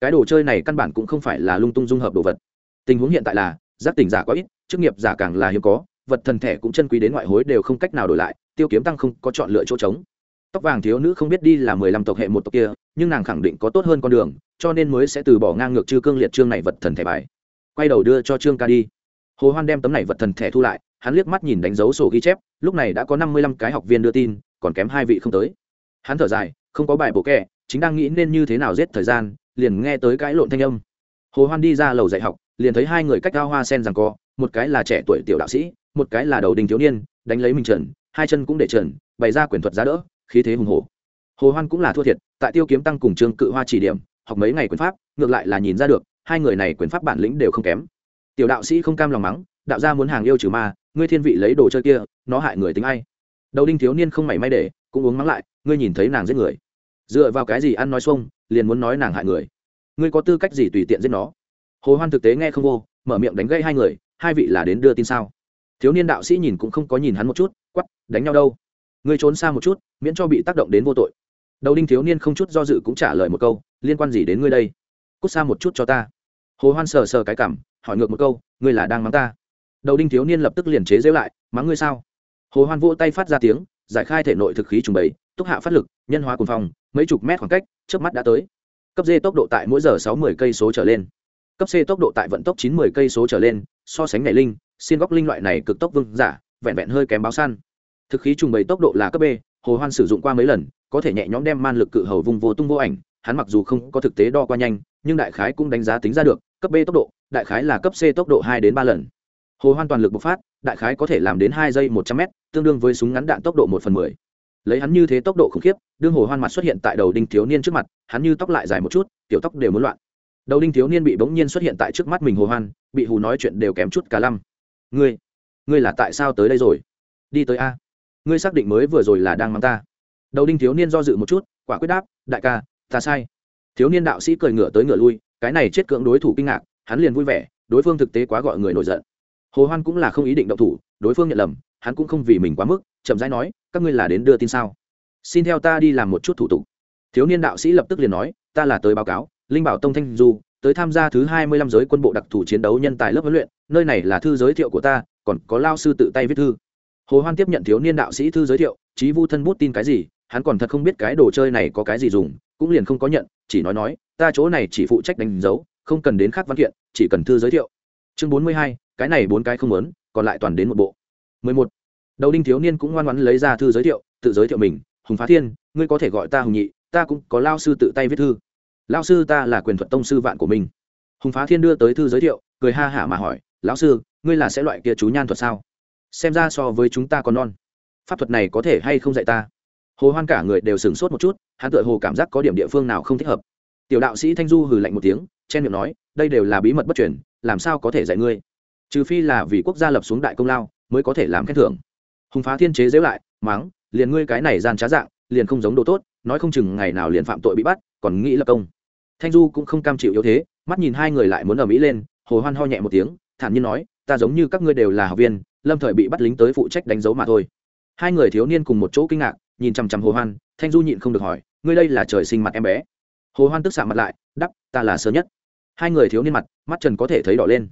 cái đồ chơi này căn bản cũng không phải là lung tung dung hợp đồ vật. Tình huống hiện tại là, giác tỉnh giả có ít, chức nghiệp giả càng là hiếm có, vật thần thể cũng chân quý đến ngoại hối đều không cách nào đổi lại, tiêu kiếm tăng không có chọn lựa chỗ trống. Tóc vàng thiếu nữ không biết đi là mười lăm tộc hệ một tộc kia, nhưng nàng khẳng định có tốt hơn con đường, cho nên mới sẽ từ bỏ ngang ngược chư cương liệt trương này vật thần thẻ bài. Quay đầu đưa cho trương ca đi. Hồ hoan đem tấm này vật thần thẻ thu lại, hắn liếc mắt nhìn đánh dấu sổ ghi chép, lúc này đã có năm mươi lăm cái học viên đưa tin, còn kém hai vị không tới. Hắn thở dài, không có bài bổ kẹ, chính đang nghĩ nên như thế nào giết thời gian liền nghe tới cái lộn thanh âm. Hồ hoan đi ra lầu dạy học, liền thấy hai người cách cao hoa sen rằng co, một cái là trẻ tuổi tiểu đạo sĩ, một cái là đầu đình thiếu niên, đánh lấy mình trần, hai chân cũng để trần, bày ra quyền thuật giá đỡ, khí thế hùng hồ hồ hoan cũng là thua thiệt, tại tiêu kiếm tăng cùng trương cự hoa chỉ điểm, học mấy ngày quyền pháp, ngược lại là nhìn ra được, hai người này quyền pháp bản lĩnh đều không kém. Tiểu đạo sĩ không cam lòng mắng, đạo gia muốn hàng yêu trừ ma, ngươi thiên vị lấy đồ chơi kia, nó hại người tính ai? Đầu đinh thiếu niên không mảy may để, cũng uống mắng lại, ngươi nhìn thấy nàng giết người dựa vào cái gì ăn nói xuông, liền muốn nói nàng hại người. Ngươi có tư cách gì tùy tiện giết nó? Hồ hoan thực tế nghe không vô, mở miệng đánh gây hai người, hai vị là đến đưa tin sao? Thiếu niên đạo sĩ nhìn cũng không có nhìn hắn một chút quắp đánh nhau đâu? Ngươi trốn xa một chút, miễn cho bị tác động đến vô tội. Đầu đinh thiếu niên không chút do dự cũng trả lời một câu, liên quan gì đến ngươi đây? Cút xa một chút cho ta. Hồ hoan sờ sờ cái cảm, hỏi ngược một câu, ngươi là đang mắng ta. Đầu đinh thiếu niên lập tức liền chế giễu lại, mắng ngươi sao? Hồ hoan vỗ tay phát ra tiếng giải khai thể nội thực khí trùng bày túc hạ phát lực, nhân hóa cùng phòng mấy chục mét khoảng cách trước mắt đã tới. Cấp d tốc độ tại mỗi giờ sáu mươi cây số trở lên. Cấp c tốc độ tại vận tốc chín mươi cây số trở lên, so sánh này linh xin góc linh loại này cực tốc vương giả, vẹn vẹn hơi kém báo săn. Thực khí trùng bày tốc độ là cấp b, hồ hoan sử dụng qua mấy lần, có thể nhẹ nhõm đem man lực cự hầu vùng vô tung vô ảnh, hắn mặc dù không có thực tế đo qua nhanh, nhưng đại khái cũng đánh giá tính ra được, cấp b tốc độ, đại khái là cấp c tốc độ hai đến ba lần. Hồ hoan toàn lực bộc phát, đại khái có thể làm đến hai giây một trăm m tương đương với súng ngắn đạn tốc độ một phần mười. Lấy hắn như thế tốc độ khủng khiếp, đương hồ hoan mặt xuất hiện tại đầu đinh thiếu niên trước mặt, hắn như tóc lại dài một chút, tiểu tóc đều muốn loạn. Đầu đinh thiếu niên bị bỗng nhiên xuất hiện tại trước mắt mình hồ hoan, bị hù nói chuyện đều kém chút cả lăm. Ngươi ngươi là tại sao tới đây rồi? Đi tới a. Ngươi xác định mới vừa rồi là đang mắng ta. Đầu đinh thiếu niên do dự một chút, quả quyết đáp, đại ca, ta sai. Thiếu niên đạo sĩ cười ngửa tới ngửa lui, cái này chết cưỡng đối thủ kinh ngạc, hắn liền vui vẻ, đối phương thực tế quá gọi người nổi giận. Hồ hoan cũng là không ý định động thủ, đối phương nhận lầm hắn cũng không vì mình quá mức, chậm rãi nói, các ngươi là đến đưa tin sao? Xin theo ta đi làm một chút thủ tục. Thiếu niên đạo sĩ lập tức liền nói, ta là tới báo cáo, linh bảo tông thanh du, tới tham gia thứ hai mươi lăm giới quân bộ đặc thù chiến đấu nhân tài lớp huấn luyện, nơi này là thư giới thiệu của ta, còn có lao sư tự tay viết thư. Hồ hoan tiếp nhận thiếu niên đạo sĩ thư giới thiệu trí vu thân bút tin cái gì? Hắn còn thật không biết cái đồ chơi này có cái gì dùng, cũng liền không có nhận, chỉ nói nói, ta chỗ này chỉ phụ trách đánh dấu, không cần đến khắc văn kiện, chỉ cần thư giới thiệu. Chương bốn mươi hai, cái này bốn cái không muốn, còn lại toàn đến một bộ mười một. Đầu đinh thiếu niên cũng ngoan ngoãn lấy ra thư giới thiệu, tự giới thiệu mình. Hùng phá thiên, ngươi có thể gọi ta hùng nhị, ta cũng có lao sư tự tay viết thư. Lão sư ta là quyền thuật tông sư vạn của mình. Hùng phá thiên đưa tới thư giới thiệu, cười ha hả mà hỏi, lão sư, ngươi là sẽ loại kia chú nhan thuật sao? Xem ra so với chúng ta còn non. Pháp thuật này có thể hay không dạy ta? Hồ hoan cả người đều sửng sốt một chút, hắn tựa hồ cảm giác có điểm địa phương nào không thích hợp. Tiểu đạo sĩ thanh du hừ lạnh một tiếng, chen miệng nói, đây đều là bí mật bất truyền, làm sao có thể dạy ngươi? Trừ phi là vì quốc gia lập xuống đại công lao mới có thể làm khen thưởng. Hùng phá thiên chế dễu lại, mắng, liền ngươi cái này gian trá dạng, liền không giống đồ tốt, nói không chừng ngày nào liền phạm tội bị bắt, còn nghĩ là công. Thanh du cũng không cam chịu yếu thế, mắt nhìn hai người lại muốn ở mỹ lên, hồ hoan ho nhẹ một tiếng, thản nhiên nói, ta giống như các ngươi đều là học viên, lâm thời bị bắt lính tới phụ trách đánh dấu mà thôi. Hai người thiếu niên cùng một chỗ kinh ngạc, nhìn chằm chằm hồ hoan, thanh du nhịn không được hỏi, ngươi đây là trời sinh mặt em bé? Hồ hoan tức xạ mặt lại, đắp, ta là sớm nhất. Hai người thiếu niên mặt, mắt trần có thể thấy đỏ lên.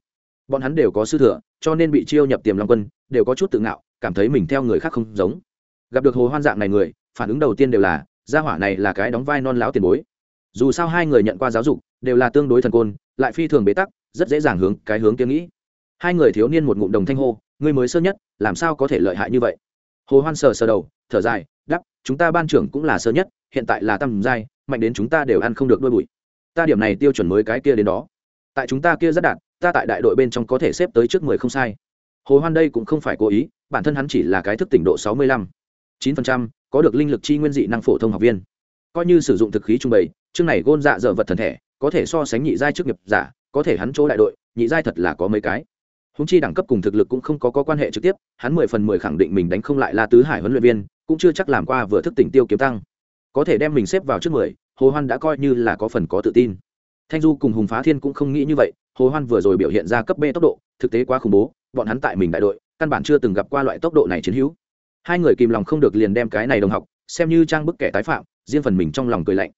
Bọn hắn đều có sư thừa, cho nên bị chiêu nhập tiềm long quân đều có chút tự ngạo, cảm thấy mình theo người khác không giống. Gặp được hồ hoan dạng này người, phản ứng đầu tiên đều là, gia hỏa này là cái đóng vai non láo tiền bối. Dù sao hai người nhận qua giáo dục, đều là tương đối thần côn, lại phi thường bế tắc, rất dễ dàng hướng, cái hướng kia nghĩ. Hai người thiếu niên một ngụm đồng thanh hô người mới sơ nhất, làm sao có thể lợi hại như vậy? Hồ hoan sờ sờ đầu, thở dài, đắp, chúng ta ban trưởng cũng là sơ nhất, hiện tại là tầm giai, mạnh đến chúng ta đều ăn không được đôi bụi. Ta điểm này tiêu chuẩn mới cái kia đến đó. Tại chúng ta kia rất đạt, ta tại đại đội bên trong có thể xếp tới trước mười không sai hồ hoan đây cũng không phải cố ý bản thân hắn chỉ là cái thức tỉnh độ sáu mươi lăm chín phần trăm có được linh lực chi nguyên dị năng phổ thông học viên. Coi như sử dụng thực khí trung bày chương này gôn dạ dở vật thần thể có thể so sánh nhị giai trước nghiệp giả có thể hắn chỗ đại đội nhị giai thật là có mấy cái. Húng chi đẳng cấp cùng thực lực cũng không có, có quan hệ trực tiếp hắn mười phần mười khẳng định mình đánh không lại la tứ hải huấn luyện viên cũng chưa chắc làm qua vừa thức tỉnh tiêu kiếm tăng. Có thể đem mình xếp vào trước mười hồ hoan đã coi như là có phần có tự tin. Thanh du cùng hùng phá thiên cũng không nghĩ như vậy hồ hoan vừa rồi biểu hiện ra cấp b tốc độ thực tế quá khủng bố bọn hắn tại mình đại đội, căn bản chưa từng gặp qua loại tốc độ này chiến hữu. Hai người kìm lòng không được liền đem cái này đồng học, xem như trang bức kẻ tái phạm, riêng phần mình trong lòng cười lạnh.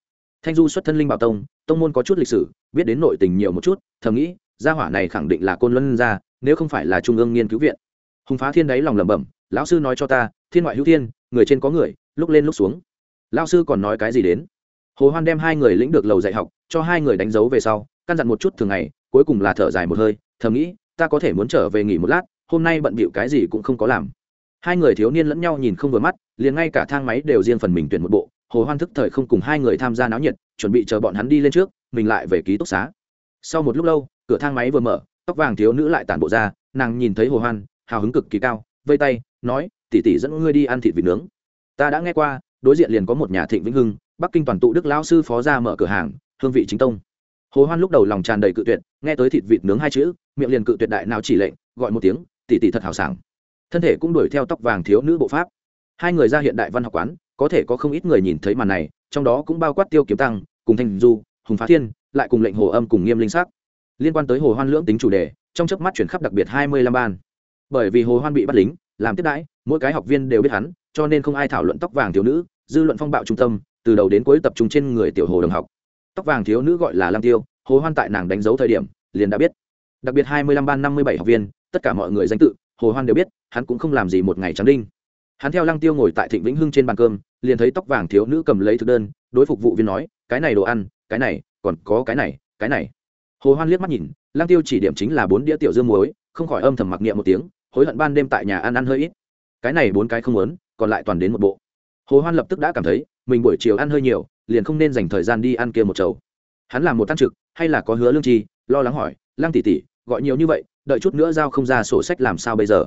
Thanh du xuất thân linh bảo tông tông môn có chút lịch sử, biết đến nội tình nhiều một chút, thầm nghĩ, gia hỏa này khẳng định là côn luân gia, nếu không phải là trung ương nghiên cứu viện. Hùng phá thiên đáy lòng lẩm bẩm, lão sư nói cho ta, thiên ngoại hữu thiên, người trên có người, lúc lên lúc xuống. Lão sư còn nói cái gì đến? Hồ hoan đem hai người lĩnh được lầu dạy học, cho hai người đánh dấu về sau, căn dặn một chút thường ngày, cuối cùng là thở dài một hơi, thầm nghĩ ta có thể muốn trở về nghỉ một lát, hôm nay bận bịu cái gì cũng không có làm. Hai người thiếu niên lẫn nhau nhìn không vừa mắt, liền ngay cả thang máy đều riêng phần mình tuyển một bộ, hồ hoan thức thời không cùng hai người tham gia náo nhiệt, chuẩn bị chờ bọn hắn đi lên trước, mình lại về ký túc xá. Sau một lúc lâu, cửa thang máy vừa mở, tóc vàng thiếu nữ lại tản bộ ra, nàng nhìn thấy hồ hoan, hào hứng cực kỳ cao, vây tay, nói, tỷ tỷ dẫn ngươi đi ăn thịt vịt nướng. Ta đã nghe qua, đối diện liền có một nhà thịnh vĩnh hưng, bắc kinh toàn tụ đức lão sư phó ra mở cửa hàng, hương vị chính tông. Hồ hoan lúc đầu lòng tràn đầy cự tuyệt, nghe tới thịt vịt nướng hai chữ miệng liền cự tuyệt đại nào chỉ lệnh, gọi một tiếng, tỷ tỷ thật hào sảng. Thân thể cũng đuổi theo tóc vàng thiếu nữ bộ pháp. Hai người ra hiện đại văn học quán, có thể có không ít người nhìn thấy màn này, trong đó cũng bao quát tiêu kiếm tăng, cùng thanh du, hùng phá thiên, lại cùng lệnh hồ âm cùng nghiêm linh sắc. Liên quan tới hồ hoan lưỡng tính chủ đề, trong chớp mắt chuyển khắp đặc biệt hai mươi lăm ban. Bởi vì hồ hoan bị bắt lính, làm tiếp đãi, mỗi cái học viên đều biết hắn, cho nên không ai thảo luận tóc vàng thiếu nữ, dư luận phong bạo trung tâm, từ đầu đến cuối tập trung trên người tiểu hồ đồng học. Tóc vàng thiếu nữ gọi là lam tiêu, hồ hoan tại nàng đánh dấu thời điểm, liền đã biết đặc biệt hai mươi lăm ban năm mươi bảy học viên, tất cả mọi người danh tự, hồ hoan đều biết, hắn cũng không làm gì một ngày trắng đinh. Hắn theo lăng tiêu ngồi tại thịnh vĩnh hưng trên bàn cơm, liền thấy tóc vàng thiếu nữ cầm lấy thực đơn, đối phục vụ viên nói, cái này đồ ăn, cái này, còn có cái này cái này. Hồ hoan liếc mắt nhìn, lăng tiêu chỉ điểm chính là bốn đĩa tiểu dương muối, không khỏi âm thầm mặc niệm một tiếng, hối hận ban đêm tại nhà ăn ăn hơi ít. Cái này bốn cái không muốn, còn lại toàn đến một bộ. Hồ hoan lập tức đã cảm thấy, mình buổi chiều ăn hơi nhiều, liền không nên dành thời gian đi ăn kia một chầu. Hắn làm một tăng trực, hay là có hứa lương chi, lo lắng hỏi, lăng tỷ tỷ gọi nhiều như vậy, đợi chút nữa giao không ra sổ sách làm sao bây giờ?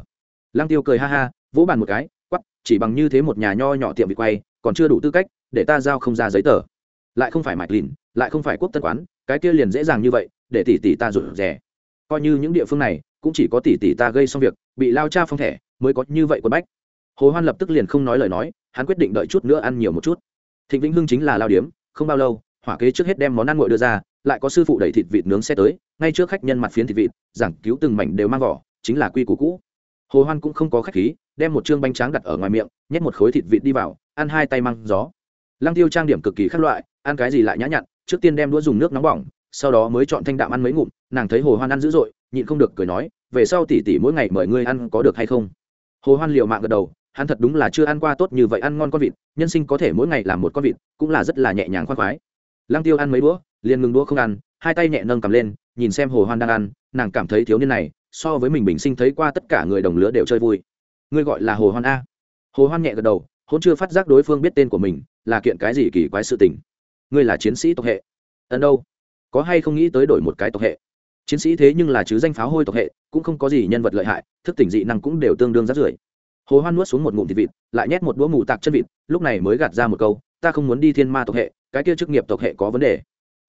Lăng tiêu cười ha ha, vỗ bàn một cái quắp chỉ bằng như thế một nhà nho nhỏ tiệm bị quay, còn chưa đủ tư cách để ta giao không ra giấy tờ. Lại không phải mạch lìn, lại không phải quốc tân quán, cái kia liền dễ dàng như vậy, để tỷ tỷ ta rụt rè. Coi như những địa phương này, cũng chỉ có tỷ tỷ ta gây xong việc, bị lao cha phong thẻ, mới có như vậy quân bách. Hồ hoan lập tức liền không nói lời nói, hắn quyết định đợi chút nữa ăn nhiều một chút. Thịnh vĩnh hưng chính là lao điếm, không bao lâu, hỏa kế trước hết đem món ăn nguội đưa ra lại có sư phụ đẩy thịt vịt nướng xe tới, ngay trước khách nhân mặt phiến thịt vịt, giảng cứu từng mảnh đều mang vỏ, chính là quy củ cũ. Hồ hoan cũng không có khách khí, đem một chương bánh tráng đặt ở ngoài miệng, nhét một khối thịt vịt đi vào, ăn hai tay mang gió. Lăng tiêu trang điểm cực kỳ khác loại, ăn cái gì lại nhã nhặn, trước tiên đem đũa dùng nước nóng bỏng, sau đó mới chọn thanh đạm ăn mấy ngụm, nàng thấy hồ hoan ăn dữ dội, nhịn không được cười nói, về sau tỷ tỷ mỗi ngày mời ngươi ăn có được hay không? Hồ hoan liều mạng gật đầu, hắn thật đúng là chưa ăn qua tốt như vậy ăn ngon con vịt, nhân sinh có thể mỗi ngày làm một con vịt, cũng là rất là nhẹ nhàng khoan khoái. Lăng tiêu ăn mấy đũa liền ngừng đũa không ăn, hai tay nhẹ nâng cầm lên, nhìn xem hồ hoan đang ăn, nàng cảm thấy thiếu niên này, so với mình bình sinh thấy qua tất cả người đồng lứa đều chơi vui. Ngươi gọi là hồ hoan a. Hồ hoan nhẹ gật đầu hôn chưa phát giác đối phương biết tên của mình, là kiện cái gì kỳ quái sự tình. Ngươi là chiến sĩ tộc hệ. Ẩn đâu? Có hay không nghĩ tới đổi một cái tộc hệ? Chiến sĩ thế nhưng là chứ danh pháo hôi tộc hệ, cũng không có gì nhân vật lợi hại, thức tỉnh dị năng cũng đều tương đương rất rưởi. Hồ hoan nuốt xuống một ngụm thịt vịt, lại nhét một đũa mù tạc chân vịt, lúc này mới gạt ra một câu, ta không muốn đi thiên ma tộc hệ, cái kia chức nghiệp tộc hệ có vấn đề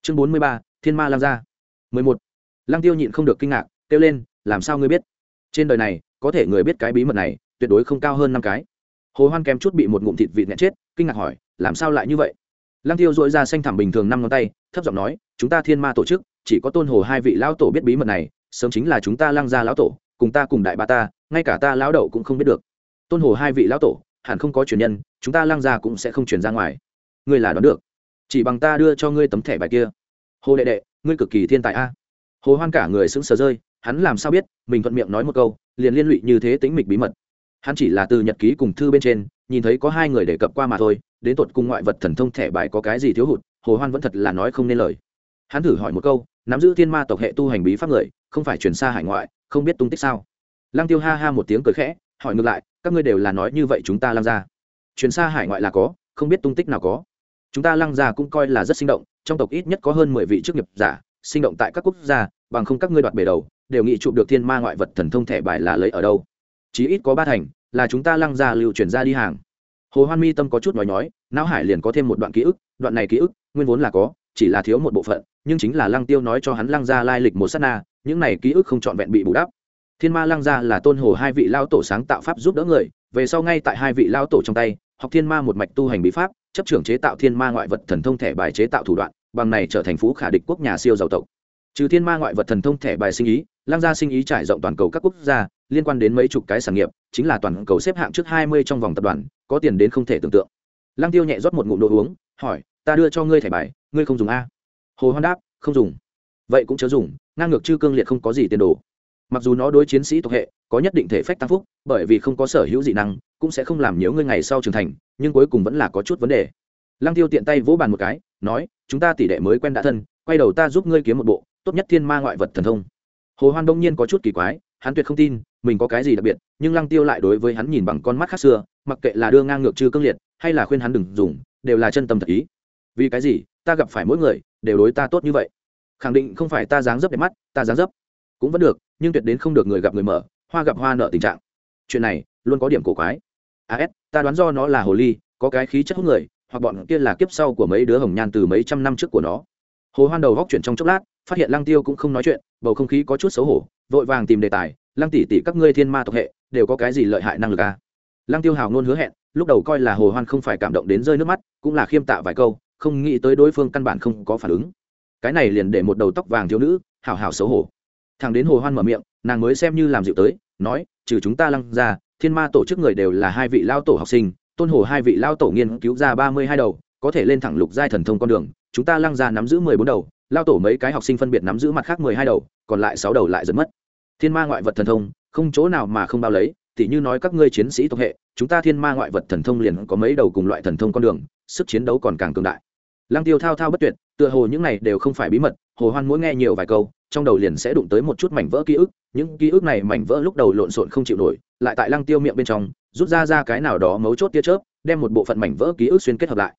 chương bốn mươi ba, thiên ma lang gia. mười một. Lăng tiêu nhịn không được kinh ngạc, kêu lên, làm sao ngươi biết? Trên đời này, có thể người biết cái bí mật này, tuyệt đối không cao hơn năm cái. Hồ hoan kém chút bị một ngụm thịt vịt nghẹn chết, kinh ngạc hỏi, làm sao lại như vậy? Lăng tiêu dội ra xanh thẳm bình thường năm ngón tay, thấp giọng nói, chúng ta thiên ma tổ chức, chỉ có tôn hồ hai vị lão tổ biết bí mật này, sớm chính là chúng ta lăng gia lão tổ, cùng ta cùng đại ba ta, ngay cả ta lão đậu cũng không biết được. Tôn hồ hai vị lão tổ, hẳn không có truyền nhân, chúng ta lăng gia cũng sẽ không truyền ra ngoài. Ngươi là đoán được. Chỉ bằng ta đưa cho ngươi tấm thẻ bài kia hồ đệ đệ, ngươi cực kỳ thiên tài a. Hồ hoan cả người sững sờ rơi, hắn làm sao biết, mình thuận miệng nói một câu, liền liên lụy như thế tính mịch bí mật. Hắn chỉ là từ nhật ký cùng thư bên trên, nhìn thấy có hai người đề cập qua mà thôi, đến tột cùng ngoại vật thần thông thẻ bài có cái gì thiếu hụt, hồ hoan vẫn thật là nói không nên lời. Hắn thử hỏi một câu, nắm giữ thiên ma tộc hệ tu hành bí pháp người, không phải chuyển xa hải ngoại, không biết tung tích sao? Lăng tiêu ha ha một tiếng cười khẽ, hỏi ngược lại, các ngươi đều là nói như vậy chúng ta lăng ra chuyển xa hải ngoại là có, không biết tung tích nào có. Chúng ta lăng ra cũng coi là rất sinh động trong tộc ít nhất có hơn mười vị chức nghiệp giả, sinh động tại các quốc gia, bằng không các ngươi đoạt bề đầu, đều nghị chụp được thiên ma ngoại vật thần thông thẻ bài là lấy ở đâu. Chí ít có ba thành, là chúng ta lăng ra lưu chuyển ra đi hàng. Hồ hoan mi tâm có chút nói nói não hải liền có thêm một đoạn ký ức, đoạn này ký ức, nguyên vốn là có, chỉ là thiếu một bộ phận, nhưng chính là lăng tiêu nói cho hắn lăng ra lai lịch một sát na, những này ký ức không trọn vẹn bị bù đắp. Thiên ma lăng ra là tôn hồ hai vị lao tổ sáng tạo pháp giúp đỡ người, về sau ngay tại hai vị lao tổ trong tay, học thiên ma một mạch tu hành bí pháp chấp trưởng chế tạo thiên ma ngoại vật thần thông thẻ bài chế tạo thủ đoạn, bằng này trở thành phú khả địch quốc nhà siêu giàu tộc. Trừ thiên ma ngoại vật thần thông thẻ bài sinh ý, lăng gia sinh ý trải rộng toàn cầu các quốc gia, liên quan đến mấy chục cái sản nghiệp, chính là toàn cầu xếp hạng trước hai mươi trong vòng tập đoàn, có tiền đến không thể tưởng tượng. Lăng tiêu nhẹ rót một ngụm đồ uống, hỏi, ta đưa cho ngươi thẻ bài, ngươi không dùng a hồ hoan đáp, không dùng. Vậy cũng chớ dùng, ngang ngược chư cương liệt không có gì tiền đồ. Mặc dù nó đối chiến sĩ tộc hệ, có nhất định thể phách tăng phúc, bởi vì không có sở hữu dị năng, cũng sẽ không làm nhiễu ngươi ngày sau trưởng thành nhưng cuối cùng vẫn là có chút vấn đề. Lăng tiêu tiện tay vỗ bàn một cái, nói, chúng ta tỷ đệ mới quen đã thân, quay đầu ta giúp ngươi kiếm một bộ, tốt nhất thiên ma ngoại vật thần thông. Hồ hoan đông nhiên có chút kỳ quái, hắn tuyệt không tin, mình có cái gì đặc biệt, nhưng lăng tiêu lại đối với hắn nhìn bằng con mắt khác xưa, mặc kệ là đưa ngang ngược chư cương liệt, hay là khuyên hắn đừng dùng, đều là chân tâm thật ý. Vì cái gì? Ta gặp phải mỗi người, đều đối ta tốt như vậy. Khẳng định không phải ta dáng dấp đẹp mắt, ta dáng dấp cũng vẫn được, nhưng tuyệt đến không được người gặp người mở, hoa gặp hoa nợ tình trạng. Chuyện này luôn có điểm cổ quái as ta đoán do nó là hồ ly, có cái khí chất hút người, hoặc bọn kia là kiếp sau của mấy đứa hồng nhan từ mấy trăm năm trước của nó. Hồ hoan đầu góc chuyển trong chốc lát, phát hiện lăng tiêu cũng không nói chuyện, bầu không khí có chút xấu hổ, vội vàng tìm đề tài, lăng tỷ tỷ, các ngươi thiên ma tộc hệ, đều có cái gì lợi hại năng lực à? lăng tiêu hào ngôn hứa hẹn, lúc đầu coi là hồ hoan không phải cảm động đến rơi nước mắt, cũng là khiêm tạ vài câu, không nghĩ tới đối phương căn bản không có phản ứng. Cái này liền để một đầu tóc vàng thiếu nữ, hào hào xấu hổ. Thằng đến hồ hoan mở miệng, nàng mới xem như làm dịu tới, nói, trừ chúng ta lăng ra thiên ma tổ chức người đều là hai vị lao tổ học sinh, tôn hồ hai vị lao tổ nghiên cứu ra ba mươi hai đầu, có thể lên thẳng lục giai thần thông con đường. Chúng ta lăng ra nắm giữ mười bốn đầu lao tổ mấy cái học sinh phân biệt nắm giữ mặt khác mười hai đầu, còn lại sáu đầu lại dẫn mất. Thiên ma ngoại vật thần thông, không chỗ nào mà không bao lấy, tỉ như nói các ngươi chiến sĩ tộc hệ, chúng ta thiên ma ngoại vật thần thông liền có mấy đầu cùng loại thần thông con đường, sức chiến đấu còn càng cường đại. Lăng tiêu thao thao bất tuyệt, tựa hồ những này đều không phải bí mật, hồ hoan mỗi nghe nhiều vài câu trong đầu liền sẽ đụng tới một chút mảnh vỡ ký ức, những ký ức này mảnh vỡ lúc đầu lộn xộn không chịu nổi, lại tại lăng tiêu miệng bên trong, rút ra ra cái nào đó mấu chốt tia chớp, đem một bộ phận mảnh vỡ ký ức xuyên kết hợp lại.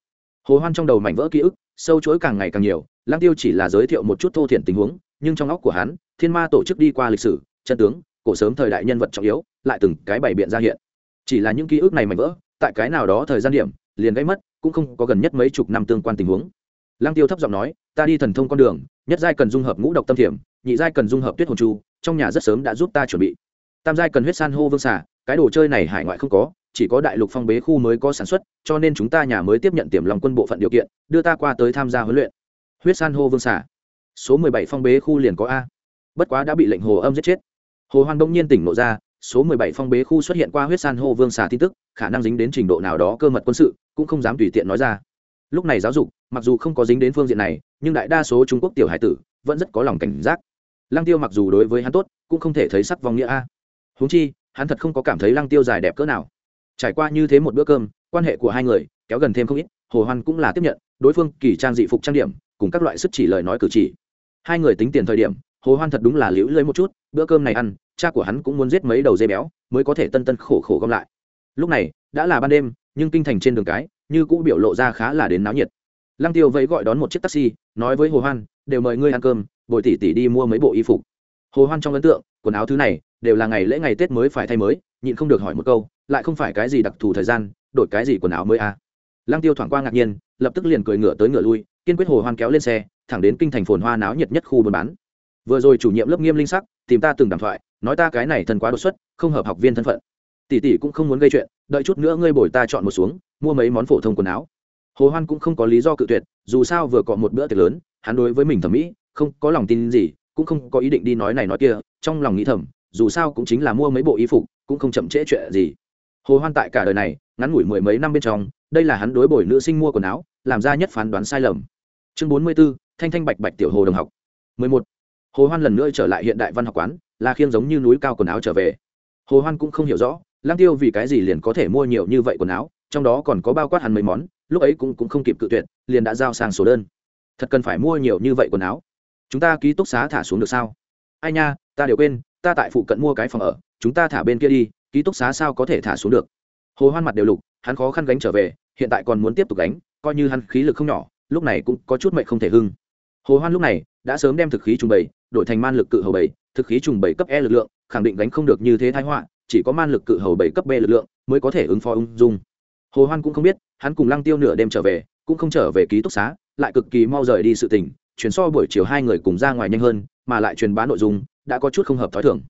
Hồ hoan trong đầu mảnh vỡ ký ức, sâu chuỗi càng ngày càng nhiều, lăng tiêu chỉ là giới thiệu một chút thô thiển tình huống, nhưng trong óc của hắn, thiên ma tổ chức đi qua lịch sử, chân tướng, cổ sớm thời đại nhân vật trọng yếu, lại từng cái bày biện ra hiện. Chỉ là những ký ức này mảnh vỡ, tại cái nào đó thời gian điểm, liền gây mất, cũng không có gần nhất mấy chục năm tương quan tình huống lăng tiêu thấp giọng nói, ta đi thần thông con đường, nhất giai cần dung hợp ngũ độc tâm thiểm, nhị giai cần dung hợp tuyết hồn chu, trong nhà rất sớm đã giúp ta chuẩn bị. Tam giai cần huyết san hô vương xả cái đồ chơi này hải ngoại không có, chỉ có đại lục phong bế khu mới có sản xuất, cho nên chúng ta nhà mới tiếp nhận tiềm lòng quân bộ phận điều kiện, đưa ta qua tới tham gia huấn luyện. Huyết san hô vương xả số mười bảy phong bế khu liền có a. Bất quá đã bị lệnh hồ âm giết chết. Hồ hoan đông nhiên tỉnh nộ ra, số mười bảy phong bế khu xuất hiện qua huyết san hô vương xà tin tức, khả năng dính đến trình độ nào đó cơ mật quân sự, cũng không dám tùy tiện nói ra lúc này giáo dục, mặc dù không có dính đến phương diện này, nhưng đại đa số trung quốc tiểu hải tử vẫn rất có lòng cảnh giác. Lăng tiêu mặc dù đối với hắn tốt, cũng không thể thấy sắc vong nghĩa a. Huống chi, hắn thật không có cảm thấy lăng tiêu dài đẹp cỡ nào. Trải qua như thế một bữa cơm, quan hệ của hai người kéo gần thêm không ít, hồ hoan cũng là tiếp nhận, đối phương kỳ trang dị phục trang điểm, cùng các loại sức chỉ lời nói cử chỉ. Hai người tính tiền thời điểm, hồ hoan thật đúng là liễu lưới một chút, bữa cơm này ăn, cha của hắn cũng muốn giết mấy đầu dê béo, mới có thể tân tân khổ khổ gom lại. Lúc này, đã là ban đêm, nhưng kinh thành trên đường cái như cũng biểu lộ ra khá là đến náo nhiệt. Lăng tiêu vẫy gọi đón một chiếc taxi, nói với hồ hoan, đều mời ngươi ăn cơm, bồi tỷ tỷ đi mua mấy bộ y phục. Hồ hoan trong ấn tượng, quần áo thứ này đều là ngày lễ ngày tết mới phải thay mới, nhịn không được hỏi một câu, lại không phải cái gì đặc thù thời gian, đổi cái gì quần áo mới à? Lăng tiêu thoảng qua ngạc nhiên, lập tức liền cười ngựa tới ngựa lui, kiên quyết hồ hoan kéo lên xe, thẳng đến kinh thành phồn hoa náo nhiệt nhất khu buôn bán. Vừa rồi chủ nhiệm lớp nghiêm linh sắc, tìm ta từng đàm thoại, nói ta cái này thân quá đột xuất, không hợp học viên thân phận. Tỷ tỷ cũng không muốn gây chuyện, đợi chút nữa ngươi bồi ta chọn một xuống mua mấy món phổ thông quần áo. Hồ hoan cũng không có lý do cự tuyệt dù sao vừa có một bữa tiệc lớn hắn đối với mình thẩm mỹ không có lòng tin gì cũng không có ý định đi nói này nói kia trong lòng nghĩ thầm dù sao cũng chính là mua mấy bộ y phục cũng không chậm trễ chuyện gì. Hồ hoan tại cả đời này ngắn ngủi mười mấy năm bên trong đây là hắn đối bồi nữ sinh mua quần áo làm ra nhất phán đoán sai lầm. Chương bốn mươi 44, thanh thanh bạch bạch tiểu hồ đồng học. 11. hồ hoan lần nữa trở lại hiện đại văn học quán là khiêng giống như núi cao quần áo trở về. Hồ hoan cũng không hiểu rõ lang tiêu vì cái gì liền có thể mua nhiều như vậy quần áo? Trong đó còn có bao quát hẳn mấy món, lúc ấy cũng cũng không kịp cự tuyệt, liền đã giao sang số đơn. Thật cần phải mua nhiều như vậy quần áo. Chúng ta ký túc xá thả xuống được sao? Ai nha, ta đều quên, ta tại phụ cận mua cái phòng ở, chúng ta thả bên kia đi, ký túc xá sao có thể thả xuống được? Hồ hoan mặt đều lục, hắn khó khăn gánh trở về, hiện tại còn muốn tiếp tục gánh, coi như hắn khí lực không nhỏ, lúc này cũng có chút mệnh không thể hưng. Hồ hoan lúc này đã sớm đem thực khí trùng bày, đổi thành man lực cự hầu bảy thực khí trùng bảy cấp e lực lượng, khẳng định gánh không được như thế thái họa, chỉ có man lực cự hầu bảy cấp b lực lượng mới có thể ứng phó ung dung hồ hoan cũng không biết, hắn cùng lăng tiêu nửa đêm trở về, cũng không trở về ký túc xá, lại cực kỳ mau rời đi sự tình, chuyển so buổi chiều hai người cùng ra ngoài nhanh hơn, mà lại truyền bá nội dung, đã có chút không hợp thói thường.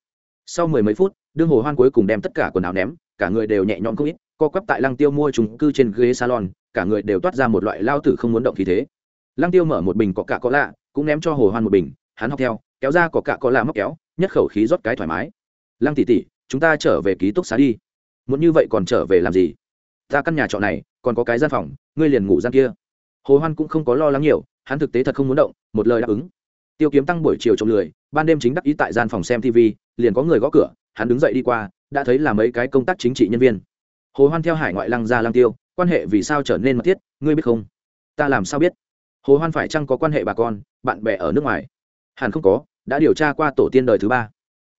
Sau mười mấy phút, đương hồ hoan cuối cùng đem tất cả quần áo ném, cả người đều nhẹ nhõm không ít, co quắp tại lăng tiêu mua trùng cư trên ghế salon, cả người đều toát ra một loại lao tử không muốn động khí thế. Lăng tiêu mở một bình có cả có lạ, cũng ném cho hồ hoan một bình, hắn học theo, kéo ra có cả có lạ móc kéo, nhất khẩu khí rót cái thoải mái. Lăng tỷ tỷ, chúng ta trở về ký túc xá đi. Muốn như vậy còn trở về làm gì? Ta căn nhà trọ này, còn có cái gian phòng, ngươi liền ngủ gian kia. Hồ hoan cũng không có lo lắng nhiều, hắn thực tế thật không muốn động, một lời đáp ứng. Tiêu kiếm tăng buổi chiều trộm lười, ban đêm chính đắc ý tại gian phòng xem tv liền có người gõ cửa, hắn đứng dậy đi qua, đã thấy là mấy cái công tác chính trị nhân viên. Hồ hoan theo hải ngoại lăng ra lăng tiêu, quan hệ vì sao trở nên mật thiết, ngươi biết không? Ta làm sao biết? Hồ hoan phải chăng có quan hệ bà con, bạn bè ở nước ngoài? Hẳn không có, đã điều tra qua tổ tiên đời thứ ba.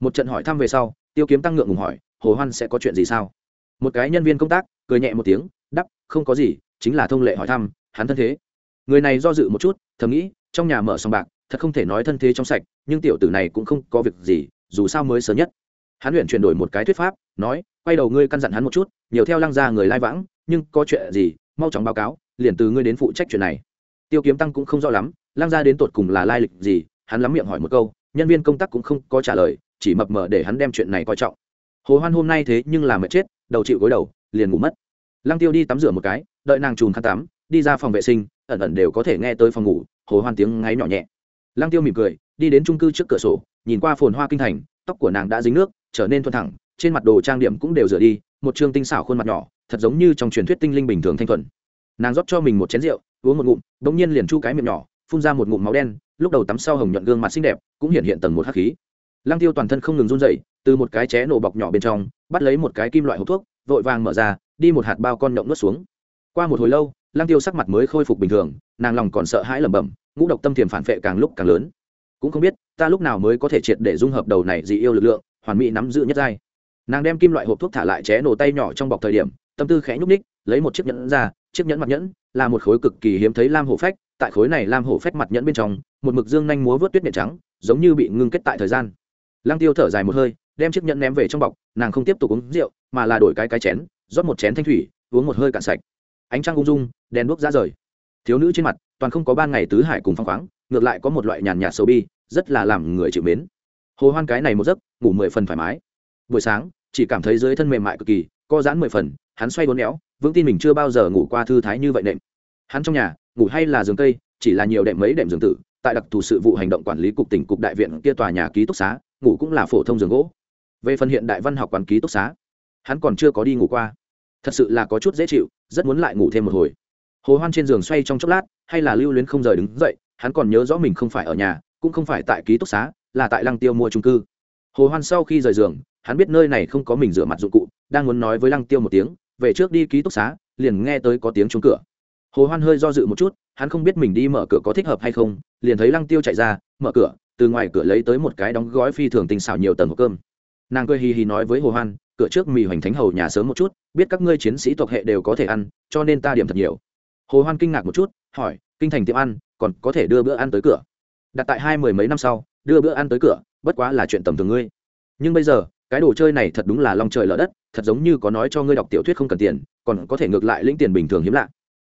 Một trận hỏi thăm về sau, tiêu kiếm tăng ngượng ngùng hỏi, hồ hoan sẽ có chuyện gì sao? Một cái nhân viên công tác, cười nhẹ một tiếng, đắp, không có gì, chính là thông lệ hỏi thăm, hắn thân thế. Người này do dự một chút, thầm nghĩ, trong nhà mở sòng bạc, thật không thể nói thân thế trong sạch, nhưng tiểu tử này cũng không có việc gì, dù sao mới sớm nhất. Hắn luyện chuyển đổi một cái thuyết pháp, nói, quay đầu ngươi căn dặn hắn một chút, nhiều theo lăng ra người lai vãng, nhưng có chuyện gì, mau chóng báo cáo, liền từ ngươi đến phụ trách chuyện này. Tiêu kiếm tăng cũng không rõ lắm, lăng ra đến tột cùng là lai lịch gì, hắn lắm miệng hỏi một câu, nhân viên công tác cũng không có trả lời, chỉ mập mờ để hắn đem chuyện này coi trọng. Hồ hoan hôm nay thế nhưng là mệt chết đầu chịu gối đầu, liền ngủ mất. Lăng tiêu đi tắm rửa một cái, đợi nàng chùm khăn tắm, đi ra phòng vệ sinh, ẩn ẩn đều có thể nghe tới phòng ngủ, hồ hoan tiếng ngáy nhỏ nhẹ. Lăng tiêu mỉm cười, đi đến trung cư trước cửa sổ, nhìn qua phồn hoa kinh thành, tóc của nàng đã dính nước, trở nên thuần thẳng, trên mặt đồ trang điểm cũng đều rửa đi, một trương tinh xảo khuôn mặt nhỏ, thật giống như trong truyền thuyết tinh linh bình thường thanh thuần. Nàng rót cho mình một chén rượu, uống một ngụm, bỗng nhiên liền chu cái miệng nhỏ, phun ra một ngụm máu đen, lúc đầu tắm sau hồng nhuận gương mặt xinh đẹp, cũng hiện hiện tầng một hắc khí lăng tiêu toàn thân không ngừng run dậy từ một cái ché nổ bọc nhỏ bên trong, bắt lấy một cái kim loại hộp thuốc, vội vàng mở ra, đi một hạt bao con nhộng nuốt xuống. Qua một hồi lâu, lăng tiêu sắc mặt mới khôi phục bình thường, nàng lòng còn sợ hãi lẩm bẩm, ngũ độc tâm thiềm phản vệ càng lúc càng lớn. Cũng không biết, ta lúc nào mới có thể triệt để dung hợp đầu này dị yêu lực lượng, hoàn mỹ nắm giữ nhất giai. Nàng đem kim loại hộp thuốc thả lại ché nổ tay nhỏ trong bọc thời điểm, tâm tư khẽ nhúc ních lấy một chiếc nhẫn ra, chiếc nhẫn mặt nhẫn, là một khối cực kỳ hiếm thấy lam hổ phách, tại khối này lam hổ phách mặt nhẫn bên trong, một mực dương nhanh múa vớt tuyết nhện trắng, giống như bị ngưng kết tại thời gian lăng tiêu thở dài một hơi, đem chiếc nhẫn ném về trong bọc, nàng không tiếp tục uống rượu, mà là đổi cái cái chén, rót một chén thanh thủy, uống một hơi cạn sạch. Ánh trăng ung dung, đèn đuốc ra rời. Thiếu nữ trên mặt, toàn không có ban ngày tứ hải cùng phong khoáng, ngược lại có một loại nhàn nhạt sầu bi, rất là làm người chịu mến. Hồ hoan cái này một giấc, ngủ mười phần thoải mái. Buổi sáng, chỉ cảm thấy dưới thân mềm mại cực kỳ, co giãn mười phần, hắn xoay bốn éo, vững tin mình chưa bao giờ ngủ qua thư thái như vậy nệm. Hắn trong nhà, ngủ hay là giường cây, chỉ là nhiều đệm mấy đệm giường tử, tại đặc thù sự vụ hành động quản lý cục tỉnh cục đại viện kia tòa nhà ký túc xá ngủ cũng là phổ thông giường gỗ. Về phần hiện đại văn học quán ký túc xá, hắn còn chưa có đi ngủ qua. Thật sự là có chút dễ chịu, rất muốn lại ngủ thêm một hồi. Hồ hoan trên giường xoay trong chốc lát, hay là lưu luyến không rời đứng dậy, hắn còn nhớ rõ mình không phải ở nhà, cũng không phải tại ký túc xá, là tại lăng tiêu mua trung cư. Hồ hoan sau khi rời giường, hắn biết nơi này không có mình rửa mặt dụng cụ, đang muốn nói với lăng tiêu một tiếng, về trước đi ký túc xá, liền nghe tới có tiếng trúng cửa. Hồ hoan hơi do dự một chút, hắn không biết mình đi mở cửa có thích hợp hay không, liền thấy lăng tiêu chạy ra, mở cửa từ ngoài cửa lấy tới một cái đóng gói phi thường tinh xảo nhiều tầng hộp cơm. Nàng cười hì hì nói với hồ hoan, cửa trước mì hoành thánh hầu nhà sớm một chút, biết các ngươi chiến sĩ tộc hệ đều có thể ăn, cho nên ta điểm thật nhiều. Hồ hoan kinh ngạc một chút, hỏi, kinh thành tiệm ăn, còn có thể đưa bữa ăn tới cửa? Đặt tại hai mười mấy năm sau, đưa bữa ăn tới cửa, bất quá là chuyện tầm thường ngươi. Nhưng bây giờ, cái đồ chơi này thật đúng là lòng trời lở đất, thật giống như có nói cho ngươi đọc tiểu thuyết không cần tiền, còn có thể ngược lại lĩnh tiền bình thường hiếm lạ.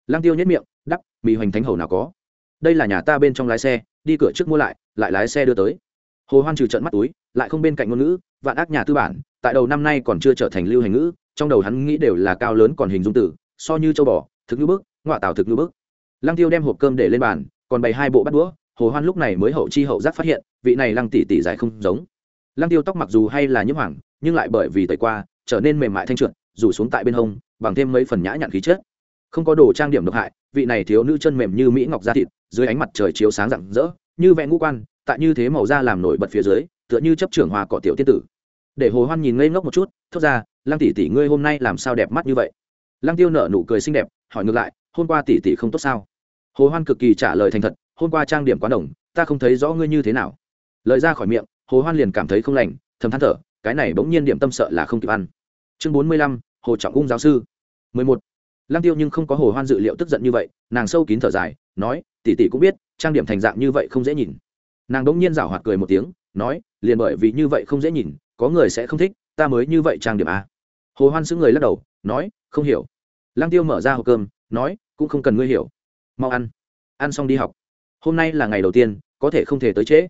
Lăng tiêu nhất miệng, đắp, mì hoành thánh hầu nào có? Đây là nhà ta bên trong lái xe đi cửa trước mua lại lại lái xe đưa tới. Hồ hoan trừ trận mắt túi, lại không bên cạnh ngôn ngữ, vạn ác nhà tư bản, tại đầu năm nay còn chưa trở thành lưu hành ngữ, trong đầu hắn nghĩ đều là cao lớn còn hình dung tử, so như châu bò, thực như bức ngoại tảo thực như bức. Lăng tiêu đem hộp cơm để lên bàn, còn bày hai bộ bắt đũa, hồ hoan lúc này mới hậu chi hậu giác phát hiện, vị này lăng tỷ tỷ dài không giống. Lăng tiêu tóc mặc dù hay là nhiễm hoàng, nhưng lại bởi vì tẩy qua, trở nên mềm mại thanh trượt, rủ xuống tại bên hông, bằng thêm mấy phần nhã nhặn khí chất không có đồ trang điểm độc hại, vị này thiếu nữ chân mềm như mỹ ngọc da thịt, dưới ánh mặt trời chiếu sáng rạng rỡ, như vẽ ngũ quan, tại như thế màu da làm nổi bật phía dưới, tựa như chấp trưởng hòa cỏ tiểu tiên tử. Để hồ hoan nhìn ngây ngốc một chút, thốt ra, lăng tỷ tỷ ngươi hôm nay làm sao đẹp mắt như vậy? Lăng tiêu nở nụ cười xinh đẹp, hỏi ngược lại, hôm qua tỷ tỷ không tốt sao? Hồ hoan cực kỳ trả lời thành thật, hôm qua trang điểm quá đồng ta không thấy rõ ngươi như thế nào. Lời ra khỏi miệng, hồ hoan liền cảm thấy không lành, thầm than thở, cái này bỗng nhiên điểm tâm sợ là không kịp ăn. Chương bốn mươi lăm, hồ trọng ung giáo sư. mười một lăng tiêu nhưng không có hồ hoan dự liệu tức giận như vậy, nàng sâu kín thở dài, nói, tỷ tỷ cũng biết, trang điểm thành dạng như vậy không dễ nhìn. Nàng bỗng nhiên rảo hoạt cười một tiếng, nói, liền bởi vì như vậy không dễ nhìn, có người sẽ không thích, ta mới như vậy trang điểm à. hồ hoan sững người lắc đầu, nói, không hiểu. Lăng tiêu mở ra hộp cơm, nói, cũng không cần ngươi hiểu. Mau ăn. Ăn xong đi học. Hôm nay là ngày đầu tiên, có thể không thể tới trễ.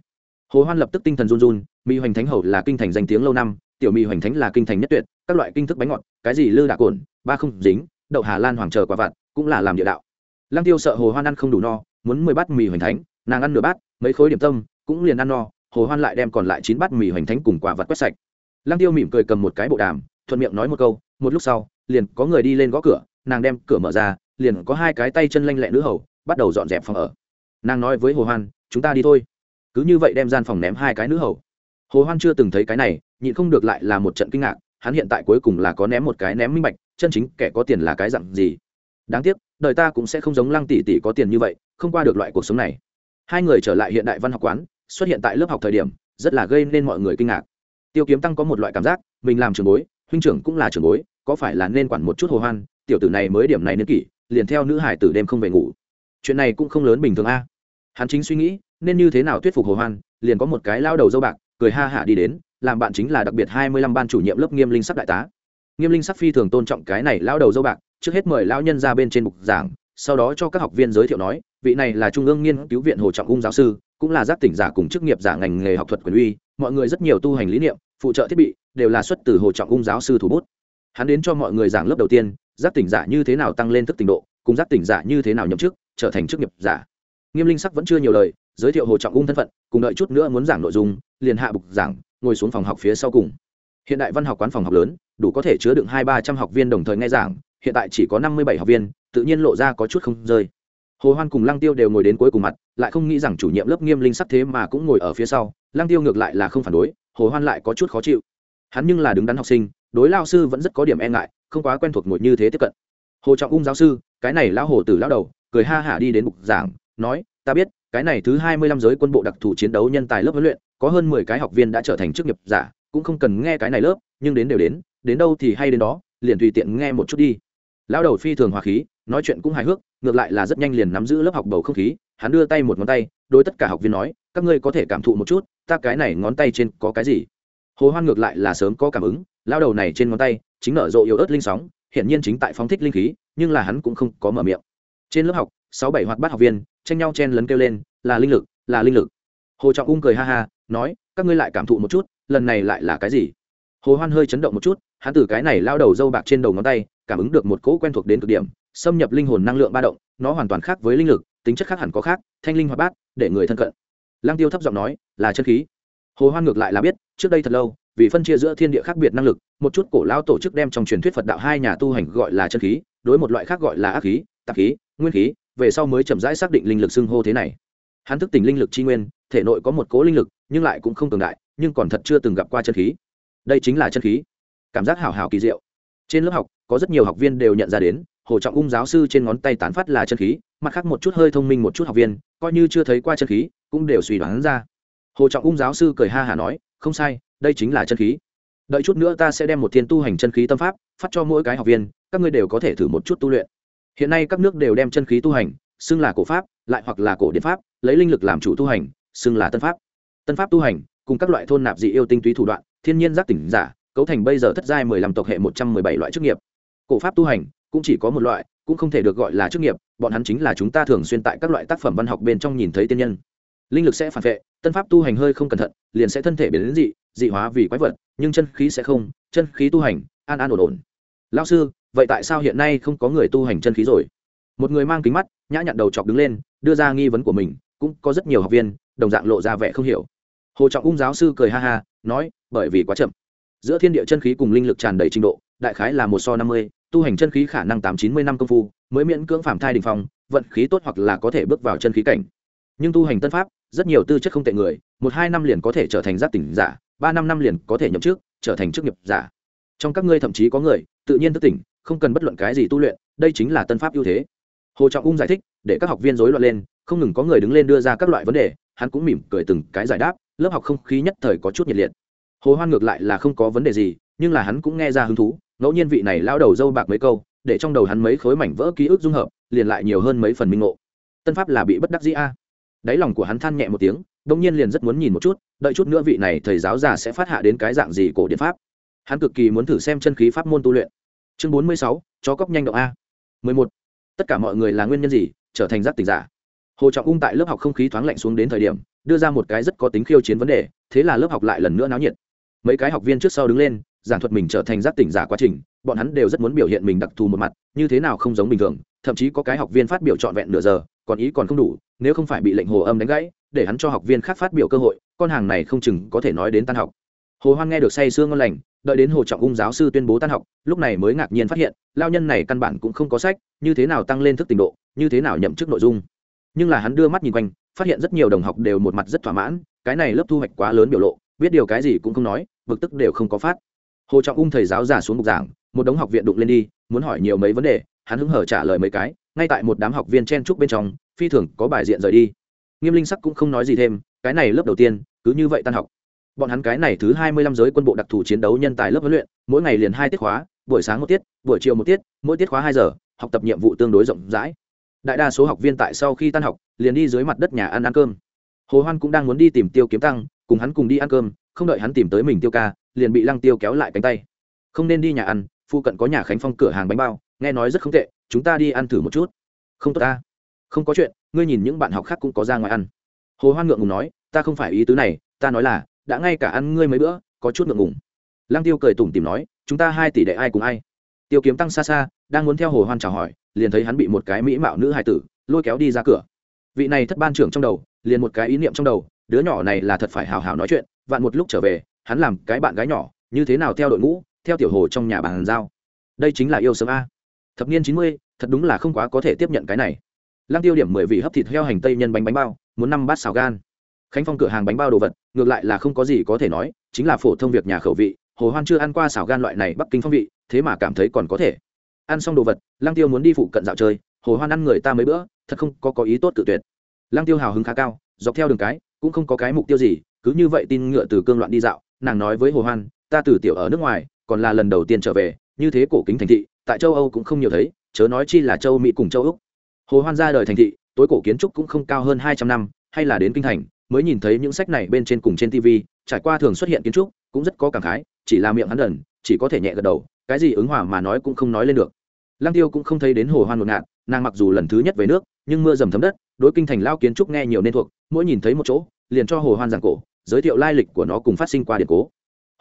Hồ hoan lập tức tinh thần run run mỹ hoành thánh hầu là kinh thành danh tiếng lâu năm, tiểu mỹ hoành thánh là kinh thành nhất tuyệt, các loại kinh thức bánh ngọt, cái gì lư đạ cồn, ba không dính đậu hà lan hoàng chờ quả vặt, cũng là làm địa đạo. Lăng tiêu sợ hồ hoan ăn không đủ no, muốn mười bát mì hoành thánh, nàng ăn nửa bát, mấy khối điểm tâm, cũng liền ăn no, hồ hoan lại đem còn lại chín bát mì hoành thánh cùng quả vặt quét sạch. Lăng tiêu mỉm cười cầm một cái bộ đàm, thuận miệng nói một câu, một lúc sau, liền có người đi lên gõ cửa, nàng đem cửa mở ra, liền có hai cái tay chân lanh lẹ nữ hầu, bắt đầu dọn dẹp phòng ở. Nàng nói với hồ hoan, chúng ta đi thôi. Cứ như vậy đem gian phòng ném hai cái nữ hầu. Hồ hoan chưa từng thấy cái này, nhịn không được lại là một trận kinh ngạc, hắn hiện tại cuối cùng là có ném một cái ném minh bạch chân chính kẻ có tiền là cái dặn gì? Đáng tiếc, đời ta cũng sẽ không giống lăng tỷ tỷ có tiền như vậy, không qua được loại cuộc sống này. Hai người trở lại hiện đại văn học quán, xuất hiện tại lớp học thời điểm, rất là gây nên mọi người kinh ngạc. Tiêu kiếm tăng có một loại cảm giác, mình làm trường bối, huynh trưởng cũng là trường bối, có phải là nên quản một chút hồ hoan, tiểu tử này mới điểm này niên kỷ, liền theo nữ hải tử đêm không về ngủ. Chuyện này cũng không lớn bình thường a. Hắn chính suy nghĩ, nên như thế nào thuyết phục hồ hoan, liền có một cái lao đầu dâu bạc, cười ha hả đi đến, làm bạn chính là đặc biệt hai mươi lăm ban chủ nhiệm lớp nghiêm linh sắp đại tá nghiêm linh sắc phi thường tôn trọng cái này lao đầu dâu bạc, trước hết mời lao nhân ra bên trên mục giảng, sau đó cho các học viên giới thiệu nói, vị này là trung ương nghiên cứu viện hồ trọng ung giáo sư, cũng là giác tỉnh giả cùng chức nghiệp giả ngành nghề học thuật quyền uy, mọi người rất nhiều tu hành lý niệm, phụ trợ thiết bị, đều là xuất từ hồ trọng ung giáo sư thủ bút. Hắn đến cho mọi người giảng lớp đầu tiên, giác tỉnh giả như thế nào tăng lên thức tỉnh độ, cùng giác tỉnh giả như thế nào nhậm chức, trở thành chức nghiệp giả. Nghiêm linh sắc vẫn chưa nhiều lời, giới thiệu hồ trọng ung thân phận, cùng đợi chút nữa muốn giảng nội dung, liền hạ bục giảng, ngồi xuống phòng học phía sau cùng. Hiện đại văn học quán phòng học lớn đủ có thể chứa đựng hai ba trăm học viên đồng thời nghe giảng, hiện tại chỉ có năm mươi bảy học viên, tự nhiên lộ ra có chút không rơi. Hồ hoan cùng lăng tiêu đều ngồi đến cuối cùng mặt, lại không nghĩ rằng chủ nhiệm lớp nghiêm linh sắc thế mà cũng ngồi ở phía sau, lăng tiêu ngược lại là không phản đối, hồ hoan lại có chút khó chịu. Hắn nhưng là đứng đắn học sinh, đối lao sư vẫn rất có điểm e ngại, không quá quen thuộc ngồi như thế tiếp cận. Hồ trọng ung giáo sư, cái này lão hồ tử lão đầu, cười ha hả đi đến mục giảng, nói, ta biết, cái này thứ hai mươi lăm giới quân bộ đặc thù chiến đấu nhân tài lớp huấn luyện, có hơn mười cái học viên đã trở thành chức nghiệp giả, cũng không cần nghe cái này lớp, nhưng đến đều đến đến đâu thì hay đến đó, liền tùy tiện nghe một chút đi. Lão đầu phi thường hòa khí, nói chuyện cũng hài hước, ngược lại là rất nhanh liền nắm giữ lớp học bầu không khí, hắn đưa tay một ngón tay, đối tất cả học viên nói, các ngươi có thể cảm thụ một chút, ta cái này ngón tay trên có cái gì? Hồ hoan ngược lại là sớm có cảm ứng lao đầu này trên ngón tay, chính nở rộ yếu ớt linh sóng hiện nhiên chính tại phóng thích linh khí, nhưng là hắn cũng không có mở miệng. Trên lớp học, sáu bảy hoặc bát học viên, tranh nhau chen lấn kêu lên, là linh lực, là linh lực. Hồ trọng ung cười ha ha, nói, các ngươi lại cảm thụ một chút, lần này lại là cái gì? Hồ hoan hơi chấn động một chút, hắn từ cái này lao đầu dâu bạc trên đầu ngón tay, cảm ứng được một cỗ quen thuộc đến cực điểm, xâm nhập linh hồn năng lượng ba động, nó hoàn toàn khác với linh lực, tính chất khác hẳn có khác, thanh linh hoạt bát, để người thân cận. Lang tiêu thấp giọng nói, là chân khí. Hồ hoan ngược lại là biết, trước đây thật lâu, vì phân chia giữa thiên địa khác biệt năng lực, một chút cổ lao tổ chức đem trong truyền thuyết phật đạo hai nhà tu hành gọi là chân khí, đối một loại khác gọi là ác khí, tạp khí, nguyên khí, về sau mới chậm rãi xác định linh lực xưng hô thế này. Hắn thức tỉnh linh lực tri nguyên, thể nội có một cố linh lực, nhưng lại cũng không cường đại, nhưng còn thật chưa từng gặp qua chân khí đây chính là chân khí. Cảm giác hào hào kỳ diệu. Trên lớp học, có rất nhiều học viên đều nhận ra đến, hồ trọng ung giáo sư trên ngón tay tán phát là chân khí, mặt khác một chút hơi thông minh một chút học viên, coi như chưa thấy qua chân khí, cũng đều suy đoán ra. Hồ trọng ung giáo sư cười ha hả nói, không sai, đây chính là chân khí. Đợi chút nữa ta sẽ đem một thiên tu hành chân khí tâm pháp, phát cho mỗi cái học viên, các ngươi đều có thể thử một chút tu luyện. Hiện nay các nước đều đem chân khí tu hành, xưng là cổ pháp, lại hoặc là cổ điện pháp, lấy linh lực làm chủ tu hành, xưng là tân pháp. Tân pháp tu hành, cùng các loại thôn nạp dị yêu tinh túy thủ đoạn thiên nhiên giác tỉnh giả, cấu thành bây giờ thất giai mười lăm tộc hệ một trăm mười bảy loại chức nghiệp. Cổ pháp tu hành cũng chỉ có một loại, cũng không thể được gọi là chức nghiệp, bọn hắn chính là chúng ta thường xuyên tại các loại tác phẩm văn học bên trong nhìn thấy tiên nhân. Linh lực sẽ phản vệ, tân pháp tu hành hơi không cẩn thận, liền sẽ thân thể biến đến dị dị hóa vì quái vật, nhưng chân khí sẽ không, chân khí tu hành, an an ổn ổn. Lao sư, vậy tại sao hiện nay không có người tu hành chân khí rồi? Một người mang kính mắt, nhã nhặn đầu chọc đứng lên, đưa ra nghi vấn của mình, cũng có rất nhiều học viên, đồng dạng lộ ra vẻ không hiểu. Hồ trọng ung giáo sư cười ha ha, nói bởi vì quá chậm. Giữa thiên địa chân khí cùng linh lực tràn đầy trình độ, đại khái là một so năm mươi, tu hành chân khí khả năng tám chín mươi năm công phu, mới miễn cưỡng phạm thai đình phong, vận khí tốt hoặc là có thể bước vào chân khí cảnh. Nhưng tu hành tân pháp, rất nhiều tư chất không tệ người, một hai năm liền có thể trở thành giác tỉnh giả, ba năm năm liền có thể nhậm chức, trở thành chức nghiệp giả. Trong các ngươi thậm chí có người, tự nhiên thức tỉnh, không cần bất luận cái gì tu luyện, đây chính là tân pháp ưu thế. Hồ trọng ung giải thích, để các học viên rối loạn lên, không ngừng có người đứng lên đưa ra các loại vấn đề, hắn cũng mỉm cười từng cái giải đáp, lớp học không khí nhất thời có chút nhiệt liệt hồ hoan ngược lại là không có vấn đề gì, nhưng là hắn cũng nghe ra hứng thú, ngẫu nhiên vị này lao đầu dâu bạc mấy câu, để trong đầu hắn mấy khối mảnh vỡ ký ức dung hợp, liền lại nhiều hơn mấy phần minh ngộ. Tân pháp là bị bất đắc dĩ a. Đáy lòng của hắn than nhẹ một tiếng đông nhiên liền rất muốn nhìn một chút, đợi chút nữa vị này thầy giáo già sẽ phát hạ đến cái dạng gì cổ điện pháp. Hắn cực kỳ muốn thử xem chân khí pháp môn tu luyện. Chương bốn mươi sáu, chó cóc nhanh động a. mười một. Tất cả mọi người là nguyên nhân gì trở thành giác tỉnh giả? Hồ trọng ung tại lớp học không khí thoáng lạnh xuống đến thời điểm, đưa ra một cái rất có tính khiêu chiến vấn đề, thế là lớp học lại lần nữa náo nhiệt mấy cái học viên trước sau đứng lên, giảng thuật mình trở thành giác tỉnh giả quá trình, bọn hắn đều rất muốn biểu hiện mình đặc thù một mặt, như thế nào không giống bình thường, thậm chí có cái học viên phát biểu trọn vẹn nửa giờ, còn ý còn không đủ, nếu không phải bị lệnh hồ âm đánh gãy, để hắn cho học viên khác phát biểu cơ hội, con hàng này không chừng có thể nói đến tan học. Hồ hoan nghe được say sương ngon lành, đợi đến hồ trọng ung giáo sư tuyên bố tan học, lúc này mới ngạc nhiên phát hiện, lao nhân này căn bản cũng không có sách, như thế nào tăng lên thức tình độ, như thế nào nhậm chức nội dung. Nhưng là hắn đưa mắt nhìn quanh, phát hiện rất nhiều đồng học đều một mặt rất thỏa mãn, cái này lớp thu hoạch quá lớn biểu lộ biết điều cái gì cũng không nói, bực tức đều không có phát. Hồ trọng ung thầy giáo giả xuống bục giảng, một đống học viện đụng lên đi, muốn hỏi nhiều mấy vấn đề, hắn hứng hở trả lời mấy cái, ngay tại một đám học viên chen trúc bên trong, phi thường có bài diện rời đi. Nghiêm linh sắc cũng không nói gì thêm, cái này lớp đầu tiên, cứ như vậy tan học. Bọn hắn cái này thứ hai mươi lăm giới quân bộ đặc thù chiến đấu nhân tài lớp huấn luyện, mỗi ngày liền hai tiết khóa, buổi sáng một tiết, buổi chiều một tiết, mỗi tiết khóa hai giờ, học tập nhiệm vụ tương đối rộng rãi. Đại đa số học viên tại sau khi tan học, liền đi dưới mặt đất nhà ăn ăn cơm. Hồ hoan cũng đang muốn đi tìm tiêu kiếm tăng cùng hắn cùng đi ăn cơm, không đợi hắn tìm tới mình tiêu ca, liền bị lăng tiêu kéo lại cánh tay. Không nên đi nhà ăn phụ cận có nhà khánh phong cửa hàng bánh bao, nghe nói rất không tệ, chúng ta đi ăn thử một chút. Không tốt ta. Không có chuyện, ngươi nhìn những bạn học khác cũng có ra ngoài ăn. Hồ hoan ngượng ngùng nói, ta không phải ý tứ này, ta nói là, đã ngay cả ăn ngươi mấy bữa, có chút ngượng ngùng. Lăng tiêu cười tủm tìm nói, chúng ta hai tỷ đệ ai cùng ai? Tiêu kiếm tăng xa xa, đang muốn theo hồ hoan chào hỏi, liền thấy hắn bị một cái mỹ mạo nữ hài tử, lôi kéo đi ra cửa. Vị này thất ban trưởng trong đầu, liền một cái ý niệm trong đầu đứa nhỏ này là thật phải hào hào nói chuyện, vạn một lúc trở về, hắn làm cái bạn gái nhỏ, như thế nào theo đội ngũ, theo tiểu hồ trong nhà bàn giao. Đây chính là yêu sớm a. Thập niên chín mươi, thật đúng là không quá có thể tiếp nhận cái này. Lăng tiêu điểm mười vị hấp thịt heo hành tây nhân bánh bánh bao, muốn năm bát xào gan. Khánh phong cửa hàng bánh bao đồ vật, ngược lại là không có gì có thể nói, chính là phổ thông việc nhà khẩu vị, hồ hoan chưa ăn qua xào gan loại này bắc kinh phong vị, thế mà cảm thấy còn có thể. Ăn xong đồ vật, lăng tiêu muốn đi phụ cận dạo chơi, hồ hoan ăn người ta mấy bữa, thật không có có ý tốt tự tuyệt. Lăng tiêu hào hứng khá cao, dọc theo đường cái cũng không có cái mục tiêu gì, cứ như vậy tin ngựa từ cương loạn đi dạo, nàng nói với hồ hoan, ta từ tiểu ở nước ngoài, còn là lần đầu tiên trở về, như thế cổ kính thành thị, tại châu âu cũng không nhiều thấy, chớ nói chi là châu mỹ cùng châu úc. Hồ hoan ra đời thành thị, tối cổ kiến trúc cũng không cao hơn hai trăm năm, hay là đến kinh thành, mới nhìn thấy những sách này bên trên cùng trên tv trải qua thường xuất hiện kiến trúc, cũng rất có cảm khái, chỉ là miệng hắn đần chỉ có thể nhẹ gật đầu, cái gì ứng hòa mà nói cũng không nói lên được. Lăng tiêu cũng không thấy đến hồ hoan ngột ngạt, nàng mặc dù lần thứ nhất về nước, nhưng mưa dầm thấm đất đối kinh thành lao kiến trúc nghe nhiều nên thuộc, mỗi nhìn thấy một chỗ, liền cho hồ hoan giảng cổ, giới thiệu lai lịch của nó cùng phát sinh qua điện cố.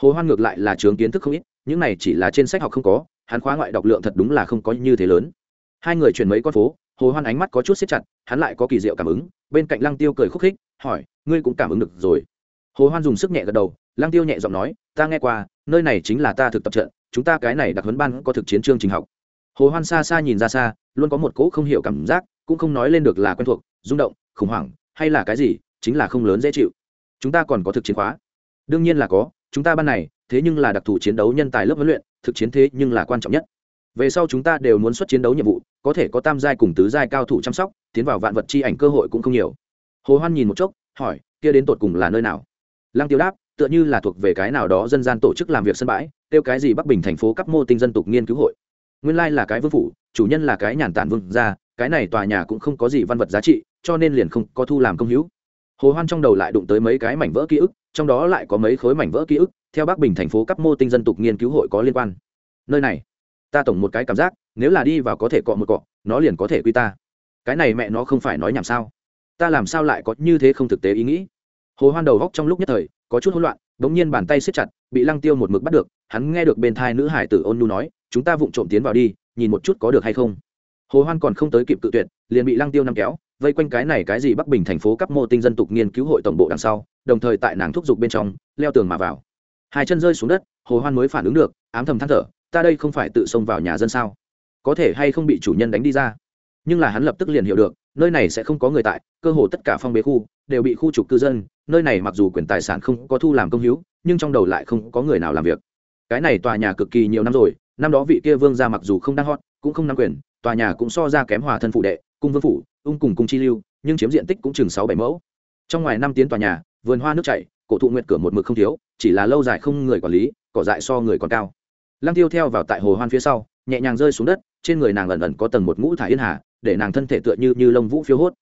Hồ hoan ngược lại là trường kiến thức không ít, những này chỉ là trên sách học không có, hắn khóa ngoại đọc lượng thật đúng là không có như thế lớn. Hai người chuyển mấy con phố, hồ hoan ánh mắt có chút xếp chặt, hắn lại có kỳ diệu cảm ứng, bên cạnh lăng tiêu cười khúc khích, hỏi, ngươi cũng cảm ứng được rồi. Hồ hoan dùng sức nhẹ gật đầu, lăng tiêu nhẹ giọng nói, ta nghe qua, nơi này chính là ta thực tập trận, chúng ta cái này đặc huấn ban có thực chiến chương trình học. Hồ hoan xa xa nhìn ra xa, luôn có một cỗ không hiểu cảm giác cũng không nói lên được là quen thuộc, rung động, khủng hoảng, hay là cái gì, chính là không lớn dễ chịu. Chúng ta còn có thực chiến khóa. Đương nhiên là có, chúng ta ban này, thế nhưng là đặc thù chiến đấu nhân tài lớp huấn luyện, thực chiến thế nhưng là quan trọng nhất. Về sau chúng ta đều muốn xuất chiến đấu nhiệm vụ, có thể có tam giai cùng tứ giai cao thủ chăm sóc, tiến vào vạn vật chi ảnh cơ hội cũng không nhiều. Hồ hoan nhìn một chốc, hỏi, kia đến tột cùng là nơi nào? Lăng tiêu đáp, tựa như là thuộc về cái nào đó dân gian tổ chức làm việc sân bãi tiêu cái gì bắc bình thành phố cấp mô tinh dân tục nghiên cứu hội. Nguyên lai là cái vương phủ, chủ nhân là cái nhàn tản vương gia cái này tòa nhà cũng không có gì văn vật giá trị, cho nên liền không có thu làm công hữu. Hồ hoan trong đầu lại đụng tới mấy cái mảnh vỡ ký ức, trong đó lại có mấy khối mảnh vỡ ký ức, theo bắc bình thành phố cấp mô tinh dân tục nghiên cứu hội có liên quan. Nơi này, ta tổng một cái cảm giác, nếu là đi vào có thể cọ một cọ, nó liền có thể quy ta. Cái này mẹ nó không phải nói nhảm sao? Ta làm sao lại có như thế không thực tế ý nghĩ? Hồ hoan đầu góc trong lúc nhất thời, có chút hỗn loạn đống nhiên bàn tay siết chặt, bị lăng tiêu một mực bắt được, hắn nghe được bên thai nữ hải tử ôn nhu nói, chúng ta vụng trộm tiến vào đi, nhìn một chút có được hay không? Hồ hoan còn không tới kịp cự tuyệt, liền bị lăng tiêu nắm kéo, vây quanh cái này cái gì bắc bình thành phố cấp mô tinh dân tục nghiên cứu hội tổng bộ đằng sau, đồng thời tại nàng thúc giục bên trong, leo tường mà vào. Hai chân rơi xuống đất, hồ hoan mới phản ứng được, ám thầm than thở, ta đây không phải tự xông vào nhà dân sao? Có thể hay không bị chủ nhân đánh đi ra? Nhưng là hắn lập tức liền hiểu được, nơi này sẽ không có người tại, cơ hồ tất cả phong bế khu đều bị khu trục cư dân, nơi này mặc dù quyền tài sản không có thu làm công hữu, nhưng trong đầu lại không có người nào làm việc. Cái này tòa nhà cực kỳ nhiều năm rồi, năm đó vị kia vương ra mặc dù không đang hot, cũng không nắm quyền tòa nhà cũng so ra kém hòa thân phụ đệ, cung vương phủ, ung cùng cung chi lưu, nhưng chiếm diện tích cũng chừng sáu bảy mẫu. Trong ngoài năm tiến tòa nhà, vườn hoa nước chảy, cổ thụ nguyện cửa một mực không thiếu, chỉ là lâu dài không người quản lý, cỏ dại so người còn cao. Lăng tiêu theo vào tại hồ hoan phía sau, nhẹ nhàng rơi xuống đất, trên người nàng ẩn ẩn có tầng một ngũ thải yên hà, để nàng thân thể tựa như như lông vũ phiêu hốt.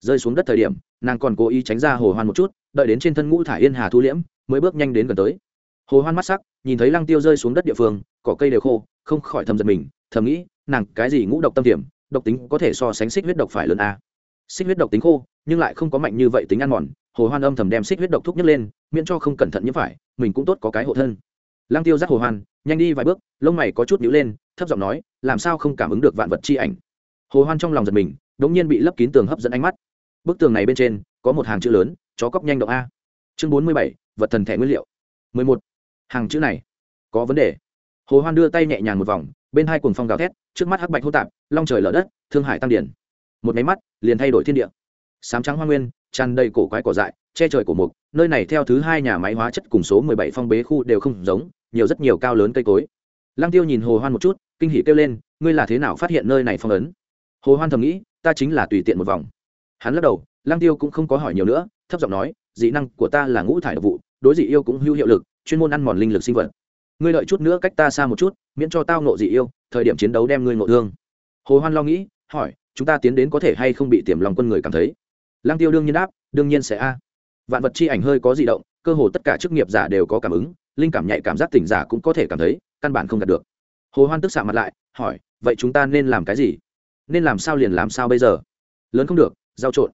Rơi xuống đất thời điểm, nàng còn cố ý tránh ra hồ hoan một chút, đợi đến trên thân ngũ thải yên hà thu liễm, mới bước nhanh đến gần tới. Hồ hoan mắt sắc, nhìn thấy lăng tiêu rơi xuống đất địa phương, cỏ cây đều khô, không khỏi thầm giật mình, thầm nghĩ nàng cái gì ngũ độc tâm điểm, độc tính có thể so sánh xích huyết độc phải lớn a. Xích huyết độc tính khô, nhưng lại không có mạnh như vậy tính ăn mòn, hồ hoan âm thầm đem xích huyết độc thúc nhấc lên, miễn cho không cẩn thận như phải, mình cũng tốt có cái hộ thân. Lăng tiêu giác hồ hoan, nhanh đi vài bước, lông mày có chút nhíu lên, thấp giọng nói, làm sao không cảm ứng được vạn vật chi ảnh? Hồ hoan trong lòng giật mình đống nhiên bị lấp kín tường hấp dẫn ánh mắt. Bức tường này bên trên, có một hàng chữ lớn, chó cóc nhanh động a. Chương bốn mươi bảy, vật thần thẻ nguyên liệu. mười một, hàng chữ này, có vấn đề. Hồ hoan đưa tay nhẹ nhàng một vòng bên hai cuồng phong gào thét, trước mắt hắc bạch hô tạp, long trời lở đất, thương hải tăng điển. Một máy mắt, liền thay đổi thiên địa. Sám trắng hoa nguyên, tràn đầy cổ quái cỏ dại, che trời cổ mục, nơi này theo thứ hai nhà máy hóa chất cùng số mười bảy phong bế khu đều không giống, nhiều rất nhiều cao lớn cây cối. Lăng tiêu nhìn hồ hoan một chút, kinh hỉ kêu lên, ngươi là thế nào phát hiện nơi này phong ấn? Hồ hoan thầm nghĩ, ta chính là tùy tiện một vòng. Hắn lắc đầu, lăng tiêu cũng không có hỏi nhiều nữa, thấp giọng nói, dị năng của ta là ngũ thải độc vụ, đối dị yêu cũng hữu hiệu lực, chuyên môn ăn mòn linh lực sinh vật ngươi đợi chút nữa cách ta xa một chút, miễn cho tao nộ dị yêu, thời điểm chiến đấu đem ngươi ngộ thương. Hồ hoan lo nghĩ, hỏi, chúng ta tiến đến có thể hay không bị tiềm lòng quân người cảm thấy? Lăng tiêu đương nhiên đáp, đương nhiên sẽ a. Vạn vật chi ảnh hơi có dị động, cơ hồ tất cả chức nghiệp giả đều có cảm ứng, linh cảm nhạy cảm giác tỉnh giả cũng có thể cảm thấy, căn bản không đạt được. Hồ hoan tức xạ mặt lại, hỏi, vậy chúng ta nên làm cái gì? Nên làm sao liền làm sao bây giờ? Lớn không được, giao trộn.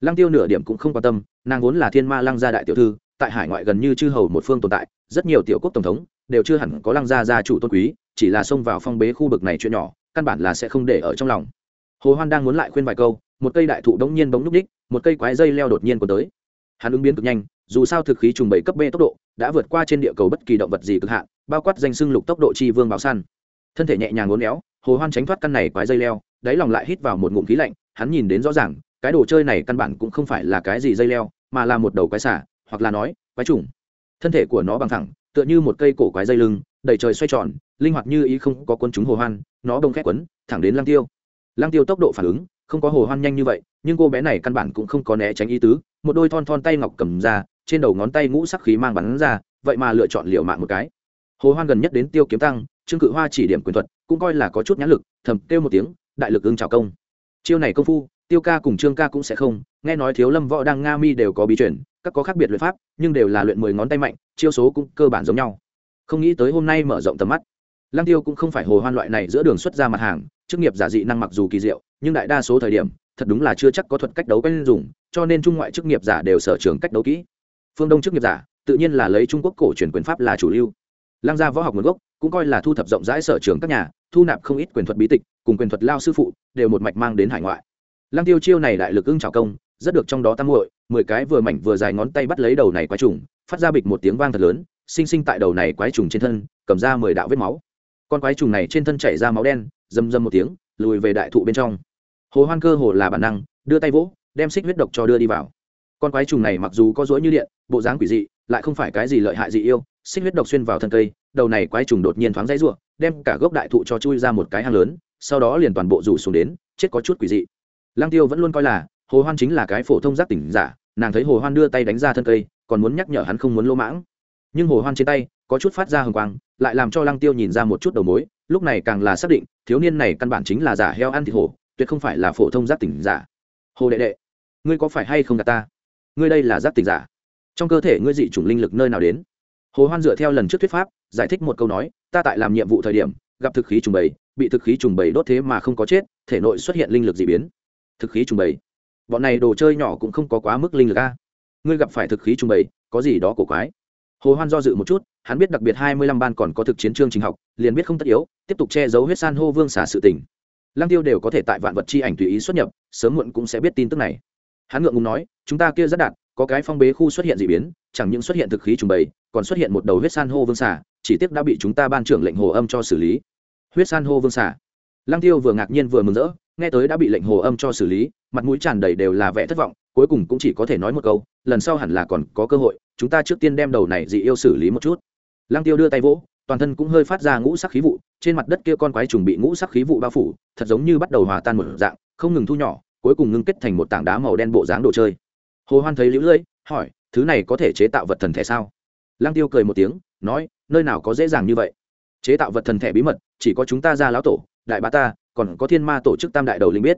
Lăng tiêu nửa điểm cũng không quan tâm, nàng vốn là thiên ma lăng gia đại tiểu thư, tại hải ngoại gần như chư hầu một phương tồn tại, rất nhiều tiểu quốc tổng thống đều chưa hẳn có lăng gia gia chủ tôn quý, chỉ là xông vào phong bế khu vực này chuyện nhỏ, căn bản là sẽ không để ở trong lòng. Hồ hoan đang muốn lại khuyên vài câu, một cây đại thụ đống nhiên bỗng núp đích, một cây quái dây leo đột nhiên của tới. Hắn ứng biến cực nhanh, dù sao thực khí trùng bảy cấp b tốc độ, đã vượt qua trên địa cầu bất kỳ động vật gì cực hạn, bao quát danh xưng lục tốc độ chi vương báo săn. Thân thể nhẹ nhàng uốn éo, hồ hoan tránh thoát căn này quái dây leo, đáy lòng lại hít vào một ngụm khí lạnh, hắn nhìn đến rõ ràng, cái đồ chơi này căn bản cũng không phải là cái gì dây leo, mà là một đầu quái xả, hoặc là nói, quái trùng. Thân thể của nó bằng thẳng tựa như một cây cổ quái dây lưng, đầy trời xoay tròn, linh hoạt như ý không có quân chúng hồ hoan, nó đông khét quấn, thẳng đến lang tiêu. Lang tiêu tốc độ phản ứng, không có hồ hoan nhanh như vậy, nhưng cô bé này căn bản cũng không có né tránh ý tứ, một đôi thon thon tay ngọc cầm ra, trên đầu ngón tay ngũ sắc khí mang bắn ra, vậy mà lựa chọn liều mạng một cái. Hồ hoan gần nhất đến tiêu kiếm tăng, trương cự hoa chỉ điểm quyền thuật, cũng coi là có chút nhãn lực, thầm kêu một tiếng, đại lực ưng chào công. Chiêu này công phu, tiêu ca cùng trương ca cũng sẽ không, nghe nói thiếu lâm võ đang nga mi đều có bí truyền các có khác biệt luyện pháp, nhưng đều là luyện mười ngón tay mạnh, chiêu số cũng cơ bản giống nhau. Không nghĩ tới hôm nay mở rộng tầm mắt. Lăng tiêu cũng không phải hồ hoan loại này giữa đường xuất ra mặt hàng, chức nghiệp giả dị năng mặc dù kỳ diệu, nhưng đại đa số thời điểm, thật đúng là chưa chắc có thuật cách đấu quen dùng, cho nên trung ngoại chức nghiệp giả đều sở trường cách đấu kỹ. Phương đông chức nghiệp giả, tự nhiên là lấy trung quốc cổ truyền quyền pháp là chủ lưu. Lăng gia võ học nguồn gốc, cũng coi là thu thập rộng rãi sở trường các nhà, thu nạp không ít quyền thuật bí tịch, cùng quyền thuật lao sư phụ, đều một mạch mang đến hải ngoại. Lăng tiêu chiêu này đại lực ưng trào công rất được trong đó tam muội, mười cái vừa mảnh vừa dài ngón tay bắt lấy đầu này quái trùng, phát ra bịch một tiếng vang thật lớn, sinh sinh tại đầu này quái trùng trên thân, cầm ra mười đạo vết máu. Con quái trùng này trên thân chảy ra máu đen dầm dầm một tiếng, lùi về đại thụ bên trong. Hồ hoan cơ hồ là bản năng, đưa tay vỗ, đem xích huyết độc cho đưa đi vào. Con quái trùng này mặc dù có rối như điện, bộ dáng quỷ dị, lại không phải cái gì lợi hại gì yêu, xích huyết độc xuyên vào thân cây, đầu này quái trùng đột nhiên thoáng dãy ruộng đem cả gốc đại thụ cho chui ra một cái hang lớn, sau đó liền toàn bộ rủ xuống đến, chết có chút quỷ dị. Lang tiêu vẫn luôn coi là hồ hoan chính là cái phổ thông giác tỉnh giả, nàng thấy hồ hoan đưa tay đánh ra thân cây, còn muốn nhắc nhở hắn không muốn lỗ mãng. Nhưng hồ hoan trên tay, có chút phát ra hừng quang, lại làm cho lăng tiêu nhìn ra một chút đầu mối, lúc này càng là xác định, thiếu niên này căn bản chính là giả heo ăn thịt hổ, tuyệt không phải là phổ thông giác tỉnh giả. Hồ đệ đệ, ngươi có phải hay không gạt ta? Ngươi đây là giác tỉnh giả. Trong cơ thể ngươi dị chủng linh lực nơi nào đến? Hồ hoan dựa theo lần trước thuyết pháp, giải thích một câu nói, ta tại làm nhiệm vụ thời điểm, gặp thực khí trùng bầy, bị thực khí trùng bầy đốt thế mà không có chết, thể nội xuất hiện linh lực dị biến. Thực khí trùng bầy bọn này đồ chơi nhỏ cũng không có quá mức linh lực a. Ngươi gặp phải thực khí trung bày, có gì đó cổ quái. Hồ hoan do dự một chút hắn biết đặc biệt hai mươi lăm ban còn có thực chiến chương trình học liền biết không tất yếu tiếp tục che giấu huyết san hô vương xả sự tình. Lăng tiêu đều có thể tại vạn vật chi ảnh tùy ý xuất nhập sớm muộn cũng sẽ biết tin tức này. Hắn ngượng ngùng nói chúng ta kia rất đạt có cái phong bế khu xuất hiện dị biến chẳng những xuất hiện thực khí trùng bày, còn xuất hiện một đầu huyết san hô vương xả chỉ tiếc đã bị chúng ta ban trưởng lệnh hồ âm cho xử lý. Huyết san hô vương xả. Lăng tiêu vừa ngạc nhiên vừa mừng rỡ nghe tới đã bị lệnh hồ âm cho xử lý, mặt mũi tràn đầy đều là vẻ thất vọng, cuối cùng cũng chỉ có thể nói một câu, lần sau hẳn là còn có cơ hội, chúng ta trước tiên đem đầu này dị yêu xử lý một chút. Lăng tiêu đưa tay vỗ, toàn thân cũng hơi phát ra ngũ sắc khí vụ, trên mặt đất kia con quái trùng bị ngũ sắc khí vụ bao phủ, thật giống như bắt đầu hòa tan một dạng, không ngừng thu nhỏ, cuối cùng ngưng kết thành một tảng đá màu đen bộ dáng đồ chơi. Hồ hoan thấy lũ lưỡi, hỏi, thứ này có thể chế tạo vật thần thể sao? Lăng tiêu cười một tiếng, nói, nơi nào có dễ dàng như vậy. Chế tạo vật thần thể bí mật, chỉ có chúng ta ra lão tổ, đại bá ta còn có thiên ma tổ chức tam đại đầu linh biết.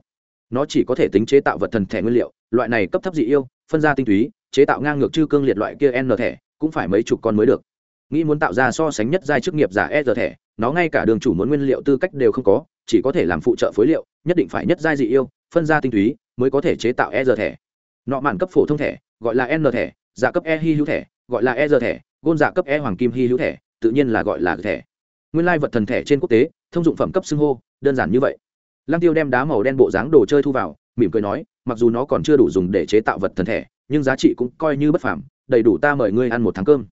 Nó chỉ có thể tính chế tạo vật thần thể nguyên liệu, loại này cấp thấp dị yêu, phân ra tinh túy, chế tạo ngang ngược chư cương liệt loại kia n thẻ, cũng phải mấy chục con mới được. Nghĩ muốn tạo ra so sánh nhất giai chức nghiệp giả e giờ thẻ, nó ngay cả đường chủ muốn nguyên liệu tư cách đều không có, chỉ có thể làm phụ trợ phối liệu, nhất định phải nhất giai dị yêu, phân ra tinh túy, mới có thể chế tạo e giờ thẻ. Nọ mạn cấp phổ thông thẻ, gọi là n thẻ giả cấp e hy hữu thẻ, gọi là e giờ thẻ, gôn giả cấp e hoàng kim hy hữu thẻ, tự nhiên là gọi là thẻ nguyên lai vật thần thẻ trên quốc tế, thông dụng phẩm cấp xưng hô, đơn giản như vậy. Lăng tiêu đem đá màu đen bộ dáng đồ chơi thu vào, mỉm cười nói, mặc dù nó còn chưa đủ dùng để chế tạo vật thần thẻ, nhưng giá trị cũng coi như bất phàm, đầy đủ ta mời ngươi ăn một tháng cơm.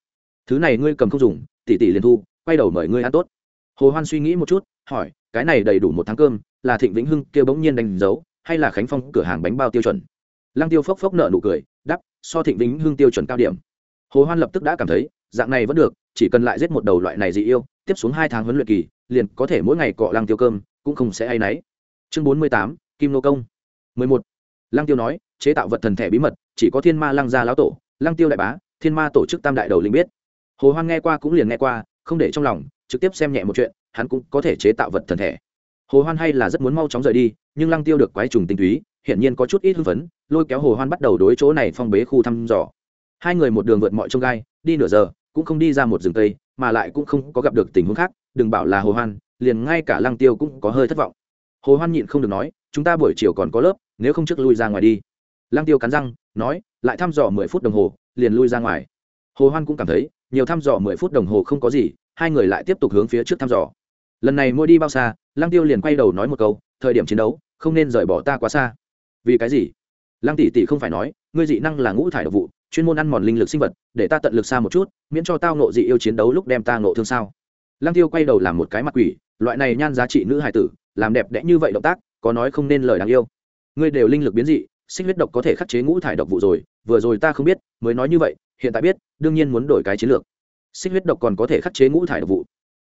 Thứ này ngươi cầm không dùng, tỷ tỷ liền thu, quay đầu mời ngươi ăn tốt. Hồ hoan suy nghĩ một chút, hỏi, cái này đầy đủ một tháng cơm, là thịnh vĩnh hưng kêu bỗng nhiên đánh dấu, hay là khánh phong cửa hàng bánh bao tiêu chuẩn? Lăng tiêu phốc phốc nợ nụ cười đắp so thịnh vĩnh Hưng tiêu chuẩn cao điểm. Hồ hoan lập tức đã cảm thấy dạng này vẫn được, chỉ cần lại giết một đầu loại này dị yêu, tiếp xuống hai tháng huấn luyện kỳ, liền có thể mỗi ngày cọ lăng tiêu cơm, cũng không sẽ hay náy. Chương bốn mươi tám, kim nô công. mười một. Lăng tiêu nói, chế tạo vật thần thể bí mật, chỉ có thiên ma lăng gia lão tổ, lăng tiêu đại bá, thiên ma tổ chức tam đại đầu linh biết. Hồ hoan nghe qua cũng liền nghe qua, không để trong lòng, trực tiếp xem nhẹ một chuyện, hắn cũng có thể chế tạo vật thần thể hồ hoan hay là rất muốn mau chóng rời đi, nhưng lăng tiêu được quái trùng tinh túy, hiển nhiên có chút ít hưng phấn, lôi kéo hồ hoan bắt đầu đối chỗ này phong bế khu thăm dò. Hai người một đường vượt mọi trông gai, đi nửa giờ cũng không đi ra một rừng tây, mà lại cũng không có gặp được tình huống khác, đừng bảo là hồ hoan, liền ngay cả lăng tiêu cũng có hơi thất vọng. Hồ hoan nhịn không được nói, chúng ta buổi chiều còn có lớp, nếu không trước lui ra ngoài đi. Lăng tiêu cắn răng, nói, lại thăm dò mười phút đồng hồ, liền lui ra ngoài. Hồ hoan cũng cảm thấy, nhiều thăm dò mười phút đồng hồ không có gì, hai người lại tiếp tục hướng phía trước thăm dò. Lần này mua đi bao xa, lăng tiêu liền quay đầu nói một câu, thời điểm chiến đấu, không nên rời bỏ ta quá xa. Vì cái gì? Lăng tỷ tỷ không phải nói, ngươi dị năng là ngũ thải độc vụ chuyên môn ăn mòn linh lực sinh vật, để ta tận lực xa một chút, miễn cho tao nộ dị yêu chiến đấu lúc đem ta nộ thương sao? Lăng tiêu quay đầu làm một cái mặt quỷ, loại này nhan giá trị nữ hài tử, làm đẹp đẽ như vậy động tác, có nói không nên lời đáng yêu. Ngươi đều linh lực biến dị, sinh huyết độc có thể khắc chế ngũ thải độc vụ rồi, vừa rồi ta không biết, mới nói như vậy, hiện tại biết, đương nhiên muốn đổi cái chiến lược. Sinh huyết độc còn có thể khắc chế ngũ thải độc vụ.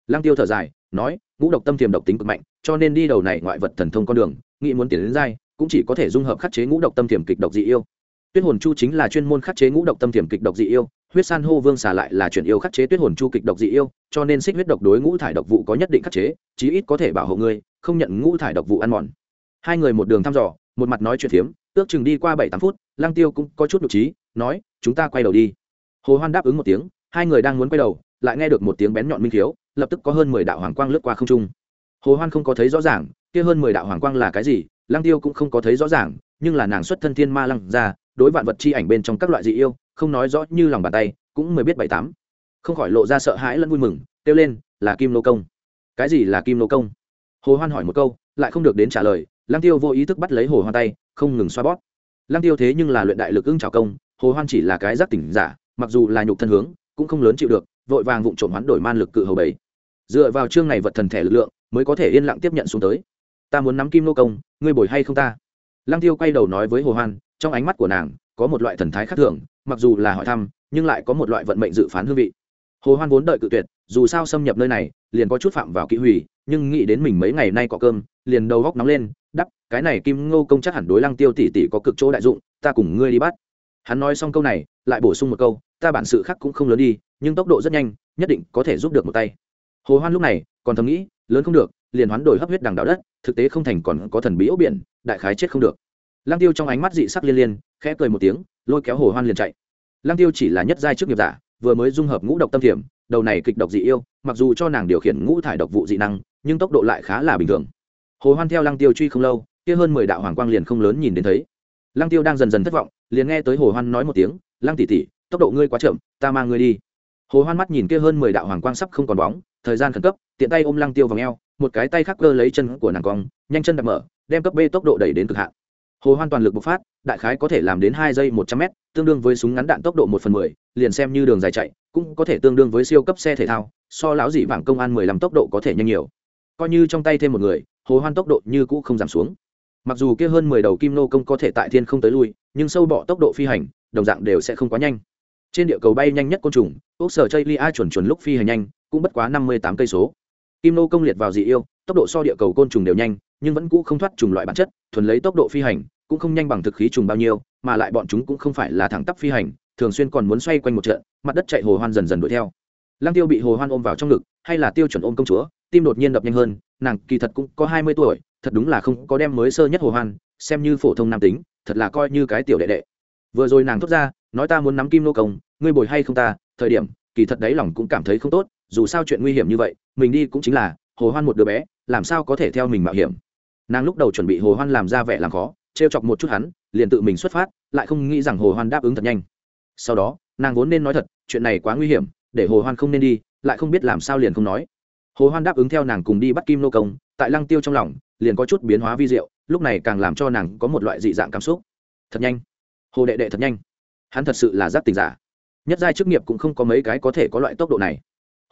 Lăng tiêu thở dài, nói, ngũ độc tâm tiềm độc tính cực mạnh, cho nên đi đầu này ngoại vật thần thông con đường, nghĩ muốn tiến đến dai cũng chỉ có thể dung hợp khắc chế ngũ độc tâm tiềm kịch độc dị yêu tuyết hồn chu chính là chuyên môn khắc chế ngũ độc tâm tiềm kịch độc dị yêu, huyết san hô vương xà lại là chuyển yêu khắc chế tuyết hồn chu kịch độc dị yêu, cho nên xích huyết độc đối ngũ thải độc vụ có nhất định khắc chế, chí ít có thể bảo hộ ngươi, không nhận ngũ thải độc vụ ăn mòn. Hai người một đường thăm dò, một mặt nói chuyện phiếm, ước chừng đi qua bảy tám phút lang tiêu cũng có chút nhục trí, nói, chúng ta quay đầu đi. Hồ hoan đáp ứng một tiếng, hai người đang muốn quay đầu, lại nghe được một tiếng bén nhọn minh thiếu lập tức có hơn mười đạo hoàng quang lướt qua không trung. Hồ hoan không có thấy rõ ràng, kia hơn mười đạo hoàng quang là cái gì lang tiêu cũng không có thấy rõ ràng, nhưng là nàng xuất thân thiên ma lăng ra đối vạn vật chi ảnh bên trong các loại dị yêu, không nói rõ như lòng bàn tay, cũng mới biết bảy tám. Không khỏi lộ ra sợ hãi lẫn vui mừng, kêu lên, là kim nô công. Cái gì là kim nô công? Hồ hoan hỏi một câu, lại không được đến trả lời lang tiêu vô ý thức bắt lấy hồ hoan tay, không ngừng xoa bóp. Lang tiêu thế nhưng là luyện đại lực ưng trào công, hồ hoan chỉ là cái giác tỉnh giả, mặc dù là nhục thân hướng, cũng không lớn chịu được, vội vàng vụng trộm hoán đổi man lực cự hầu bảy dựa vào chương này vật thần thể lực lượng, mới có thể yên lặng tiếp nhận xuống tới. Ta muốn nắm kim nô công, ngươi bồi hay không ta? Lăng tiêu quay đầu nói với hồ hoan trong ánh mắt của nàng, có một loại thần thái khác thường, mặc dù là hỏi thăm, nhưng lại có một loại vận mệnh dự phán hương vị. Hồ hoan vốn đợi cự tuyệt, dù sao xâm nhập nơi này, liền có chút phạm vào kỹ hủy, nhưng nghĩ đến mình mấy ngày nay có cơm, liền đầu góc nóng lên, đắp, cái này kim ngô công chắc hẳn đối lăng tiêu tỷ tỷ có cực chỗ đại dụng, ta cùng ngươi đi bắt. Hắn nói xong câu này, lại bổ sung một câu, ta bản sự khác cũng không lớn đi, nhưng tốc độ rất nhanh, nhất định có thể giúp được một tay. Hồ hoan lúc này, còn thầm nghĩ, lớn không được, liền hoán đổi hấp huyết đằng đạo đất, thực tế không thành còn có thần bí ốc biển, đại khái chết không được lăng tiêu trong ánh mắt dị sắc liên liên, khẽ cười một tiếng, lôi kéo hồ hoan liền chạy. Lăng tiêu chỉ là nhất giai trước nghiệp giả, vừa mới dung hợp ngũ độc tâm thiểm, đầu này kịch độc dị yêu, mặc dù cho nàng điều khiển ngũ thải độc vụ dị năng, nhưng tốc độ lại khá là bình thường. Hồ hoan theo lăng tiêu truy không lâu, kia hơn mười đạo hoàng quang liền không lớn nhìn đến thấy. Lăng tiêu đang dần dần thất vọng, liền nghe tới hồ hoan nói một tiếng, lăng tỷ tỷ, tốc độ ngươi quá chậm, ta mang ngươi đi. Hồ hoan mắt nhìn kia hơn mười đạo hoàng quang sắp không còn bóng, thời gian khẩn cấp, tiện tay ôm lăng tiêu vào ngheo một cái tay khác cơ lấy chân của nàng cong, nhanh chân đập mở, đem cấp b tốc độ đẩy đến cực hạn hồ hoan toàn lực bộc phát, đại khái có thể làm đến hai giây một trăm m tương đương với súng ngắn đạn tốc độ một phần mười, liền xem như đường dài chạy, cũng có thể tương đương với siêu cấp xe thể thao, so lão dị vàng công an mười lăm tốc độ có thể nhanh nhiều. Coi như trong tay thêm một người, hồ hoan tốc độ như cũ không giảm xuống. Mặc dù kia hơn mười đầu kim nô công có thể tại thiên không tới lui, nhưng sâu bọ tốc độ phi hành, đồng dạng đều sẽ không quá nhanh. Trên địa cầu bay nhanh nhất côn trùng, ốc sở chây lia chuẩn chuẩn lúc phi hành nhanh, cũng bất quá năm mươi tám cây số. Kim nô công liệt vào dị yêu, tốc độ so địa cầu côn trùng đều nhanh, nhưng vẫn cũ không thoát trùng loại bản chất, thuần lấy tốc độ phi hành cũng không nhanh bằng thực khí trùng bao nhiêu, mà lại bọn chúng cũng không phải là thẳng tắp phi hành, thường xuyên còn muốn xoay quanh một trận, mặt đất chạy hồ hoan dần dần đuổi theo. Lăng tiêu bị hồ hoan ôm vào trong ngực, hay là tiêu chuẩn ôm công chúa, tim đột nhiên đập nhanh hơn, nàng kỳ thật cũng có hai mươi tuổi, thật đúng là không có đem mới sơ nhất hồ hoan, xem như phổ thông nam tính, thật là coi như cái tiểu đệ đệ. Vừa rồi nàng thốt ra, nói ta muốn nắm kim nô công, ngươi bồi hay không ta, thời điểm, kỳ thật đấy lòng cũng cảm thấy không tốt, dù sao chuyện nguy hiểm như vậy, mình đi cũng chính là, hồ hoan một đứa bé, làm sao có thể theo mình mạo hiểm. Nàng lúc đầu chuẩn bị hồ hoan làm ra vẻ làm khó trêu chọc một chút hắn, liền tự mình xuất phát, lại không nghĩ rằng hồ hoan đáp ứng thật nhanh. Sau đó, nàng vốn nên nói thật, chuyện này quá nguy hiểm, để hồ hoan không nên đi, lại không biết làm sao liền không nói. Hồ hoan đáp ứng theo nàng cùng đi bắt kim nô công, tại lăng tiêu trong lòng, liền có chút biến hóa vi diệu, lúc này càng làm cho nàng có một loại dị dạng cảm xúc. Thật nhanh. Hồ đệ đệ thật nhanh. Hắn thật sự là giác tình giả. Nhất giai chức nghiệp cũng không có mấy cái có thể có loại tốc độ này.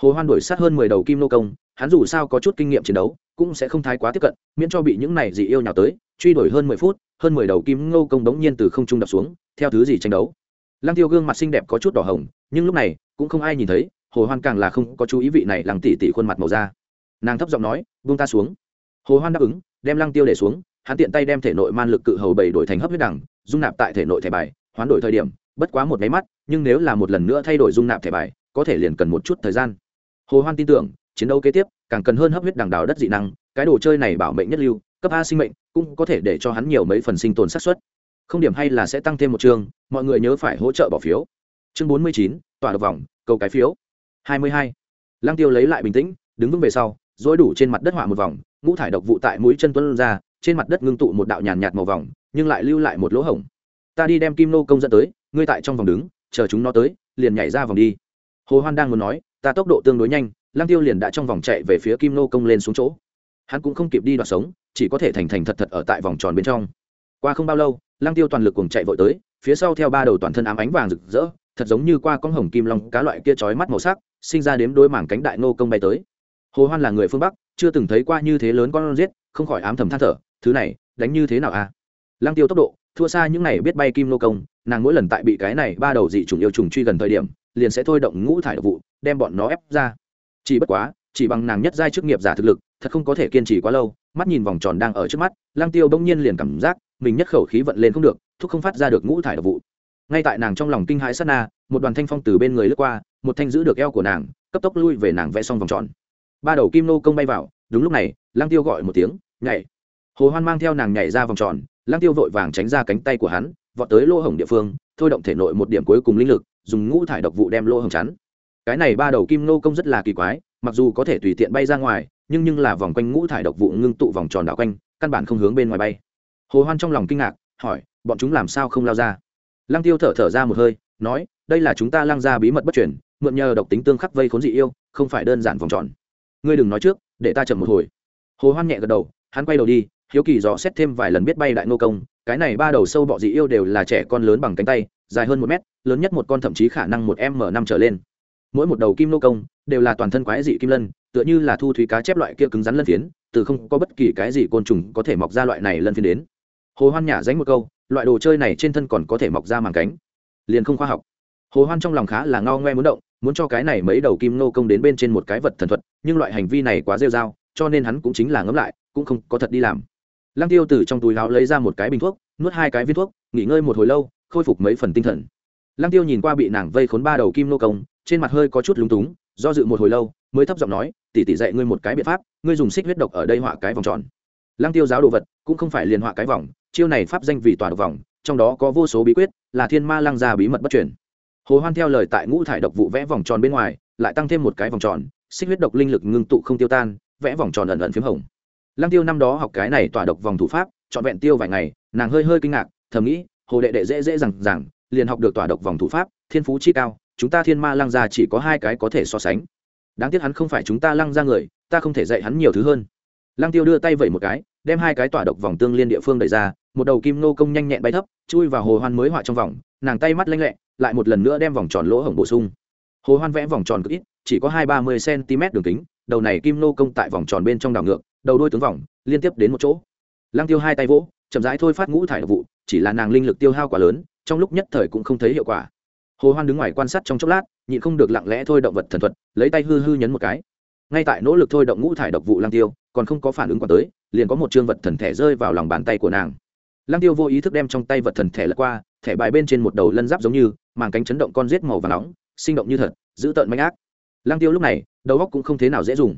Hồ hoan đuổi sát hơn mười đầu kim nô công, hắn dù sao có chút kinh nghiệm chiến đấu, cũng sẽ không thái quá tiếp cận, miễn cho bị những này dị yêu nhào tới truy đuổi hơn mười phút, hơn mười đầu kim ngô công đống nhiên từ không trung đập xuống, theo thứ gì tranh đấu? Lăng tiêu gương mặt xinh đẹp có chút đỏ hồng, nhưng lúc này, cũng không ai nhìn thấy, hồ hoan càng là không có chú ý vị này lăng tỉ tỉ khuôn mặt màu da. Nàng thấp giọng nói, buông ta xuống. Hồ hoan đáp ứng, đem lăng tiêu để xuống, hắn tiện tay đem thể nội man lực cự hầu bảy đổi thành hấp huyết đẳng, dung nạp tại thể nội thẻ bài, hoán đổi thời điểm, bất quá một máy mắt, nhưng nếu là một lần nữa thay đổi dung nạp thẻ bài, có thể liền cần một chút thời gian. Hồ hoan tin tưởng, chiến đấu kế tiếp, càng cần hơn hấp huyết đằng đào đất dị năng, cái đồ chơi này bảo mệnh nhất lưu, cấp a sinh mệnh cũng có thể để cho hắn nhiều mấy phần sinh tồn xác suất. Không điểm hay là sẽ tăng thêm một chương mọi người nhớ phải hỗ trợ bỏ phiếu. Chương bốn mươi chín, tỏa độc vòng, cầu cái phiếu. hai mươi hai. Lăng tiêu lấy lại bình tĩnh, đứng vững về sau, dối đủ trên mặt đất họa một vòng, ngũ thải độc vụ tại mũi chân tuân ra, trên mặt đất ngưng tụ một đạo nhàn nhạt màu vòng, nhưng lại lưu lại một lỗ hổng. Ta đi đem kim nô công dẫn tới, ngươi tại trong vòng đứng, chờ chúng nó tới, liền nhảy ra vòng đi. Hồ hoan đang muốn nói, ta tốc độ tương đối nhanh. Lăng tiêu liền đã trong vòng chạy về phía kim nô công lên xuống chỗ hắn cũng không kịp đi đoạt sống, chỉ có thể thành thành thật thật ở tại vòng tròn bên trong. Qua không bao lâu, lăng tiêu toàn lực cùng chạy vội tới, phía sau theo ba đầu toàn thân ám ánh vàng rực rỡ, thật giống như qua con hồng kim long cá loại kia chói mắt màu sắc, sinh ra đếm đôi mảng cánh đại nô công bay tới. Hồ hoan là người phương bắc, chưa từng thấy qua như thế lớn con giết, không khỏi ám thầm than thở, thứ này, đánh như thế nào a à? lăng tiêu tốc độ, thua xa những này biết bay kim nô công, nàng mỗi lần tại bị cái này ba đầu dị trùng yêu trùng truy gần thời điểm, liền sẽ thôi động ngũ thải độc vụ, đem bọn nó ép ra. Chỉ bất quá, chỉ bằng nàng nhất giai chức nghiệp giả thực lực thật không có thể kiên trì quá lâu, mắt nhìn vòng tròn đang ở trước mắt lang tiêu bỗng nhiên liền cảm giác mình nhất khẩu khí vận lên không được, thúc không phát ra được ngũ thải độc vụ. Ngay tại nàng trong lòng kinh hãi sát na, một đoàn thanh phong từ bên người lướt qua, một thanh giữ được eo của nàng, cấp tốc lui về nàng vẽ xong vòng tròn. Ba đầu kim nô công bay vào, đúng lúc này lang tiêu gọi một tiếng, nhảy! Hồ hoan mang theo nàng nhảy ra vòng tròn lang tiêu vội vàng tránh ra cánh tay của hắn, vọt tới lô hổng địa phương, thôi động thể nội một điểm cuối cùng linh lực, dùng ngũ thải độc vụ đem lô hổng chắn. Cái này ba đầu kim nô công rất là kỳ quái, mặc dù có thể tùy tiện bay ra ngoài nhưng nhưng là vòng quanh ngũ thải độc vụ ngưng tụ vòng tròn đảo quanh, căn bản không hướng bên ngoài bay. Hồ hoan trong lòng kinh ngạc, hỏi, bọn chúng làm sao không lao ra? Lăng tiêu thở thở ra một hơi, nói, đây là chúng ta lăng ra bí mật bất chuyển mượn nhờ độc tính tương khắc vây khốn dị yêu, không phải đơn giản vòng tròn. Ngươi đừng nói trước, để ta chậm một hồi. Hồ hoan nhẹ gật đầu, hắn quay đầu đi, hiếu kỳ dò xét thêm vài lần biết bay đại nô công, cái này ba đầu sâu bọ dị yêu đều là trẻ con lớn bằng cánh tay, dài hơn một mét, lớn nhất một con thậm chí khả năng một m năm trở lên. Mỗi một đầu kim nô công đều là toàn thân quái dị kim lân, tựa như là thu thúy cá chép loại kia cứng rắn lân phiến, từ không có bất kỳ cái gì côn trùng có thể mọc ra loại này lân phiến đến. Hồ hoan nhả dánh một câu, loại đồ chơi này trên thân còn có thể mọc ra màng cánh. Liền không khoa học. Hồ hoan trong lòng khá là ngao ngoe muốn động, muốn cho cái này mấy đầu kim nô công đến bên trên một cái vật thần thuật, nhưng loại hành vi này quá rêu dao cho nên hắn cũng chính là ngấm lại, cũng không có thật đi làm. Lăng tiêu từ trong túi áo lấy ra một cái bình thuốc, nuốt hai cái viên thuốc, nghỉ ngơi một hồi lâu, khôi phục mấy phần tinh thần. Lăng tiêu nhìn qua bị nàng vây khốn ba đầu kim nô công, trên mặt hơi có chút lúng túng do dự một hồi lâu, mới thấp giọng nói, tỷ tỷ dạy ngươi một cái biện pháp, ngươi dùng xích huyết độc ở đây họa cái vòng tròn. Lăng tiêu giáo đồ vật cũng không phải liền họa cái vòng, chiêu này pháp danh vì tòa độc vòng, trong đó có vô số bí quyết, là thiên ma lăng gia bí mật bất truyền. Hồ hoan theo lời tại ngũ thải độc vụ vẽ vòng tròn bên ngoài, lại tăng thêm một cái vòng tròn, xích huyết độc linh lực ngưng tụ không tiêu tan, vẽ vòng tròn ẩn ẩn phím hồng. Lăng tiêu năm đó học cái này tỏa độc vòng thủ pháp, trọn vẹn tiêu vài ngày, nàng hơi hơi kinh ngạc, thầm nghĩ, hồ đệ đệ dễ dễ rằng rằng liền học được tỏa độc vòng thủ pháp, thiên phú chi cao chúng ta thiên ma lăng gia chỉ có hai cái có thể so sánh. Đáng tiếc hắn không phải chúng ta lăng ra người, ta không thể dạy hắn nhiều thứ hơn. Lăng tiêu đưa tay vẩy một cái, đem hai cái tỏa độc vòng tương liên địa phương đẩy ra, một đầu kim nô công nhanh nhẹn bay thấp, chui vào hồ hoan mới họa trong vòng, nàng tay mắt lanh lẹ, lại một lần nữa đem vòng tròn lỗ hổng bổ sung. Hồ hoan vẽ vòng tròn cực ít, chỉ có hai ba mươi cm đường kính, đầu này kim nô công tại vòng tròn bên trong đảo ngược, đầu đôi tướng vòng, liên tiếp đến một chỗ. Lăng tiêu hai tay vỗ, chậm rãi thôi phát ngũ thải độc vụ, chỉ là nàng linh lực tiêu hao quá lớn, trong lúc nhất thời cũng không thấy hiệu quả hồ hoan đứng ngoài quan sát trong chốc lát, nhịn không được lặng lẽ thôi động vật thần thuật, lấy tay hư hư nhấn một cái. Ngay tại nỗ lực thôi động ngũ thải độc vụ lang tiêu, còn không có phản ứng còn tới, liền có một chương vật thần thẻ rơi vào lòng bàn tay của nàng. Lang tiêu vô ý thức đem trong tay vật thần thẻ lật qua, thẻ bài bên trên một đầu lân giáp giống như, màng cánh chấn động con rết màu và nóng, sinh động như thật, giữ tợn manh ác. Lang tiêu lúc này, đầu óc cũng không thế nào dễ dùng.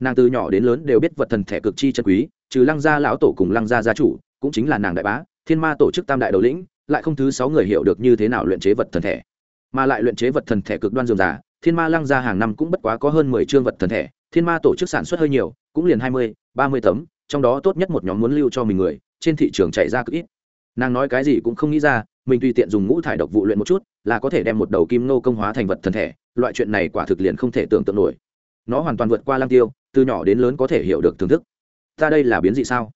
Nàng từ nhỏ đến lớn đều biết vật thần thẻ cực chi chân quý, trừ lăng gia lão tổ cùng lăng gia gia chủ, cũng chính là nàng đại bá, thiên ma tổ chức tam đại đầu lĩnh, lại không thứ sáu người hiểu được như thế nào luyện chế vật thần thẻ mà lại luyện chế vật thần thẻ cực đoan dường giả. Thiên ma lăng ra hàng năm cũng bất quá có hơn mười chương vật thần thẻ thiên ma tổ chức sản xuất hơi nhiều, cũng liền hai mươi, ba mươi tấm, trong đó tốt nhất một nhóm muốn lưu cho mình người, trên thị trường chạy ra cực ít. Nàng nói cái gì cũng không nghĩ ra, mình tùy tiện dùng ngũ thải độc vụ luyện một chút, là có thể đem một đầu kim nô công hóa thành vật thần thể. Loại chuyện này quả thực liền không thể tưởng tượng nổi. Nó hoàn toàn vượt qua lăng tiêu, từ nhỏ đến lớn có thể hiểu được thưởng thức. Ta đây là biến dị sao?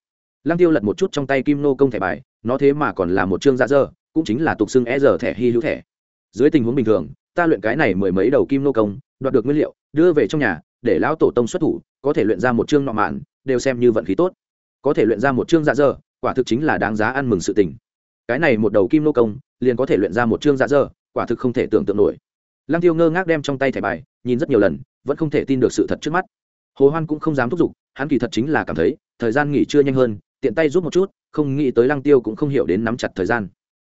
Lăng tiêu lật một chút trong tay kim nô công thẻ bài, nó thế mà còn là một chương dạ dơ, cũng chính là tục xưng e giờ thẻ hy hữu thẻ dưới tình huống bình thường, ta luyện cái này mười mấy đầu kim nô công, đoạt được nguyên liệu, đưa về trong nhà, để lão tổ tông xuất thủ, có thể luyện ra một chương nọ mạn, đều xem như vận khí tốt. Có thể luyện ra một chương dạ dơ, quả thực chính là đáng giá ăn mừng sự tình. Cái này một đầu kim nô công, liền có thể luyện ra một chương dạ dơ, quả thực không thể tưởng tượng nổi. Lăng tiêu ngơ ngác đem trong tay thẻ bài, nhìn rất nhiều lần, vẫn không thể tin được sự thật trước mắt. Hồ hoan cũng không dám thúc giục, hắn kỳ thật chính là cảm thấy, thời gian nghỉ trưa nhanh hơn, tiện tay giúp một chút, không nghĩ tới lăng tiêu cũng không hiểu đến nắm chặt thời gian.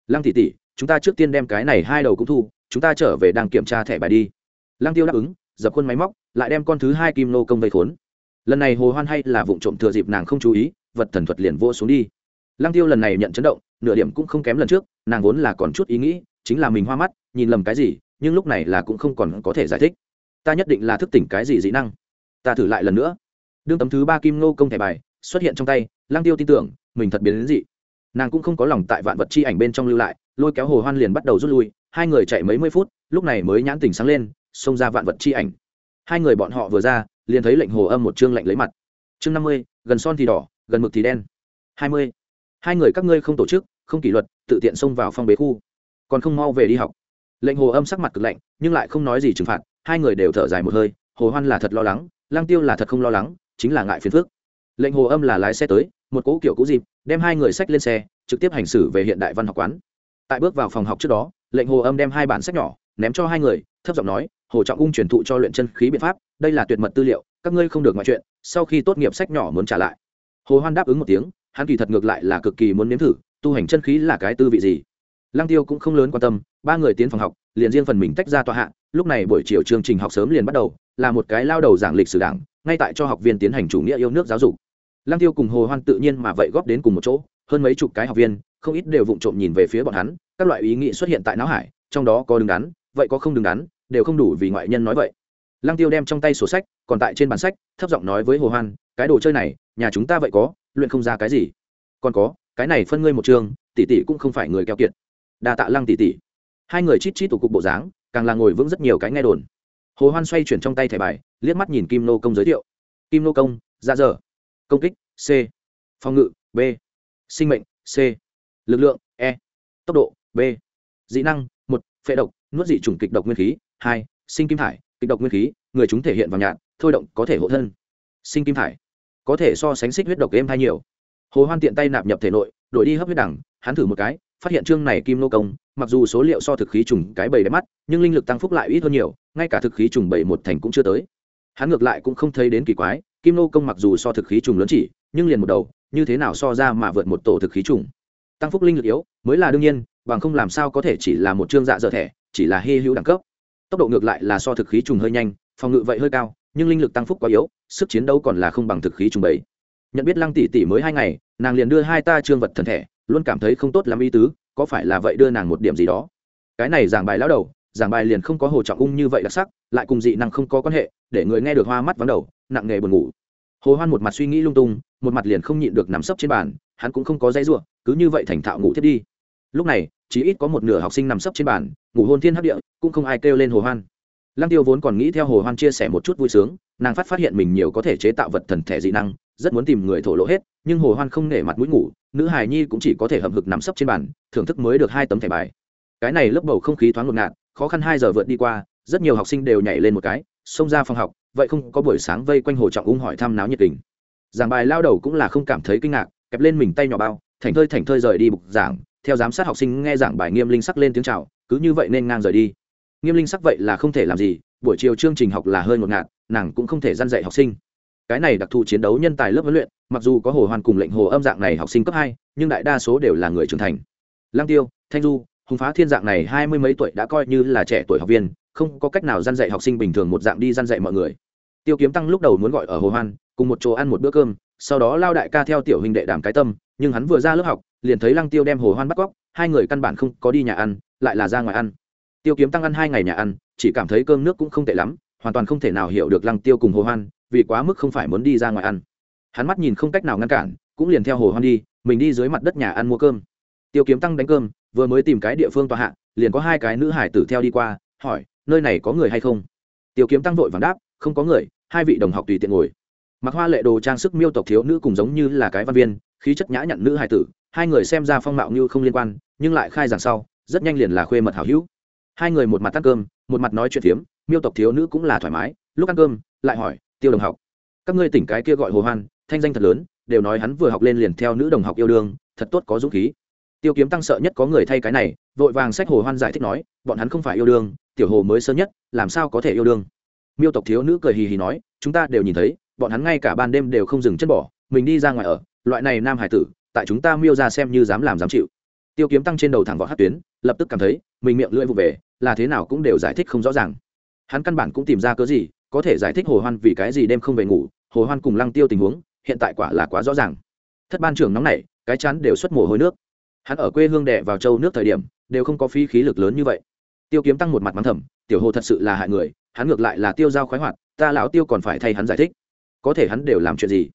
Lăng tỷ tỷ chúng ta trước tiên đem cái này hai đầu cũng thu, chúng ta trở về đang kiểm tra thẻ bài đi. Lăng tiêu đáp ứng, dập khuôn máy móc, lại đem con thứ hai kim nô công vây khốn. Lần này hồ hoan hay là vụ trộm thừa dịp nàng không chú ý, vật thần thuật liền vô xuống đi. Lăng tiêu lần này nhận chấn động, nửa điểm cũng không kém lần trước, nàng vốn là còn chút ý nghĩ, chính là mình hoa mắt, nhìn lầm cái gì, nhưng lúc này là cũng không còn có thể giải thích. Ta nhất định là thức tỉnh cái gì dị năng? Ta thử lại lần nữa. Đương tấm thứ ba kim nô công thẻ bài xuất hiện trong tay, lăng tiêu tin tưởng, mình thật biến đến dị nàng cũng không có lòng tại vạn vật chi ảnh bên trong lưu lại, lôi kéo hồ hoan liền bắt đầu rút lui, hai người chạy mấy mươi phút, lúc này mới nhãn tình sáng lên, xông ra vạn vật chi ảnh. Hai người bọn họ vừa ra, liền thấy lệnh hồ âm một chương lạnh lấy mặt. Chương năm mươi, gần son thì đỏ, gần mực thì đen. Hai mươi, hai người các ngươi không tổ chức, không kỷ luật, tự tiện xông vào phong bế khu. Còn không mau về đi học. Lệnh hồ âm sắc mặt cực lạnh, nhưng lại không nói gì trừng phạt, hai người đều thở dài một hơi, hồ hoan là thật lo lắng lang tiêu là thật không lo lắng, chính là ngại phiền phức. Lệnh hồ âm là lái xe tới một cỗ kiểu cũ dịp, đem hai người sách lên xe, trực tiếp hành xử về hiện đại văn học quán. Tại bước vào phòng học trước đó, lệnh hồ âm đem hai bản sách nhỏ, ném cho hai người, thấp giọng nói, hồ trọng ung truyền thụ cho luyện chân khí biện pháp, đây là tuyệt mật tư liệu, các ngươi không được ngoại chuyện, sau khi tốt nghiệp sách nhỏ muốn trả lại. Hồ hoan đáp ứng một tiếng, hắn kỳ thật ngược lại là cực kỳ muốn nếm thử, tu hành chân khí là cái tư vị gì. Lăng tiêu cũng không lớn quan tâm, ba người tiến phòng học, liền riêng phần mình tách ra tòa hạ, lúc này buổi chiều chương trình học sớm liền bắt đầu, là một cái lao đầu giảng lịch sử đảng, ngay tại cho học viên tiến hành chủ nghĩa yêu nước giáo dục lăng tiêu cùng hồ hoan tự nhiên mà vậy góp đến cùng một chỗ, hơn mấy chục cái học viên, không ít đều vụng trộm nhìn về phía bọn hắn, các loại ý nghĩ xuất hiện tại não hải, trong đó có đứng đắn, vậy có không đứng đắn, đều không đủ vì ngoại nhân nói vậy. Lăng tiêu đem trong tay sổ sách, còn tại trên bản sách, thấp giọng nói với hồ hoan, cái đồ chơi này, nhà chúng ta vậy có, luyện không ra cái gì. Còn có, cái này phân ngươi một trường, tỷ tỷ cũng không phải người keo kiệt. Đa tạ lăng tỷ tỷ. Hai người chít chít tụ cục bộ dáng, càng là ngồi vững rất nhiều cái nghe đồn. Hồ hoan xoay chuyển trong tay thẻ bài, liếc mắt nhìn kim nô công giới thiệu. Kim nô công, ra giờ công kích, c. Phòng ngự, b. Sinh mệnh, c. Lực lượng e. Tốc độ, b. Dị năng, một. Phệ độc, nuốt dị chủng kịch độc nguyên khí, hai. Sinh kim thải, kịch độc nguyên khí, người chúng thể hiện vào nhạn, thôi động, có thể hộ thân. Sinh kim thải, có thể so sánh xích huyết độc game hay nhiều. Hồ hoan tiện tay nạp nhập thể nội, đổi đi hấp huyết đẳng, hắn thử một cái, phát hiện chương này kim nô công, mặc dù số liệu so thực khí trùng cái bầy đẹp mắt, nhưng linh lực tăng phúc lại ít hơn nhiều, ngay cả thực khí trùng bảy một thành cũng chưa tới hắn ngược lại cũng không thấy đến kỳ quái, kim nô công mặc dù so thực khí trùng lớn chỉ, nhưng liền một đầu, như thế nào so ra mà vượt một tổ thực khí trùng? Tăng phúc linh lực yếu, mới là đương nhiên, bằng không làm sao có thể chỉ là một chương dạ dở thẻ, chỉ là hy hữu đẳng cấp. Tốc độ ngược lại là so thực khí trùng hơi nhanh, phòng ngự vậy hơi cao, nhưng linh lực tăng phúc quá yếu, sức chiến đấu còn là không bằng thực khí trùng bảy nhận biết lăng tỷ tỷ mới hai ngày, nàng liền đưa hai ta trương vật thần thể luôn cảm thấy không tốt lắm ý tứ, có phải là vậy đưa nàng một điểm gì đó? Cái này giảng bài lão đầu giảng bài liền không có hồ trọng ung như vậy đặc sắc, lại cùng dị năng không có quan hệ, để người nghe được hoa mắt vắng đầu, nặng nghề buồn ngủ. Hồ hoan một mặt suy nghĩ lung tung, một mặt liền không nhịn được nằm sấp trên bàn, hắn cũng không có dây ruộng, cứ như vậy thành thạo ngủ thiết đi. Lúc này, chỉ ít có một nửa học sinh nằm sấp trên bàn, ngủ hôn thiên hấp địa, cũng không ai kêu lên hồ hoan. Lăng tiêu vốn còn nghĩ theo hồ hoan chia sẻ một chút vui sướng, nàng phát phát hiện mình nhiều có thể chế tạo vật thần thể dị năng, rất muốn tìm người thổ lộ hết, nhưng hồ hoan không nể mặt mũi ngủ, nữ hài nhi cũng chỉ có thể hậm hực nằm sấp trên bàn, thưởng thức mới được hai tấm thẻ bài. Cái này lớp bầu không khí thoáng ngột ngạt khó khăn hai giờ vượt đi qua, rất nhiều học sinh đều nhảy lên một cái, xông ra phòng học, vậy không có buổi sáng vây quanh hồ trọng ung hỏi thăm náo nhiệt tình. Giảng bài lao đầu cũng là không cảm thấy kinh ngạc, kẹp lên mình tay nhỏ bao thành thơi thành thơi rời đi bục giảng, theo giám sát học sinh nghe giảng bài nghiêm linh sắc lên tiếng chào, cứ như vậy nên ngang rời đi. Nghiêm linh sắc vậy là không thể làm gì, buổi chiều chương trình học là hơi ngột ngạt, nàng cũng không thể dăn dạy học sinh. Cái này đặc thù chiến đấu nhân tài lớp huấn luyện, mặc dù có hồ hoàn cùng lệnh hồ âm dạng này học sinh cấp hai, nhưng đại đa số đều là người trưởng thành. Lăng tiêu, thanh du hùng phá thiên dạng này hai mươi mấy tuổi đã coi như là trẻ tuổi học viên, không có cách nào dăn dạy học sinh bình thường một dạng đi dăn dạy mọi người. Tiêu kiếm tăng lúc đầu muốn gọi ở hồ hoan, cùng một chỗ ăn một bữa cơm, sau đó lao đại ca theo tiểu huynh đệ đàm cái tâm, nhưng hắn vừa ra lớp học, liền thấy lăng tiêu đem hồ hoan bắt cóc, hai người căn bản không có đi nhà ăn, lại là ra ngoài ăn. Tiêu kiếm tăng ăn hai ngày nhà ăn, chỉ cảm thấy cơm nước cũng không tệ lắm, hoàn toàn không thể nào hiểu được lăng tiêu cùng hồ hoan, vì quá mức không phải muốn đi ra ngoài ăn. Hắn mắt nhìn không cách nào ngăn cản, cũng liền theo hồ hoan đi, mình đi dưới mặt đất nhà ăn mua cơm. Tiêu kiếm tăng đánh cơm vừa mới tìm cái địa phương tòa hạ, liền có hai cái nữ hải tử theo đi qua, hỏi, nơi này có người hay không? Tiêu kiếm tăng vội vàng đáp, không có người, hai vị đồng học tùy tiện ngồi. Mặc hoa lệ đồ trang sức miêu tộc thiếu nữ cùng giống như là cái văn viên, khí chất nhã nhặn nữ hải tử, hai người xem ra phong mạo như không liên quan, nhưng lại khai rằng sau, rất nhanh liền là khuê mật hảo hữu. Hai người một mặt ăn cơm, một mặt nói chuyện phiếm, miêu tộc thiếu nữ cũng là thoải mái, lúc ăn cơm, lại hỏi, tiêu đồng học, các ngươi tỉnh cái kia gọi hồ hoan, thanh danh thật lớn, đều nói hắn vừa học lên liền theo nữ đồng học yêu đương, thật tốt có dũng khí tiêu kiếm tăng sợ nhất có người thay cái này, vội vàng sách hồ hoan giải thích nói, bọn hắn không phải yêu đương, tiểu hồ mới sớm nhất, làm sao có thể yêu đương? Miêu tộc thiếu nữ cười hì hì nói, chúng ta đều nhìn thấy, bọn hắn ngay cả ban đêm đều không dừng chân bỏ, mình đi ra ngoài ở, loại này nam hải tử, tại chúng ta miêu ra xem như dám làm dám chịu. Tiêu kiếm tăng trên đầu thẳng võ hát tuyến, lập tức cảm thấy, mình miệng lưỡi vụ về, là thế nào cũng đều giải thích không rõ ràng. Hắn căn bản cũng tìm ra cớ gì, có thể giải thích hồ hoan vì cái gì đêm không về ngủ, hồ hoan cùng lăng tiêu tình huống, hiện tại quả là quá rõ ràng. Thất ban trưởng nóng này cái chán đều xuất mồ hôi nước hắn ở quê hương đệ vào châu nước thời điểm, đều không có phí khí lực lớn như vậy. Tiêu kiếm tăng một mặt mắng thầm, tiểu hồ thật sự là hại người, hắn ngược lại là tiêu giao khoái hoạt, ta lão tiêu còn phải thay hắn giải thích. Có thể hắn đều làm chuyện gì?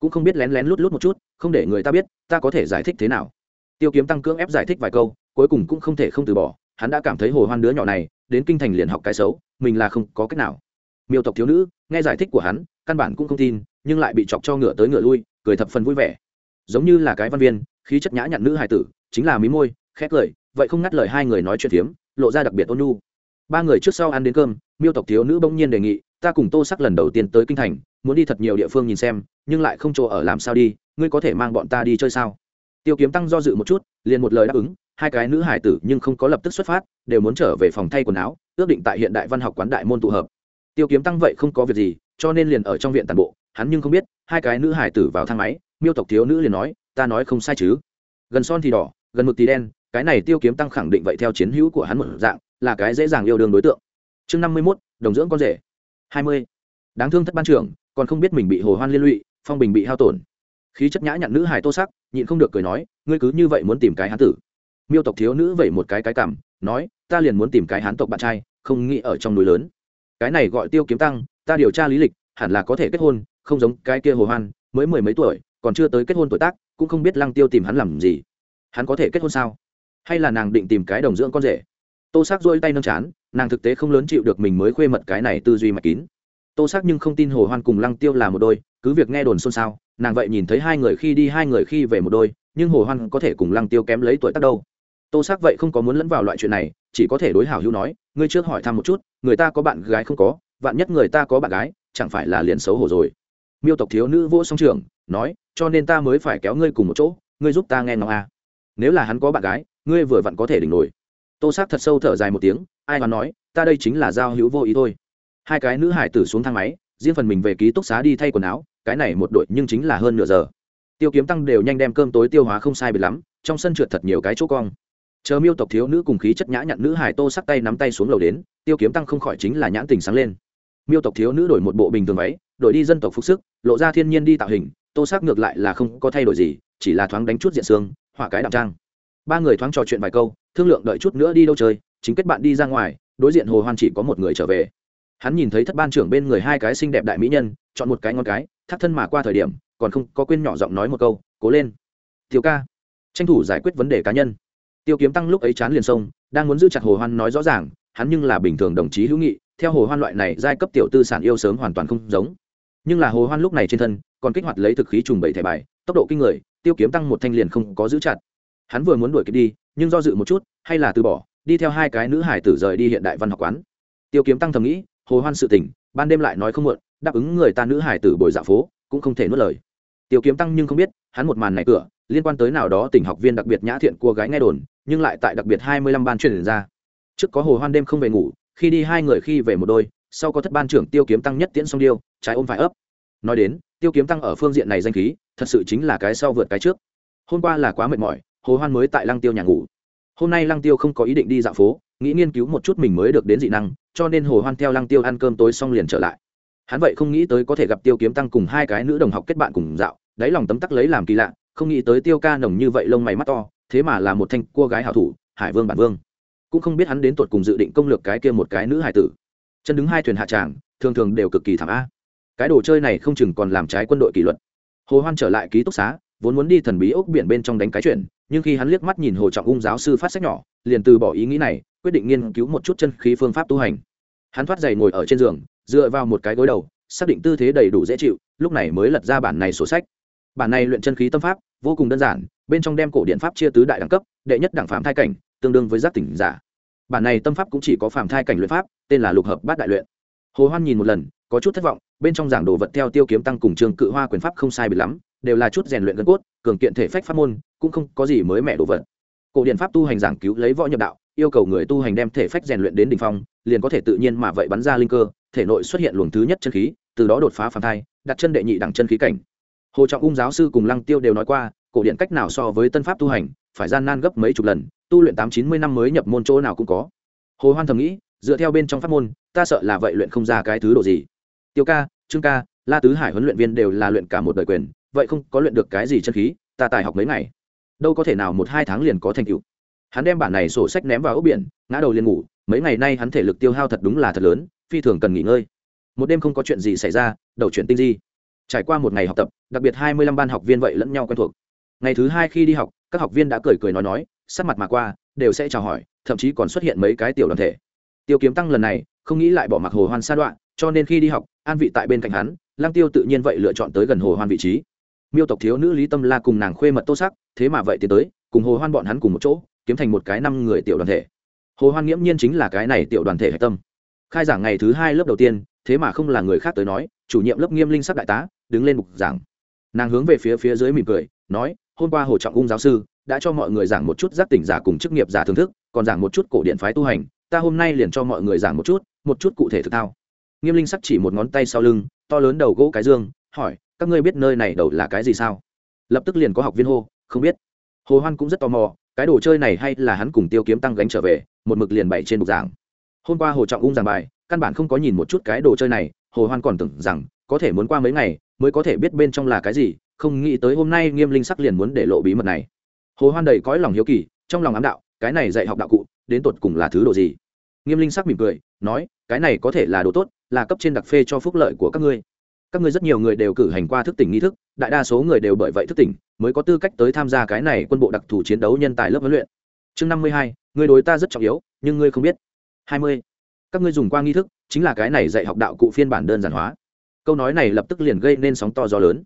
Cũng không biết lén lén lút lút một chút, không để người ta biết, ta có thể giải thích thế nào? Tiêu kiếm tăng cưỡng ép giải thích vài câu, cuối cùng cũng không thể không từ bỏ, hắn đã cảm thấy hồ hoan đứa nhỏ này, đến kinh thành liền học cái xấu, mình là không có cách nào. Miêu tộc thiếu nữ, nghe giải thích của hắn, căn bản cũng không tin, nhưng lại bị chọc cho ngựa tới ngựa lui, cười thập phần vui vẻ. Giống như là cái văn viên khí chất nhã nhặn nữ hài tử, chính là mí môi khét lời vậy không ngắt lời hai người nói chuyện phiếm, lộ ra đặc biệt ôn nhu. Ba người trước sau ăn đến cơm, miêu tộc thiếu nữ bỗng nhiên đề nghị, ta cùng tô sắc lần đầu tiên tới kinh thành, muốn đi thật nhiều địa phương nhìn xem, nhưng lại không chỗ ở làm sao đi, ngươi có thể mang bọn ta đi chơi sao? Tiêu kiếm tăng do dự một chút, liền một lời đáp ứng, hai cái nữ hải tử nhưng không có lập tức xuất phát, đều muốn trở về phòng thay quần áo, ước định tại hiện đại văn học quán đại môn tụ hợp. Tiêu kiếm tăng vậy không có việc gì, cho nên liền ở trong viện tàn bộ, hắn nhưng không biết, hai cái nữ hải tử vào thang máy, miêu tộc thiếu nữ liền nói ta nói không sai chứ. Gần son thì đỏ, gần mực thì đen, cái này tiêu kiếm tăng khẳng định vậy theo chiến hữu của hắn một dạng, là cái dễ dàng yêu đương đối tượng. Chương năm mươi mốt, đồng dưỡng con rể. hai mươi. Đáng thương thất ban trưởng, còn không biết mình bị hồ hoan liên lụy, phong bình bị hao tổn. Khí chất nhã nhặn nữ hài tô sắc, nhịn không được cười nói, ngươi cứ như vậy muốn tìm cái hán tử. Miêu tộc thiếu nữ vẩy một cái cái cảm nói, ta liền muốn tìm cái hán tộc bạn trai, không nghĩ ở trong núi lớn. Cái này gọi tiêu kiếm tăng, ta điều tra lý lịch, hẳn là có thể kết hôn, không giống cái kia hồ hoan, mới mười mấy tuổi còn chưa tới kết hôn tuổi tác, cũng không biết lăng tiêu tìm hắn làm gì. Hắn có thể kết hôn sao? Hay là nàng định tìm cái đồng dưỡng con rể? Tô s ắ c dỗi tay nâng chán, nàng thực tế không lớn chịu được mình mới khuê mật cái này tư duy mạch kín. Tô s ắ c nhưng không tin hồ hoan cùng lăng tiêu là một đôi, cứ việc nghe đồn xôn xao, nàng vậy nhìn thấy hai người khi đi hai người khi về một đôi, nhưng hồ hoan có thể cùng lăng tiêu kém lấy tuổi tác đâu. Tô s ắ c vậy không có muốn lẫn vào loại chuyện này, chỉ có thể đối hảo hữu nói, ngươi trước hỏi thăm một chút, người ta có bạn gái không có, vạn nhất người ta có bạn gái, chẳng phải là liền xấu hổ rồi. Miêu tộc thiếu nữ vô song trường nói cho nên ta mới phải kéo ngươi cùng một chỗ, ngươi giúp ta nghe ngóng a. Nếu là hắn có bạn gái, ngươi vừa vặn có thể đỉnh nổi. Tô s á c thật sâu thở dài một tiếng, ai mà nói, ta đây chính là giao hữu vô ý thôi. Hai cái nữ hải tử xuống thang máy, riêng phần mình về ký túc xá đi thay quần áo, cái này một đội nhưng chính là hơn nửa giờ. Tiêu kiếm tăng đều nhanh đem cơm tối tiêu hóa không sai biệt lắm, trong sân trượt thật nhiều cái chỗ cong. Chờ miêu tộc thiếu nữ cùng khí chất nhã nhặn nữ hải tô sắc tay nắm tay xuống lầu đến, tiêu kiếm tăng không khỏi chính là nhãn tình sáng lên. Miêu tộc thiếu nữ đổi một bộ bình thường váy, đổi đi dân tộc phục sức, lộ ra thiên nhiên đi tạo hình tô sắc ngược lại là không có thay đổi gì, chỉ là thoáng đánh chút diện xương, họa cái đạm trang. Ba người thoáng trò chuyện vài câu, thương lượng đợi chút nữa đi đâu chơi, chính kết bạn đi ra ngoài, đối diện hồ hoan chỉ có một người trở về. Hắn nhìn thấy thất ban trưởng bên người hai cái xinh đẹp đại mỹ nhân, chọn một cái ngon cái, thắt thân mà qua thời điểm, còn không có quên nhỏ giọng nói một câu, cố lên. Tiêu ca. Tranh thủ giải quyết vấn đề cá nhân. Tiêu kiếm tăng lúc ấy chán liền sông đang muốn giữ chặt hồ hoan nói rõ ràng, hắn nhưng là bình thường đồng chí hữu nghị, theo hồ hoan loại này giai cấp tiểu tư sản yêu sớm hoàn toàn không giống. Nhưng là hồ hoan lúc này trên thân còn kích hoạt lấy thực khí trùng bảy thẻ bài, tốc độ kinh người, tiêu kiếm tăng một thanh liền không có giữ chặt. Hắn vừa muốn đuổi kịp đi, nhưng do dự một chút, hay là từ bỏ, đi theo hai cái nữ hải tử rời đi hiện đại văn học quán. Tiêu kiếm tăng thầm nghĩ, hồ hoan sự tình, ban đêm lại nói không muộn, đáp ứng người ta nữ hải tử bồi dạ phố, cũng không thể nuốt lời. Tiêu kiếm tăng nhưng không biết, hắn một màn này cửa, liên quan tới nào đó tỉnh học viên đặc biệt nhã thiện cô gái nghe đồn, nhưng lại tại đặc biệt hai mươi lăm ban truyền ra. Trước có hồ hoan đêm không về ngủ, khi đi hai người khi về một đôi, sau có thất ban trưởng tiêu kiếm tăng nhất tiễn song điêu, trái ôm phải ấp nói đến, tiêu kiếm tăng ở phương diện này danh khí, thật sự chính là cái sau vượt cái trước. Hôm qua là quá mệt mỏi, hồ hoan mới tại lăng tiêu nhà ngủ. Hôm nay lăng tiêu không có ý định đi dạo phố, nghĩ nghiên cứu một chút mình mới được đến dị năng, cho nên hồ hoan theo lăng tiêu ăn cơm tối xong liền trở lại. Hắn vậy không nghĩ tới có thể gặp tiêu kiếm tăng cùng hai cái nữ đồng học kết bạn cùng dạo, đáy lòng tấm tắc lấy làm kỳ lạ, không nghĩ tới tiêu ca nồng như vậy lông mày mắt to, thế mà là một thanh cua gái hảo thủ, hải vương bản vương. Cũng không biết hắn đến tột cùng dự định công lược cái kia một cái nữ hải tử. Chân đứng hai thuyền hạ tràng, thường thường đều cực kỳ thảm a cái đồ chơi này không chừng còn làm trái quân đội kỷ luật. Hồ hoan trở lại ký túc xá, vốn muốn đi thần bí ốc biển bên trong đánh cái chuyện, nhưng khi hắn liếc mắt nhìn hồ trọng ung giáo sư phát sách nhỏ, liền từ bỏ ý nghĩ này, quyết định nghiên cứu một chút chân khí phương pháp tu hành. Hắn thoát giày ngồi ở trên giường, dựa vào một cái gối đầu, xác định tư thế đầy đủ dễ chịu, lúc này mới lật ra bản này sổ sách. Bản này luyện chân khí tâm pháp, vô cùng đơn giản, bên trong đem cổ điện pháp chia tứ đại đẳng cấp, đệ nhất đẳng phạm thai cảnh, tương đương với giác tỉnh giả. Bản này tâm pháp cũng chỉ có phạm thai cảnh luyện pháp, tên là lục hợp bát đại luyện. Hồ hoan nhìn một lần, có chút thất vọng bên trong giảng đồ vật theo tiêu kiếm tăng cùng trường cự hoa quyền pháp không sai biệt lắm, đều là chút rèn luyện gân cốt, cường kiện thể phách pháp môn, cũng không có gì mới mẻ đồ vật. Cổ điện pháp tu hành giảng cứu lấy võ nhập đạo, yêu cầu người tu hành đem thể phách rèn luyện đến đ ỉ n h phong, liền có thể tự nhiên mà vậy bắn ra linh cơ, thể nội xuất hiện luồng thứ nhất chân khí, từ đó đột phá phản thai, đặt chân đệ nhị đẳng chân khí cảnh. Hồ trọng ung giáo sư cùng lăng tiêu đều nói qua, cổ điện cách nào so với tân pháp tu hành, phải gian nan gấp mấy chục lần, tu luyện tám chín mươi năm mới nhập môn chỗ nào cũng có. Hồ hoan thầm nghĩ, dựa theo bên trong pháp môn, ta sợ là vậy luyện không ra cái thứ độ gì tiêu ca, trương ca, la tứ hải huấn luyện viên đều là luyện cả một đời quyền, vậy không có luyện được cái gì chân khí, ta tài học mấy ngày. Đâu có thể nào một hai tháng liền có thành tựu. Hắn đem bản này sổ sách ném vào ốc biển, ngã đầu liền ngủ, mấy ngày nay hắn thể lực tiêu hao thật đúng là thật lớn, phi thường cần nghỉ ngơi. Một đêm không có chuyện gì xảy ra, đầu chuyển tinh di. Trải qua một ngày học tập, đặc biệt hai mươi lăm ban học viên vậy lẫn nhau quen thuộc. Ngày thứ hai khi đi học, các học viên đã cười cười nói nói, sắc mặt mà qua, đều sẽ chào hỏi, thậm chí còn xuất hiện mấy cái tiểu đoàn thể. Tiêu kiếm tăng lần này không nghĩ lại bỏ mặc hồ hoan xa đoạn, cho nên khi đi học, an vị tại bên cạnh hắn lang tiêu tự nhiên vậy lựa chọn tới gần hồ hoan vị trí. Miêu tộc thiếu nữ lý tâm la cùng nàng khuê mật tô sắc, thế mà vậy tiến tới, cùng hồ hoan bọn hắn cùng một chỗ, kiếm thành một cái năm người tiểu đoàn thể. Hồ hoan nghiễm nhiên chính là cái này tiểu đoàn thể hạch tâm. Khai giảng ngày thứ hai lớp đầu tiên, thế mà không là người khác tới nói, chủ nhiệm lớp nghiêm linh sắc đại tá, đứng lên mục giảng. Nàng hướng về phía phía dưới mỉm cười, nói, hôm qua hồ trọng ung giáo sư đã cho mọi người giảng một chút giác tỉnh giả cùng chức nghiệp giả thưởng thức, còn giảng một chút cổ điện phái tu hành, ta hôm nay liền cho mọi người giảng một chút một chút cụ thể thực thao. Nghiêm linh sắc chỉ một ngón tay sau lưng, to lớn đầu gỗ cái dương, hỏi, các ngươi biết nơi này đầu là cái gì sao? Lập tức liền có học viên hô, không biết. Hồ hoan cũng rất tò mò, cái đồ chơi này hay là hắn cùng tiêu kiếm tăng gánh trở về, một mực liền bày trên bục giảng. Hôm qua hồ trọng ung giảng bài, căn bản không có nhìn một chút cái đồ chơi này, hồ hoan còn tưởng rằng, có thể muốn qua mấy ngày, mới có thể biết bên trong là cái gì, không nghĩ tới hôm nay nghiêm linh sắc liền muốn để lộ bí mật này. Hồ hoan đầy cõi lòng hiếu kỳ, trong lòng ám đạo, cái này dạy học đạo cụ, đến tột cùng là thứ đồ gì? Nghiêm linh sắc mỉm cười nói, cái này có thể là đồ tốt, là cấp trên đặc phê cho phúc lợi của các ngươi. Các ngươi rất nhiều người đều cử hành qua thức tỉnh nghi thức, đại đa số người đều bởi vậy thức tỉnh, mới có tư cách tới tham gia cái này quân bộ đặc thù chiến đấu nhân tài lớp huấn luyện. Chương năm mươi hai ngươi đối ta rất trọng yếu, nhưng ngươi không biết. hai mươi, các ngươi dùng qua nghi thức, chính là cái này dạy học đạo cụ phiên bản đơn giản hóa. Câu nói này lập tức liền gây nên sóng to gió lớn.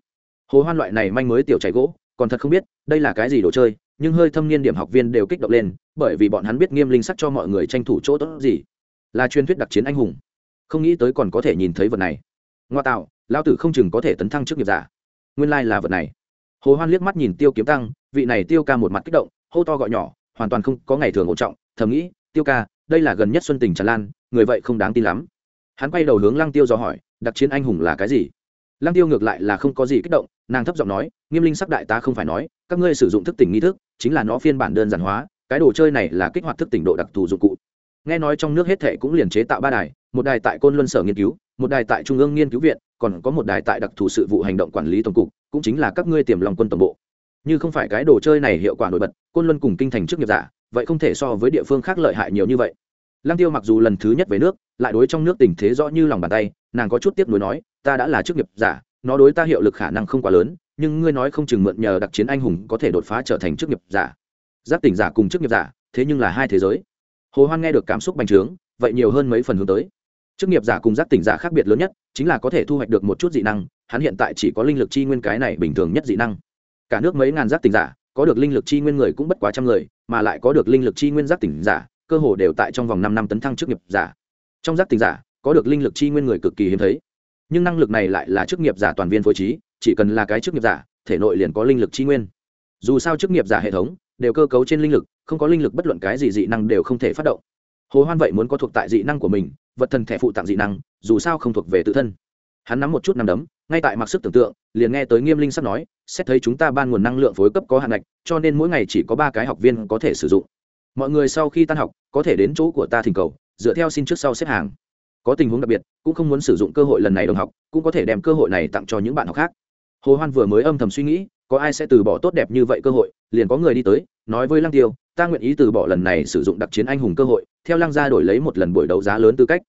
Hồ hoan loại này manh mới tiểu chảy gỗ, còn thật không biết, đây là cái gì đồ chơi, nhưng hơi thâm niên điểm học viên đều kích động lên, bởi vì bọn hắn biết nghiêm linh sắc cho mọi người tranh thủ chỗ tốt gì là truyền thuyết đặc chiến anh hùng. Không nghĩ tới còn có thể nhìn thấy vật này. Ngoa tạo lao tử không chừng có thể tấn thăng trước nghiệp giả. Nguyên lai、like、là vật này. Hồ hoan liếc mắt nhìn tiêu kiếm tăng, vị này tiêu ca một mặt kích động, hô to gọi nhỏ, hoàn toàn không có ngày thường ổn trọng, thầm nghĩ, tiêu ca, đây là gần nhất xuân tình tràn lan, người vậy không đáng tin lắm. Hắn quay đầu hướng lăng tiêu do hỏi, đặc chiến anh hùng là cái gì? Lăng tiêu ngược lại là không có gì kích động, nàng thấp giọng nói, nghiêm linh sắc đại ta không phải nói, các ngươi sử dụng thức tỉnh nghi thức, chính là nó phiên bản đơn giản hóa, cái đồ chơi này là kích hoạt thức tỉnh độ đặc thù dụng cụ nghe nói trong nước hết thệ cũng liền chế tạo ba đài, một đài tại côn luân sở nghiên cứu, một đài tại trung ương nghiên cứu viện, còn có một đài tại đặc thù sự vụ hành động quản lý tổng cục, cũng chính là các ngươi tiềm lòng quân tổng bộ. Như không phải cái đồ chơi này hiệu quả nổi bật, côn luân cùng kinh thành trước nghiệp giả, vậy không thể so với địa phương khác lợi hại nhiều như vậy. Lăng tiêu mặc dù lần thứ nhất về nước, lại đối trong nước tình thế rõ như lòng bàn tay, nàng có chút tiếp nối nói, ta đã là chức nghiệp giả, nó đối ta hiệu lực khả năng không quá lớn, nhưng ngươi nói không chừng mượn nhờ đặc chiến anh hùng có thể đột phá trở thành chức nghiệp giả. Giáp tỉnh giả cùng chức nghiệp giả, thế nhưng là hai thế giới hồ hoan nghe được cảm xúc bành trướng, vậy nhiều hơn mấy phần hướng tới. Chức nghiệp giả cùng giác tỉnh giả khác biệt lớn nhất, chính là có thể thu hoạch được một chút dị năng, hắn hiện tại chỉ có linh lực chi nguyên cái này bình thường nhất dị năng. Cả nước mấy ngàn giác tỉnh giả, có được linh lực chi nguyên người cũng bất quá trăm người, mà lại có được linh lực chi nguyên giác tỉnh giả, cơ hồ đều tại trong vòng năm năm tấn thăng chức nghiệp giả. Trong giác tỉnh giả, có được linh lực chi nguyên người cực kỳ hiếm thấy. Nhưng năng lực này lại là chức nghiệp giả toàn viên phối trí, chỉ cần là cái chức nghiệp giả, thể nội liền có linh lực chi nguyên. Dù sao chức nghiệp giả hệ thống, đều cơ cấu trên linh lực không có linh lực bất luận cái gì dị năng đều không thể phát động. Hồ hoan vậy muốn có thuộc tại dị năng của mình, vật thần thẻ phụ tặng dị năng, dù sao không thuộc về tự thân. Hắn nắm một chút nắm đấm, ngay tại mặc sức tưởng tượng, liền nghe tới nghiêm linh sắp nói, xét thấy chúng ta ban nguồn năng lượng phối cấp có hạn ngạch, cho nên mỗi ngày chỉ có ba cái học viên có thể sử dụng. Mọi người sau khi tan học, có thể đến chỗ của ta thỉnh cầu, dựa theo xin trước sau xếp hàng. Có tình huống đặc biệt, cũng không muốn sử dụng cơ hội lần này đồng học, cũng có thể đem cơ hội này tặng cho những bạn học khác hồ hoan vừa mới âm thầm suy nghĩ, có ai sẽ từ bỏ tốt đẹp như vậy cơ hội, liền có người đi tới, nói với lăng tiêu, ta nguyện ý từ bỏ lần này sử dụng đặc chiến anh hùng cơ hội, theo lăng gia đổi lấy một lần buổi đấu giá lớn tư cách.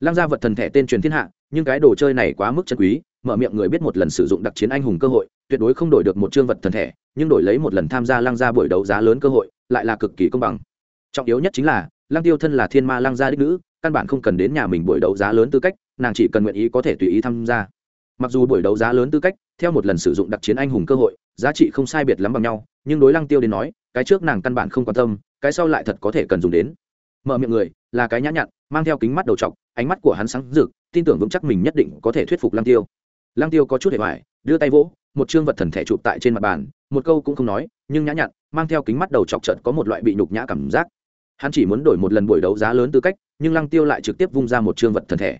Lăng gia vật thần thẻ tên truyền thiên hạ, nhưng cái đồ chơi này quá mức chân quý, mở miệng người biết một lần sử dụng đặc chiến anh hùng cơ hội, tuyệt đối không đổi được một chương vật thần thẻ, nhưng đổi lấy một lần tham gia lăng gia buổi đấu giá lớn cơ hội, lại là cực kỳ công bằng. Trọng yếu nhất chính là, lăng tiêu thân là thiên ma lăng gia đích nữ, căn bản không cần đến nhà mình buổi đấu giá lớn tư cách, nàng chỉ cần nguyện ý có thể tùy ý tham gia mặc dù buổi đấu giá lớn tư cách, theo một lần sử dụng đặc chiến anh hùng cơ hội, giá trị không sai biệt lắm bằng nhau, nhưng đối lăng tiêu đến nói, cái trước nàng căn bản không quan tâm, cái sau lại thật có thể cần dùng đến. Mở miệng người, là cái nhã nhặn, mang theo kính mắt đầu t ánh mắt của hắn sáng rực, tin tưởng vững chắc mình nhất định có thể thuyết phục lăng tiêu. Lăng tiêu có chút hệ hoài, đưa tay vỗ, một chương vật thần thể chụp tại trên mặt bàn, một câu cũng không nói, nhưng nhã nhặn, mang theo kính mắt đầu chọc trận có một loại bị nhục nhã cảm giác. Hắn chỉ muốn đổi một lần buổi đấu giá lớn tư cách, nhưng lăng tiêu lại trực tiếp vung ra một chương vật thần thể.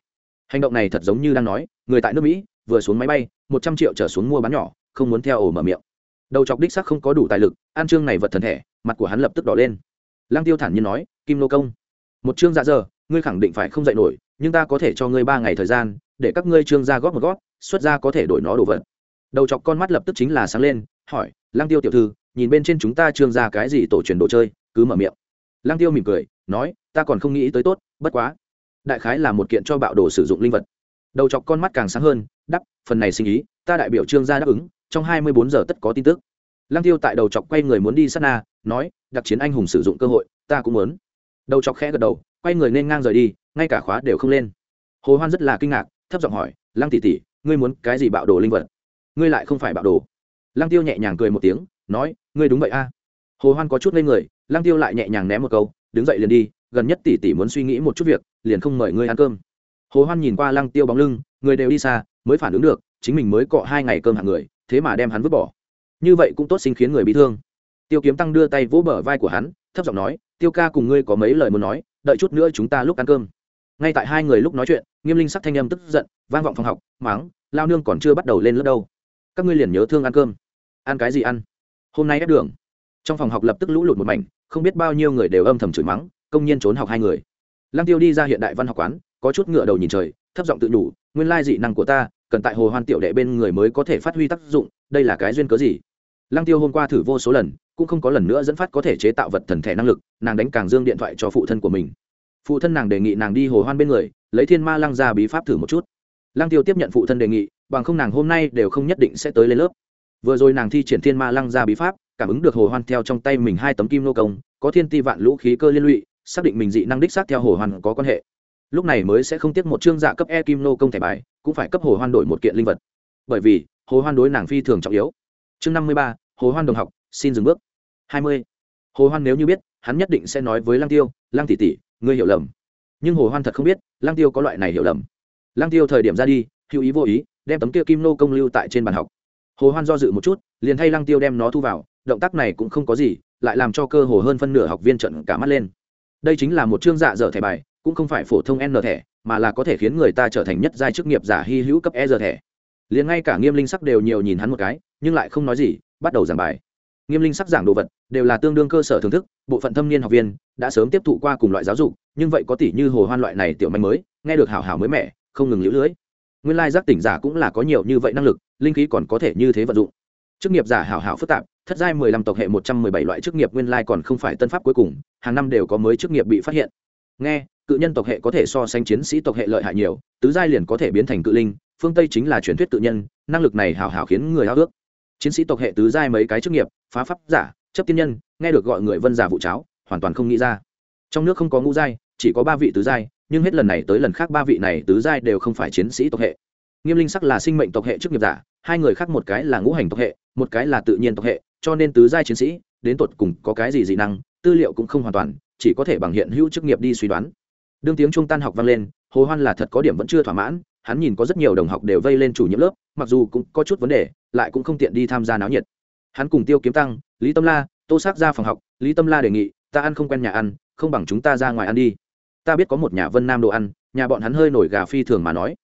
Hành động này thật giống như đang nói, người tại nước mỹ vừa xuống máy bay một trăm triệu trở xuống mua bán nhỏ không muốn theo ổ mở miệng. Đầu chọc đích sắc không có đủ tài lực an chương này vật thần thể mặt của hắn lập tức đỏ lên. Lăng tiêu thản nhiên nói kim nô công một chương dạ giờ ngươi khẳng định phải không dạy nổi nhưng ta có thể cho ngươi ba ngày thời gian để các ngươi trương ra góp một góp, xuất ra có thể đổi nó đồ vật. Đầu chọc con mắt lập tức chính là sáng lên hỏi lăng tiêu tiểu thư nhìn bên trên chúng ta trương ra cái gì tổ truyền đồ chơi cứ mở miệng. Lăng tiêu mỉm cười nói ta còn không nghĩ tới tốt bất quá. Đại khái là một kiện cho bạo đồ sử dụng linh vật. Đầu chọc con mắt càng sáng hơn đắp, phần này sinh ý, ta đại biểu trương gia đáp ứng, trong hai mươi bốn giờ tất có tin tức. Lăng tiêu tại đầu chọc quay người muốn đi sát na, nói, đặc chiến anh hùng sử dụng cơ hội, ta cũng muốn. Đầu chọc khẽ gật đầu, quay người nên ngang rời đi, ngay cả khóa đều không lên. Hồ hoan rất là kinh ngạc, thấp giọng hỏi, lăng tỷ tỷ, ngươi muốn cái gì bạo đồ linh vật? Ngươi lại không phải bạo đồ. Lăng tiêu nhẹ nhàng cười một tiếng, nói, ngươi đúng vậy a. Hồ hoan có chút lên người, lăng tiêu lại nhẹ nhàng ném một câu, đứng dậy liền đi, gần nhất tỷ tỷ muốn suy nghĩ một chút việc, liền không mời ngươi ăn cơm. Hồ hoan nhìn qua lăng tiêu bóng lưng, người đều đi xa mới phản ứng được, chính mình mới cọ hai ngày cơm hạng người, thế mà đem hắn vứt bỏ. Như vậy cũng tốt sinh khiến người bị thương. Tiêu kiếm tăng đưa tay vỗ bờ vai của hắn, thấp giọng nói, tiêu ca cùng ngươi có mấy lời muốn nói, đợi chút nữa chúng ta lúc ăn cơm. Ngay tại hai người lúc nói chuyện, nghiêm linh sắc thanh âm tức giận, vang vọng phòng học máng lao nương còn chưa bắt đầu lên lớp đâu. Các ngươi liền nhớ thương ăn cơm. Ăn cái gì ăn? Hôm nay ép đường. Trong phòng học lập tức lũ lụt một mảnh, không biết bao nhiêu người đều âm thầm chửi mắng, công nhiên trốn học hai người. Lăng tiêu đi ra hiện đại văn học quán có chút ngựa đầu nhìn trời thấp giọng tự nhủ, nguyên lai dị năng của ta cần tại hồ hoan tiểu đệ bên người mới có thể phát huy tác dụng đây là cái duyên cớ gì? Lăng tiêu hôm qua thử vô số lần cũng không có lần nữa dẫn phát có thể chế tạo vật thần thể năng lực nàng đánh càng dương điện thoại cho phụ thân của mình. Phụ thân nàng đề nghị nàng đi hồ hoan bên người lấy thiên ma lăng ra bí pháp thử một chút. Lăng tiêu tiếp nhận phụ thân đề nghị bằng không nàng hôm nay đều không nhất định sẽ tới lên lớp. Vừa rồi nàng thi triển thiên ma lăng ra bí pháp cảm ứng được hồ hoan theo trong tay mình hai tấm kim nô công có thiên ti vạn lũ khí cơ liên lụy xác định mình dị năng đích xác theo hồ hoan có quan hệ lúc này mới sẽ không tiếc một chương dạ cấp e kim nô công thẻ bài, cũng phải cấp hồ hoan đổi một kiện linh vật. Bởi vì, hồ hoan đối nàng phi thường trọng yếu. Chương năm mươi ba, hồ hoan đồng học, xin dừng bước. hai mươi. Hồ hoan nếu như biết, hắn nhất định sẽ nói với lăng tiêu, lăng tỷ tỷ, ngươi hiểu lầm. Nhưng hồ hoan thật không biết, lăng tiêu có loại này hiểu lầm. Lăng tiêu thời điểm ra đi, hữu ý vô ý, đem tấm kia kim nô công lưu tại trên bàn học. Hồ hoan do dự một chút, liền thay lăng tiêu đem nó thu vào, động tác này cũng không có gì, lại làm cho cơ hồ hơn phân nửa học viên trận cả mắt lên. Đây chính là một chương dạ dở thẻ bài cũng không phải phổ thông n thẻ, mà là có thể khiến người ta trở thành nhất giai chức nghiệp giả hy hữu cấp e giờ thẻ. Liền ngay cả nghiêm linh sắc đều nhiều nhìn hắn một cái, nhưng lại không nói gì, bắt đầu giảng bài. Nghiêm linh sắc giảng đồ vật, đều là tương đương cơ sở thưởng thức, bộ phận thâm niên học viên đã sớm tiếp thụ qua cùng loại giáo dục, nhưng vậy có tỷ như hồ hoan loại này tiểu manh mới, nghe được hảo hảo mới mẻ, không ngừng lũ lưới nguyên lai giác tỉnh giả cũng là có nhiều như vậy năng lực, linh khí còn có thể như thế vận dụng. Chức nghiệp giả hảo hảo phức tạp, thất giai mười lăm tộc hệ một trăm mười bảy loại chức nghiệp nguyên lai còn không phải tân pháp cuối cùng, hàng năm đều có mới chức nghiệp bị phát hiện nghe, cự nhân tộc hệ có thể so sánh chiến sĩ tộc hệ lợi hại nhiều, tứ giai liền có thể biến thành cự linh, phương tây chính là truyền thuyết tự nhân, năng lực này hảo hảo khiến người háo ước chiến sĩ tộc hệ tứ giai mấy cái chức nghiệp, phá pháp giả, chấp tiên nhân, nghe được gọi người vân giả vụ cháo, hoàn toàn không nghĩ ra. Trong nước không có ngũ giai, chỉ có ba vị tứ giai, nhưng hết lần này tới lần khác ba vị này tứ giai đều không phải chiến sĩ tộc hệ. Nghiêm linh sắc là sinh mệnh tộc hệ chức nghiệp giả, hai người khác một cái là ngũ hành tộc hệ, một cái là tự nhiên tộc hệ, cho nên tứ giai chiến sĩ, đến tột cùng có cái gì dị năng, tư liệu cũng không hoàn toàn chỉ có thể bằng hiện hữu chức nghiệp đi suy đoán. Đương tiếng trung tan học vang lên, hồ hoan là thật có điểm vẫn chưa thỏa mãn, hắn nhìn có rất nhiều đồng học đều vây lên chủ nhiệm lớp, mặc dù cũng có chút vấn đề, lại cũng không tiện đi tham gia náo nhiệt. Hắn cùng tiêu kiếm tăng, lý tâm la, tô sắc ra phòng học, lý tâm la đề nghị, ta ăn không quen nhà ăn, không bằng chúng ta ra ngoài ăn đi. Ta biết có một nhà vân nam đồ ăn, nhà bọn hắn hơi nổi gà phi thường mà nói.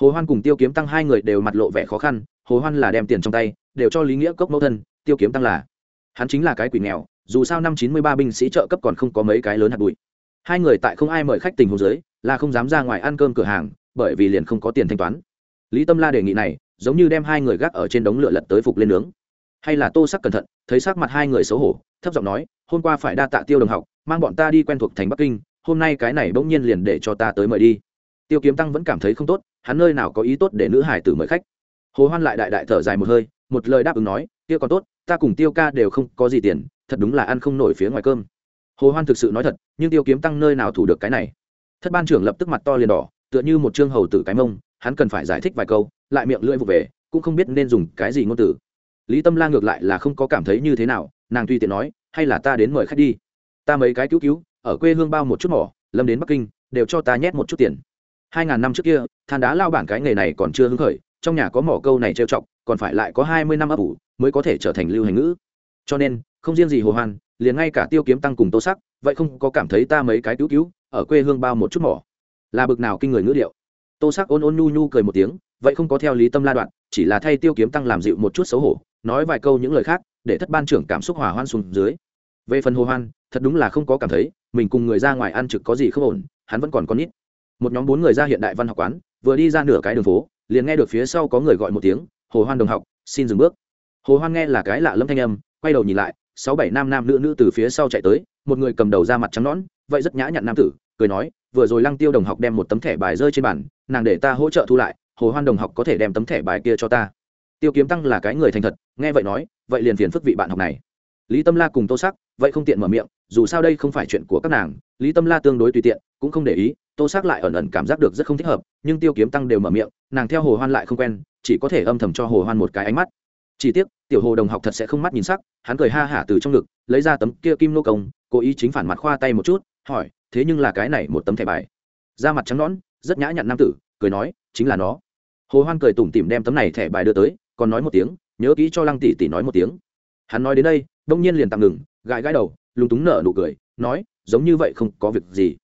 Hồ hoan cùng tiêu kiếm tăng hai người đều mặt lộ vẻ khó khăn, hồ hoan là đem tiền trong tay, đều cho lý nghĩa cốc mẫu thân, tiêu kiếm tăng là. Hắn chính là cái quỷ nghèo dù sao năm chín mươi ba binh sĩ trợ cấp còn không có mấy cái lớn hạt bụi. Hai người tại không ai mời khách tình hồ dưới, là không dám ra ngoài ăn cơm cửa hàng, bởi vì liền không có tiền thanh toán. Lý tâm la đề nghị này, giống như đem hai người gác ở trên đống lửa lật tới phục lên nướng. Hay là tô sắc cẩn thận, thấy sắc mặt hai người xấu hổ, thấp giọng nói, hôm qua phải đa tạ tiêu đồng học, mang bọn ta đi quen thuộc thành bắc kinh, hôm nay cái này bỗng nhiên liền để cho ta tới mời đi. Tiêu kiếm tăng vẫn cảm thấy không tốt, hắn nơi nào có ý tốt để nữ hải tử mời khách. Hồ hoan lại đại đại thở dài một hơi, một lời đáp ứng nói, tiêu còn tốt, ta cùng tiêu ca đều không có gì tiền thật đúng là ăn không nổi phía ngoài cơm. Hồ hoan thực sự nói thật, nhưng tiêu kiếm tăng nơi nào thủ được cái này? Thất ban trưởng lập tức mặt to liền đỏ, tựa như một trương hầu tử cái mông, hắn cần phải giải thích vài câu, lại miệng lưỡi vụ về, cũng không biết nên dùng cái gì ngôn từ. Lý tâm la ngược lại là không có cảm thấy như thế nào, nàng tùy tiện nói, hay là ta đến mời khách đi? Ta mấy cái cứu cứu, ở quê hương bao một chút mỏ, lâm đến bắc kinh, đều cho ta nhét một chút tiền. Hai ngàn năm trước kia, than đá lao bản cái nghề này còn chưa hứng khởi, trong nhà có mỏ câu này trêu chọc, còn phải lại có hai mươi năm ấp ủ mới có thể trở thành lưu hành ngữ. Cho nên không riêng gì hồ hoan, liền ngay cả tiêu kiếm tăng cùng tô sắc, vậy không có cảm thấy ta mấy cái cứu cứu, ở quê hương bao một chút mỏ. Là bực nào kinh người ngữ điệu. Tô sắc ôn ôn nhu nhu cười một tiếng, vậy không có theo lý tâm la đoạn, chỉ là thay tiêu kiếm tăng làm dịu một chút xấu hổ, nói vài câu những lời khác, để thất ban trưởng cảm xúc hòa hoan xuống dưới. Về phần hồ hoan, thật đúng là không có cảm thấy, mình cùng người ra ngoài ăn trực có gì không ổn, hắn vẫn còn con nít. Một nhóm bốn người ra hiện đại văn học quán, vừa đi ra nửa cái đường phố, liền nghe được phía sau có người gọi một tiếng, hồ hoan đồng học, xin dừng bước. Hồ hoan nghe là cái lạ lâm thanh âm, quay đầu nhìn lại sáu bảy nam nam nữ nữ từ phía sau chạy tới, một người cầm đầu ra mặt trắng nõn, vậy rất nhã nhặn nam tử, cười nói, vừa rồi lăng tiêu đồng học đem một tấm thẻ bài rơi trên bàn, nàng để ta hỗ trợ thu lại, hồ hoan đồng học có thể đem tấm thẻ bài kia cho ta. Tiêu kiếm tăng là cái người thành thật, nghe vậy nói, vậy liền phiền phức vị bạn học này. Lý tâm la cùng tô sắc, vậy không tiện mở miệng, dù sao đây không phải chuyện của các nàng, lý tâm la tương đối tùy tiện, cũng không để ý, tô sắc lại ẩn ẩn cảm giác được rất không thích hợp, nhưng tiêu kiếm tăng đều mở miệng, nàng theo hồ hoan lại không quen, chỉ có thể âm thầm cho hồ hoan một cái ánh mắt chỉ tiếc, tiểu hồ đồng học thật sẽ không mắt nhìn sắc, hắn cười ha hả từ trong ngực, lấy ra tấm kia kim nô công, cố ý chính phản mặt khoa tay một chút, hỏi, thế nhưng là cái này một tấm thẻ bài? Da mặt trắng nõn, rất nhã nhặn nam tử, cười nói, chính là nó. Hồ hoan cười tủm tỉm đem tấm này thẻ bài đưa tới, còn nói một tiếng, nhớ kỹ cho lăng tỷ tỷ nói một tiếng. Hắn nói đến đây, đông nhiên liền tạm ngừng, gãi gãi đầu, lúng túng nở nụ cười, nói, giống như vậy không có việc gì.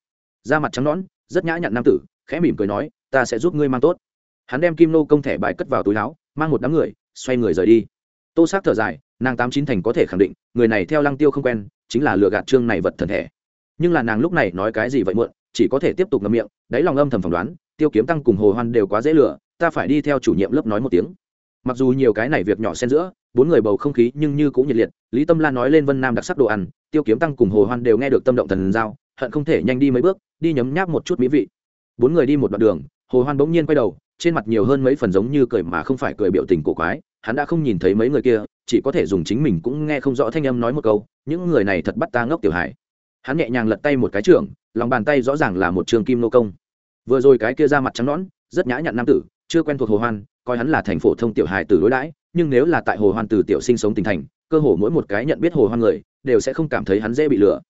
Da mặt trắng nõn, rất nhã nhặn nam tử, khẽ mỉm cười nói, ta sẽ giúp ngươi mang tốt. Hắn đem kim nô công thẻ bài cất vào túi áo, mang một đám người xoay người rời đi. Tô s á c thở dài, nàng tám chín thành có thể khẳng định, người này theo lăng tiêu không quen, chính là lừa gạt trương này vật thần thể. Nhưng là nàng lúc này nói cái gì vậy muộn, chỉ có thể tiếp tục ngậm miệng, đáy lòng âm thầm phỏng đoán, tiêu kiếm tăng cùng hồ hoan đều quá dễ lừa, ta phải đi theo chủ nhiệm lớp nói một tiếng. Mặc dù nhiều cái này việc nhỏ xen giữa, bốn người bầu không khí nhưng như cũng nhiệt liệt, lý tâm lan nói lên vân nam đặc sắc đồ ăn, tiêu kiếm tăng cùng hồ hoan đều nghe được tâm động thần giao, hận không thể nhanh đi mấy bước, đi nhấm nháp một chút mỹ vị. Bốn người đi một đoạn đường, hồ hoan bỗng nhiên quay đầu trên mặt nhiều hơn mấy phần giống như cười mà không phải cười biểu tình cổ quái, hắn đã không nhìn thấy mấy người kia, chỉ có thể dùng chính mình cũng nghe không rõ thanh âm nói một câu, những người này thật bắt ta ngốc tiểu hải hắn nhẹ nhàng lật tay một cái trưởng, lòng bàn tay rõ ràng là một trường kim nô công. Vừa rồi cái kia ra mặt trắng nõn, rất nhã nhặn nam tử, chưa quen thuộc hồ hoan, coi hắn là thành phổ thông tiểu hải tử đối đãi, nhưng nếu là tại hồ hoan từ tiểu sinh sống tỉnh thành, cơ hồ mỗi một cái nhận biết hồ hoan người, đều sẽ không cảm thấy hắn dễ bị lừa.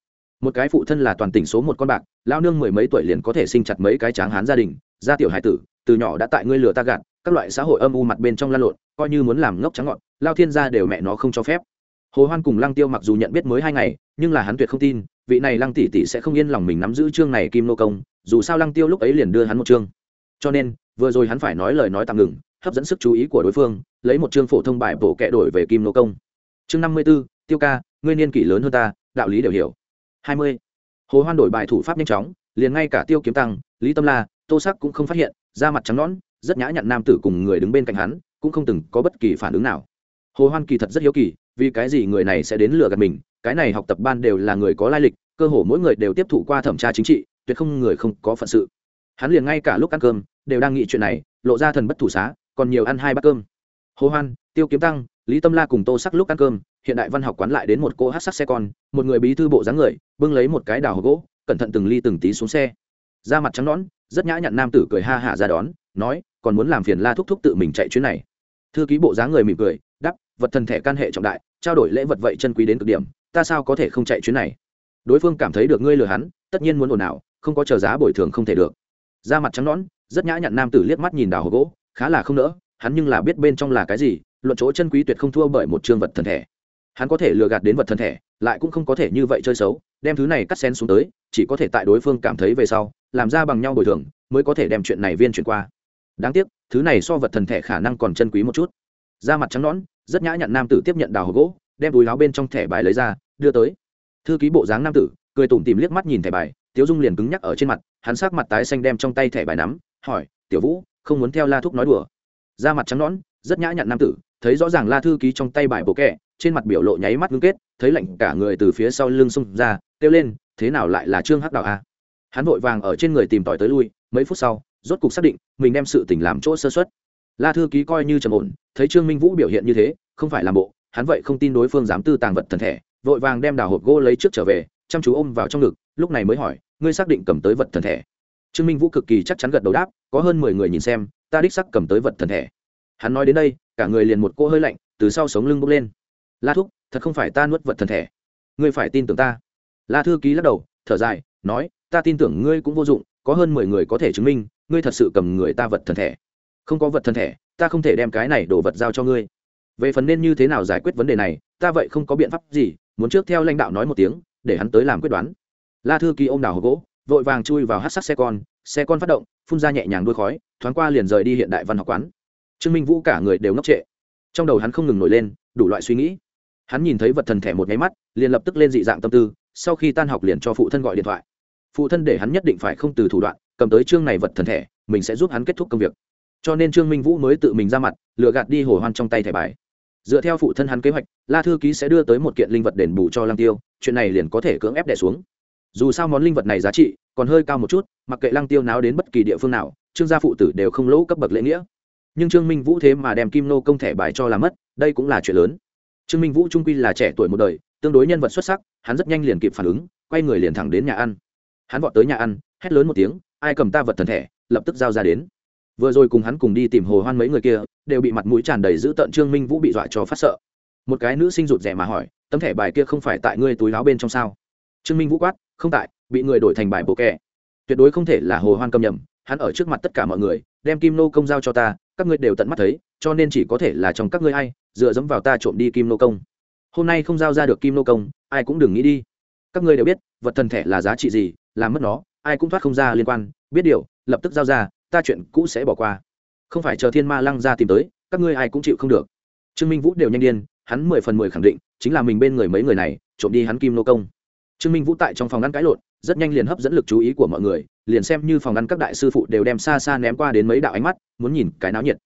Một cái phụ thân là toàn tỉnh số một con bạc lao nương mười mấy tuổi liền có thể sinh chặt mấy cái tráng hán gia đình gia tiểu hải tử từ nhỏ đã tại ngươi lừa ta gạt các loại xã hội âm u mặt bên trong lan lộn coi như muốn làm ngốc trắng ngọn lao thiên gia đều mẹ nó không cho phép. Hồ hoan cùng lăng tiêu mặc dù nhận biết mới hai ngày nhưng là hắn tuyệt không tin vị này lăng tỷ tỷ sẽ không yên lòng mình nắm giữ chương này kim nô công dù sao lăng tiêu lúc ấy liền đưa hắn một chương. Cho nên vừa rồi hắn phải nói lời nói tạm ngừng hấp dẫn sức chú ý của đối phương lấy một chương phổ thông bài bổ kẹ đổi về kim nô công. Chương năm mươi 54, tiêu ca ngươi niên kỷ lớn hơn ta đạo lý đều hiểu. Hai mươi hồ hoan đổi bài thủ pháp nhanh chóng liền ngay cả tiêu kiếm tăng lý tâm la tô sắc cũng không phát hiện, da mặt trắng nõn, rất nhã nhặn nam tử cùng người đứng bên cạnh hắn, cũng không từng có bất kỳ phản ứng nào. Hồ hoan kỳ thật rất hiếu kỳ, vì cái gì người này sẽ đến lừa gạt mình, cái này học tập ban đều là người có lai lịch, cơ hồ mỗi người đều tiếp thụ qua thẩm tra chính trị, tuyệt không người không có phận sự. Hắn liền ngay cả lúc ăn cơm, đều đang nghĩ chuyện này, lộ ra thần bất thủ xá, còn nhiều ăn hai bát cơm. Hồ hoan, tiêu kiếm tăng, lý tâm la cùng tô sắc lúc ăn cơm, hiện đại văn học quán lại đến một cô hát sắc xe con, một người bí thư bộ dáng người, bưng lấy một cái đào gỗ, cẩn thận từng ly từng tí xuống xe. Da mặt trắng nõn rất nhã nhặn nam tử cười ha hả ra đón, nói, còn muốn làm phiền la thúc thúc tự mình chạy chuyến này? Thư ký bộ dáng người mỉm cười đắp vật thần thể can hệ trọng đại, trao đổi lễ vật vậy chân quý đến cực điểm, ta sao có thể không chạy chuyến này? Đối phương cảm thấy được ngươi lừa hắn, tất nhiên muốn ồn ào, không có chờ giá bồi thường không thể được. Da mặt trắng nõn, rất nhã nhặn nam tử liếc mắt nhìn đào hộp gỗ, khá là không nỡ, hắn nhưng là biết bên trong là cái gì, luận chỗ chân quý tuyệt không thua bởi một chương vật thần thể. Hắn có thể lừa gạt đến vật thần thể, lại cũng không có thể như vậy chơi xấu đem thứ này cắt xén xuống tới, chỉ có thể tại đối phương cảm thấy về sau, làm ra bằng nhau bồi thường, mới có thể đem chuyện này viên chuyển qua. Đáng tiếc, thứ này so vật thần thể khả năng còn chân quý một chút. Da mặt trắng nõn, rất nhã nhặn nam tử tiếp nhận đào hộp gỗ, đem túi láo bên trong thẻ bài lấy ra, đưa tới. Thư ký bộ dáng nam tử, cười tủm tìm liếc mắt nhìn thẻ bài, tiếu dung liền cứng nhắc ở trên mặt, hắn sắc mặt tái xanh đem trong tay thẻ bài nắm, hỏi, tiểu vũ, không muốn theo la thúc nói đùa? Da mặt trắng nõn, rất nhã nhặn nam tử, thấy rõ ràng la thư ký trong tay bài bộ kẹ trên mặt biểu lộ nháy mắt ngưng kết, thấy lạnh cả người từ phía sau lưng xông ra, kêu lên, thế nào lại là trương hắc đạo a? Hắn vội vàng ở trên người tìm tòi tới lui, mấy phút sau, rốt cục xác định mình đem sự tình làm chỗ sơ xuất la thư ký coi như trầm ổn, thấy trương minh vũ biểu hiện như thế, không phải làm bộ, hắn vậy không tin đối phương dám tư tàng vật thần thể, vội vàng đem đào hộp gỗ lấy trước trở về, chăm chú ôm vào trong ngực, lúc này mới hỏi, ngươi xác định cầm tới vật thần thể? Trương minh vũ cực kỳ chắc chắn gật đầu đáp, có hơn mười người nhìn xem, ta đích sắc cầm tới vật thần thể. Hắn nói đến đây, cả người liền một cô hơi lạnh, từ sau sống lưng bốc lên la thúc, thật không phải ta nuốt vật thần thể. Ngươi phải tin tưởng ta. La thư ký lắc đầu, thở dài, nói, ta tin tưởng ngươi cũng vô dụng, có hơn mười người có thể chứng minh, ngươi thật sự cầm người ta vật thần thể. Không có vật thần thể, ta không thể đem cái này đổ vật giao cho ngươi. Về phần nên như thế nào giải quyết vấn đề này, ta vậy không có biện pháp gì, muốn trước theo lãnh đạo nói một tiếng, để hắn tới làm quyết đoán. La thư ký ô m đào hộp gỗ, vội vàng chui vào hát sắt xe con xe con phát động, phun ra nhẹ nhàng đuôi khói, thoáng qua liền rời đi hiện đại văn học quán. Trương minh vũ cả người đều ngốc trệ. Trong đầu hắn không ngừng nổi lên, đủ loại suy nghĩ hắn nhìn thấy vật thần thẻ một nháy mắt, liền lập tức lên dị dạng tâm tư, sau khi tan học liền cho phụ thân gọi điện thoại. Phụ thân để hắn nhất định phải không từ thủ đoạn, cầm tới chương này vật thần thẻ, mình sẽ giúp hắn kết thúc công việc. Cho nên trương minh vũ mới tự mình ra mặt, lừa gạt đi hồ hoan trong tay thẻ bài. Dựa theo phụ thân hắn kế hoạch, la thư ký sẽ đưa tới một kiện linh vật đền bù cho lăng tiêu, chuyện này liền có thể cưỡng ép đẻ xuống. Dù sao món linh vật này giá trị còn hơi cao một chút, mặc kệ lăng tiêu náo đến bất kỳ địa phương nào, trương gia phụ tử đều không lỗ cấp bậc lễ nghĩa. Nhưng trương minh vũ thế mà đem kim nô công thẻ bài cho làm mất, đây cũng là chuyện lớn trương minh vũ trung quy là trẻ tuổi một đời, tương đối nhân vật xuất sắc, hắn rất nhanh liền kịp phản ứng, quay người liền thẳng đến nhà ăn. Hắn vọt tới nhà ăn, hét lớn một tiếng, ai cầm ta vật thần thẻ lập tức giao ra đến. Vừa rồi cùng hắn cùng đi tìm hồ hoan mấy người kia, đều bị mặt mũi tràn đầy giữ tận trương minh vũ bị dọa cho phát sợ. Một cái nữ sinh rụt rẻ mà hỏi, tấm thẻ bài kia không phải tại ngươi túi áo bên trong sao? Trương minh vũ quát, không tại, bị người đổi thành bài bộ kẻ tuyệt đối không thể là hồ hoan cầm nhầm, hắn ở trước mặt tất cả mọi người, đem kim nô công giao cho ta, các ngươi đều tận mắt thấy cho nên chỉ có thể là trong các ngươi ai, dựa dẫm vào ta trộm đi kim nô công. Hôm nay không giao ra được kim nô công, ai cũng đừng nghĩ đi. Các ngươi đều biết, vật thần thẻ là giá trị gì, làm mất nó, ai cũng thoát không ra liên quan. Biết điều, lập tức giao ra, ta chuyện cũ sẽ bỏ qua. Không phải chờ thiên ma lăng ra tìm tới, các ngươi ai cũng chịu không được. Trương minh vũ đều nhanh điên, hắn mười phần mười khẳng định, chính là mình bên người mấy người này, trộm đi hắn kim nô công. Trương minh vũ tại trong phòng ngăn cãi lộn, rất nhanh liền hấp dẫn lực chú ý của mọi người, liền xem như phòng ngăn các đại sư phụ đều đem xa xa ném qua đến mấy đạo ánh mắt, muốn nhìn cái náo nhiệt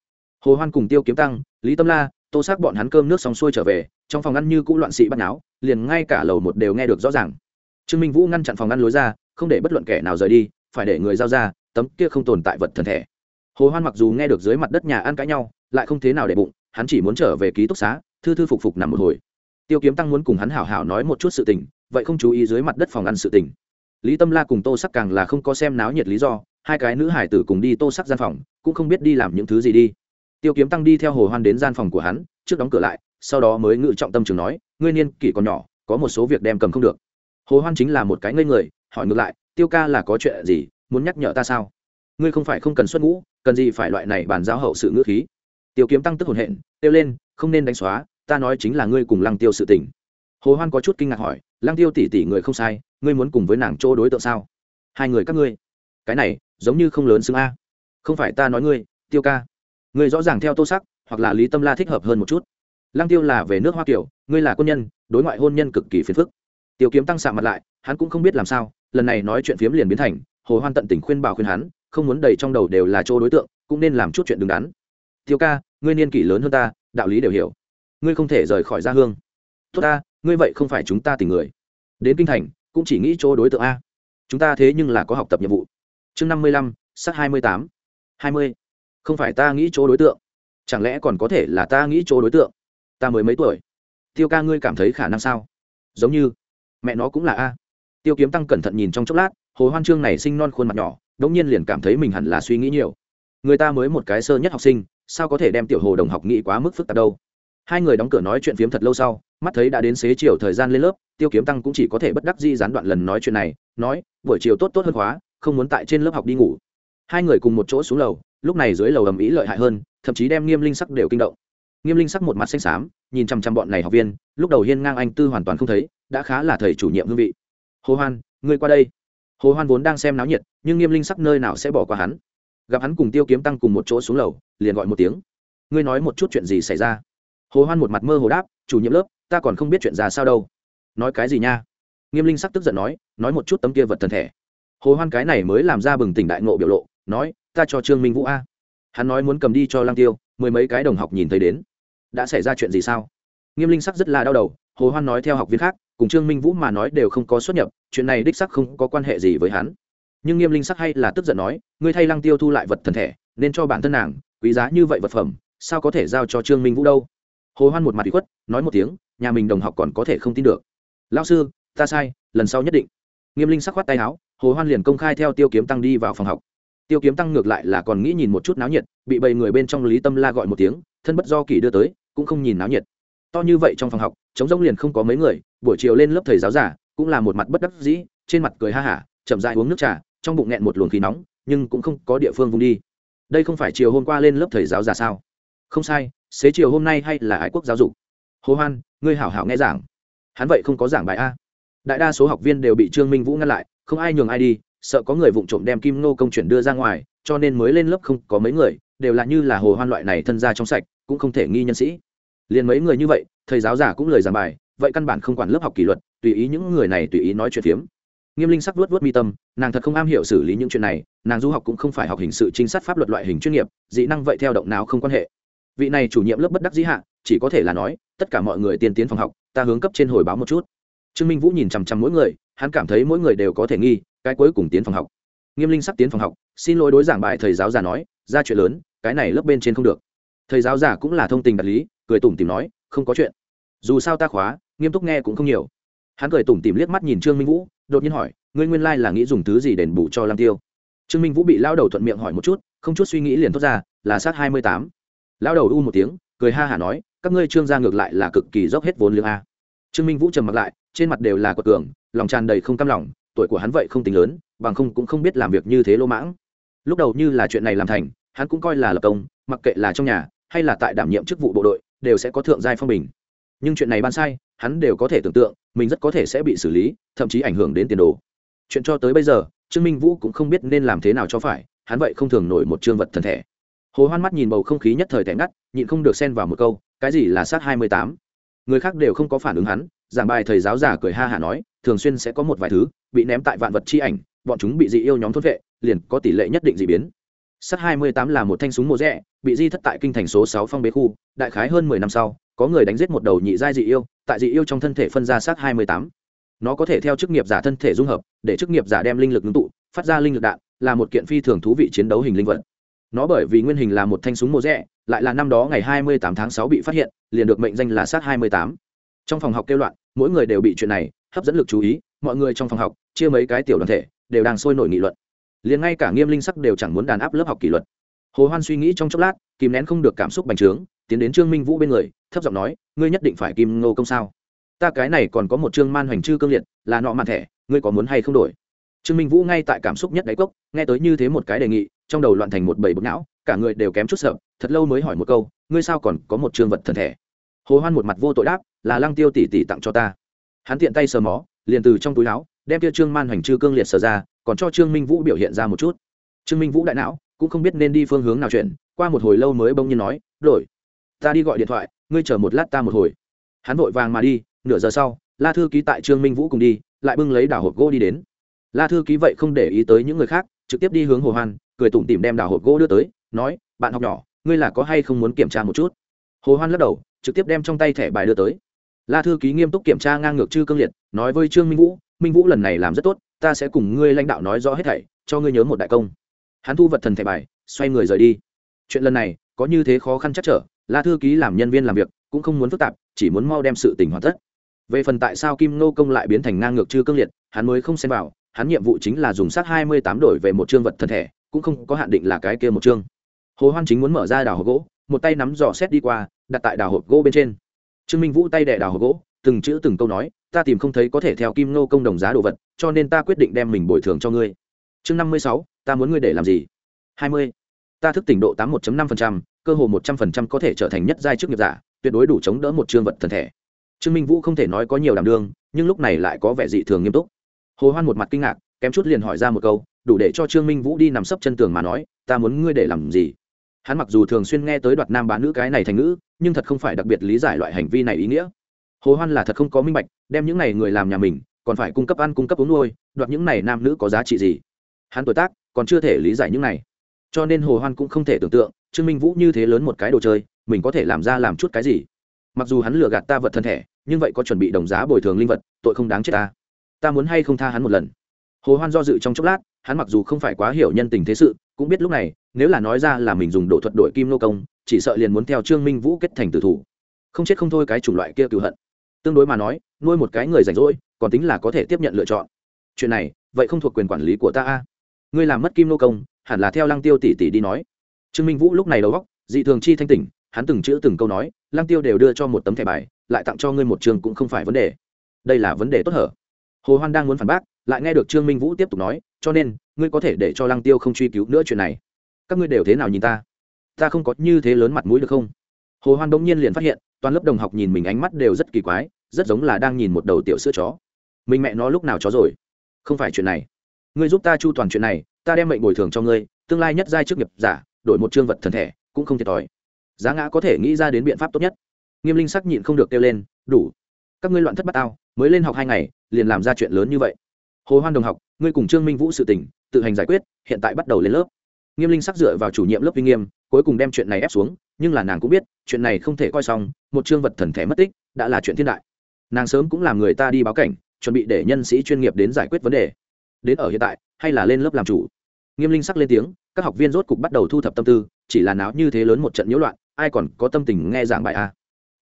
hồ hoan cùng tiêu kiếm tăng, lý tâm la, tô xác bọn hắn cơm nước xong xuôi trở về, trong phòng ngăn như cũ loạn sĩ bắt náo, liền ngay cả lầu một đều nghe được rõ ràng. Trương minh vũ ngăn chặn phòng ngăn lối ra, không để bất luận kẻ nào rời đi, phải để người giao ra, tấm kia không tồn tại vật thần thể. Hồ hoan mặc dù nghe được dưới mặt đất nhà ăn cãi nhau, lại không thế nào để bụng, hắn chỉ muốn trở về ký túc xá, thư thư phục phục nằm một hồi. Tiêu kiếm tăng muốn cùng hắn hảo hảo nói một chút sự tình, vậy không chú ý dưới mặt đất phòng ăn sự tình. Lý tâm la cùng tô sắc càng là không có xem náo nhiệt lý do, hai cái nữ hải tử cùng đi tô sắc gian phòng, cũng không biết đi làm những thứ gì đi tiêu kiếm tăng đi theo hồ hoan đến gian phòng của hắn, trước đóng cửa lại, sau đó mới ngự trọng tâm trường nói, ngươi niên kỷ còn nhỏ, có một số việc đem cầm không được. Hồ hoan chính là một cái ngây người, hỏi ngược lại, tiêu ca là có chuyện gì, muốn nhắc nhở ta sao? Ngươi không phải không cần xuất ngũ, cần gì phải loại này bàn giao hậu sự ngữ khí? Tiêu kiếm tăng tức hồn hện tiêu lên, không nên đánh xóa, ta nói chính là ngươi cùng lăng tiêu sự tình. Hồ hoan có chút kinh ngạc hỏi, lăng tiêu tỷ tỷ người không sai, ngươi muốn cùng với nàng chỗ đối tượng sao? Hai người các ngươi. Cái này, giống như không lớn xứng a. Không phải ta nói ngươi, tiêu ca người rõ ràng theo tô sắc, hoặc là lý tâm la thích hợp hơn một chút. Lăng tiêu là về nước hoa kiều, ngươi là quân nhân, đối ngoại hôn nhân cực kỳ phiền phức. Tiểu kiếm tăng sạm mặt lại, hắn cũng không biết làm sao, lần này nói chuyện phiếm liền biến thành, hồ hoan tận tình khuyên bảo khuyên hắn, không muốn đầy trong đầu đều là chỗ đối tượng, cũng nên làm chút chuyện đứng đắn. Tiêu ca, ngươi niên kỷ lớn hơn ta, đạo lý đều hiểu. Ngươi không thể rời khỏi gia hương. Tốt ta, ngươi vậy không phải chúng ta tình người. Đến kinh thành, cũng chỉ nghĩ chỗ đối tượng a. Chúng ta thế nhưng là có học tập nhiệm vụ. Chương năm mươi lăm sát hai mươi tám. Hai mươi không phải ta nghĩ chỗ đối tượng. Chẳng lẽ còn có thể là ta nghĩ chỗ đối tượng? Ta mới mấy tuổi. Tiêu ca ngươi cảm thấy khả năng sao? Giống như, mẹ nó cũng là a. Tiêu kiếm tăng cẩn thận nhìn trong chốc lát, hồ hoan trương này sinh non khuôn mặt nhỏ, đống nhiên liền cảm thấy mình hẳn là suy nghĩ nhiều. Người ta mới một cái sơ nhất học sinh, sao có thể đem tiểu hồ đồng học nghĩ quá mức phức tạp đâu? Hai người đóng cửa nói chuyện phiếm thật lâu sau, mắt thấy đã đến xế chiều thời gian lên lớp, tiêu kiếm tăng cũng chỉ có thể bất đắc di gián đoạn lần nói chuyện này, nói, buổi chiều tốt tốt hơn khóa, không muốn tại trên lớp học đi ngủ hai người cùng một chỗ xuống lầu, lúc này dưới lầu ầm ĩ lợi hại hơn, thậm chí đem nghiêm linh sắc đều kinh động. Nghiêm linh sắc một mặt xanh xám, nhìn chăm chăm bọn này học viên, lúc đầu hiên ngang anh tư hoàn toàn không thấy, đã khá là thầy chủ nhiệm hương vị. Hồ hoan, ngươi qua đây. Hồ hoan vốn đang xem náo nhiệt, nhưng nghiêm linh sắc nơi nào sẽ bỏ qua hắn? Gặp hắn cùng tiêu kiếm tăng cùng một chỗ xuống lầu, liền gọi một tiếng. Ngươi nói một chút chuyện gì xảy ra? Hồ hoan một mặt mơ hồ đáp, chủ nhiệm lớp, ta còn không biết chuyện ra sao đâu. Nói cái gì nha? Nghiêm linh sắc tức giận nói nói một chút tấm kia vật thần thể. Hồ hoan cái này mới làm ra bừng tỉnh đại ngộ biểu lộ nói, ta cho trương minh vũ a. Hắn nói muốn cầm đi cho lang tiêu, mười mấy cái đồng học nhìn thấy đến. Đã xảy ra chuyện gì sao? Nghiêm linh sắc rất là đau đầu, hồ hoan nói theo học viên khác, cùng trương minh vũ mà nói đều không có xuất nhập, chuyện này đích sắc không có quan hệ gì với hắn. Nhưng nghiêm linh sắc hay là tức giận nói, ngươi thay lăng tiêu thu lại vật thần thể, nên cho bản thân nàng, quý giá như vậy vật phẩm, sao có thể giao cho trương minh vũ đâu? Hồ hoan một mặt bị khuất, nói một tiếng, nhà mình đồng học còn có thể không tin được. Lão sư, ta sai, lần sau nhất định. Nghiêm linh sắc khoát tay áo, hồ hoan liền công khai theo tiêu kiếm tăng đi vào phòng học tiêu kiếm tăng ngược lại là còn nghĩ nhìn một chút náo nhiệt, bị bầy người bên trong lý tâm la gọi một tiếng, thân bất do kỳ đưa tới, cũng không nhìn náo nhiệt. To như vậy trong phòng học chống rông liền không có mấy người, buổi chiều lên lớp thầy giáo giả cũng là một mặt bất đắc dĩ, trên mặt cười ha hả, chậm dại uống nước trà, trong bụng nghẹn một luồng khí nóng, nhưng cũng không có địa phương vùng đi. Đây không phải chiều hôm qua lên lớp thầy giáo giả sao? Không sai, xế chiều hôm nay hay là ái quốc giáo dục. Hồ hoan, ngươi hảo hảo nghe giảng. Hắn vậy không có giảng bài a. Đại đa số học viên đều bị trương minh vũ ngăn lại, không ai nhường ai đi sợ có người vụng trộm đem kim nô công chuyển đưa ra ngoài, cho nên mới lên lớp không có mấy người, đều là như là hồ hoan loại này thân gia trong sạch, cũng không thể nghi nhân sĩ. Liền mấy người như vậy, thầy giáo giả cũng lời giảng bài, vậy căn bản không quản lớp học kỷ luật, tùy ý những người này tùy ý nói chuyện phiếm. Nghiêm linh sắc vuốt vuốt mi tâm, nàng thật không am hiểu xử lý những chuyện này, nàng du học cũng không phải học hình sự trinh sát pháp luật loại hình chuyên nghiệp, dị năng vậy theo động não không quan hệ. Vị này chủ nhiệm lớp bất đắc dĩ hạ, chỉ có thể là nói, tất cả mọi người tiên tiến phòng học, ta hướng cấp trên hồi báo một chút. Trương minh vũ nhìn chằm chằm mỗi người, hắn cảm thấy mỗi người đều có thể nghi cái cuối cùng tiến phòng học. Nghiêm linh sắp tiến phòng học, xin lỗi đối giảng bài thầy giáo già nói, ra chuyện lớn, cái này lớp bên trên không được. Thầy giáo già cũng là thông tình đạt lý, cười tủm tìm nói, không có chuyện. Dù sao ta khóa, nghiêm túc nghe cũng không nhiều. Hắn cười tủm tìm liếc mắt nhìn trương minh vũ, đột nhiên hỏi, ngươi nguyên lai là nghĩ dùng thứ gì đền bù cho lam tiêu? Trương minh vũ bị lao đầu thuận miệng hỏi một chút, không chút suy nghĩ liền thốt ra, là sát hai mươi tám. Lao đầu u một tiếng, cười ha hả nói, các ngươi trương gia ngược lại là cực kỳ dốc hết vốn liếng a. Trương minh vũ trầm mặc lại, trên mặt đều là quật cường, lòng tràn đầy không cam lòng tuổi của hắn vậy không tính lớn, bằng không cũng không biết làm việc như thế lỗ mãng. Lúc đầu như là chuyện này làm thành, hắn cũng coi là lập công, mặc kệ là trong nhà, hay là tại đảm nhiệm chức vụ bộ đội, đều sẽ có thượng giai phong bình. Nhưng chuyện này ban sai, hắn đều có thể tưởng tượng, mình rất có thể sẽ bị xử lý, thậm chí ảnh hưởng đến tiền đồ. Chuyện cho tới bây giờ, trương minh vũ cũng không biết nên làm thế nào cho phải, hắn vậy không thường nổi một trương vật thần thể. Hồ hoan mắt nhìn bầu không khí nhất thời tẻ ngắt, nhịn không được xen vào một câu, cái gì là sát hai mươi tám? Người khác đều không có phản ứng hắn, giảng bài thầy giáo già cười ha hả nói thường xuyên sẽ có một vài thứ bị ném tại vạn vật chi ảnh, bọn chúng bị dị yêu nhóm thốt vệ, liền có tỷ lệ nhất định dị biến. Sắt hai mươi tám là một thanh súng mùa rẽ bị di thất tại kinh thành số sáu phong bế khu, đại khái hơn mười năm sau, có người đánh giết một đầu nhị giai dị yêu, tại dị yêu trong thân thể phân ra sát hai mươi tám. Nó có thể theo chức nghiệp giả thân thể dung hợp, để chức nghiệp giả đem linh lực ngưng tụ, phát ra linh lực đạn, là một kiện phi thường thú vị chiến đấu hình linh vật. Nó bởi vì nguyên hình là một thanh súng mùa rẽ lại là năm đó ngày hai mươi tám tháng sáu bị phát hiện, liền được mệnh danh là sát hai mươi tám. Trong phòng học kêu loạn, mỗi người đều bị chuyện này hấp dẫn lực chú ý, mọi người trong phòng học, chia mấy cái tiểu đoàn thể, đều đang sôi nổi nghị luận. Liền ngay cả nghiêm linh sắc đều chẳng muốn đàn áp lớp học kỷ luật. Hồ hoan suy nghĩ trong chốc lát, kìm nén không được cảm xúc bành trướng, tiến đến trương minh vũ bên người, thấp giọng nói, ngươi nhất định phải kim ngô công sao? Ta cái này còn có một trương man hoành chư cương liệt, là nọ mạn thẻ, ngươi có muốn hay không đổi? Trương minh vũ ngay tại cảm xúc nhất đáy cốc, nghe tới như thế một cái đề nghị, trong đầu loạn thành một bầy bực não, cả người đều kém chút sợ, thật lâu mới hỏi một câu, ngươi sao còn có một trương vật thần thẻ? Hồ hoan một mặt vô tội đáp, là lăng tiêu tỷ tỷ tặng cho ta hắn tiện tay sờ mó, liền từ trong túi áo, đem kia trương man hoành chư cương liệt sờ ra, còn cho trương minh vũ biểu hiện ra một chút. Trương minh vũ đại não, cũng không biết nên đi phương hướng nào chuyện qua một hồi lâu mới bỗng nhiên nói, đổi, ta đi gọi điện thoại, ngươi chờ một lát ta một hồi. Hắn vội vàng mà đi, nửa giờ sau, la thư ký tại trương minh vũ cùng đi, lại bưng lấy đảo hộp gỗ đi đến. La thư ký vậy không để ý tới những người khác, trực tiếp đi hướng hồ hoan, cười tủm tỉm đem đảo hộp gỗ đưa tới, nói, bạn học nhỏ, ngươi là có hay không muốn kiểm tra một chút? Hồ hoan lắc đầu, trực tiếp đem trong tay thẻ bài đưa tới la thư ký nghiêm túc kiểm tra ngang ngược chư cương liệt, nói với trương minh vũ minh vũ lần này làm rất tốt, ta sẽ cùng ngươi lãnh đạo nói rõ hết thảy, cho ngươi nhớ một đại công. Hắn thu vật thần thẻ bài, xoay người rời đi. Chuyện lần này, có như thế khó khăn chắc trở, la thư ký làm nhân viên làm việc, cũng không muốn phức tạp, chỉ muốn mau đem sự tình hoàn tất. Về phần tại sao kim nô công lại biến thành ngang ngược chư cương liệt, hắn mới không xem vào, hắn nhiệm vụ chính là dùng sát hai mươi tám đổi về một chương vật thân thể cũng không có hạn định là cái kia một chương. Hồ hoan chính muốn mở ra đào hộp gỗ, một tay nắm giỏ xét đi qua, đặt tại đào hộp gỗ bên trên trương minh vũ tay đẻ đào hộp gỗ, từng chữ từng câu nói, ta tìm không thấy có thể theo kim nô công đồng giá đồ vật, cho nên ta quyết định đem mình bồi thường cho ngươi. Chương năm mươi sáu, ta muốn ngươi để làm gì? hai mươi, ta thức tỉnh độ tám một năm cơ hồ một trăm phần trăm có thể trở thành nhất giai chức nghiệp giả, tuyệt đối đủ chống đỡ một chương vật thần thể. Trương minh vũ không thể nói có nhiều đảm đương, nhưng lúc này lại có vẻ dị thường nghiêm túc. Hồ hoan một mặt kinh ngạc, kém chút liền hỏi ra một câu, đủ để cho trương minh vũ đi nằm sấp chân tường mà nói, ta muốn ngươi để làm gì? Hắn mặc dù thường xuyên nghe tới đoạt nam bán nữ cái này thành ngữ, nhưng thật không phải đặc biệt lý giải loại hành vi này ý nghĩa. Hồ hoan là thật không có minh bạch, đem những này người làm nhà mình, còn phải cung cấp ăn, cung cấp uống nuôi, đoạt những này nam nữ có giá trị gì? Hắn tuổi tác còn chưa thể lý giải những này. Cho nên hồ hoan cũng không thể tưởng tượng, trương minh vũ như thế lớn một cái đồ chơi, mình có thể làm ra làm chút cái gì? Mặc dù hắn lừa gạt ta vật thân thể, nhưng vậy có chuẩn bị đồng giá bồi thường linh vật, tội không đáng chết ta. Ta muốn hay không tha hắn một lần? Hồ hoan do dự trong chốc lát hắn mặc dù không phải quá hiểu nhân tình thế sự, cũng biết lúc này, nếu là nói ra là mình dùng độ thuật đổi kim nô công, chỉ sợ liền muốn theo trương minh vũ kết thành tử thủ. Không chết không thôi cái chủng loại kia cựu hận. Tương đối mà nói, nuôi một cái người rảnh rỗi, còn tính là có thể tiếp nhận lựa chọn. Chuyện này, vậy không thuộc quyền quản lý của ta a? Ngươi làm mất kim nô công, hẳn là theo lăng tiêu tỷ tỷ đi nói. Trương minh vũ lúc này đầu góc dị thường chi thanh tỉnh, hắn từng chữ từng câu nói, lăng tiêu đều đưa cho một tấm thẻ bài, lại tặng cho ngươi một trường cũng không phải vấn đề. Đây là vấn đề tốt hở. Hồ hoan đang muốn phản bác, lại nghe được trương minh vũ tiếp tục nói cho nên, ngươi có thể để cho lăng tiêu không truy cứu nữa chuyện này. Các ngươi đều thế nào nhìn ta? Ta không có như thế lớn mặt mũi được không? Hồ hoan bỗng nhiên liền phát hiện, toàn lớp đồng học nhìn mình ánh mắt đều rất kỳ quái, rất giống là đang nhìn một đầu tiểu sữa chó. Mình mẹ nó lúc nào chó rồi? Không phải chuyện này. Ngươi giúp ta chu toàn chuyện này, ta đem mệnh bồi thường cho ngươi, tương lai nhất giai chức nghiệp giả, đổi một chương vật thần thể, cũng không thiệt thòi. Giá ngã có thể nghĩ ra đến biện pháp tốt nhất. Nghiêm linh sắc nhịn không được kêu lên, đủ. Các ngươi loạn thất bát tao, mới lên học hai ngày, liền làm ra chuyện lớn như vậy hồ hoan đồng học, ngươi cùng trương minh vũ sự tình, tự hành giải quyết, hiện tại bắt đầu lên lớp. Nghiêm linh sắc dựa vào chủ nhiệm lớp vi nghiêm, cuối cùng đem chuyện này ép xuống, nhưng là nàng cũng biết, chuyện này không thể coi xong, một chương vật thần thể mất tích, đã là chuyện thiên đại. Nàng sớm cũng làm người ta đi báo cảnh, chuẩn bị để nhân sĩ chuyên nghiệp đến giải quyết vấn đề. Đến ở hiện tại, hay là lên lớp làm chủ? Nghiêm linh sắc lên tiếng, các học viên rốt cục bắt đầu thu thập tâm tư, chỉ là náo như thế lớn một trận nhiễu loạn, ai còn có tâm tình nghe giảng bài a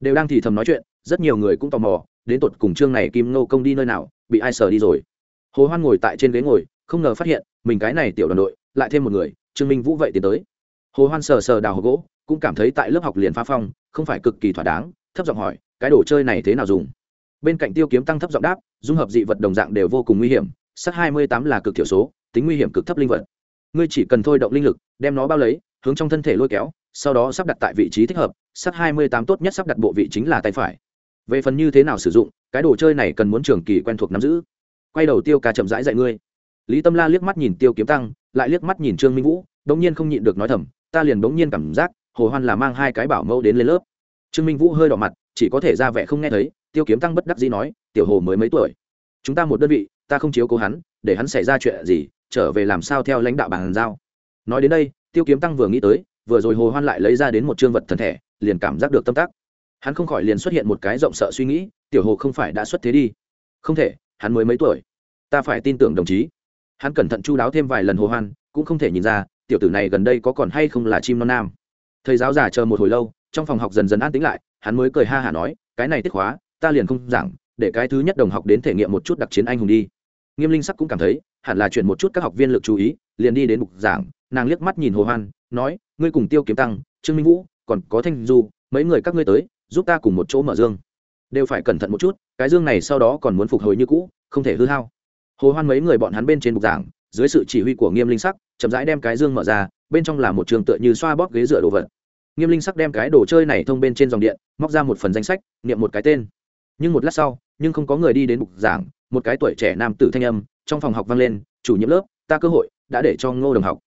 đều đang thì thầm nói chuyện, rất nhiều người cũng tò mò, đến tột cùng chương này kim ngô công đi nơi nào, bị ai sờ đi rồi? Hồ hoan ngồi tại trên ghế ngồi, không ngờ phát hiện, mình cái này tiểu đoàn đội, lại thêm một người, trương minh vũ vậy tiến tới. Hồ hoan sờ sờ đào hộp gỗ, cũng cảm thấy tại lớp học liền phá phong, không phải cực kỳ thỏa đáng, thấp giọng hỏi, cái đồ chơi này thế nào dùng? Bên cạnh tiêu kiếm tăng thấp giọng đáp, dung hợp dị vật đồng dạng đều vô cùng nguy hiểm, sắc hai mươi tám là cực thiểu số, tính nguy hiểm cực thấp linh vật. Ngươi chỉ cần thôi động linh lực, đem nó bao lấy, hướng trong thân thể lôi kéo, sau đó sắp đặt tại vị trí thích hợp, sắc hai mươi tám tốt nhất sắp đặt bộ vị chính là tay phải. Về phần như thế nào sử dụng, cái đồ chơi này cần muốn trường kỳ quen thuộc nắm giữ quay đầu tiêu ca chậm rãi dạy ngươi. Lý tâm la liếc mắt nhìn tiêu kiếm tăng, lại liếc mắt nhìn trương minh vũ, đống nhiên không nhịn được nói thầm, ta liền đống nhiên cảm giác, hồ hoan là mang hai cái bảo mẫu đến lên lớp. Trương minh vũ hơi đỏ mặt, chỉ có thể ra vẻ không nghe thấy, tiêu kiếm tăng bất đắc dĩ nói, tiểu hồ mới mấy tuổi? Chúng ta một đơn vị, ta không chiếu cố hắn, để hắn xảy ra chuyện gì, trở về làm sao theo lãnh đạo bàn giao? Nói đến đây, tiêu kiếm tăng vừa nghĩ tới, vừa rồi hồ hoan lại lấy ra đến một trương vật thần thể, liền cảm giác được tâm tác hắn không khỏi liền xuất hiện một cái rộng sợ suy nghĩ, tiểu hồ không phải đã xuất thế đi. Không thể hắn mới mấy tuổi. Ta phải tin tưởng đồng chí. Hắn cẩn thận chu đáo thêm vài lần hồ hoan, cũng không thể nhìn ra, tiểu tử này gần đây có còn hay không là chim non nam. Thầy giáo già chờ một hồi lâu, trong phòng học dần dần an tĩnh lại, hắn mới cười ha hả nói, cái này tiết khóa, ta liền không giảng, để cái thứ nhất đồng học đến thể nghiệm một chút đặc chiến anh hùng đi. Nghiêm linh sắc cũng cảm thấy, hẳn là chuyển một chút các học viên lực chú ý, liền đi đến mục giảng, nàng liếc mắt nhìn hồ hoan, nói, ngươi cùng tiêu kiếm tăng, trương minh vũ, còn có thanh du, mấy người các ngươi tới, giúp ta cùng một chỗ mở dương đều phải cẩn thận một chút, cái dương này sau đó còn muốn phục hồi như cũ, không thể hư hao. Hồ hoan mấy người bọn hắn bên trên bục giảng, dưới sự chỉ huy của nghiêm linh sắc, chậm rãi đem cái dương mở ra, bên trong là một trường tựa như xoa bóp ghế dựa đồ vật. Nghiêm linh sắc đem cái đồ chơi này thông bên trên dòng điện, móc ra một phần danh sách, niệm một cái tên. Nhưng một lát sau, nhưng không có người đi đến bục giảng, một cái tuổi trẻ nam tử thanh âm trong phòng học vang lên, chủ nhiệm lớp, ta cơ hội đã để cho ngô đồng học.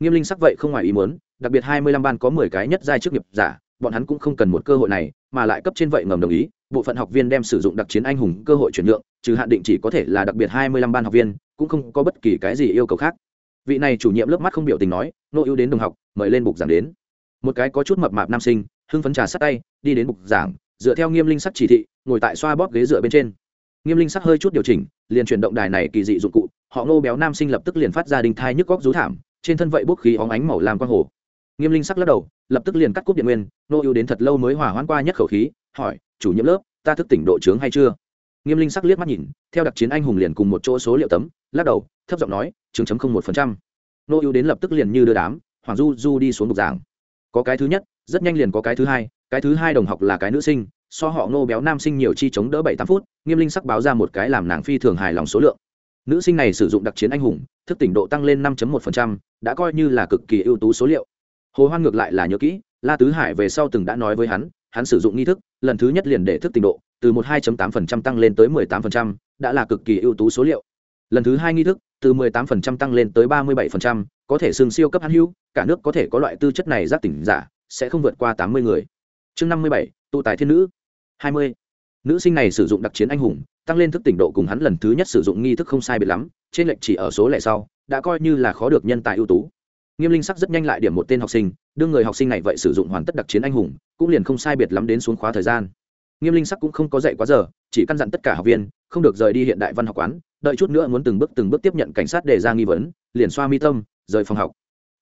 Nghiêm linh sắc vậy không ngoài ý muốn, đặc biệt hai mươi lăm ban có mười cái nhất giai chức nghiệp giả, bọn hắn cũng không cần một cơ hội này, mà lại cấp trên vậy ngầm đồng ý bộ phận học viên đem sử dụng đặc chiến anh hùng cơ hội chuyển nhượng, trừ hạn định chỉ có thể là đặc biệt hai mươi lăm ban học viên, cũng không có bất kỳ cái gì yêu cầu khác. Vị này chủ nhiệm lớp mắt không biểu tình nói, nô ưu đến đồng học, mời lên bục giảng đến. Một cái có chút mập mạp nam sinh, hưng phấn trà sát tay, đi đến bục giảng, dựa theo nghiêm linh sắc chỉ thị, ngồi tại xoa bóp ghế dựa bên trên. Nghiêm linh sắc hơi chút điều chỉnh, liền chuyển động đài này kỳ dị dụng cụ, họ ngô béo nam sinh lập tức liền phát ra đình thai nhức góc rú thảm, trên thân vậy bốc khí óng ánh màu làm quang hồ. Nghiêm linh sắc lắc đầu, lập tức liền cắt cúp điện nguyên, nô ưu đến thật lâu mới hỏa hoãn qua nhất khẩu khí, hỏi chủ nhiệm lớp, ta thức tỉnh độ trướng hay chưa? Nghiêm linh sắc liếc mắt nhìn, theo đặc chiến anh hùng liền cùng một chỗ số liệu tấm, lắc đầu, thấp giọng nói chứng chấm không một phần trăm. Nô ưu đến lập tức liền như đưa đám, hoàng du du đi xuống bục giảng. Có cái thứ nhất, rất nhanh liền có cái thứ hai, cái thứ hai đồng học là cái nữ sinh, so họ ngô béo nam sinh nhiều chi chống đỡ bảy tám phút, nghiêm linh sắc báo ra một cái làm nàng phi thường hài lòng số lượng. Nữ sinh này sử dụng đặc chiến anh hùng, thức tỉnh độ tăng lên năm một đã coi như là cực kỳ ưu tú số liệu. Hồ hoan ngược lại là nhớ kỹ, la tứ hải về sau từng đã nói với hắn hắn sử dụng nghi thức lần thứ nhất liền để thức tình độ từ một 2 tám tăng lên tới 18%, đã là cực kỳ ưu tú số liệu. Lần thứ hai nghi thức từ 18% tăng lên tới 37%, có thể xương siêu cấp hắn hữu cả nước có thể có loại tư chất này giác tỉnh giả sẽ không vượt qua 80 người. Chương 57, tụ tài thiên nữ. 20. nữ sinh này sử dụng đặc chiến anh hùng tăng lên thức tỉnh độ cùng hắn lần thứ nhất sử dụng nghi thức không sai biệt lắm trên lệch chỉ ở số lẻ sau đã coi như là khó được nhân tài ưu tú. Nghiêm linh sắc rất nhanh lại điểm một tên học sinh đương người học sinh này vậy sử dụng hoàn tất đặc chiến anh hùng, cũng liền không sai biệt lắm đến xuống khóa thời gian. Nghiêm linh sắc cũng không có dạy quá giờ, chỉ căn dặn tất cả học viên, không được rời đi hiện đại văn học quán, đợi chút nữa muốn từng bước từng bước tiếp nhận cảnh sát đề ra nghi vấn, liền xoa mi tâm, rời phòng học.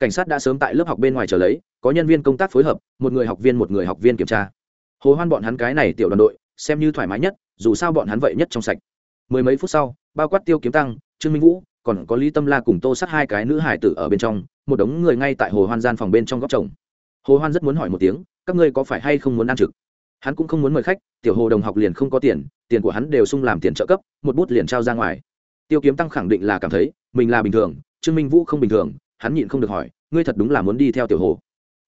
Cảnh sát đã sớm tại lớp học bên ngoài chờ lấy, có nhân viên công tác phối hợp, một người học viên một người học viên kiểm tra. Hồ hoan bọn hắn cái này tiểu đoàn đội, xem như thoải mái nhất, dù sao bọn hắn vậy nhất trong sạch. Mười mấy phút sau, bao quát tiêu kiếm tăng, trương minh vũ, còn có lý tâm la cùng tô sát hai cái nữ hải tử ở bên trong một đống người ngay tại hồ hoan gian phòng bên trong góc chồng. Hồ hoan rất muốn hỏi một tiếng, các ngươi có phải hay không muốn ăn trực? Hắn cũng không muốn mời khách, tiểu hồ đồng học liền không có tiền tiền của hắn đều sung làm tiền trợ cấp, một bút liền trao ra ngoài. Tiêu kiếm tăng khẳng định là cảm thấy, mình là bình thường, trương minh vũ không bình thường, hắn nhịn không được hỏi, ngươi thật đúng là muốn đi theo tiểu hồ.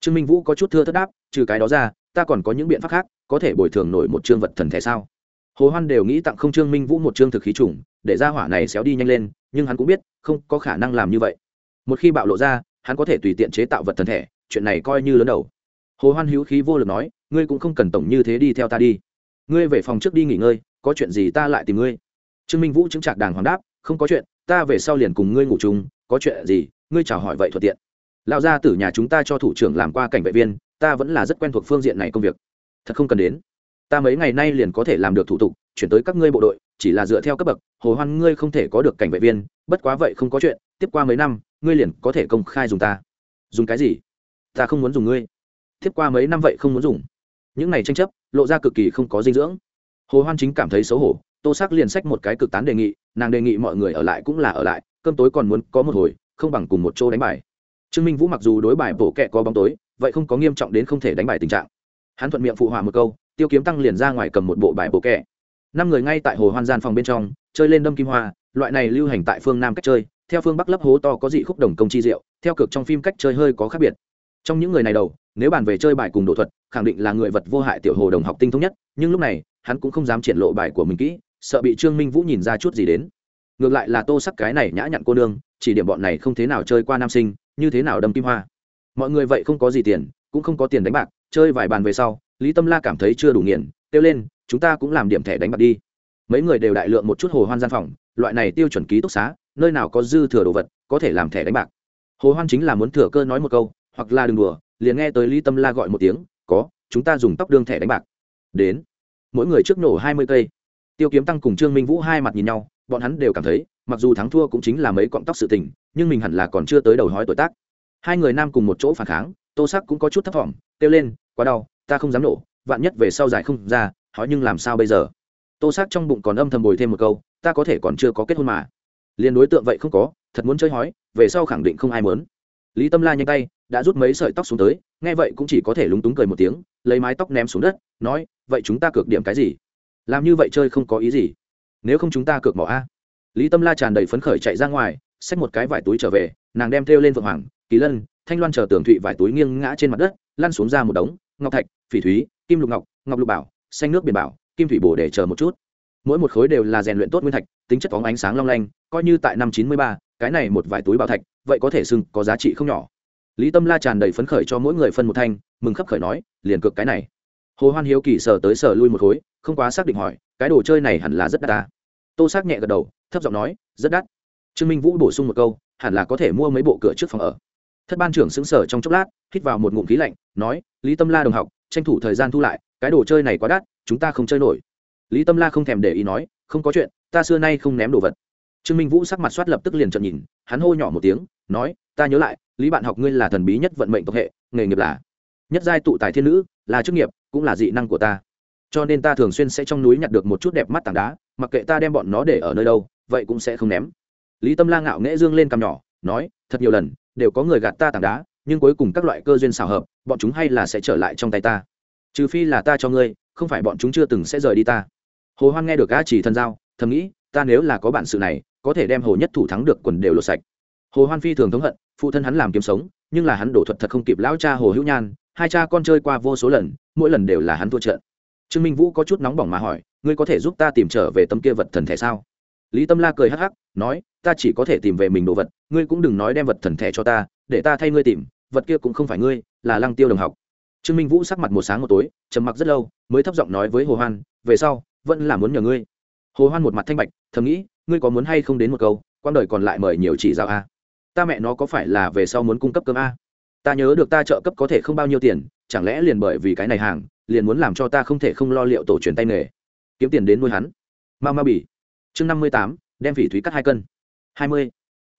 Trương minh vũ có chút thưa thất đáp, trừ cái đó ra, ta còn có những biện pháp khác, có thể bồi thường nổi một chương vật thần thể sao? Hồ hoan đều nghĩ tặng không trương minh vũ một chương thực khí trùng, để ra hỏa này xéo đi nhanh lên, nhưng hắn cũng biết, không có khả năng làm như vậy một khi bạo lộ ra, hắn có thể tùy tiện chế tạo vật thần thể, chuyện này coi như lớn đầu. Hồ hoan hữu khí vô lực nói, ngươi cũng không cần tổng như thế đi theo ta đi. Ngươi về phòng trước đi nghỉ ngơi, có chuyện gì ta lại tìm ngươi. Trương minh vũ chứng trạc đàng hoàng đáp, không có chuyện, ta về sau liền cùng ngươi ngủ chung, có chuyện gì, ngươi chào hỏi vậy thuận tiện. Lão gia tử nhà chúng ta cho thủ trưởng làm qua cảnh vệ viên, ta vẫn là rất quen thuộc phương diện này công việc. Thật không cần đến. Ta mấy ngày nay liền có thể làm được thủ tục, chuyển tới các ngươi bộ đội, chỉ là dựa theo cấp bậc, hồ hoan ngươi không thể có được cảnh vệ viên, bất quá vậy không có chuyện, tiếp qua mấy năm ngươi liền có thể công khai dùng ta. Dùng cái gì? Ta không muốn dùng ngươi. Tiếp qua mấy năm vậy không muốn dùng. Những này tranh chấp, lộ ra cực kỳ không có dinh dưỡng. Hồ hoan chính cảm thấy xấu hổ, tô sắc liền sách một cái cực tán đề nghị, nàng đề nghị mọi người ở lại cũng là ở lại, cơm tối còn muốn có một hồi, không bằng cùng một chỗ đánh bài. Trương minh vũ mặc dù đối bài bổ kẹ có bóng tối, vậy không có nghiêm trọng đến không thể đánh bài tình trạng. Hắn thuận miệng phụ họa một câu, tiêu kiếm tăng liền ra ngoài cầm một bộ bài bổ kẹ. Năm người ngay tại hồ hoan gian phòng bên trong, chơi lên đâm kim hoa, loại này lưu hành tại phương nam cách chơi theo phương bắc lấp hố to có dị khúc đồng công chi diệu, theo cực trong phim cách chơi hơi có khác biệt. Trong những người này đầu, nếu bàn về chơi bài cùng độ thuật, khẳng định là người vật vô hại tiểu hồ đồng học tinh thông nhất, nhưng lúc này, hắn cũng không dám triển lộ bài của mình kỹ, sợ bị trương minh vũ nhìn ra chút gì đến. Ngược lại là tô sắc cái này nhã nhặn cô nương, chỉ điểm bọn này không thế nào chơi qua nam sinh, như thế nào đâm kim hoa. Mọi người vậy không có gì tiền, cũng không có tiền đánh bạc, chơi vài bàn về sau, lý tâm la cảm thấy chưa đủ nghiền, kêu lên, chúng ta cũng làm điểm thẻ đánh bạc đi. Mấy người đều đại lượng một chút hồ hoan gian phòng, loại này tiêu chuẩn ký túc xá nơi nào có dư thừa đồ vật, có thể làm thẻ đánh bạc. Hồ hoan chính là muốn thừa cơ nói một câu, hoặc là đừng đùa, liền nghe tới lý tâm la gọi một tiếng, có, chúng ta dùng tóc đương thẻ đánh bạc. Đến, mỗi người trước nổ hai mươi cây. Tiêu kiếm tăng cùng trương minh vũ hai mặt nhìn nhau, bọn hắn đều cảm thấy, mặc dù thắng thua cũng chính là mấy cọng tóc sự tình, nhưng mình hẳn là còn chưa tới đầu hói tuổi tác. Hai người nam cùng một chỗ phản kháng, tô sắc cũng có chút thấp thỏm, kêu lên, quá đau, ta không dám nổ, vạn nhất về sau giải không ra, hỏi nhưng làm sao bây giờ? Tô sắc trong bụng còn âm thầm bồi thêm một câu, ta có thể còn chưa có kết hôn mà liền đối tượng vậy không có, thật muốn chơi hói, về sau khẳng định không ai muốn. Lý tâm la nhanh tay, đã rút mấy sợi tóc xuống tới, nghe vậy cũng chỉ có thể lúng túng cười một tiếng, lấy mái tóc ném xuống đất, nói, vậy chúng ta cược điểm cái gì? Làm như vậy chơi không có ý gì. Nếu không chúng ta cược mỏ a. Lý tâm la tràn đầy phấn khởi chạy ra ngoài, xách một cái vải túi trở về, nàng đem theo lên vượng hoàng, kỳ lân, thanh loan chờ tường thụy vải túi nghiêng ngã trên mặt đất, lăn xuống ra một đống, ngọc thạch, phỉ thúy, kim lục ngọc ngọc lục bảo, xanh nước biển bảo, kim thủy bổ để chờ một chút mỗi một khối đều là rèn luyện tốt nguyên thạch, tính chất phóng ánh sáng long lanh, coi như tại năm chín mươi ba, cái này một vài túi bảo thạch, vậy có thể xưng có giá trị không nhỏ. Lý tâm la tràn đầy phấn khởi cho mỗi người phân một thanh, mừng khấp khởi nói, liền cực cái này. Hồ hoan hiếu kỳ sờ tới sờ lui một khối, không quá xác định hỏi, cái đồ chơi này hẳn là rất đắt ta tô s nhẹ gật đầu, thấp giọng nói, rất đắt. Trương minh vũ bổ sung một câu, hẳn là có thể mua mấy bộ cửa trước phòng ở. Thất ban trưởng xứng sở trong chốc lát, hít vào một ngụm khí lạnh, nói, lý tâm la đồng học, tranh thủ thời gian thu lại, cái đồ chơi này quá đắt, chúng ta không chơi nổi lý tâm la không thèm để ý nói, không có chuyện, ta xưa nay không ném đồ vật. Trương minh vũ sắc mặt soát lập tức liền trợn nhìn, hắn hô nhỏ một tiếng, nói, ta nhớ lại, lý bạn học ngươi là thần bí nhất vận mệnh tộc hệ, nghề nghiệp là nhất giai tụ tài thiên nữ, là chức nghiệp, cũng là dị năng của ta. Cho nên ta thường xuyên sẽ trong núi nhặt được một chút đẹp mắt tảng đá, mặc kệ ta đem bọn nó để ở nơi đâu, vậy cũng sẽ không ném. Lý tâm la ngạo nghễ dương lên cằm nhỏ, nói, thật nhiều lần, đều có người gạt ta tảng đá, nhưng cuối cùng các loại cơ duyên xào hợp, bọn chúng hay là sẽ trở lại trong tay ta. Trừ phi là ta cho ngươi không phải bọn chúng chưa từng sẽ rời đi ta. Hồ hoan nghe được a chỉ thân giao, thầm nghĩ, ta nếu là có bản sự này, có thể đem hồ nhất thủ thắng được quần đều lột sạch. Hồ hoan phi thường thống hận, phụ thân hắn làm kiếm sống, nhưng là hắn đổ thuật thật không kịp lão cha hồ hữu nhan, hai cha con chơi qua vô số lần, mỗi lần đều là hắn thua trận. Trương minh vũ có chút nóng bỏng mà hỏi, ngươi có thể giúp ta tìm trở về tâm kia vật thần thể sao? Lý tâm la cười hắc hắc, nói, ta chỉ có thể tìm về mình đồ vật, ngươi cũng đừng nói đem vật thần thể cho ta, để ta thay ngươi tìm, vật kia cũng không phải ngươi, là lăng tiêu đồng học trương minh vũ sắc mặt một sáng một tối, trầm mặc rất lâu, mới thấp giọng nói với hồ hoan, về sau, vẫn là muốn nhờ ngươi. Hồ hoan một mặt thanh bạch, thầm nghĩ, ngươi có muốn hay không đến một câu quan đời còn lại mời nhiều chỉ giáo a. Ta mẹ nó có phải là về sau muốn cung cấp cơm a? Ta nhớ được ta trợ cấp có thể không bao nhiêu tiền, chẳng lẽ liền bởi vì cái này hàng, liền muốn làm cho ta không thể không lo liệu tổ truyền tay nghề? Kiếm tiền đến nuôi hắn. Ma ma bỉ. Chương năm mươi tám, đem phỉ thúy cắt hai cân. Hai mươi.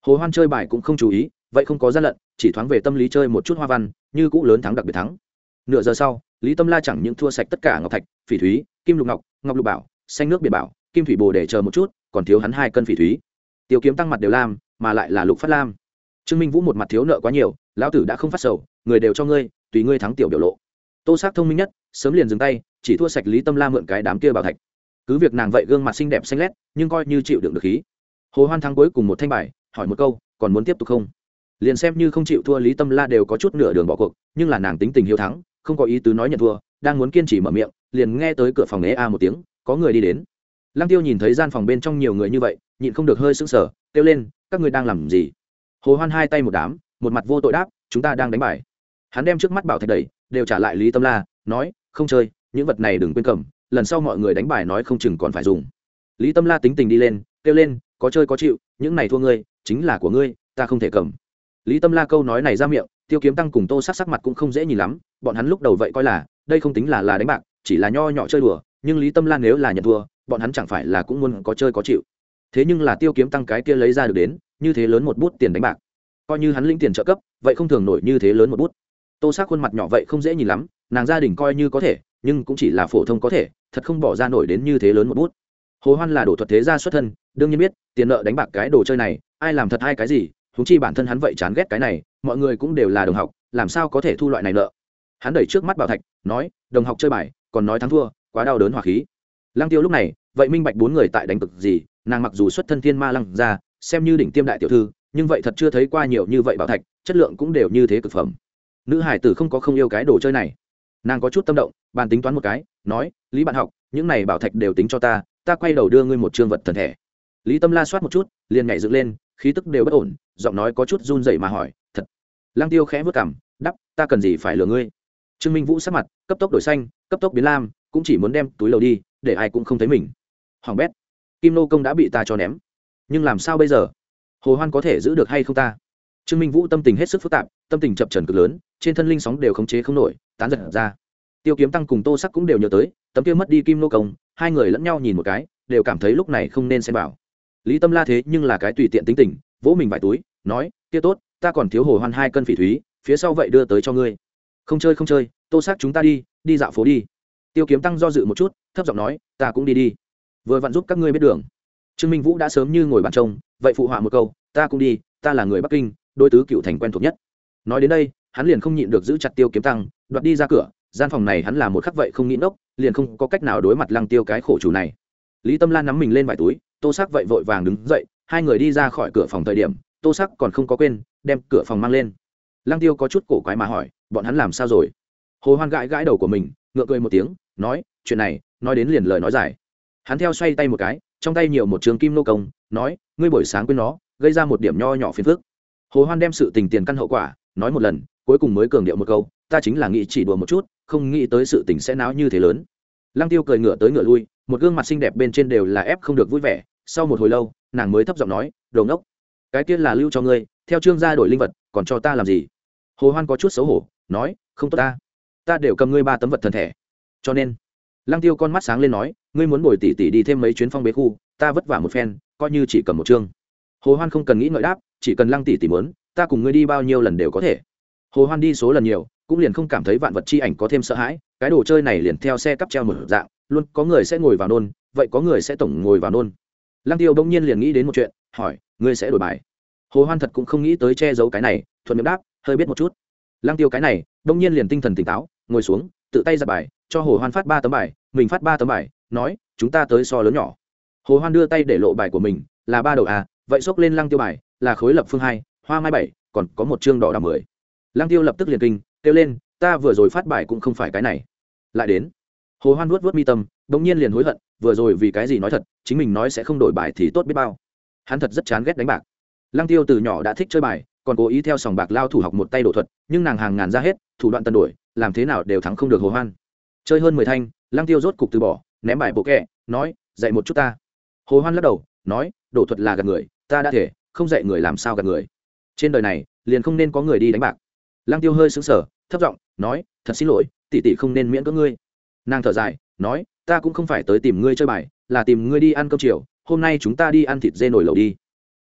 Hồ hoan chơi bài cũng không chú ý, vậy không có gian lận, chỉ thoáng về tâm lý chơi một chút hoa văn, như cũ lớn thắng đặc biệt thắng nửa giờ sau, lý tâm la chẳng những thua sạch tất cả ngọc thạch, phỉ thúy, kim lục ngọc ngọc lục bảo, xanh nước biển bảo, kim thủy bồ để chờ một chút, còn thiếu hắn hai cân phỉ thúy. Tiêu kiếm tăng mặt đều lam, mà lại là lục phát lam. Trương minh vũ một mặt thiếu nợ quá nhiều, lão tử đã không phát sầu, người đều cho ngươi, tùy ngươi thắng tiểu biểu lộ. Tô s thông minh nhất, sớm liền dừng tay, chỉ thua sạch lý tâm la mượn cái đám kia bảo thạch. Cứ việc nàng vậy gương mặt xinh đẹp xanh lét, nhưng coi như chịu đựng được khí. Hồ hoan thắng cuối cùng một thanh bài, hỏi một câu, còn muốn tiếp tục không? Liền xem như không chịu thua lý tâm la đều có chút nửa đường bỏ cuộc, nhưng là nàng tính tình hiếu thắng không có ý tứ nói nhận thua, đang muốn kiên trì mở miệng, liền nghe tới cửa phòng né a một tiếng, có người đi đến. Lăng tiêu nhìn thấy gian phòng bên trong nhiều người như vậy, nhịn không được hơi sững sờ, kêu lên, các ngươi đang làm gì? Hồ hoan hai tay một đám, một mặt vô tội đáp, chúng ta đang đánh bài. Hắn đem trước mắt bảo thạch đẩy, đều trả lại lý tâm la, nói, không chơi, những vật này đừng quên cầm, lần sau mọi người đánh bài nói không chừng còn phải dùng. Lý tâm la tính tình đi lên, kêu lên, có chơi có chịu, những này thua ngươi, chính là của ngươi, ta không thể cầm. Lý tâm la câu nói này ra miệng tiêu kiếm tăng cùng tô sắc sắc mặt cũng không dễ nhìn lắm, bọn hắn lúc đầu vậy coi là, đây không tính là là đánh bạc, chỉ là nho nhỏ chơi đùa, nhưng lý tâm Lan nếu là nhận thua, bọn hắn chẳng phải là cũng muốn có chơi có chịu. Thế nhưng là tiêu kiếm tăng cái kia lấy ra được đến, như thế lớn một bút tiền đánh bạc. Coi như hắn lĩnh tiền trợ cấp, vậy không thường nổi như thế lớn một bút. Tô sắc khuôn mặt nhỏ vậy không dễ nhìn lắm, nàng gia đình coi như có thể, nhưng cũng chỉ là phổ thông có thể, thật không bỏ ra nổi đến như thế lớn một bút. Hồ hoan là đồ thuật thế gia xuất thân, đương nhiên biết, tiền nợ đánh bạc cái đồ chơi này, ai làm thật hay cái gì thú chi bản thân hắn vậy chán ghét cái này mọi người cũng đều là đồng học, làm sao có thể thu loại này nợ? Hắn đẩy trước mắt bảo thạch, nói, đồng học chơi bài, còn nói thắng thua, quá đau đớn hỏa khí. Lăng tiêu lúc này, vậy minh bạch bốn người tại đánh cực gì, nàng mặc dù xuất thân thiên ma lăng ra xem như đỉnh tiêm đại tiểu thư, nhưng vậy thật chưa thấy qua nhiều như vậy bảo thạch, chất lượng cũng đều như thế cực phẩm. Nữ hải tử không có không yêu cái đồ chơi này. Nàng có chút tâm động, bàn tính toán một cái, nói, lý bạn học, những này bảo thạch đều tính cho ta ta quay đầu đưa ngươi một trương vật thần thể lý tâm la soát một chút, liền nhảy dựng lên, khí tức đều bất ổn, giọng nói có chút run rẩy mà hỏi lăng tiêu khẽ vất cảm đắp, ta cần gì phải lừa ngươi? Trương minh vũ sắc mặt, cấp tốc đổi xanh, cấp tốc biến lam, cũng chỉ muốn đem túi lầu đi, để ai cũng không thấy mình. Hoàng bét, kim nô công đã bị ta cho ném. Nhưng làm sao bây giờ? Hồ hoan có thể giữ được hay không ta? Trương minh vũ tâm tình hết sức phức tạp, tâm tình chập trần cực lớn, trên thân linh sóng đều khống chế không nổi, tán giật ra. Tiêu kiếm tăng cùng tô sắc cũng đều nhớ tới, tấm kia mất đi kim nô công, hai người lẫn nhau nhìn một cái, đều cảm thấy lúc này không nên xem bảo lý tâm la thế nhưng là cái tùy tiện tính tình, vỗ mình vài túi, nói, kia tốt ta còn thiếu hồ hoan hai cân phỉ thúy, phía sau vậy đưa tới cho ngươi. Không chơi không chơi, tô xác chúng ta đi đi dạo phố đi. Tiêu kiếm tăng do dự một chút, thấp giọng nói, ta cũng đi đi. Vừa vặn giúp các ngươi biết đường. Trương minh vũ đã sớm như ngồi bàn trông, vậy phụ họa một câu, ta cũng đi, ta là người bắc kinh đôi tứ cựu thành quen thuộc nhất. Nói đến đây, hắn liền không nhịn được giữ chặt tiêu kiếm tăng, đoạt đi ra cửa, gian phòng này hắn là một khắc vậy không nghĩ nốc liền không có cách nào đối mặt lăng tiêu cái khổ chủ này. Lý tâm lan nắm mình lên vài túi, tô sắc vậy vội vàng đứng dậy, hai người đi ra khỏi cửa phòng thời điểm tô sắc còn không có quên, đem cửa phòng mang lên. Lăng tiêu có chút cổ quái mà hỏi, bọn hắn làm sao rồi? Hồ hoan gãi gãi đầu của mình ngựa cười một tiếng, nói, chuyện này, nói đến liền lời nói dài. Hắn theo xoay tay một cái, trong tay nhiều một trường kim nô công, nói, ngươi buổi sáng quên nó, gây ra một điểm nho nhỏ phiền phức. Hồ hoan đem sự tình tiền căn hậu quả, nói một lần, cuối cùng mới cường điệu một câu, ta chính là nghĩ chỉ đùa một chút, không nghĩ tới sự tình sẽ náo như thế lớn. Lăng tiêu cười ngựa tới ngựa lui, một gương mặt xinh đẹp bên trên đều là ép không được vui vẻ, sau một hồi lâu, nàng mới thấp giọng nói, đồ ngốc cái tiên là lưu cho ngươi, theo trương gia đổi linh vật, còn cho ta làm gì? Hồ hoan có chút xấu hổ, nói, không tốt ta. Ta đều cầm ngươi ba tấm vật thần thể cho nên, lăng tiêu con mắt sáng lên nói, ngươi muốn bồi tỷ tỷ đi thêm mấy chuyến phong bế khu, ta vất vả một phen, coi như chỉ cầm một chương. Hồ hoan không cần nghĩ ngợi đáp, chỉ cần lăng tỷ tỷ muốn, ta cùng ngươi đi bao nhiêu lần đều có thể. Hồ hoan đi số lần nhiều, cũng liền không cảm thấy vạn vật chi ảnh có thêm sợ hãi, cái đồ chơi này liền theo xe cắp treo một dạng, luôn có người sẽ ngồi vào nôn, vậy có người sẽ tổng ngồi vào nôn. Lăng tiêu bỗng nhiên liền nghĩ đến một chuyện, hỏi ngươi sẽ đổi bài. Hồ hoan thật cũng không nghĩ tới che giấu cái này, thuận miệng đáp, hơi biết một chút. Lăng tiêu cái này, đông nhiên liền tinh thần tỉnh táo, ngồi xuống, tự tay ra bài, cho hồ hoan phát ba tấm bài, mình phát ba tấm bài, nói, chúng ta tới so lớn nhỏ. Hồ hoan đưa tay để lộ bài của mình, là ba đầu à vậy xốc lên lăng tiêu bài, là khối lập phương hai, hoa mai bảy, còn có một chương đỏ đỏ mười. Lăng tiêu lập tức liền kinh, kêu lên, ta vừa rồi phát bài cũng không phải cái này. Lại đến, hồ hoan vuốt vuốt mi tâm bỗng nhiên liền hối hận, vừa rồi vì cái gì nói thật, chính mình nói sẽ không đổi bài thì tốt biết bao hắn thật rất chán ghét đánh bạc. Lăng tiêu từ nhỏ đã thích chơi bài, còn cố ý theo sòng bạc lao thủ học một tay đổ thuật, nhưng nàng hàng ngàn ra hết, thủ đoạn tân đổi làm thế nào đều thắng không được hồ hoan. Chơi hơn mười thanh, lăng tiêu rốt cục từ bỏ, ném bài bộ kẹ, nói, dạy một chút ta. Hồ hoan lắc đầu, nói đổ thuật là gạt người, ta đã thể, không dạy người làm sao gạt người. Trên đời này, liền không nên có người đi đánh bạc. Lăng tiêu hơi sững sờ, thấp giọng, nói, thật xin lỗi, tỷ tỷ không nên miễn cưỡng ngươi. Nàng thở dài, nói, ta cũng không phải tới tìm ngươi chơi bài, là tìm ngươi đi ăn cơm chiều hôm nay chúng ta đi ăn thịt dê nổi lẩu đi.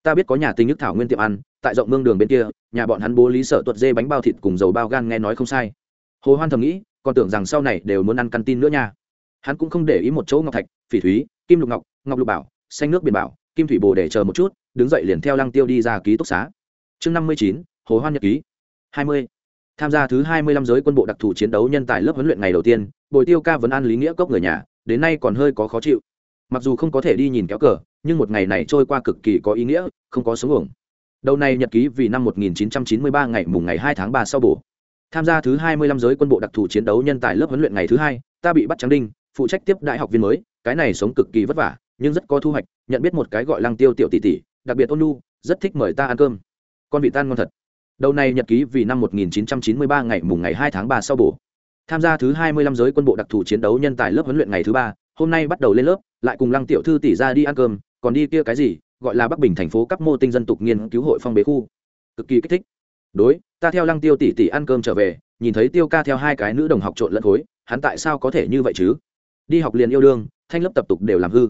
Ta biết có nhà tinh nhức thảo nguyên tiệm ăn, tại rộng mương đường bên kia, nhà bọn hắn bố lý sở tuột dê bánh bao thịt cùng dầu bao gan nghe nói không sai. Hồ hoan thầm nghĩ, còn tưởng rằng sau này đều muốn ăn căn tin nữa nha. Hắn cũng không để ý một chỗ ngọc thạch, phỉ thúy, kim lục ngọc ngọc lục bảo, xanh nước biển bảo, kim thủy bồ để chờ một chút, đứng dậy liền theo lăng tiêu đi ra ký túc xá. Chương năm mươi chín, hồ hoan nhật ký. Hai mươi. Tham gia thứ hai mươi lăm giới quân bộ đặc thù chiến đấu nhân tài lớp huấn luyện ngày đầu tiên, bồi tiêu ca vấn an lý nghĩa cốc người nhà, đến nay còn hơi có khó chịu mặc dù không có thể đi nhìn kéo cờ, nhưng một ngày này trôi qua cực kỳ có ý nghĩa, không có sống hưởng đầu này nhật ký vì năm 1993 ngày mùng ngày 2 tháng 3 sau bổ. Tham gia thứ hai mươi lăm giới quân bộ đặc thù chiến đấu nhân tài lớp huấn luyện ngày thứ hai, ta bị bắt trắng đinh, phụ trách tiếp đại học viên mới, cái này sống cực kỳ vất vả, nhưng rất có thu hoạch, nhận biết một cái gọi lăng tiêu tiểu tỷ tỷ, đặc biệt ôn nu rất thích mời ta ăn cơm. Con vị tan ngon thật. Đầu này nhật ký vì năm 1993 ngày mùng ngày 2 tháng 3 sau bổ. Tham gia thứ 25 giới quân bộ đặc thù chiến đấu nhân tài lớp huấn luyện ngày thứ ba, hôm nay bắt đầu lên lớp lại cùng lăng tiểu thư tỷ ra đi ăn cơm, còn đi kia cái gì, gọi là bắc bình thành phố cấp mô tinh dân tục nghiên cứu hội phong bế khu. Cực kỳ kích thích. Đối, ta theo lăng tiêu tỷ tỷ ăn cơm trở về, nhìn thấy tiêu ca theo hai cái nữ đồng học trộn lẫn khối, hắn tại sao có thể như vậy chứ? Đi học liền yêu đương, thanh lớp tập tục đều làm hư.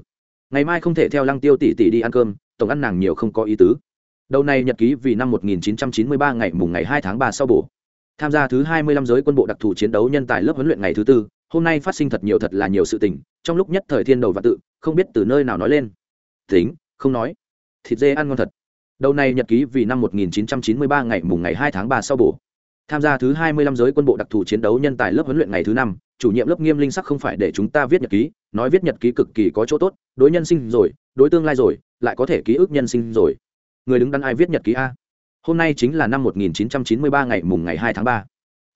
Ngày mai không thể theo lăng tiêu tỷ tỷ đi ăn cơm, tổng ăn nàng nhiều không có ý tứ. Đầu này nhật ký vì năm 1993 ngày mùng ngày 2 tháng 3 sau bổ. Tham gia thứ 25 giới quân bộ đặc thù chiến đấu nhân tài lớp huấn luyện ngày thứ tư hôm nay phát sinh thật nhiều thật là nhiều sự tình, trong lúc nhất thời thiên đầu và tự, không biết từ nơi nào nói lên. Tính, không nói. Thịt dê ăn ngon thật. Đầu này nhật ký vì năm 1993 ngày mùng ngày 2 tháng 3 sau bổ. Tham gia thứ 25 giới quân bộ đặc thù chiến đấu nhân tài lớp huấn luyện ngày thứ năm, chủ nhiệm lớp nghiêm linh sắc không phải để chúng ta viết nhật ký, nói viết nhật ký cực kỳ có chỗ tốt, đối nhân sinh rồi, đối tương lai rồi, lại có thể ký ức nhân sinh rồi. Người đứng đắn ai viết nhật ký a? Hôm nay chính là năm 1993 ngày mùng ngày 2 tháng 3.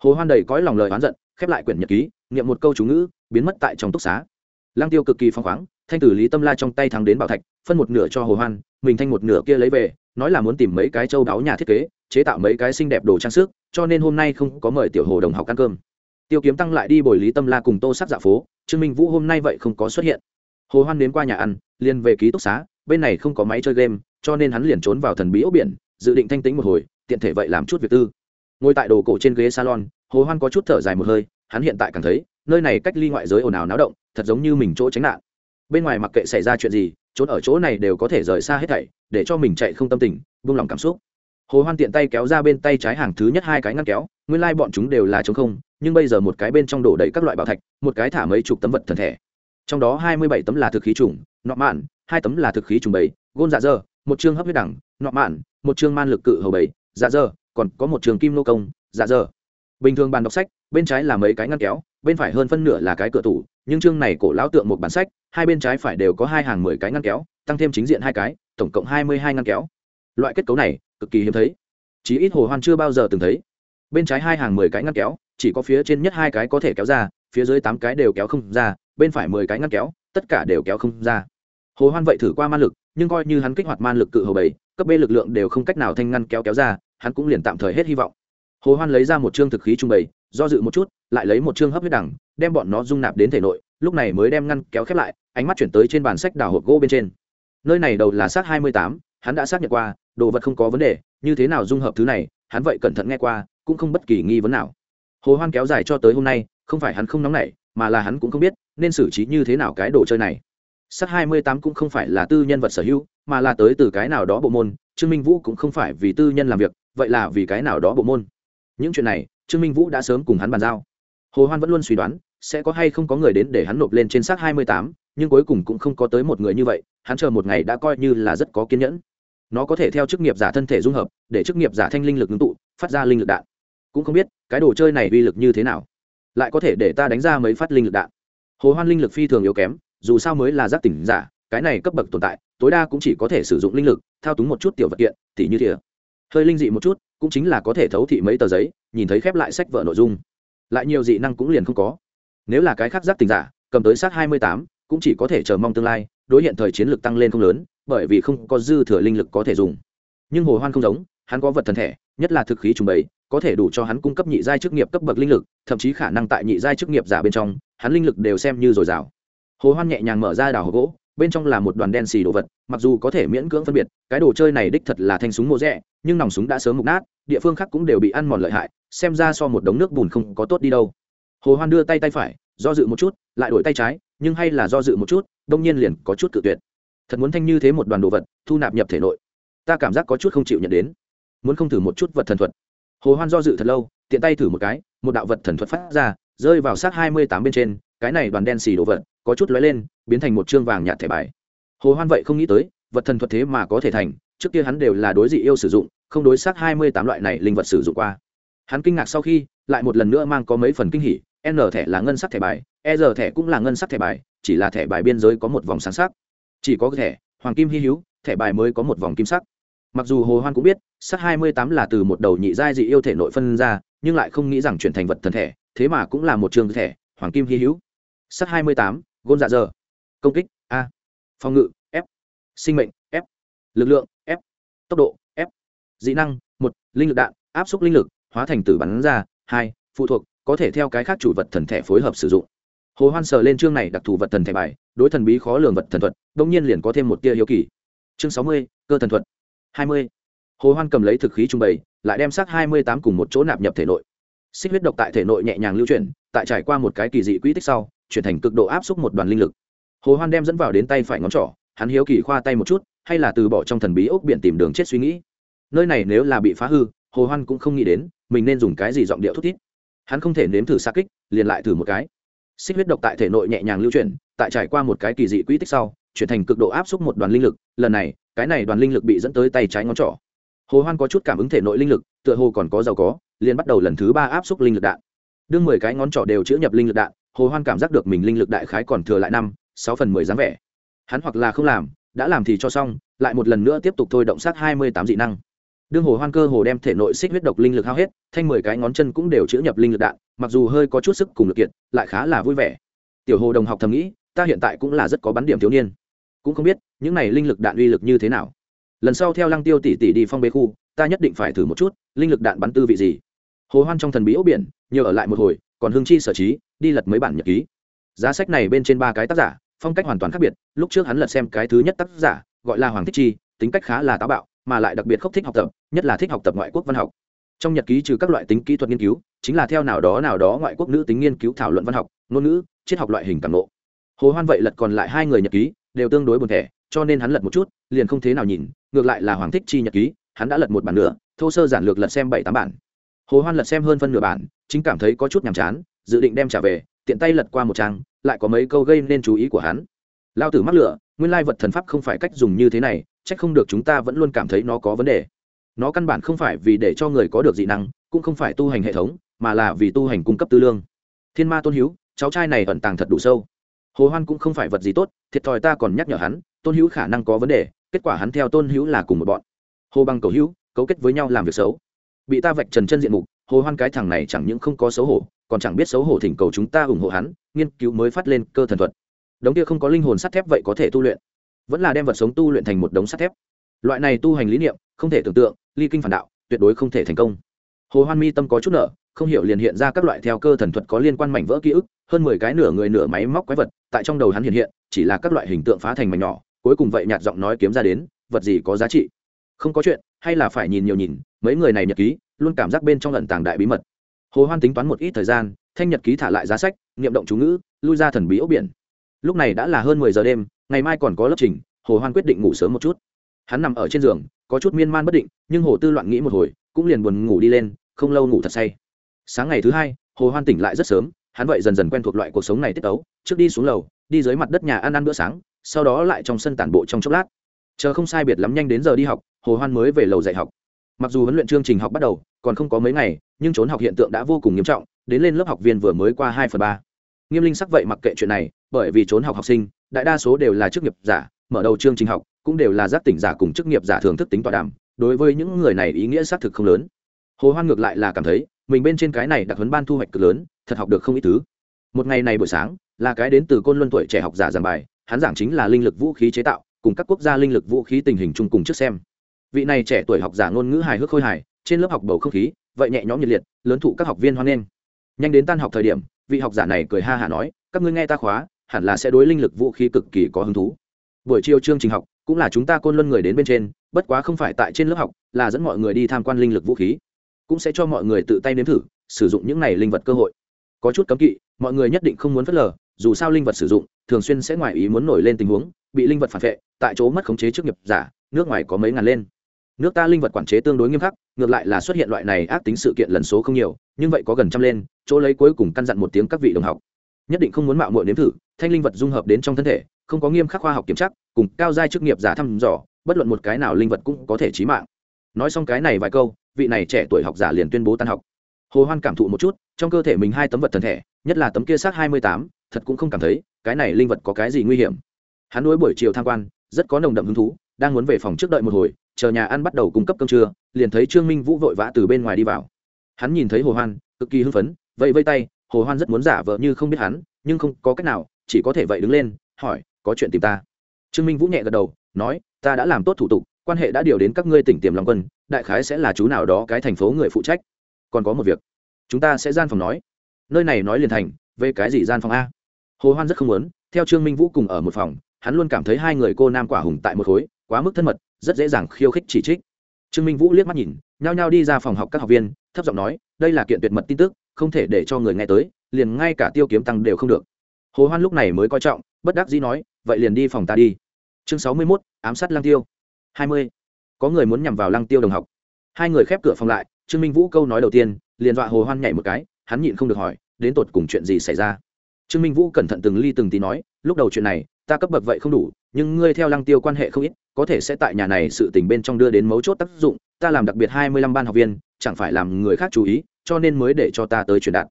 hồ hoan đầy cõi lòng lời oán giận, khép lại quyển nhật ký niệm một câu chú ngữ, biến mất tại trong túc xá. Lang tiêu cực kỳ phong khoáng, thanh tử lý tâm la trong tay thắng đến bảo thạch, phân một nửa cho hồ hoan, mình thanh một nửa kia lấy về, nói là muốn tìm mấy cái châu đáo nhà thiết kế, chế tạo mấy cái xinh đẹp đồ trang sức, cho nên hôm nay không có mời tiểu hồ đồng học ăn cơm. Tiêu kiếm tăng lại đi bồi lý tâm la cùng tô sắc dạ phố, trương minh vũ hôm nay vậy không có xuất hiện. Hồ hoan đến qua nhà ăn, liền về ký túc xá, bên này không có máy chơi game, cho nên hắn liền trốn vào thần bí ốc biển, dự định thanh tĩnh một hồi, tiện thể vậy làm chút việc tư. Ngồi tại đồ cổ trên ghế salon, hồ hoan có chút thở dài một hơi hắn hiện tại cảm thấy, nơi này cách ly ngoại giới ồn ào náo động, thật giống như mình chỗ tránh nạn. Bên ngoài mặc kệ xảy ra chuyện gì, trốn ở chỗ này đều có thể rời xa hết thảy, để cho mình chạy không tâm tình, buông lòng cảm xúc. Hồ hoan tiện tay kéo ra bên tay trái hàng thứ nhất hai cái ngăn kéo, nguyên lai like bọn chúng đều là trống không, nhưng bây giờ một cái bên trong đổ đầy các loại bảo thạch, một cái thả mấy chục tấm vật thần thể. Trong đó hai mươi bảy tấm là thực khí trùng, nọ mạn, hai tấm là thực khí trùng bảy gôn dạ dơ, một chương hấp huyết đẳng, nọ mạn, một chương man lực cự hầu bảy dạ dơ, còn có một trường kim nô công dạ dơ bình thường bàn đọc sách, bên trái là mấy cái ngăn kéo, bên phải hơn phân nửa là cái cửa tủ, nhưng chương này cổ lão tượng một bản sách, hai bên trái phải đều có hai hàng mười cái ngăn kéo, tăng thêm chính diện hai cái, tổng cộng hai mươi hai ngăn kéo. Loại kết cấu này, cực kỳ hiếm thấy. Chí ít hồ hoan chưa bao giờ từng thấy. Bên trái hai hàng mười cái ngăn kéo, chỉ có phía trên nhất hai cái có thể kéo ra, phía dưới tám cái đều kéo không ra, bên phải mười cái ngăn kéo, tất cả đều kéo không ra. Hồ hoan vậy thử qua man lực, nhưng coi như hắn kích hoạt man lực cự hầu bảy cấp b lực lượng đều không cách nào thanh ngăn kéo kéo ra, hắn cũng liền tạm thời hết hy vọng hồ hoan lấy ra một chương thực khí trung bày, do dự một chút, lại lấy một chương hấp huyết đẳng đem bọn nó dung nạp đến thể nội, lúc này mới đem ngăn kéo khép lại, ánh mắt chuyển tới trên bàn sách đào hộp gỗ bên trên. Nơi này đầu là xác hai mươi tám, hắn đã xác nhận qua, đồ vật không có vấn đề, như thế nào dung hợp thứ này, hắn vậy cẩn thận nghe qua, cũng không bất kỳ nghi vấn nào. Hồ hoan kéo dài cho tới hôm nay, không phải hắn không nóng nảy, mà là hắn cũng không biết, nên xử trí như thế nào cái đồ chơi này. Sắt hai mươi tám cũng không phải là tư nhân vật sở hữu, mà là tới từ cái nào đó bộ môn, trương minh vũ cũng không phải vì tư nhân làm việc, vậy là vì cái nào đó bộ môn những chuyện này, trương minh vũ đã sớm cùng hắn bàn giao. Hồ hoan vẫn luôn suy đoán, sẽ có hay không có người đến để hắn nộp lên trên xác hai mươi tám, nhưng cuối cùng cũng không có tới một người như vậy, hắn chờ một ngày đã coi như là rất có kiên nhẫn. Nó có thể theo chức nghiệp giả thân thể dung hợp, để chức nghiệp giả thanh linh lực ngưng tụ, phát ra linh lực đạn. Cũng không biết, cái đồ chơi này uy lực như thế nào, lại có thể để ta đánh ra mấy phát linh lực đạn. Hồ hoan linh lực phi thường yếu kém, dù sao mới là giác tỉnh giả, cái này cấp bậc tồn tại, tối đa cũng chỉ có thể sử dụng linh lực, thao túng một chút tiểu vật kiện, tỉ như thìa. Hơi linh dị một chút cũng chính là có thể thấu thị mấy tờ giấy, nhìn thấy khép lại sách vợ nội dung. Lại nhiều dị năng cũng liền không có. Nếu là cái khác giác tình giả, cầm tới sát hai mươi tám, cũng chỉ có thể chờ mong tương lai, đối hiện thời chiến lược tăng lên không lớn, bởi vì không có dư thừa linh lực có thể dùng. Nhưng hồ hoan không giống, hắn có vật thần thể, nhất là thực khí trùng bày có thể đủ cho hắn cung cấp nhị giai chức nghiệp cấp bậc linh lực, thậm chí khả năng tại nhị giai chức nghiệp giả bên trong, hắn linh lực đều xem như dồi dào. Hồ hoan nhẹ nhàng mở ra đào hộp gỗ bên trong là một đoàn đen xì đồ vật, mặc dù có thể miễn cưỡng phân biệt, cái đồ chơi này đích thật là thanh súng mô rẽ nhưng nòng súng đã sớm mục nát, địa phương khác cũng đều bị ăn mòn lợi hại, xem ra so một đống nước bùn không có tốt đi đâu. Hồ hoan đưa tay tay phải, do dự một chút, lại đổi tay trái, nhưng hay là do dự một chút, đông nhiên liền có chút cự tuyệt. Thật muốn thanh như thế một đoàn đồ vật, thu nạp nhập thể nội. Ta cảm giác có chút không chịu nhận đến. Muốn không thử một chút vật thần thuật. Hồ hoan do dự thật lâu, tiện tay thử một cái, một đạo vật thần thuật phát ra, rơi vào sát hai mươi tám bên trên, cái này đoàn đen xì đồ vật, có chút lóe lên biến thành một chương vàng nhạt thẻ bài. Hồ hoan vậy không nghĩ tới, vật thần thuật thế mà có thể thành, trước kia hắn đều là đối dị yêu sử dụng, không đối xác hai mươi tám loại này linh vật sử dụng qua. Hắn kinh ngạc sau khi, lại một lần nữa mang có mấy phần kinh hỉ, n thẻ là ngân sắc thẻ bài e r thẻ cũng là ngân sắc thẻ bài, chỉ là thẻ bài biên giới có một vòng sáng sắc. Chỉ có thẻ, hoàng kim hy hữu, thẻ bài mới có một vòng kim sắc. Mặc dù hồ hoan cũng biết, sắc hai mươi tám là từ một đầu nhị giai dị yêu thể nội phân ra, nhưng lại không nghĩ rằng chuyển thành vật thần thẻ, thế mà cũng là một trường thẻ, hoàng kim hy hữu. Sắt hai mươi tám, gôn dạ giờ công kích, a. Phòng ngự, f. Sinh mệnh, f. Lực lượng, f. Tốc độ, f. Dị năng, một. Linh lực đạn, áp suất linh lực, hóa thành tử bắn ra. Hai. Phụ thuộc, có thể theo cái khác chủ vật thần thể phối hợp sử dụng. Hồ hoan sờ lên chương này đặc thù vật thần thể bài, đối thần bí khó lường vật thần thuật, đông nhiên liền có thêm một tia hiếu kỳ. Chương sáu mươi, cơ thần thuật. Hai mươi. Hồ hoan cầm lấy thực khí trung bày, lại đem xác hai mươi tám cùng một chỗ nạp nhập thể nội. Xích huyết độc tại thể nội nhẹ nhàng lưu chuyển, tại trải qua một cái kỳ dị quỹ tích sau, chuyển thành cực độ áp suất một đoàn linh lực hồ hoan đem dẫn vào đến tay phải ngón trỏ, hắn hiếu kỳ khoa tay một chút, hay là từ bỏ trong thần bí ốc biển tìm đường chết suy nghĩ. Nơi này nếu là bị phá hư, hồ hoan cũng không nghĩ đến, mình nên dùng cái gì giọng điệu thút thít. Hắn không thể nếm thử xa kích, liền lại thử một cái. Xích huyết độc tại thể nội nhẹ nhàng lưu chuyển, tại trải qua một cái kỳ dị quỹ tích sau, chuyển thành cực độ áp suất một đoàn linh lực, lần này, cái này đoàn linh lực bị dẫn tới tay trái ngón trỏ. Hồ hoan có chút cảm ứng thể nội linh lực, tựa hồ còn có giàu có, liền bắt đầu lần thứ ba áp suất linh lực đạn. Đương mười cái ngón trỏ đều chữa nhập linh lực đạn, hồ hoan cảm giác được mình linh lực đại khái còn thừa lại năm sáu phần mười dáng vẻ. Hắn hoặc là không làm, đã làm thì cho xong, lại một lần nữa tiếp tục thôi động sát hai mươi tám dị năng. Đương hồ hoan cơ hồ đem thể nội xích huyết độc linh lực hao hết, thanh mười cái ngón chân cũng đều chữ nhập linh lực đạn, mặc dù hơi có chút sức cùng lực kiện lại khá là vui vẻ. Tiểu hồ đồng học thầm nghĩ, ta hiện tại cũng là rất có bắn điểm thiếu niên. Cũng không biết, những này linh lực đạn uy lực như thế nào. Lần sau theo lăng tiêu tỷ tỷ đi phong bế khu, ta nhất định phải thử một chút, linh lực đạn bắn tư vị gì. Hồ hoan trong thần bí ốc biển, nhờ ở lại một hồi, còn hương chi sở trí, đi lật mấy bản nhật ký. Giá sách này bên trên ba cái tác giả phong cách hoàn toàn khác biệt, lúc trước hắn lật xem cái thứ nhất tác giả, gọi là hoàng thích chi, tính cách khá là táo bạo, mà lại đặc biệt không thích học tập, nhất là thích học tập ngoại quốc văn học. Trong nhật ký trừ các loại tính kỹ thuật nghiên cứu, chính là theo nào đó nào đó ngoại quốc nữ tính nghiên cứu thảo luận văn học, ngôn ngữ, triết học loại hình cảm lộ hồ hoan vậy lật còn lại hai người nhật ký, đều tương đối buồn thẻ, cho nên hắn lật một chút, liền không thế nào nhìn, ngược lại là hoàng thích chi nhật ký, hắn đã lật một bản nữa thô sơ giản lược lật xem bảy tám bản. Hồ hoan lật xem hơn phân nửa bản, chính cảm thấy có chút nhàm chán, dự định đem trả về, tiện tay lật qua một trang lại có mấy câu gây nên chú ý của hắn. Lao tử mắc lửa, nguyên lai vật thần pháp không phải cách dùng như thế này, chắc không được chúng ta vẫn luôn cảm thấy nó có vấn đề. Nó căn bản không phải vì để cho người có được dị năng, cũng không phải tu hành hệ thống, mà là vì tu hành cung cấp tư lương. Thiên ma tôn hữu cháu trai này ẩn tàng thật đủ sâu. Hồ hoan cũng không phải vật gì tốt, thiệt thòi ta còn nhắc nhở hắn, tôn hữu khả năng có vấn đề, kết quả hắn theo tôn hữu là cùng một bọn. Hồ bằng cầu hữu cấu kết với nhau làm việc xấu. Bị ta vạch trần chân diện mục, hồ hoan cái thằng này chẳng những không có xấu hổ, còn chẳng biết xấu hổ thỉnh cầu chúng ta ủng hộ hắn nghiên cứu mới phát lên cơ thần thuật. Đống kia không có linh hồn sắt thép vậy có thể tu luyện. Vẫn là đem vật sống tu luyện thành một đống sắt thép. Loại này tu hành lý niệm, không thể tưởng tượng, ly kinh phản đạo, tuyệt đối không thể thành công. Hồ hoan mi tâm có chút nợ, không hiểu liền hiện ra các loại theo cơ thần thuật có liên quan mảnh vỡ ký ức, hơn mười cái nửa người nửa máy móc quái vật, tại trong đầu hắn hiện hiện, chỉ là các loại hình tượng phá thành mảnh nhỏ, cuối cùng vậy nhạt giọng nói kiếm ra đến, vật gì có giá trị? Không có chuyện, hay là phải nhìn nhiều nhìn, mấy người này nhật ký, luôn cảm giác bên trong lần tàng đại bí mật hồ hoan tính toán một ít thời gian, thanh nhật ký thả lại giá sách, niệm động chú ngữ, lui ra thần bí ốc biển. Lúc này đã là hơn mười giờ đêm, ngày mai còn có lớp trình, hồ hoan quyết định ngủ sớm một chút. Hắn nằm ở trên giường, có chút miên man bất định, nhưng hồ tư loạn nghĩ một hồi, cũng liền buồn ngủ đi lên, không lâu ngủ thật say. Sáng ngày thứ hai, hồ hoan tỉnh lại rất sớm, hắn vậy dần dần quen thuộc loại cuộc sống này tiết tấu, trước đi xuống lầu, đi dưới mặt đất nhà ăn ăn bữa sáng, sau đó lại trong sân tản bộ trong chốc lát. Chờ không sai biệt lắm nhanh đến giờ đi học, hồ hoan mới về lầu dạy học mặc dù huấn luyện chương trình học bắt đầu, còn không có mấy ngày, nhưng trốn học hiện tượng đã vô cùng nghiêm trọng, đến lên lớp học viên vừa mới qua hai phần ba. Nghiêm linh sắc vậy mặc kệ chuyện này, bởi vì trốn học học sinh, đại đa số đều là chức nghiệp giả, mở đầu chương trình học, cũng đều là giác tỉnh giả cùng chức nghiệp giả thường thức tính tọa đàm, đối với những người này ý nghĩa xác thực không lớn. Hồ hoan ngược lại là cảm thấy, mình bên trên cái này đặc huấn ban thu hoạch cực lớn, thật học được không ít thứ. Một ngày này buổi sáng, là cái đến từ côn luân tuổi trẻ học giả giảng bài, hắn giảng chính là linh lực vũ khí chế tạo, cùng các quốc gia linh lực vũ khí tình hình chung cùng trước xem vị này trẻ tuổi học giả ngôn ngữ hài hước khôi hài, trên lớp học bầu không khí, vậy nhẹ nhõm nhiệt liệt, lớn thụ các học viên hoan nghênh. Nhanh đến tan học thời điểm, vị học giả này cười ha hả nói, các ngươi nghe ta khóa, hẳn là sẽ đối linh lực vũ khí cực kỳ có hứng thú. Buổi chiều chương trình học, cũng là chúng ta côn luân người đến bên trên, bất quá không phải tại trên lớp học, là dẫn mọi người đi tham quan linh lực vũ khí. Cũng sẽ cho mọi người tự tay nếm thử, sử dụng những này linh vật cơ hội. Có chút cấm kỵ, mọi người nhất định không muốn phớt lờ, dù sao linh vật sử dụng, thường xuyên sẽ ngoài ý muốn nổi lên tình huống, bị linh vật phản vệ, tại chỗ mất khống chế trước nghiệp giả, nước ngoài có mấy ngàn lên nước ta linh vật quản chế tương đối nghiêm khắc, ngược lại là xuất hiện loại này ác tính sự kiện lần số không nhiều, nhưng vậy có gần trăm lên, chỗ lấy cuối cùng căn dặn một tiếng các vị đồng học. Nhất định không muốn mạo muội nếm thử, thanh linh vật dung hợp đến trong thân thể, không có nghiêm khắc khoa học kiểm tra, cùng cao giai chức nghiệp giả thăm dò, bất luận một cái nào linh vật cũng có thể chí mạng. Nói xong cái này vài câu, vị này trẻ tuổi học giả liền tuyên bố tan học. Hồ hoan cảm thụ một chút, trong cơ thể mình hai tấm vật thần thể, nhất là tấm kia sát hai mươi tám, thật cũng không cảm thấy, cái này linh vật có cái gì nguy hiểm. Hắn đối buổi chiều tham quan, rất có nồng đậm hứng thú, đang muốn về phòng trước đợi một hồi chờ nhà ăn bắt đầu cung cấp cơm trưa, liền thấy trương minh vũ vội vã từ bên ngoài đi vào. Hắn nhìn thấy hồ hoan, cực kỳ hưng phấn vậy vây tay, hồ hoan rất muốn giả vờ như không biết hắn, nhưng không có cách nào, chỉ có thể vậy đứng lên, hỏi, có chuyện tìm ta? Trương minh vũ nhẹ gật đầu, nói, ta đã làm tốt thủ tục, quan hệ đã điều đến các ngươi tỉnh tiềm long quân, đại khái sẽ là chú nào đó cái thành phố người phụ trách. Còn có một việc, chúng ta sẽ gian phòng nói. Nơi này nói liền thành, về cái gì gian phòng a? Hồ hoan rất không muốn, theo trương minh vũ cùng ở một phòng, hắn luôn cảm thấy hai người cô nam quả hùng tại một khối quá mức thân mật rất dễ dàng khiêu khích chỉ trích. Trương minh vũ liếc mắt nhìn nhao nhao đi ra phòng học các học viên thấp giọng nói đây là kiện tuyệt mật tin tức không thể để cho người nghe tới liền ngay cả tiêu kiếm tăng đều không được. Hồ hoan lúc này mới coi trọng bất đắc dĩ nói vậy liền đi phòng ta đi. Chương sáu mươi 61, ám sát lăng tiêu. hai mươi. Có người muốn nhằm vào lăng tiêu đồng học. Hai người khép cửa phòng lại trương minh vũ câu nói đầu tiên liền dọa hồ hoan nhảy một cái hắn nhịn không được hỏi đến tột cùng chuyện gì xảy ra? Trương minh vũ cẩn thận từng ly từng tí nói lúc đầu chuyện này ta cấp bậc vậy không đủ nhưng ngươi theo lăng tiêu quan hệ không ít có thể sẽ tại nhà này sự tình bên trong đưa đến mấu chốt tác dụng, ta làm đặc biệt hai mươi lăm ban học viên, chẳng phải làm người khác chú ý, cho nên mới để cho ta tới truyền đạt.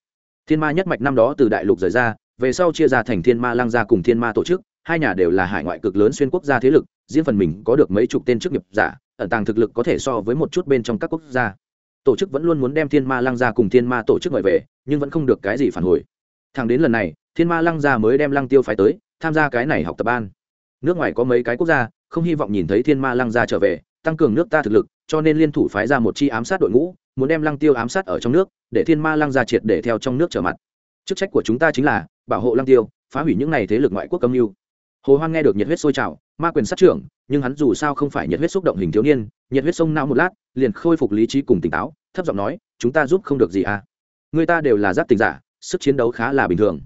Thiên ma nhất mạch năm đó từ đại lục rời ra, về sau chia ra thành thiên ma lăng gia cùng thiên ma tổ chức, hai nhà đều là hải ngoại cực lớn xuyên quốc gia thế lực, riêng phần mình có được mấy chục tên chức nghiệp giả, ẩn tàng thực lực có thể so với một chút bên trong các quốc gia. Tổ chức vẫn luôn muốn đem thiên ma lăng gia cùng thiên ma tổ chức mời về, nhưng vẫn không được cái gì phản hồi. Thẳng đến lần này, thiên ma lăng gia mới đem lăng tiêu phái tới, tham gia cái này học tập ban. Nước ngoài có mấy cái quốc gia không hy vọng nhìn thấy thiên ma lăng gia trở về, tăng cường nước ta thực lực, cho nên liên thủ phái ra một chi ám sát đội ngũ, muốn đem lăng tiêu ám sát ở trong nước, để thiên ma lăng gia triệt để theo trong nước trở mặt. Chức trách của chúng ta chính là, bảo hộ lăng tiêu, phá hủy những n à y thế lực ngoại quốc âm mưu. Hồ hoan nghe được nhiệt huyết sôi trào, ma quyền sát trưởng, nhưng hắn dù sao không phải nhiệt huyết xúc động hình thiếu niên, nhiệt huyết sông não một lát, liền khôi phục lý trí cùng tỉnh táo, thấp giọng nói, chúng ta giúp không được gì à? Người ta đều là giáp tình giả, sức chiến đấu khá là bình thường.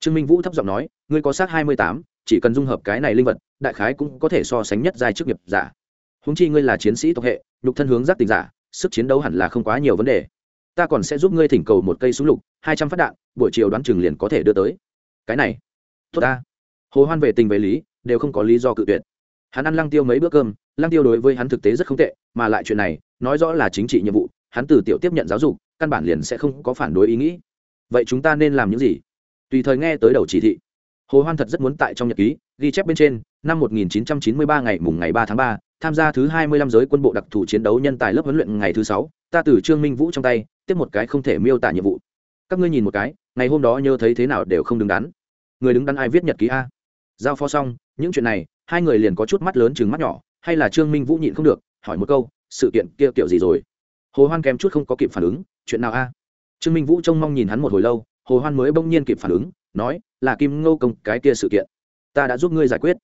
Trương minh vũ thấp giọng nói, ngươi có sát hai mươi tám chỉ cần dung hợp cái này linh vật, đại khái cũng có thể so sánh nhất giai chức nghiệp giả. Húng chi ngươi là chiến sĩ tộc hệ, nhục thân hướng giác tình giả, sức chiến đấu hẳn là không quá nhiều vấn đề. Ta còn sẽ giúp ngươi thỉnh cầu một cây súng lục, hai trăm phát đạn, buổi chiều đoán chừng liền có thể đưa tới. Cái này, tốt ta. Hồ hoan về tình về lý, đều không có lý do cự tuyệt. Hắn ăn lăng tiêu mấy bữa cơm, lăng tiêu đối với hắn thực tế rất không tệ, mà lại chuyện này, nói rõ là chính trị nhiệm vụ, hắn từ tiểu tiếp nhận giáo dục, căn bản liền sẽ không có phản đối ý nghĩ. Vậy chúng ta nên làm những gì? Tùy thời nghe tới đầu chỉ thị hồ hoan thật rất muốn tại trong nhật ký ghi chép bên trên năm 1993 ngày mùng ngày 3 tháng 3, tham gia thứ 25 giới quân bộ đặc thù chiến đấu nhân tài lớp huấn luyện ngày thứ 6, ta từ trương minh vũ trong tay tiếp một cái không thể miêu tả nhiệm vụ. Các ngươi nhìn một cái ngày hôm đó nhớ thấy thế nào đều không đứng đắn. Người đứng đắn ai viết nhật ký a? Giao phó xong những chuyện này hai người liền có chút mắt lớn chừng mắt nhỏ hay là trương minh vũ nhịn không được hỏi một câu sự kiện kia kiểu gì rồi? Hồ hoan kém chút không có kịp phản ứng chuyện nào a? Trương minh vũ trông mong nhìn hắn một hồi lâu hồ hoan mới bỗng nhiên kịp phản ứng nói, là kim ngô công cái kia sự kiện. Ta đã giúp ngươi giải quyết.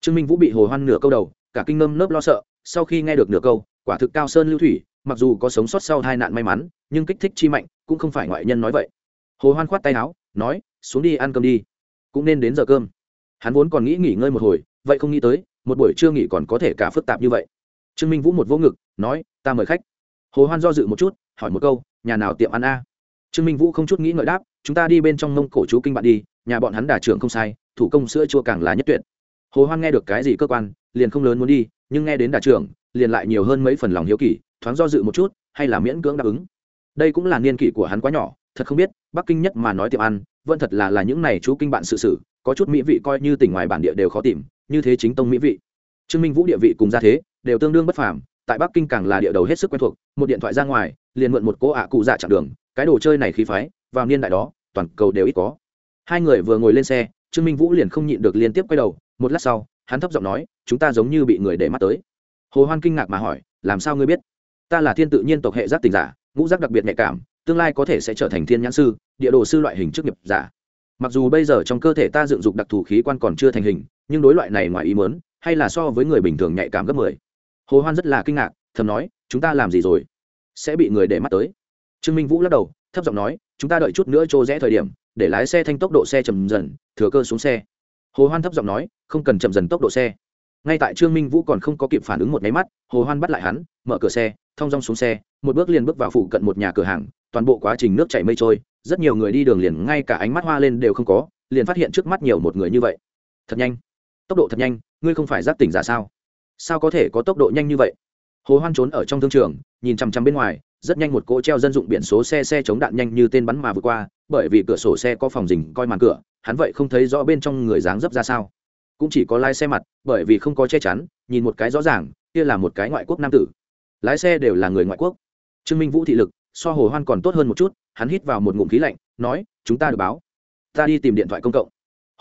Trương minh vũ bị hồ hoan nửa câu đầu, cả kinh ngâm nớp lo sợ, sau khi nghe được nửa câu, quả thực cao sơn lưu thủy, mặc dù có sống sót sau hai nạn may mắn, nhưng kích thích chi mạnh cũng không phải ngoại nhân nói vậy. Hồ hoan khoát tay áo, nói, xuống đi ăn cơm đi. Cũng nên đến giờ cơm. Hắn vốn còn nghĩ nghỉ ngơi một hồi, vậy không nghĩ tới, một buổi trưa nghỉ còn có thể cả phức tạp như vậy. Trương minh vũ một vô ngực, nói, ta mời khách. Hồ hoan do dự một chút, hỏi một câu, nhà nào tiệm ăn a? Trương minh vũ không chút nghĩ ngợi đáp, chúng ta đi bên trong mông cổ chú kinh bạn đi, nhà bọn hắn đà trưởng không sai, thủ công sữa chua càng là nhất tuyệt. Hồ hoan nghe được cái gì cơ quan, liền không lớn muốn đi, nhưng nghe đến đà trưởng, liền lại nhiều hơn mấy phần lòng hiếu kỳ, thoáng do dự một chút, hay là miễn cưỡng đáp ứng. Đây cũng là niên kỷ của hắn quá nhỏ, thật không biết, bắc kinh nhất mà nói tiệm ăn, vẫn thật là là những này chú kinh bạn sự sự, có chút mỹ vị coi như tỉnh ngoài bản địa đều khó tìm, như thế chính tông mỹ vị. Trương minh vũ địa vị cùng gia thế, đều tương đương bất phàm, tại bắc kinh càng là địa đầu hết sức quen thuộc, một điện thoại ra ngoài, liền mượn một cô ạ cụ dạ chặn đường cái đồ chơi này khí phái, vào niên đại đó, toàn cầu đều ít có. Hai người vừa ngồi lên xe, trương minh vũ liền không nhịn được liên tiếp quay đầu, một lát sau, hắn thấp giọng nói, chúng ta giống như bị người để mắt tới. Hồ hoan kinh ngạc mà hỏi, làm sao ngươi biết? Ta là thiên tự nhiên tộc hệ giác tình giả, ngũ giác đặc biệt nhạy cảm, tương lai có thể sẽ trở thành thiên nhãn sư, địa đồ sư loại hình chức nghiệp giả. Mặc dù bây giờ trong cơ thể ta dựng dục đặc thù khí quan còn chưa thành hình, nhưng đối loại này ngoài ý mớn hay là so với người bình thường nhạy cảm gấp mười. Hồ hoan rất là kinh ngạc, thầm nói, chúng ta làm gì rồi? Sẽ bị người để mắt tới trương minh vũ lắc đầu, thấp giọng nói, chúng ta đợi chút nữa trô rẽ thời điểm, để lái xe thanh tốc độ xe chậm dần, thừa cơ xuống xe. Hồ hoan thấp giọng nói, không cần chậm dần tốc độ xe. Ngay tại trương minh vũ còn không có kịp phản ứng một máy mắt, hồ hoan bắt lại hắn, mở cửa xe, thong dong xuống xe, một bước liền bước vào phụ cận một nhà cửa hàng, toàn bộ quá trình nước chảy mây trôi, rất nhiều người đi đường liền ngay cả ánh mắt hoa lên đều không có, liền phát hiện trước mắt nhiều một người như vậy. Thật nhanh, tốc độ thật nhanh, ngươi không phải giác tỉnh giả sao? Sao có thể có tốc độ nhanh như vậy? Hồ hoan trốn ở trong thương trường, nhìn chằm chằm bên ngoài rất nhanh một cỗ treo dân dụng biển số xe xe chống đạn nhanh như tên bắn mà vượt qua, bởi vì cửa sổ xe có phòng dình coi màn cửa, hắn vậy không thấy rõ bên trong người dáng dấp ra sao. Cũng chỉ có lái xe mặt, bởi vì không có che chắn, nhìn một cái rõ ràng, kia là một cái ngoại quốc nam tử. Lái xe đều là người ngoại quốc. Trương minh vũ thị lực, so hồ hoan còn tốt hơn một chút, hắn hít vào một ngụm khí lạnh, nói, chúng ta được báo. Ta đi tìm điện thoại công cộng.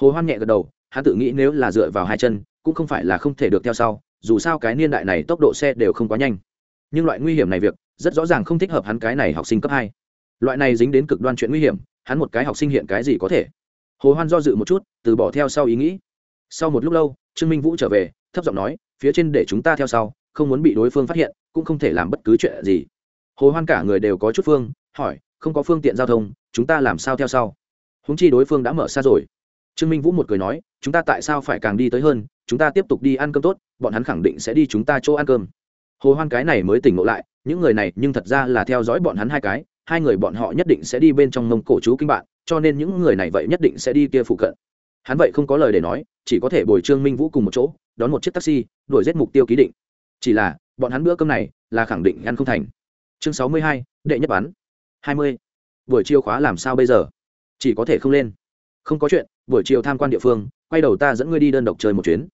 Hồ hoan nhẹ gật đầu, hắn tự nghĩ nếu là dựa vào hai chân, cũng không phải là không thể được theo sau, dù sao cái niên đại này tốc độ xe đều không quá nhanh nhưng loại nguy hiểm này việc, rất rõ ràng không thích hợp hắn cái này học sinh cấp hai. Loại này dính đến cực đoan chuyện nguy hiểm, hắn một cái học sinh hiện cái gì có thể? Hồ hoan do dự một chút, từ bỏ theo sau ý nghĩ. Sau một lúc lâu, trương minh vũ trở về, thấp giọng nói, phía trên để chúng ta theo sau, không muốn bị đối phương phát hiện, cũng không thể làm bất cứ chuyện gì. Hồ hoan cả người đều có chút phương, hỏi, không có phương tiện giao thông, chúng ta làm sao theo sau? Húng chi đối phương đã mở xa rồi. Trương minh vũ một cười nói, chúng ta tại sao phải càng đi tới hơn? Chúng ta tiếp tục đi ăn cơm tốt, bọn hắn khẳng định sẽ đi chúng ta chỗ ăn cơm hồ hoan cái này mới tỉnh ngộ lại, những người này nhưng thật ra là theo dõi bọn hắn hai cái, hai người bọn họ nhất định sẽ đi bên trong mông cổ chú kinh bạn, cho nên những người này vậy nhất định sẽ đi kia phụ cận. Hắn vậy không có lời để nói, chỉ có thể bồi trương minh vũ cùng một chỗ, đón một chiếc taxi, đuổi giết mục tiêu ký định. Chỉ là, bọn hắn bữa cơm này là khẳng định ăn không thành. Chương sáu mươi hai, đệ nhất bắn hai mươi. Buổi chiều khóa làm sao bây giờ? Chỉ có thể không lên. Không có chuyện, buổi chiều tham quan địa phương, quay đầu ta dẫn ngươi đi đơn độc chơi một chuyến.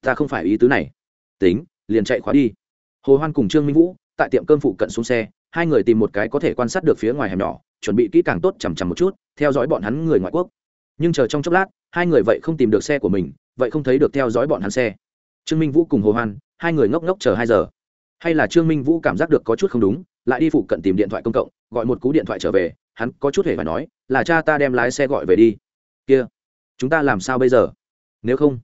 Ta không phải ý tứ này. Tính, liền chạy khóa đi hồ hoan cùng trương minh vũ, tại tiệm cơm phụ cận xuống xe, hai người tìm một cái có thể quan sát được phía ngoài hẻm nhỏ, chuẩn bị kỹ càng tốt chằm chằm một chút, theo dõi bọn hắn người ngoại quốc. Nhưng chờ trong chốc lát, hai người vậy không tìm được xe của mình, vậy không thấy được theo dõi bọn hắn xe. Trương minh vũ cùng hồ hoan, hai người ngốc ngốc chờ hai giờ. Hay là trương minh vũ cảm giác được có chút không đúng, lại đi phụ cận tìm điện thoại công cộng, gọi một cú điện thoại trở về, hắn có chút hề phải nói, là cha ta đem lái xe gọi về đi. Kia, chúng ta làm sao bây giờ? Nếu không,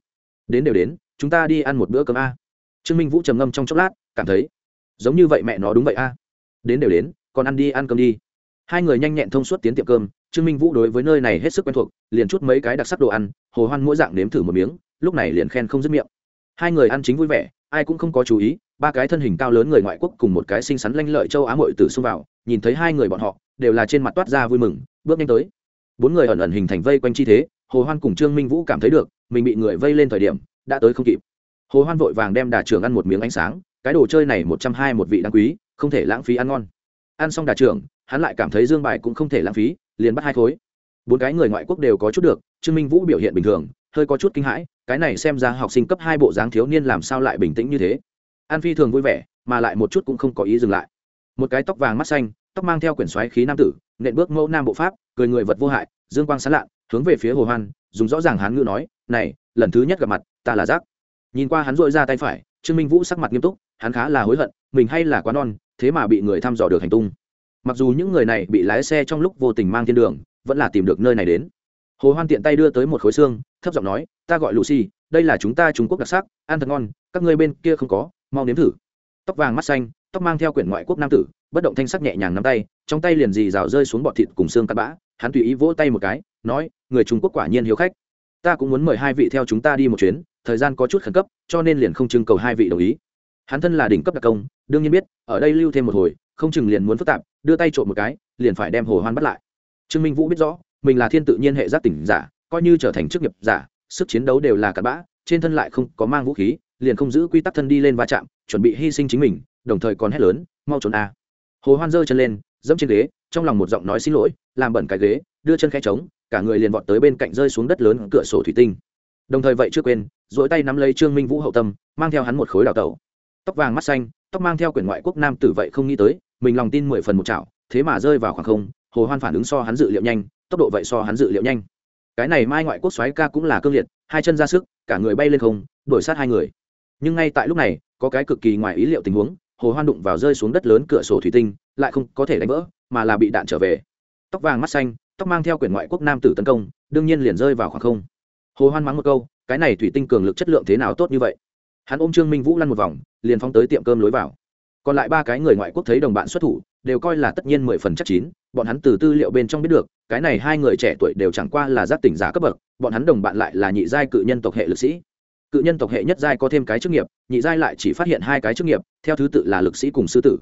đến đều đến, chúng ta đi ăn một bữa cơm a trương minh vũ trầm ngâm trong chốc lát, cảm thấy, giống như vậy mẹ nó đúng vậy a. Đến đều đến, còn ăn đi, ăn cơm đi. Hai người nhanh nhẹn thông suốt tiến tiệm cơm, trương minh vũ đối với nơi này hết sức quen thuộc, liền chút mấy cái đặc sắc đồ ăn, hồ hoan mỗi dạng nếm thử một miếng, lúc này liền khen không dứt miệng. Hai người ăn chính vui vẻ, ai cũng không có chú ý, ba cái thân hình cao lớn người ngoại quốc cùng một cái xinh xắn lanh lợi châu á mội tử xông vào, nhìn thấy hai người bọn họ, đều là trên mặt toát ra vui mừng, bước nhanh tới. Bốn người ẩn ẩn hình thành vây quanh chi thế, hồ hoan cùng trương minh vũ cảm thấy được, mình bị người vây lên thời điểm, đã tới không kịp hồ hoan vội vàng đem đà trưởng ăn một miếng ánh sáng, cái đồ chơi này một trăm hai một vị đáng quý, không thể lãng phí ăn ngon. Ăn xong đà trưởng, hắn lại cảm thấy dương bài cũng không thể lãng phí, liền bắt hai khối. Bốn cái người ngoại quốc đều có chút được, trương minh vũ biểu hiện bình thường, hơi có chút kinh hãi, cái này xem ra học sinh cấp hai bộ dáng thiếu niên làm sao lại bình tĩnh như thế. An phi thường vui vẻ, mà lại một chút cũng không có ý dừng lại. Một cái tóc vàng mắt xanh, tóc mang theo quyển xoáy khí nam tử, nện bước mẫu nam bộ pháp, cười người vật vô hại, dương quang sán lạ hướng về phía hồ hoan, dùng rõ ràng hán ngữ nói, này, lần thứ nhất gặp mặt, ta là giác nhìn qua hắn dội ra tay phải, trương minh vũ sắc mặt nghiêm túc, hắn khá là hối hận, mình hay là quá non, thế mà bị người thăm dò được hành tung. Mặc dù những người này bị lái xe trong lúc vô tình mang thiên đường, vẫn là tìm được nơi này đến. Hồ hoan tiện tay đưa tới một khối xương, thấp giọng nói, ta gọi lucy, đây là chúng ta trung quốc đặc sắc, ăn thật ngon, các ngươi bên kia không có, mau nếm thử. Tóc vàng mắt xanh, tóc mang theo quyển ngoại quốc nam tử, bất động thanh sắc nhẹ nhàng nắm tay, trong tay liền dì rào rơi xuống bọt thịt cùng xương cắt bã, hắn tùy ý vỗ tay một cái, nói, người trung quốc quả nhiên hiếu khách. Ta cũng muốn mời hai vị theo chúng ta đi một chuyến thời gian có chút khẩn cấp, cho nên liền không trưng cầu hai vị đồng ý. Hắn thân là đỉnh cấp đặc công, đương nhiên biết, ở đây lưu thêm một hồi, không chừng liền muốn phức tạp, đưa tay trộm một cái, liền phải đem hồ hoan bắt lại. Trương minh vũ biết rõ, mình là thiên tự nhiên hệ giác tỉnh giả, coi như trở thành chức nghiệp giả, sức chiến đấu đều là cặn bã, trên thân lại không có mang vũ khí, liền không giữ quy tắc thân đi lên va chạm, chuẩn bị hy sinh chính mình, đồng thời còn hét lớn, mau trốn a. Hồ hoan giơ chân lên, dẫm trên ghế, trong lòng một giọng nói xin lỗi, làm bẩn cái ghế, đưa chân khẽ trống, cả người liền vọt tới bên cạnh rơi xuống đất lớn cửa sổ thủy tinh. Đồng thời vậy chưa quên dỗi tay nắm lấy trương minh vũ hậu tâm, mang theo hắn một khối đào tẩu. Tóc vàng mắt xanh, tóc mang theo quyển ngoại quốc nam tử vậy không nghĩ tới, mình lòng tin mười phần một chảo, thế mà rơi vào khoảng không, hồ hoan phản ứng so hắn dự liệu nhanh, tốc độ vậy so hắn dự liệu nhanh. Cái này mai ngoại quốc xoáy ca cũng là cương liệt, hai chân ra sức, cả người bay lên không, đuổi sát hai người. Nhưng ngay tại lúc này, có cái cực kỳ ngoài ý liệu tình huống, hồ hoan đụng vào rơi xuống đất lớn cửa sổ thủy tinh, lại không có thể đánh vỡ, mà là bị đạn trở về. Tóc vàng mắt xanh, tóc mang theo quyển ngoại quốc nam tử tấn công, đương nhiên liền rơi vào khoảng không. Hồ hoan mắng một câu cái này thủy tinh cường lực chất lượng thế nào tốt như vậy? Hắn ôm trương minh vũ lăn một vòng, liền phóng tới tiệm cơm lối vào. Còn lại ba cái người ngoại quốc thấy đồng bạn xuất thủ, đều coi là tất nhiên mười phần chắc chín, bọn hắn từ tư liệu bên trong biết được, cái này hai người trẻ tuổi đều chẳng qua là giác tỉnh giả cấp bậc, bọn hắn đồng bạn lại là nhị giai cự nhân tộc hệ lực sĩ. Cự nhân tộc hệ nhất giai có thêm cái chức nghiệp, nhị giai lại chỉ phát hiện hai cái chức nghiệp, theo thứ tự là lực sĩ cùng sư tử.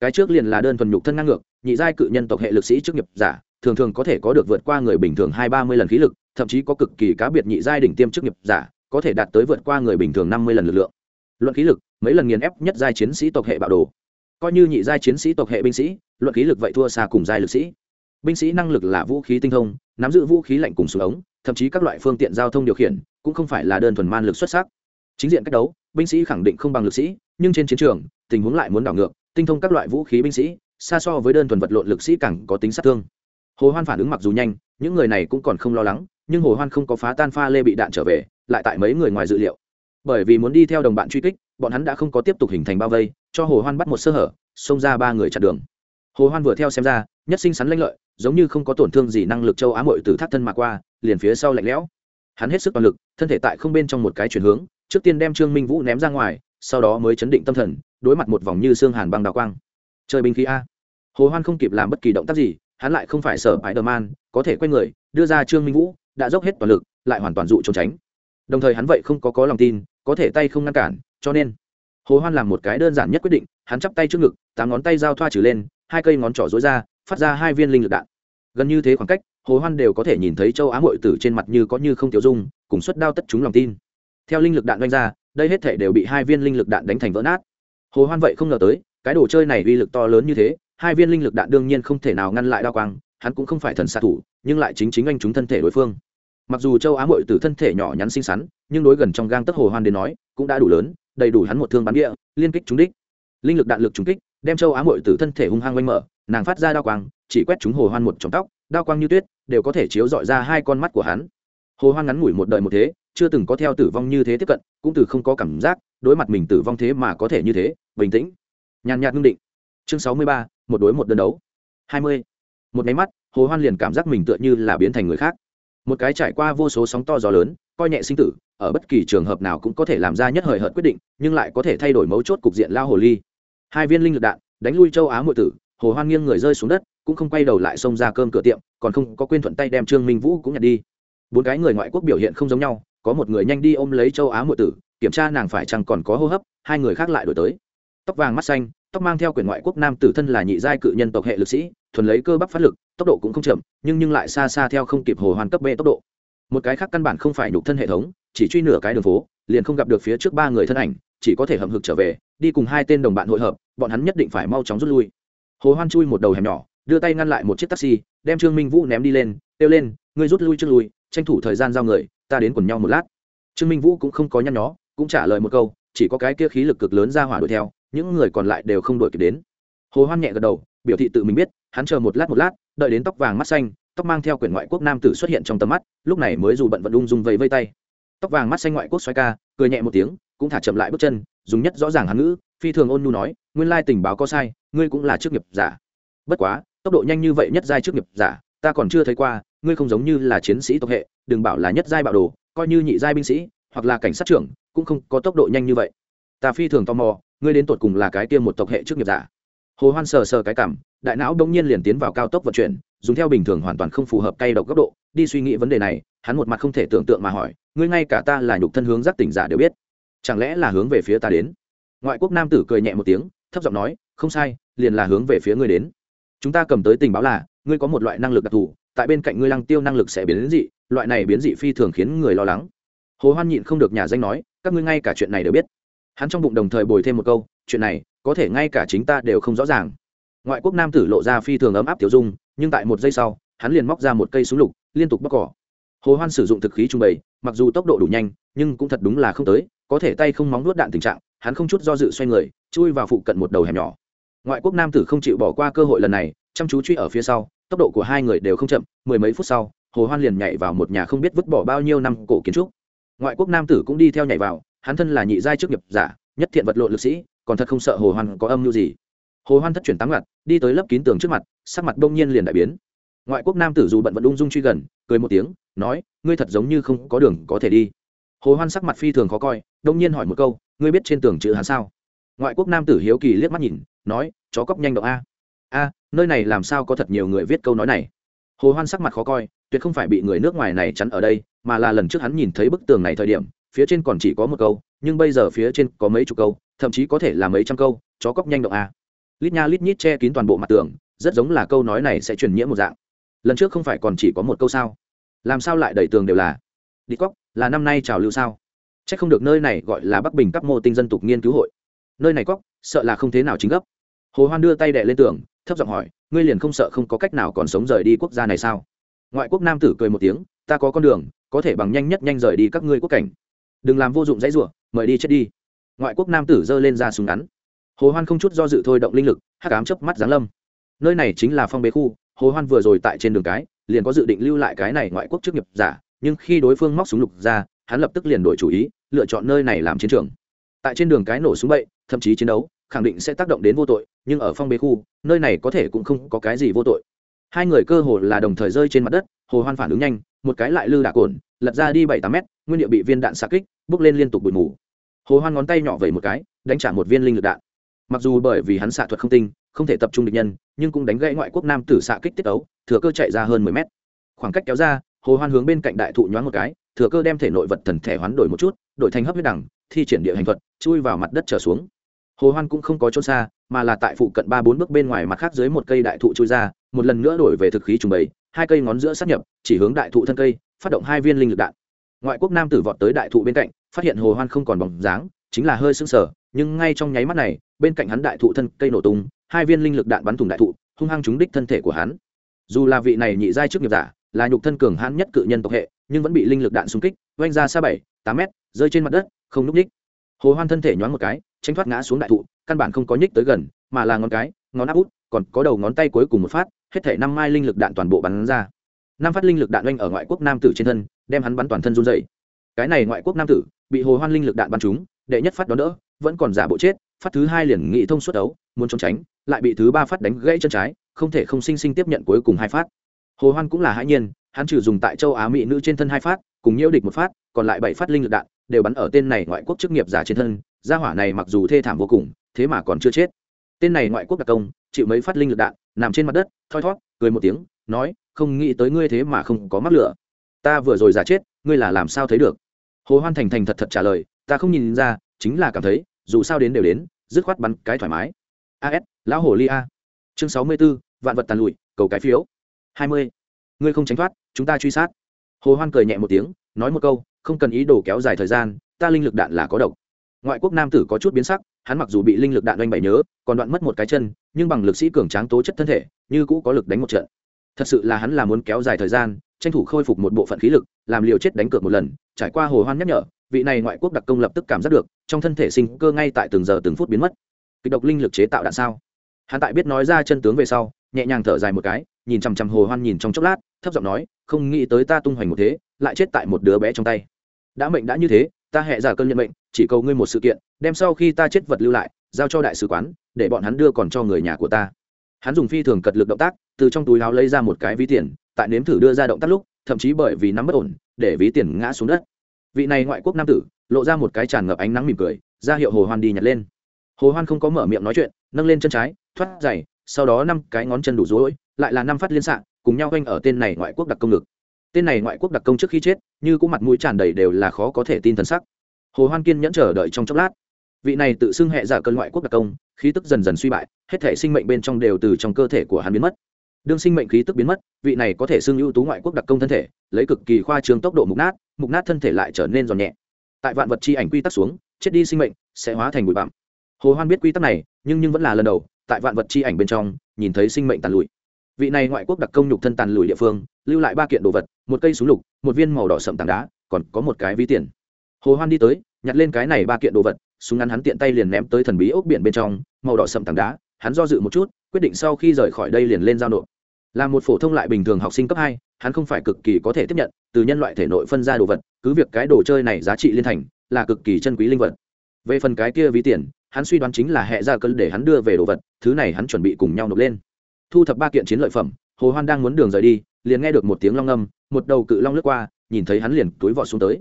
Cái trước liền là đơn thuần nhục thân ngang ngược, nhị giai cự nhân tộc hệ lực sĩ chức nghiệp giả, thường thường có thể có được vượt qua người bình thường hai ba mươi lần khí lực thậm chí có cực kỳ cá biệt nhị giai đỉnh tiêm chức nghiệp giả, có thể đạt tới vượt qua người bình thường năm mươi lần lực lượng. Luận khí lực, mấy lần nghiền ép nhất giai chiến sĩ tộc hệ bạo đồ. Coi như nhị giai chiến sĩ tộc hệ binh sĩ, luận khí lực vậy thua xa cùng giai lực sĩ. Binh sĩ năng lực là vũ khí tinh thông, nắm giữ vũ khí lạnh cùng súng ống, thậm chí các loại phương tiện giao thông điều khiển, cũng không phải là đơn thuần man lực xuất sắc. Chính diện cách đấu, binh sĩ khẳng định không bằng lực sĩ, nhưng trên chiến trường, tình huống lại muốn đảo ngược, tinh thông các loại vũ khí binh sĩ, xa so với đơn thuần vật lộn lực sĩ càng có tính sát thương. Hồ hoan phản ứng mặc dù nhanh, những người này cũng còn không lo lắng nhưng hồ hoan không có phá tan pha lê bị đạn trở về, lại tại mấy người ngoài dự liệu. Bởi vì muốn đi theo đồng bạn truy kích, bọn hắn đã không có tiếp tục hình thành bao vây, cho hồ hoan bắt một sơ hở, xông ra ba người chặn đường. Hồ hoan vừa theo xem ra, nhất sinh sắn lanh lợi, giống như không có tổn thương gì năng lực châu á mội từ thắt thân mà qua, liền phía sau lạnh lẽo. Hắn hết sức toàn lực, thân thể tại không bên trong một cái chuyển hướng, trước tiên đem trương minh vũ ném ra ngoài, sau đó mới chấn định tâm thần, đối mặt một vòng như xương hàn băng đào quang. Chơi binh khí a. Hồ hoan không kịp làm bất kỳ động tác gì, hắn lại không phải sở bãi đờ man có thể quay người, đưa ra trương minh vũ đã dốc hết toàn lực, lại hoàn toàn dụ trốn tránh. Đồng thời hắn vậy không có có lòng tin, có thể tay không ngăn cản, cho nên, hồ hoan làm một cái đơn giản nhất quyết định, hắn chắp tay trước ngực, tám ngón tay giao thoa trừ lên, hai cây ngón trỏ dối ra, phát ra hai viên linh lực đạn. Gần như thế khoảng cách, hồ hoan đều có thể nhìn thấy châu á ngội tử trên mặt như có như không tiêu dung, cùng suất đao tất chúng lòng tin. Theo linh lực đạn đánh ra, đây hết thể đều bị hai viên linh lực đạn đánh thành vỡ nát. Hồ hoan vậy không ngờ tới, cái đồ chơi này uy lực to lớn như thế, hai viên linh lực đạn đương nhiên không thể nào ngăn lại đao quang, hắn cũng không phải thần xạ thủ, nhưng lại chính chính anh chúng thân thể đối phương mặc dù châu á mội từ thân thể nhỏ nhắn xinh xắn, nhưng đối gần trong gang tất hồ hoan đến nói, cũng đã đủ lớn, đầy đủ hắn một thương bắn địa, liên kích trúng đích. Linh lực đạn lực trúng kích, đem châu á mội từ thân thể hung hăng quanh mở, nàng phát ra đao quang, chỉ quét trúng hồ hoan một trong tóc, đao quang như tuyết, đều có thể chiếu dọi ra hai con mắt của hắn. Hồ hoan ngắn ngủi một đời một thế, chưa từng có theo tử vong như thế tiếp cận, cũng từ không có cảm giác, đối mặt mình tử vong thế mà có thể như thế, bình tĩnh. Nhàn nhạt ngưng định. Chương sáu mươi ba, một đối một đơn đấu. Hai mươi. Một máy mắt, hồ hoan liền cảm giác mình tựa như là biến thành người khác một cái trải qua vô số sóng to gió lớn, coi nhẹ sinh tử, ở bất kỳ trường hợp nào cũng có thể làm ra nhất hời hợt quyết định, nhưng lại có thể thay đổi mấu chốt cục diện lao hồ ly. Hai viên linh lực đạn, đánh lui châu á muội tử, hồ hoan nghiêng người rơi xuống đất, cũng không quay đầu lại xông ra cơm cửa tiệm, còn không có quên thuận tay đem trương minh vũ cũng nhặt đi. Bốn cái người ngoại quốc biểu hiện không giống nhau, có một người nhanh đi ôm lấy châu á muội tử, kiểm tra nàng phải chăng còn có hô hấp, hai người khác lại đổi tới. Tóc vàng mắt xanh, tóc mang theo quyền ngoại quốc nam tử thân là nhị giai cự nhân tộc hệ lực sĩ, thuần lấy cơ bắp phát lực tốc độ cũng không chậm, nhưng nhưng lại xa xa theo không kịp hồ hoàn cấp b tốc độ. Một cái khác căn bản không phải nhục thân hệ thống, chỉ truy nửa cái đường phố, liền không gặp được phía trước ba người thân ảnh, chỉ có thể hậm hực trở về, đi cùng hai tên đồng bạn hội hợp, bọn hắn nhất định phải mau chóng rút lui. Hồ hoan chui một đầu hẻm nhỏ, đưa tay ngăn lại một chiếc taxi, đem trương minh vũ ném đi lên, kêu lên, ngươi rút lui trước lui, tranh thủ thời gian giao người, ta đến quần nhau một lát. Trương minh vũ cũng không có nhăn nhó, cũng trả lời một câu, chỉ có cái kia khí lực cực lớn ra hỏa đuổi theo, những người còn lại đều không đuổi kịp đến. Hồ hoan nhẹ gật đầu, biểu thị tự mình biết, hắn chờ một lát một lát đợi đến tóc vàng mắt xanh, tóc mang theo quyển ngoại quốc nam tử xuất hiện trong tầm mắt, lúc này mới dù bận vận ung dung vẫy vây tay. Tóc vàng mắt xanh ngoại quốc xoay ca, cười nhẹ một tiếng, cũng thả chậm lại bước chân, dùng nhất rõ ràng hán ngữ, phi thường ôn nhu nói, nguyên lai tình báo có sai, ngươi cũng là chức nghiệp giả. Bất quá, tốc độ nhanh như vậy nhất giai chức nghiệp giả, ta còn chưa thấy qua, ngươi không giống như là chiến sĩ tộc hệ, đừng bảo là nhất giai bạo đồ, coi như nhị giai binh sĩ, hoặc là cảnh sát trưởng, cũng không có tốc độ nhanh như vậy. Ta phi thường tò mò, ngươi đến tột cùng là cái kia một tộc hệ chức nghiệp giả? Hồ hoan sờ sờ cái cảm đại não đông nhiên liền tiến vào cao tốc vận chuyển, dùng theo bình thường hoàn toàn không phù hợp cay độc góc độ, đi suy nghĩ vấn đề này, hắn một mặt không thể tưởng tượng mà hỏi, ngươi ngay cả ta là nhục thân hướng giác tỉnh giả đều biết, chẳng lẽ là hướng về phía ta đến? Ngoại quốc nam tử cười nhẹ một tiếng, thấp giọng nói, không sai, liền là hướng về phía ngươi đến. Chúng ta cầm tới tình báo là, ngươi có một loại năng lực đặc thù, tại bên cạnh ngươi lăng tiêu năng lực sẽ biến dị, loại này biến dị phi thường khiến người lo lắng. Hồ hoan nhịn không được nhà danh nói, các ngươi ngay cả chuyện này đều biết. Hắn trong bụng đồng thời bồi thêm một câu, chuyện này, có thể ngay cả chính ta đều không rõ ràng ngoại quốc nam tử lộ ra phi thường ấm áp tiểu dung, nhưng tại một giây sau, hắn liền móc ra một cây súng lục, liên tục bóc cỏ. Hồ hoan sử dụng thực khí trung bày mặc dù tốc độ đủ nhanh, nhưng cũng thật đúng là không tới, có thể tay không móng nuốt đạn tình trạng, hắn không chút do dự xoay người, chui vào phụ cận một đầu hẻm nhỏ. Ngoại quốc nam tử không chịu bỏ qua cơ hội lần này, chăm chú truy ở phía sau, tốc độ của hai người đều không chậm, mười mấy phút sau, hồ hoan liền nhảy vào một nhà không biết vứt bỏ bao nhiêu năm cổ kiến trúc. Ngoại quốc nam tử cũng đi theo nhảy vào, hắn thân là nhị giai trước nghiệp giả, nhất thiện vật lộn lực sĩ, còn thật không sợ hồ hoan có âm mưu gì hồ hoan thất chuyển tám ngặt, đi tới lớp kín tường trước mặt, sắc mặt đông nhiên liền đại biến. Ngoại quốc nam tử dù bận vận ung dung truy gần, cười một tiếng, nói, ngươi thật giống như không có đường có thể đi. Hồ hoan sắc mặt phi thường khó coi, đông nhiên hỏi một câu, ngươi biết trên tường chữ hắn sao? Ngoại quốc nam tử hiếu kỳ liếc mắt nhìn, nói, chó cóc nhanh động a. A, nơi này làm sao có thật nhiều người viết câu nói này? Hồ hoan sắc mặt khó coi, tuyệt không phải bị người nước ngoài này chắn ở đây, mà là lần trước hắn nhìn thấy bức tường này thời điểm, phía trên còn chỉ có một câu, nhưng bây giờ phía trên có mấy chục câu, thậm chí có thể là mấy trăm câu, chó cóc nhanh động a lít nha lít nhít che kín toàn bộ mặt tường, rất giống là câu nói này sẽ truyền nhiễm một dạng. Lần trước không phải còn chỉ có một câu sao? Làm sao lại đầy tường đều là? Đi cóc, là năm nay trào lưu sao? C h ắ c không được nơi này gọi là bắc bình các mô tinh dân tục nghiên cứu hội. Nơi này cóc, sợ là không thế nào chính gấp. Hồ hoan đưa tay đệ lên tường, thấp giọng hỏi, ngươi liền không sợ không có cách nào còn sống rời đi quốc gia này sao? Ngoại quốc nam tử cười một tiếng, ta có con đường, có thể bằng nhanh nhất nhanh rời đi các ngươi quốc cảnh. Đừng làm vô dụng dãy rủa, mời đi chết đi. Ngoại quốc nam tử giơ lên ra súng ngắn hồ hoan không chút do dự thôi động linh lực, hắc ám chớp mắt giáng lâm. Nơi này chính là phong bế khu, hồ hoan vừa rồi tại trên đường cái, liền có dự định lưu lại cái này ngoại quốc chức nghiệp giả, nhưng khi đối phương móc súng lục ra, hắn lập tức liền đổi chủ ý, lựa chọn nơi này làm chiến trường. Tại trên đường cái nổ súng bậy, thậm chí chiến đấu, khẳng định sẽ tác động đến vô tội, nhưng ở phong bế khu, nơi này có thể cũng không có cái gì vô tội. Hai người cơ hồ là đồng thời rơi trên mặt đất, hồ hoan phản ứng nhanh, một cái lại lư đả cồn, lật ra đi bảy tám mét, nguyên địa bị viên đạn xạ kích bước lên liên tục bụi mù. Hồ hoan ngón tay nhỏ vẩy một cái, đánh trả một viên linh lực đạn mặc dù bởi vì hắn xạ thuật không tinh, không thể tập trung địch nhân, nhưng cũng đánh gãy ngoại quốc nam tử xạ kích tiết ấu, thừa cơ chạy ra hơn mười mét. Khoảng cách kéo ra, hồ hoan hướng bên cạnh đại thụ nhoáng một cái, thừa cơ đem thể nội vật thần thể hoán đổi một chút, đổi thành hấp huyết đẳng, thi triển địa hành thuật, chui vào mặt đất trở xuống. Hồ hoan cũng không có chỗ xa, mà là tại phụ cận ba bốn bước bên ngoài mặt khác dưới một cây đại thụ chui ra, một lần nữa đổi về thực khí trùng bầy, hai cây ngón giữa sát nhập, chỉ hướng đại thụ thân cây, phát động hai viên linh lực đạn. Ngoại quốc nam tử vọt tới đại thụ bên cạnh, phát hiện hồ hoan không còn bóng dáng, chính là hơi sưng sờ, nhưng ngay trong nháy mắt này bên cạnh hắn đại thụ thân cây nổ tung, hai viên linh lực đạn bắn thủng đại thụ, hung hăng trúng đích thân thể của hắn. Dù là vị này nhị giai trước nghiệp giả, là nhục thân cường hãn nhất cự nhân tộc hệ, nhưng vẫn bị linh lực đạn xung kích, oanh ra xa bảy, tám mét, rơi trên mặt đất, không núp ních hồ hoan thân thể nhoáng một cái, tránh thoát ngã xuống đại thụ, căn bản không có nhích tới gần, mà là ngón cái, ngón áp út, còn có đầu ngón tay cuối cùng một phát, hết thể năm mai linh lực đạn toàn bộ bắn ra. Năm phát linh lực đạn oanh ở ngoại quốc nam tử trên thân, đem hắn bắn toàn thân run dậy cái này ngoại quốc nam tử, bị hồ hoan linh lực đạn bắn trúng, đệ nhất phát đón đỡ, vẫn còn giả bộ chết phát thứ hai liền nghị thông suốt đấu, muốn trốn tránh, lại bị thứ ba phát đánh gãy chân trái, không thể không sinh sinh tiếp nhận cuối cùng hai phát. Hồ hoan cũng là hãi nhiên, hắn trừ dùng tại châu á mỹ nữ trên thân hai phát, cùng nhiễu địch một phát, còn lại bảy phát linh lực đạn, đều bắn ở tên này ngoại quốc chức nghiệp giả trên thân, gia hỏa này mặc dù thê thảm vô cùng, thế mà còn chưa chết. Tên này ngoại quốc đặc công, chịu mấy phát linh lực đạn, nằm trên mặt đất, thoi thót, cười một tiếng, nói, không nghĩ tới ngươi thế mà không có mắc lửa. Ta vừa rồi giả chết, ngươi là làm sao thấy được? Hồ hoan thành thành thật thật trả lời, ta không nhìn ra, chính là cảm thấy dù sao đến đều đến dứt khoát bắn cái thoải mái. As lão hồ ly a. Chương sáu mươi 64, vạn vật tàn lụi cầu cái phiếu. hai mươi. Ngươi không tránh thoát chúng ta truy sát. Hồ hoan cười nhẹ một tiếng nói một câu không cần ý đồ kéo dài thời gian ta linh lực đạn là có độc. Ngoại quốc nam tử có chút biến sắc hắn mặc dù bị linh lực đạn oanh bày nhớ còn đoạn mất một cái chân nhưng bằng lực sĩ cường tráng tố chất thân thể như cũ có lực đánh một trận. Thật sự là hắn là muốn kéo dài thời gian tranh thủ khôi phục một bộ phận khí lực làm liều chết đánh cược một lần trải qua hồ hoan nhắc nhở vị này ngoại quốc đặc công lập tức cảm giác được, trong thân thể sinh cơ ngay tại từng giờ từng phút biến mất. Kịch độc linh lực chế tạo đạn sao? Hắn tại biết nói ra chân tướng về sau, nhẹ nhàng thở dài một cái, nhìn chằm chằm hồ hoan nhìn trong chốc lát, thấp giọng nói, không nghĩ tới ta tung hoành một thế, lại chết tại một đứa bé trong tay. Đã mệnh đã như thế, ta hẹ giả cơn nhận mệnh, chỉ cầu ngươi một sự kiện, đem sau khi ta chết vật lưu lại, giao cho đại sứ quán, để bọn hắn đưa còn cho người nhà của ta. Hắn dùng phi thường cật lực động tác, từ trong túi áo lấy ra một cái ví tiền, tại nếm thử đưa ra động tác lúc, thậm chí bởi vì nắm bất ổn, để ví tiền ngã xuống đất vị này ngoại quốc nam tử, lộ ra một cái tràn ngập ánh nắng mỉm cười, ra hiệu hồ hoan đi nhặt lên. Hồ hoan không có mở miệng nói chuyện, nâng lên chân trái, thoát giày, sau đó năm cái ngón chân đủ rối, lại là năm phát liên xạ, cùng nhau quanh ở tên này ngoại quốc đặc công lực tên này ngoại quốc đặc công trước khi chết, như cũng mặt mũi tràn đầy đều là khó có thể tin thần sắc. Hồ hoan kiên nhẫn chờ đợi trong chốc lát. Vị này tự xưng hệ giả cơn ngoại quốc đặc công, khí tức dần dần suy bại, hết thể sinh mệnh bên trong đều từ trong cơ thể của hắn biến mất đương sinh mệnh khí tức biến mất, vị này có thể xưng ưu tú ngoại quốc đặc công thân thể, lấy cực kỳ khoa trương tốc độ mục nát mục nát thân thể lại trở nên giòn nhẹ. Tại vạn vật chi ảnh quy tắc xuống, chết đi sinh mệnh sẽ hóa thành bụi bặm. Hồ hoan biết quy tắc này, nhưng nhưng vẫn là lần đầu, tại vạn vật chi ảnh bên trong, nhìn thấy sinh mệnh tàn lụi. Vị này ngoại quốc đặc công nhục thân tàn lụi địa phương, lưu lại ba kiện đồ vật, một cây súng lục, một viên màu đỏ sậm tảng đá, còn có một cái ví tiền. Hồ hoan đi tới, nhặt lên cái này ba kiện đồ vật, súng ngắn hắn tiện tay liền ném tới thần bí ốc biển bên trong, màu đỏ sậm tảng đá hắn do dự một chút, quyết định sau khi rời khỏi đây liền lên giao nộp. Là một phổ thông lại bình thường học sinh cấp hai, hắn không phải cực kỳ có thể tiếp nhận, từ nhân loại thể nội phân ra đồ vật, cứ việc cái đồ chơi này giá trị liên thành, là cực kỳ chân quý linh vật. Về phần cái kia ví tiền, hắn suy đoán chính là hệ ra cân để hắn đưa về đồ vật, thứ này hắn chuẩn bị cùng nhau nộp lên. Thu thập ba kiện chiến lợi phẩm, hồ hoan đang muốn đường rời đi, liền nghe được một tiếng long ngâm, một đầu cự long lướt qua, nhìn thấy hắn liền túi vọt xuống tới.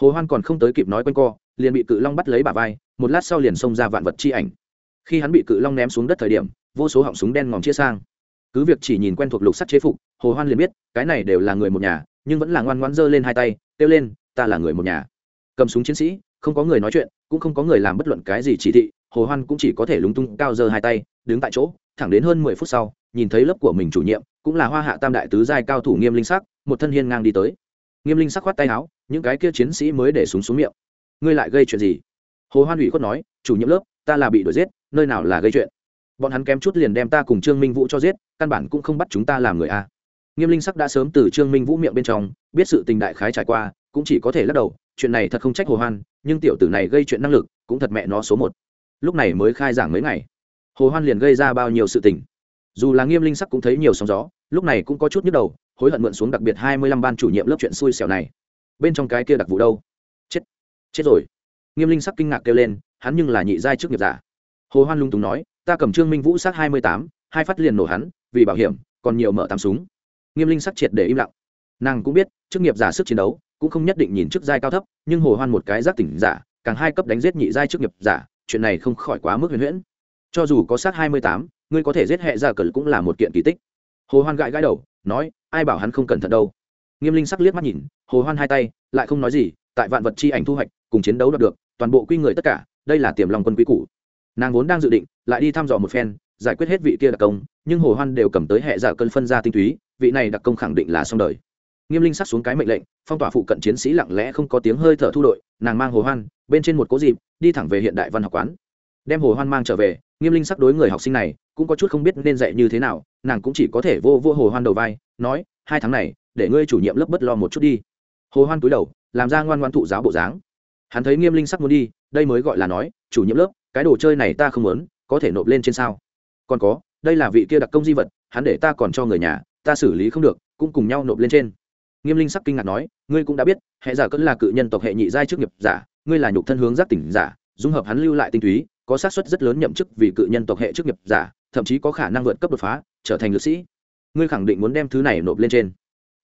Hồ hoan còn không tới kịp nói quanh co, liền bị cự long bắt lấy bả vai, một lát sau liền xông ra vạn vật chi ảnh khi hắn bị cự long ném xuống đất thời điểm, vô số họng súng đen ngòm chia sang. Cứ việc chỉ nhìn quen thuộc lục sắt chế phục, hồ hoan liền biết, cái này đều là người một nhà, nhưng vẫn là ngoan ngoãn giơ lên hai tay, kêu lên, ta là người một nhà. Cầm súng chiến sĩ, không có người nói chuyện, cũng không có người làm bất luận cái gì chỉ thị, hồ hoan cũng chỉ có thể lúng tung cao giơ hai tay, đứng tại chỗ, thẳng đến hơn mười phút sau, nhìn thấy lớp của mình chủ nhiệm, cũng là hoa hạ tam đại tứ giai cao thủ nghiêm linh sắc, một thân hiên ngang đi tới. Nghiêm linh sắc khoát tay áo, những cái kia chiến sĩ mới để súng xuống miệng. Ngươi lại gây chuyện gì? Hồ hoan ủy khuất nói, chủ nhiệm lớp, ta là bị đuổi giết nơi nào là gây chuyện? Bọn hắn kém chút liền đem ta cùng trương minh vũ cho giết, căn bản cũng không bắt chúng ta làm người a. Nghiêm linh sắc đã sớm từ trương minh vũ miệng bên trong, biết sự tình đại khái trải qua, cũng chỉ có thể lắc đầu, chuyện này thật không trách hồ hoan, nhưng tiểu tử này gây chuyện năng lực, cũng thật mẹ nó số một. Lúc này mới khai giảng mấy ngày. Hồ hoan liền gây ra bao nhiêu sự tình. Dù là nghiêm linh sắc cũng thấy nhiều sóng gió, lúc này cũng có chút nhức đầu, hối hận mượn xuống đặc biệt hai mươi lăm ban chủ nhiệm lớp chuyện xui xẻo này. Bên trong cái kia đặc vụ đâu? Chết. Chết rồi. Nghiêm linh sắc kinh ngạc kêu lên, hắn nhưng là nhị giai trước nghiệp giả hồ hoan lung túng nói, ta cầm trương minh vũ sát hai mươi tám, hai phát liền nổ hắn, vì bảo hiểm, còn nhiều mở tám súng. Nghiêm linh sắc triệt để im lặng. Nàng cũng biết, chức nghiệp giả sức chiến đấu, cũng không nhất định nhìn trước giai cao thấp, nhưng hồ hoan một cái giác tỉnh giả, càng hai cấp đánh giết nhị giai chức nghiệp giả, chuyện này không khỏi quá mức huyền huyễn. Cho dù có sát hai mươi tám, ngươi có thể giết hệ ra cờ cũng là một kiện kỳ tích. Hồ hoan gãi gãi đầu, nói, ai bảo hắn không cẩn thận đâu. Nghiêm linh sắc liếc mắt nhìn, hồ hoan hai tay, lại không nói gì, tại vạn vật chi ảnh thu hoạch, cùng chiến đấu đạt được, toàn bộ quy người tất cả, đây là tiềm lòng quân quý cũ nàng vốn đang dự định, lại đi thăm dò một phen, giải quyết hết vị kia đặc công, nhưng hồ hoan đều cầm tới hệ giả cân phân ra tinh túy, vị này đặc công khẳng định là xong đời. Nghiêm linh sắc xuống cái mệnh lệnh, phong tỏa phụ cận chiến sĩ lặng lẽ không có tiếng hơi thở thu đội, nàng mang hồ hoan, bên trên một cố dịp, đi thẳng về hiện đại văn học quán. Đem hồ hoan mang trở về, nghiêm linh sắc đối người học sinh này, cũng có chút không biết nên dạy như thế nào, nàng cũng chỉ có thể vô vô hồ hoan đầu vai, nói, hai tháng này, để ngươi chủ nhiệm lớp bất lo một chút đi. Hồ hoan cúi đầu, làm ra ngoan ngoan thụ giáo bộ dáng. Hắn thấy nghiêm linh sắc muốn đi đây mới gọi là nói, chủ nhiệm lớp, cái đồ chơi này ta không muốn, có thể nộp lên trên sao? Còn có, đây là vị kia đặc công di vật, hắn để ta còn cho người nhà, ta xử lý không được, cũng cùng nhau nộp lên trên. Nghiêm linh sắc kinh ngạc nói, ngươi cũng đã biết, hệ giả cỡ là cự nhân tộc hệ nhị giai trước nghiệp giả, ngươi là nhục thân hướng giác tỉnh giả, dung hợp hắn lưu lại tinh túy, có xác suất rất lớn nhậm chức vì cự nhân tộc hệ chức nghiệp giả, thậm chí có khả năng vượt cấp đột phá, trở thành lực sĩ. Ngươi khẳng định muốn đem thứ này nộp lên trên.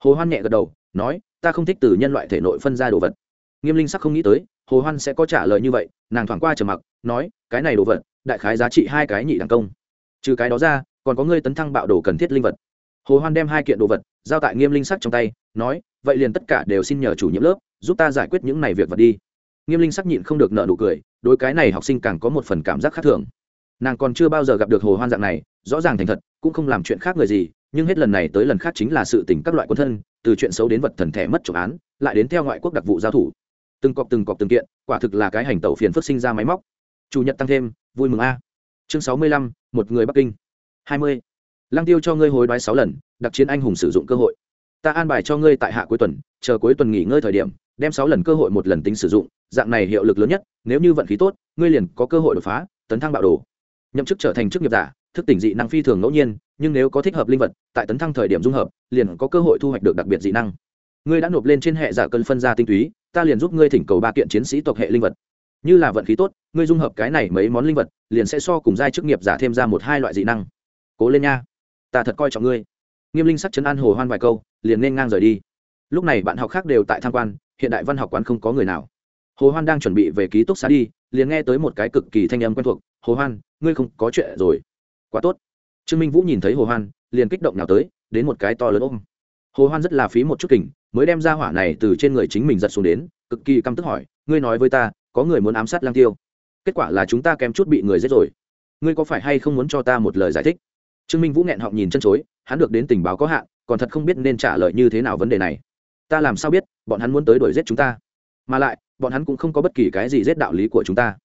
Hồ hoan nhẹ gật đầu, nói, ta không thích từ nhân loại thể nội phân ra đồ vật. Nghiêm linh sắc không nghĩ tới hồ hoan sẽ có trả lời như vậy, nàng thoảng qua trầm mặc, nói, cái này đồ vật, đại khái giá trị hai cái nhị đẳng công. Trừ cái đó ra, còn có ngươi tấn thăng bạo đồ cần thiết linh vật. Hồ hoan đem hai kiện đồ vật giao tại nghiêm linh sắc trong tay, nói, vậy liền tất cả đều xin nhờ chủ nhiệm lớp giúp ta giải quyết những này việc vật đi. Nghiêm linh sắc nhịn không được nợ nụ cười, đối cái này học sinh càng có một phần cảm giác khác thường. Nàng còn chưa bao giờ gặp được hồ hoan dạng này, rõ ràng thành thật, cũng không làm chuyện khác người gì, nhưng hết lần này tới lần khác chính là sự tình các loại quân thân, từ chuyện xấu đến vật thần thể mất trộm án, lại đến theo ngoại quốc đặc vụ giao thủ từng cọc từng cọc từng kiện, quả thực là cái hành tẩu phiền phức sinh ra máy móc. Chủ nhật tăng thêm, vui mừng a. Chương sáu mươi lăm, một người bắc kinh. hai mươi. Lăng tiêu cho ngươi hối đoái sáu lần, đặc chiến anh hùng sử dụng cơ hội. Ta an bài cho ngươi tại hạ cuối tuần, chờ cuối tuần nghỉ ngơi thời điểm, đem sáu lần cơ hội một lần tính sử dụng, dạng này hiệu lực lớn nhất, nếu như vận khí tốt, ngươi liền có cơ hội đột phá, tấn thăng bạo đồ. Nhậm chức trở thành chức nghiệp giả, thức tỉnh dị năng phi thường ngẫu nhiên, nhưng nếu có thích hợp linh vật, tại tấn thăng thời điểm dung hợp, liền có cơ hội thu hoạch được đặc biệt dị năng ngươi đã nộp lên trên hệ giả cân phân ra tinh túy, ta liền giúp ngươi thỉnh cầu ba kiện chiến sĩ tộc hệ linh vật. Như là vận khí tốt, ngươi dung hợp cái này mấy món linh vật, liền sẽ so cùng giai chức nghiệp giả thêm ra một hai loại dị năng. Cố lên nha, ta thật coi trọng ngươi. Nghiêm linh sắc chấn an hồ hoan vài câu, liền nên ngang rời đi. Lúc này bạn học khác đều tại tham quan, hiện đại văn học quán không có người nào. Hồ hoan đang chuẩn bị về ký túc xá đi, liền nghe tới một cái cực kỳ thanh âm quen thuộc, hồ hoan, ngươi không có chuyện rồi. Quá tốt. Trương minh vũ nhìn thấy hồ hoan, liền kích động nào tới, đến một cái to lớn ôm. Hồ hoan rất là phí một chút kình mới đem ra hỏa này từ trên người chính mình giật xuống đến, cực kỳ căm tức hỏi, ngươi nói với ta, có người muốn ám sát lang tiêu? Kết quả là chúng ta kém chút bị người giết rồi. Ngươi có phải hay không muốn cho ta một lời giải thích? Trương minh vũ nghẹn họng nhìn chân chối, hắn được đến tình báo có hạn, còn thật không biết nên trả lời như thế nào vấn đề này. Ta làm sao biết, bọn hắn muốn tới đuổi giết chúng ta? Mà lại, bọn hắn cũng không có bất kỳ cái gì giết đạo lý của chúng ta.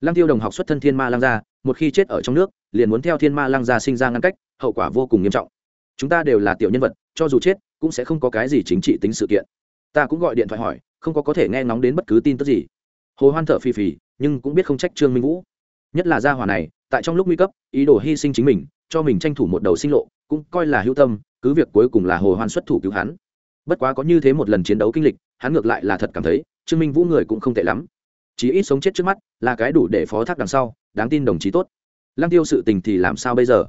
Lăng tiêu đồng học xuất thân thiên ma lang gia, một khi chết ở trong nước, liền muốn theo thiên ma lang gia sinh ra ngăn cách, hậu quả vô cùng nghiêm trọng. Chúng ta đều là tiểu nhân vật, cho dù chết cũng sẽ không có cái gì chính trị tính sự kiện. Ta cũng gọi điện thoại hỏi, không có có thể nghe ngóng đến bất cứ tin tức gì. Hồ hoan thở phì phì, nhưng cũng biết không trách trương minh vũ. Nhất là gia hỏa này, tại trong lúc nguy cấp, ý đồ hy sinh chính mình, cho mình tranh thủ một đầu sinh lộ, cũng coi là hữu tâm, cứ việc cuối cùng là hồ hoan xuất thủ cứu hắn. Bất quá có như thế một lần chiến đấu kinh lịch, hắn ngược lại là thật cảm thấy, trương minh vũ người cũng không tệ lắm. Chỉ ít sống chết trước mắt, là cái đủ để phó thác đằng sau, đáng tin đồng chí tốt. Lăng tiêu sự tình thì làm sao bây giờ?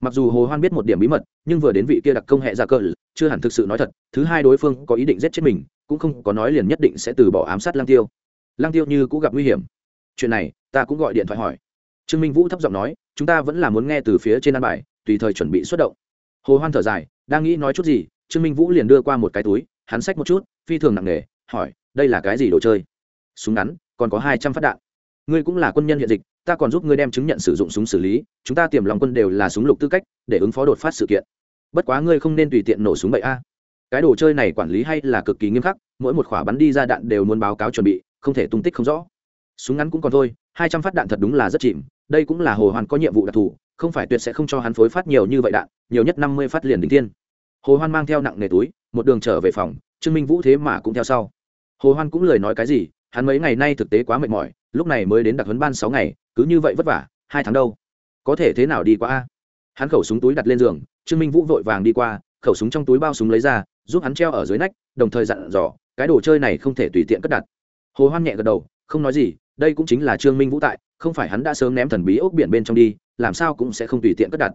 Mặc dù hồ hoan biết một điểm bí mật, nhưng vừa đến vị kia đặc công hệ ra cờ chưa hẳn thực sự nói thật, thứ hai đối phương có ý định giết chết mình, cũng không có nói liền nhất định sẽ từ bỏ ám sát Lang tiêu. Lang tiêu như cũng gặp nguy hiểm. Chuyện này, ta cũng gọi điện thoại hỏi. Trương minh vũ thấp giọng nói, chúng ta vẫn là muốn nghe từ phía trên an bài, tùy thời chuẩn bị xuất động. Hồ hoan thở dài, đang nghĩ nói chút gì, trương minh vũ liền đưa qua một cái túi, hắn xách một chút, phi thường nặng nề, hỏi, đây là cái gì đồ chơi? Súng ngắn, còn có hai trăm phát đạn. Ngươi cũng là quân nhân hiện dịch ta còn giúp ngươi đem chứng nhận sử dụng súng xử lý, chúng ta tiềm lòng quân đều là súng lục tư cách, để ứng phó đột phát sự kiện. Bất quá ngươi không nên tùy tiện nổ súng bậy a. Cái đồ chơi này quản lý hay là cực kỳ nghiêm khắc, mỗi một khỏa bắn đi ra đạn đều muốn báo cáo chuẩn bị, không thể tung tích không rõ. Súng ngắn cũng còn thôi, hai trăm phát đạn thật đúng là rất chìm, đây cũng là hồ hoàn có nhiệm vụ đặc thù, không phải tuyệt sẽ không cho hắn phối phát nhiều như vậy đạn, nhiều nhất năm mươi phát liền đỉnh tiên hồ hoan mang theo nặng nề túi, một đường trở về phòng, trương minh vũ thế mà cũng theo sau. Hồ hoan cũng lời nói cái gì hắn mấy ngày nay thực tế quá mệt mỏi, lúc này mới đến đặc huấn ban sáu ngày, cứ như vậy vất vả, hai tháng đâu? Có thể thế nào đi qua a? Hắn khẩu súng túi đặt lên giường, trương minh vũ vội vàng đi qua, khẩu súng trong túi bao súng lấy ra, giúp hắn treo ở dưới nách, đồng thời dặn dò, cái đồ chơi này không thể tùy tiện cất đặt. Hồ hoan nhẹ gật đầu, không nói gì, đây cũng chính là trương minh vũ tại, không phải hắn đã sớm ném thần bí ốc biển bên trong đi, làm sao cũng sẽ không tùy tiện cất đặt.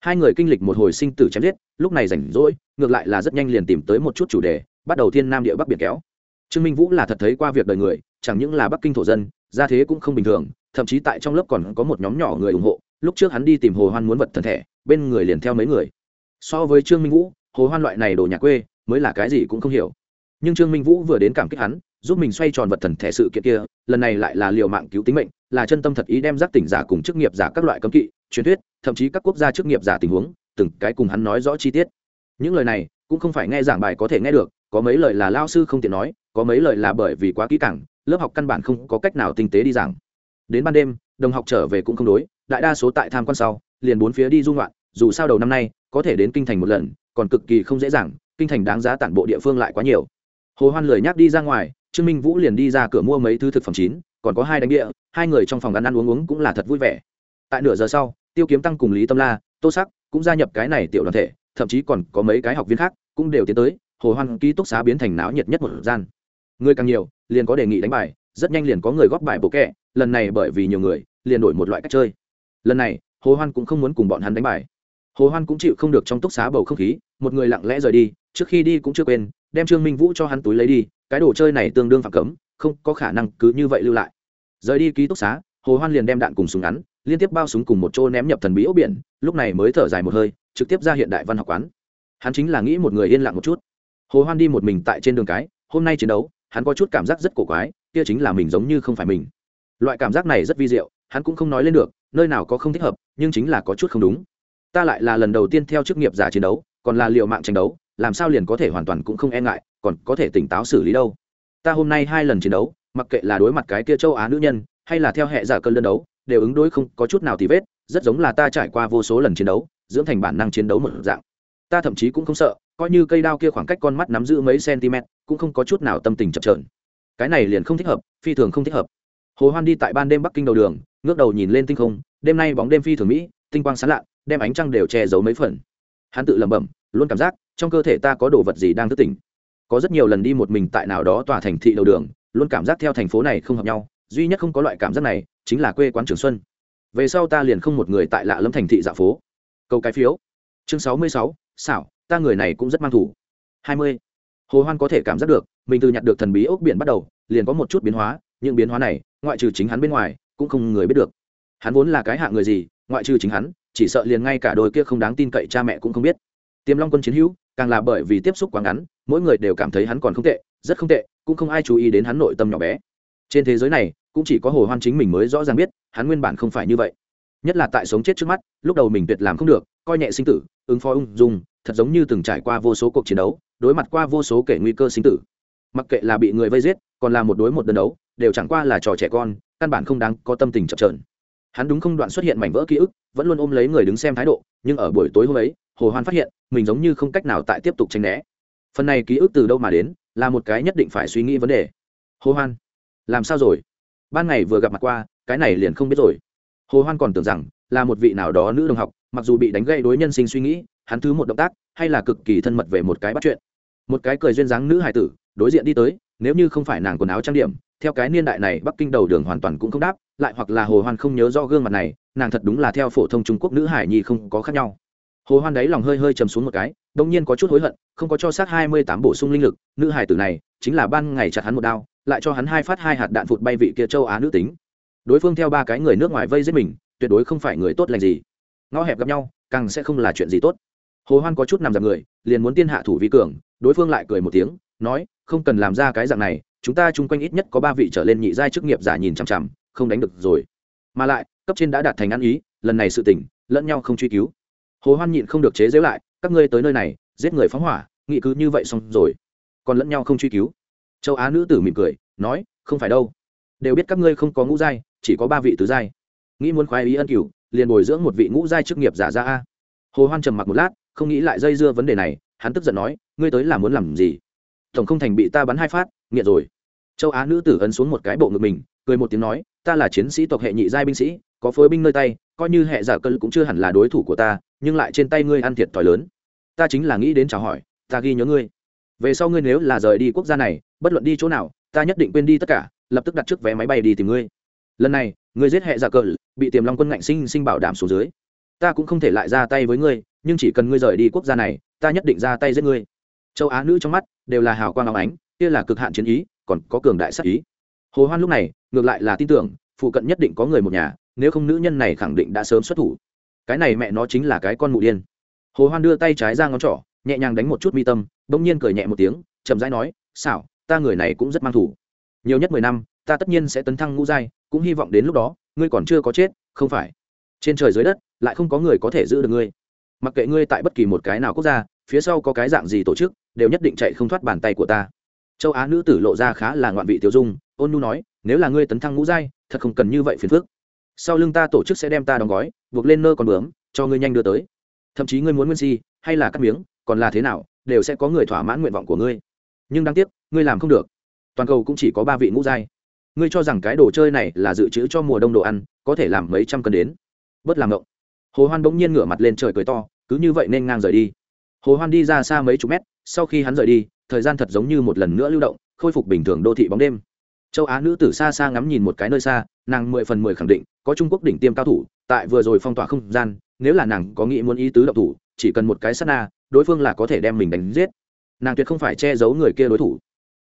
Hai người kinh lịch một hồi sinh tử chém giết, lúc này rảnh rỗi, ngược lại là rất nhanh liền tìm tới một chút chủ đề, bắt đầu thiên nam địa bắc biển kéo trương minh vũ là thật thấy qua việc đời người, chẳng những là bắc kinh thổ dân, gia thế cũng không bình thường, thậm chí tại trong lớp còn có một nhóm nhỏ người ủng hộ. Lúc trước hắn đi tìm hồ hoan muốn vật thần thể, bên người liền theo mấy người. So với trương minh vũ, hồ hoan loại này đồ nhà quê, mới là cái gì cũng không hiểu. Nhưng trương minh vũ vừa đến cảm kích hắn, giúp mình xoay tròn vật thần thể sự kiện kia, lần này lại là liều mạng cứu tính mệnh, là chân tâm thật ý đem giác tỉnh giả cùng chức nghiệp giả các loại cấm kỵ, truyền thuyết, thậm chí các quốc gia chức nghiệp giả tình huống, từng cái cùng hắn nói rõ chi tiết. Những lời này, cũng không phải nghe giảng bài có thể nghe được có mấy lời là lao sư không tiện nói, có mấy lời là bởi vì quá kỹ càng, lớp học căn bản không có cách nào tinh tế đi giảng. Đến ban đêm, đồng học trở về cũng không đối, đại đa số tại tham quan sau, liền bốn phía đi du ngoạn, dù sao đầu năm nay, có thể đến kinh thành một lần, còn cực kỳ không dễ dàng, kinh thành đáng giá tản bộ địa phương lại quá nhiều. Hồ hoan lời nhắc đi ra ngoài, trương minh vũ liền đi ra cửa mua mấy thứ thực phẩm chín, còn có hai đánh địa hai người trong phòng ăn ăn uống uống cũng là thật vui vẻ. Tại nửa giờ sau, tiêu kiếm tăng cùng lý tâm la, tô sắc cũng gia nhập cái này tiểu đoàn thể, thậm chí còn có mấy cái học viên khác cũng đều tiến tới hồ hoan ký túc xá biến thành náo nhiệt nhất một gian. Người càng nhiều, liền có đề nghị đánh bài, rất nhanh liền có người góp bài bộ kẹ, lần này bởi vì nhiều người, liền đổi một loại cách chơi. Lần này, hồ hoan cũng không muốn cùng bọn hắn đánh bài. Hồ hoan cũng chịu không được trong túc xá bầu không khí, một người lặng lẽ rời đi, trước khi đi cũng chưa quên, đem trương minh vũ cho hắn túi lấy đi, cái đồ chơi này tương đương phạm cấm, không có khả năng cứ như vậy lưu lại. Rời đi ký túc xá, hồ hoan liền đem đạn cùng súng ngắn, liên tiếp bao súng cùng một chỗ ném nhập thần bí ốc biển, lúc này mới thở dài một hơi, trực tiếp ra hiện đại văn học quán. Hắn chính là nghĩ một người yên lặng một chút hồ hoan đi một mình tại trên đường cái, hôm nay chiến đấu, hắn có chút cảm giác rất cổ quái, kia chính là mình giống như không phải mình. Loại cảm giác này rất vi diệu, hắn cũng không nói lên được, nơi nào có không thích hợp, nhưng chính là có chút không đúng. Ta lại là lần đầu tiên theo chức nghiệp giả chiến đấu, còn là liệu mạng tranh đấu, làm sao liền có thể hoàn toàn cũng không e ngại, còn có thể tỉnh táo xử lý đâu. Ta hôm nay hai lần chiến đấu, mặc kệ là đối mặt cái kia châu á nữ nhân, hay là theo hệ giả cơn đơn đấu, đều ứng đối không có chút nào thì vết, rất giống là ta trải qua vô số lần chiến đấu, dưỡng thành bản năng chiến đấu một dạng. Ta thậm chí cũng không sợ coi như cây đao kia khoảng cách con mắt nắm giữ mấy cm, cũng không có chút nào tâm tình chập trờn cái này liền không thích hợp, phi thường không thích hợp. Hồ hoan đi tại ban đêm bắc kinh đầu đường, ngước đầu nhìn lên tinh không, đêm nay bóng đêm phi thường mỹ, tinh quang sáng lạ, đem ánh trăng đều che giấu mấy phần. Hắn tự lẩm bẩm, luôn cảm giác, trong cơ thể ta có đồ vật gì đang thức tỉnh. Có rất nhiều lần đi một mình tại nào đó tòa thành thị đầu đường, luôn cảm giác theo thành phố này không hợp nhau, duy nhất không có loại cảm giác này, chính là quê quán trường xuân. Về sau ta liền không một người tại lạ lâm thành thị dạ phố. Câu cái phiếu. Chương sáu mươi sáu, xảo ta người này cũng rất mang thủ. Hai mươi. Hồ hoan có thể cảm giác được, mình từ nhặt được thần bí ốc biển bắt đầu, liền có một chút biến hóa, Những biến hóa này, ngoại trừ chính hắn bên ngoài, cũng không người biết được. Hắn vốn là cái hạng người gì, ngoại trừ chính hắn, chỉ sợ liền ngay cả đôi kia không đáng tin cậy cha mẹ cũng không biết. Tiềm long quân chiến hữu, càng là bởi vì tiếp xúc quá ngắn, mỗi người đều cảm thấy hắn còn không tệ, rất không tệ, cũng không ai chú ý đến hắn nội tâm nhỏ bé. Trên thế giới này, cũng chỉ có hồ hoan chính mình mới rõ ràng biết, hắn nguyên bản không phải như vậy. Nhất là tại sống chết trước mắt, lúc đầu mình tuyệt làm không được, coi nhẹ sinh tử, ứng phó ung dung thật giống như từng trải qua vô số cuộc chiến đấu, đối mặt qua vô số kể nguy cơ sinh tử. Mặc kệ là bị người vây giết, còn là một đối một đơn đấu, đều chẳng qua là trò trẻ con, căn bản không đáng có tâm tình chập trờn hắn đúng không đoạn xuất hiện mảnh vỡ ký ức, vẫn luôn ôm lấy người đứng xem thái độ, nhưng ở buổi tối hôm ấy, hồ hoan phát hiện, mình giống như không cách nào tại tiếp tục tranh né. Phần này ký ức từ đâu mà đến, là một cái nhất định phải suy nghĩ vấn đề. Hồ hoan, làm sao rồi? Ban ngày vừa gặp mặt qua, cái này liền không biết rồi. Hồ hoan còn tưởng rằng là một vị nào đó nữ đồng học, mặc dù bị đánh gây đối nhân sinh suy nghĩ hắn thứ một động tác, hay là cực kỳ thân mật về một cái bắt chuyện. Một cái cười duyên dáng nữ hải tử, đối diện đi tới, nếu như không phải nàng quần áo trang điểm, theo cái niên đại này bắc kinh đầu đường hoàn toàn cũng không đáp, lại hoặc là hồ hoan không nhớ do gương mặt này, nàng thật đúng là theo phổ thông trung quốc nữ hải nhi không có khác nhau. Hồ hoan đấy lòng hơi hơi chầm xuống một cái, đông nhiên có chút hối hận, không có cho sát hai mươi tám bổ sung linh lực, nữ hải tử này chính là ban ngày chặt hắn một đao, lại cho hắn hai phát hai hạt đạn phụt bay vị kia châu á nữ tính. Đối phương theo ba cái người nước ngoài vây giết mình, tuyệt đối không phải người tốt lành gì. Ngõ hẹp gặp nhau, càng sẽ không là chuyện gì tốt hồ hoan có chút nằm dạp người, liền muốn tiên hạ thủ vi cường, đối phương lại cười một tiếng, nói, không cần làm ra cái dạng này, chúng ta chung quanh ít nhất có ba vị trở lên nhị giai chức nghiệp giả nhìn chằm chằm, không đánh được rồi. Mà lại, cấp trên đã đạt thành ăn ý, lần này sự tỉnh lẫn nhau không truy cứu. Hồ hoan nhịn không được chế giễu lại, các ngươi tới nơi này, giết người phóng hỏa nghị cứ như vậy xong rồi. Còn lẫn nhau không truy cứu. Châu á nữ tử mỉm cười, nói, không phải đâu. Đều biết các ngươi không có ngũ giai, chỉ có ba vị tứ giai. Nghĩ muốn khoái ý ân cửu, liền bồi dưỡng một vị ngũ giai chức nghiệp giả ra a. Hồ hoan trầm mặc một lát không nghĩ lại dây dưa vấn đề này, hắn tức giận nói, ngươi tới là muốn làm gì? Tổng không thành bị ta bắn hai phát, nghiện rồi. Châu á nữ tử ấn xuống một cái bộ ngực mình, cười một tiếng nói, ta là chiến sĩ tộc hệ nhị giai binh sĩ, có phối binh nơi tay, coi như hệ giả cân cũng chưa hẳn là đối thủ của ta, nhưng lại trên tay ngươi ăn thiệt thòi lớn. Ta chính là nghĩ đến chào hỏi, ta ghi nhớ ngươi. Về sau ngươi nếu là rời đi quốc gia này, bất luận đi chỗ nào, ta nhất định quên đi tất cả, lập tức đặt trước vé máy bay đi tìm ngươi. Lần này, ngươi giết hệ giả cờ, bị tiềm long quân ngạnh sinh sinh bảo đảm xuống dưới. Ta cũng không thể lại ra tay với ngươi nhưng chỉ cần ngươi rời đi quốc gia này, ta nhất định ra tay giết ngươi. Châu á nữ trong mắt đều là hào quang áo ánh, kia là cực hạn chiến ý, còn có cường đại sắc ý. Hồ hoan lúc này, ngược lại là tin tưởng, phụ cận nhất định có người một nhà, nếu không nữ nhân này khẳng định đã sớm xuất thủ. Cái này mẹ nó chính là cái con mụ điên. Hồ hoan đưa tay trái ra ngón trỏ, nhẹ nhàng đánh một chút mi tâm, bỗng nhiên cười nhẹ một tiếng, chậm rãi nói, xảo, ta người này cũng rất mang thủ. Nhiều nhất mười năm, ta tất nhiên sẽ tấn thăng ngũ giai, cũng hy vọng đến lúc đó, ngươi còn chưa có chết, không phải. Trên trời dưới đất, lại không có người có thể giữ được ngươi mặc kệ ngươi tại bất kỳ một cái nào quốc gia, phía sau có cái dạng gì tổ chức, đều nhất định chạy không thoát bàn tay của ta. Châu á nữ tử lộ ra khá là ngoạn vị tiêu dung, ôn nu nói, nếu là ngươi tấn thăng ngũ giai, thật không cần như vậy phiền phức. Sau lưng ta tổ chức sẽ đem ta đóng gói, buộc lên nơ còn bướm, cho ngươi nhanh đưa tới. Thậm chí ngươi muốn nguyên si, hay là cắt miếng, còn là thế nào, đều sẽ có người thỏa mãn nguyện vọng của ngươi. Nhưng đáng tiếc, ngươi làm không được. Toàn cầu cũng chỉ có ba vị ngũ giai. Ngươi cho rằng cái đồ chơi này là dự trữ cho mùa đông đồ ăn, có thể làm mấy trăm cân đến. Bớt làm ngộng hồ hoan bỗng nhiên ngửa mặt lên trời cười to, cứ như vậy nên ngang rời đi. Hồ hoan đi ra xa mấy chục mét, sau khi hắn rời đi, thời gian thật giống như một lần nữa lưu động, khôi phục bình thường đô thị bóng đêm. Châu á nữ tử xa xa ngắm nhìn một cái nơi xa, nàng mười phần mười khẳng định, có trung quốc đỉnh tiêm cao thủ, tại vừa rồi phong tỏa không gian, nếu là nàng có nghĩ muốn ý tứ động thủ, chỉ cần một cái sát na, đối phương là có thể đem mình đánh giết. Nàng tuyệt không phải che giấu người kia đối thủ.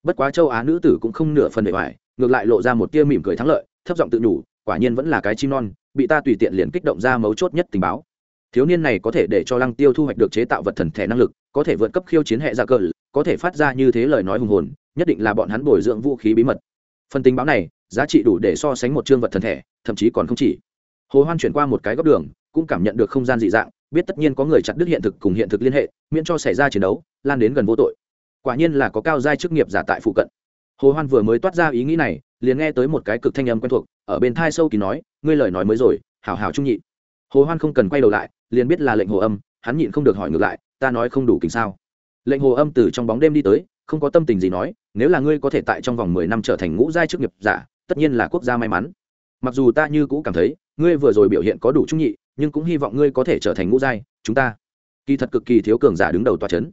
Bất quá châu á nữ tử cũng không nửa phần bề ngoài, ngược lại lộ ra một tia mỉm cười thắng lợi, thấp giọng tự nhủ quả nhiên vẫn là cái chim non, bị ta tùy tiện liền kích động ra mấu chốt nhất tình báo. Thiếu niên này có thể để cho lăng tiêu thu hoạch được chế tạo vật thần thể năng lực, có thể vượt cấp khiêu chiến hệ ra cờ, có thể phát ra như thế lời nói hùng hồn, nhất định là bọn hắn bồi dưỡng vũ khí bí mật. Phần tình báo này, giá trị đủ để so sánh một chương vật thần thể, thậm chí còn không chỉ. Hồ hoan chuyển qua một cái góc đường, cũng cảm nhận được không gian dị dạng, biết tất nhiên có người chặt đứt hiện thực cùng hiện thực liên hệ, miễn cho xảy ra chiến đấu, lan đến gần vô tội. Quả nhiên là có cao giai chức nghiệp giả tại phụ cận. Hồ hoan vừa mới toát ra ý nghĩ này, liền nghe tới một cái cực thanh âm quen thuộc ở bên thai sâu kỳ nói, ngươi lời nói mới rồi, hảo hảo trung nhị. Hồ hoan không cần quay đầu lại, liền biết là lệnh hồ âm, hắn nhịn không được hỏi ngược lại, ta nói không đủ kính sao? Lệnh hồ âm từ trong bóng đêm đi tới, không có tâm tình gì nói, nếu là ngươi có thể tại trong vòng mười năm trở thành ngũ giai chức nghiệp giả, tất nhiên là quốc gia may mắn. Mặc dù ta như cũ cảm thấy, ngươi vừa rồi biểu hiện có đủ trung nhị, nhưng cũng hy vọng ngươi có thể trở thành ngũ giai, chúng ta. Kỳ thật cực kỳ thiếu cường giả đứng đầu tòa chấn.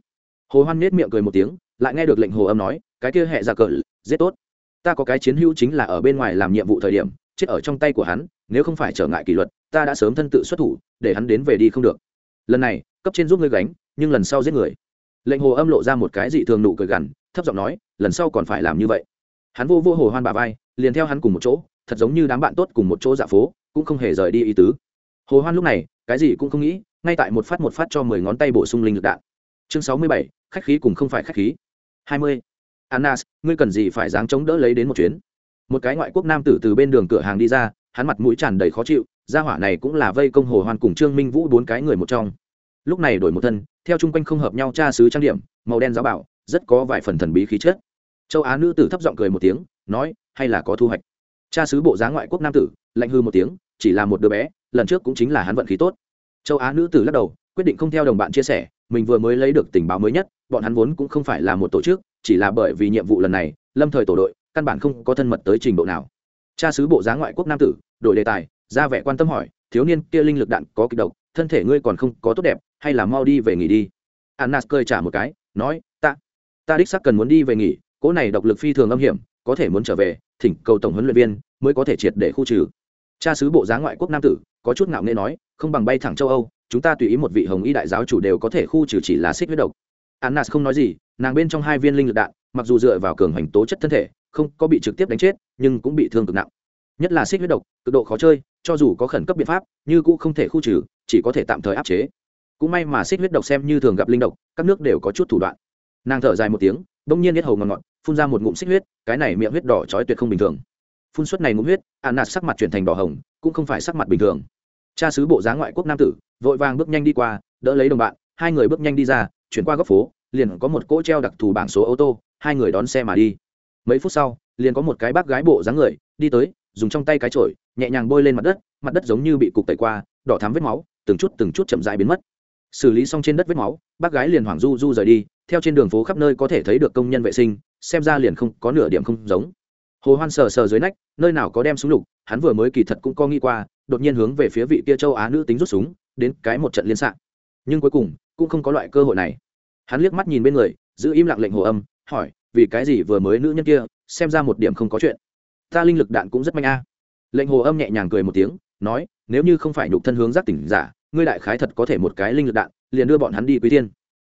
Hồ hoan nết miệng cười một tiếng, lại nghe được lệnh hồ âm nói, cái kia hệ ra cờ, giết tốt ta có cái chiến hữu chính là ở bên ngoài làm nhiệm vụ thời điểm, chết ở trong tay của hắn, nếu không phải trở ngại kỷ luật, ta đã sớm thân tự xuất thủ, để hắn đến về đi không được. Lần này, cấp trên giúp ngươi gánh, nhưng lần sau giết người. Lệnh hồ âm lộ ra một cái dị thường nụ cười gằn, thấp giọng nói, lần sau còn phải làm như vậy. Hắn vô vô hồ hoan bà vai, liền theo hắn cùng một chỗ, thật giống như đám bạn tốt cùng một chỗ dạ phố, cũng không hề rời đi ý tứ. Hồ hoan lúc này, cái gì cũng không nghĩ, ngay tại một phát một phát cho mười ngón tay bổ sung linh lực đạn. Chương sáu mươi bảy, khách khí cùng không phải khách khí. Hai mươi. Anas, ngươi cần gì phải dáng chống đỡ lấy đến một chuyến? Một cái ngoại quốc nam tử từ bên đường cửa hàng đi ra hắn mặt mũi tràn đầy khó chịu gia hỏa này cũng là vây công hồ hoan cùng trương minh vũ bốn cái người một trong. Lúc này đổi một thân theo chung quanh không hợp nhau cha sứ trang điểm màu đen giáo bảo rất có vài phần thần bí khí chất. Châu á nữ tử thấp giọng cười một tiếng nói hay là có thu hoạch. Cha sứ bộ giá ngoại quốc nam tử lạnh hư một tiếng chỉ là một đứa bé lần trước cũng chính là hắn vận khí tốt. Châu á nữ tử lắc đầu quyết định không theo đồng bạn chia sẻ mình vừa mới lấy được tình báo mới nhất bọn hắn vốn cũng không phải là một tổ chức chỉ là bởi vì nhiệm vụ lần này, lâm thời tổ đội, căn bản không có thân mật tới trình độ nào. Cha sứ bộ giá ngoại quốc nam tử, đổi đề tài, ra vẻ quan tâm hỏi, thiếu niên kia linh lực đạn có kịch độc, thân thể ngươi còn không có tốt đẹp, hay là mau đi về nghỉ đi? Annas cười trả một cái, nói, ta ta đích sắc cần muốn đi về nghỉ, cỗ này độc lực phi thường âm hiểm, có thể muốn trở về, thỉnh cầu tổng huấn luyện viên mới có thể triệt để khu trừ. Cha sứ bộ giá ngoại quốc nam tử, có chút ngạo nghễ nói, không bằng bay thẳng châu âu, chúng ta tùy ý một vị hồng y đại giáo chủ đều có thể khu trừ chỉ là xích huyết độc annas không nói gì, nàng bên trong hai viên linh lực đạn, mặc dù dựa vào cường hành tố chất thân thể, không có bị trực tiếp đánh chết, nhưng cũng bị thương cực nặng. Nhất là xích huyết độc, cực độ khó chơi, cho dù có khẩn cấp biện pháp, như cũng không thể khu trừ, chỉ có thể tạm thời áp chế. Cũng may mà xích huyết độc xem như thường gặp linh độc, các nước đều có chút thủ đoạn. Nàng thở dài một tiếng bỗng nhiên hết hầu ngọt ngọt, phun ra một ngụm xích huyết, cái này miệng huyết đỏ trói tuyệt không bình thường. Phun suất này ngụm huyết ạn nạt sắc mặt chuyển thành đỏ hồng, cũng không phải sắc mặt bình thường. Cha sứ bộ giá ngoại quốc nam tử, vội vàng bước nhanh đi qua, đỡ lấy đồng bạn, hai người bước nhanh đi ra chuyển qua góc phố, liền có một cỗ treo đặc thù bảng số ô tô, hai người đón xe mà đi. Mấy phút sau, liền có một cái bác gái bộ dáng người, đi tới, dùng trong tay cái chổi, nhẹ nhàng bôi lên mặt đất mặt đất giống như bị cục tẩy qua, đỏ thắm vết máu, từng chút từng chút chậm dại biến mất. Xử lý xong trên đất vết máu, bác gái liền hoảng du du rời đi, theo trên đường phố khắp nơi có thể thấy được công nhân vệ sinh, xem ra liền không có nửa điểm không giống. Hồ hoan sờ sờ dưới nách, nơi nào có đem súng lục, hắn vừa mới kỳ thật cũng có nghĩ qua, đột nhiên hướng về phía vị kia châu á nữ tính rút súng, đến cái một trận liên s nhưng cuối cùng cũng không có loại cơ hội này. Hắn liếc mắt nhìn bên người, giữ im lặng lệnh hồ âm, hỏi, vì cái gì vừa mới nữ nhân kia, xem ra một điểm không có chuyện. Ta linh lực đạn cũng rất mạnh a. Lệnh hồ âm nhẹ nhàng cười một tiếng, nói, nếu như không phải nhục thân hướng giác tỉnh giả, ngươi đại khái thật có thể một cái linh lực đạn, liền đưa bọn hắn đi quý tiên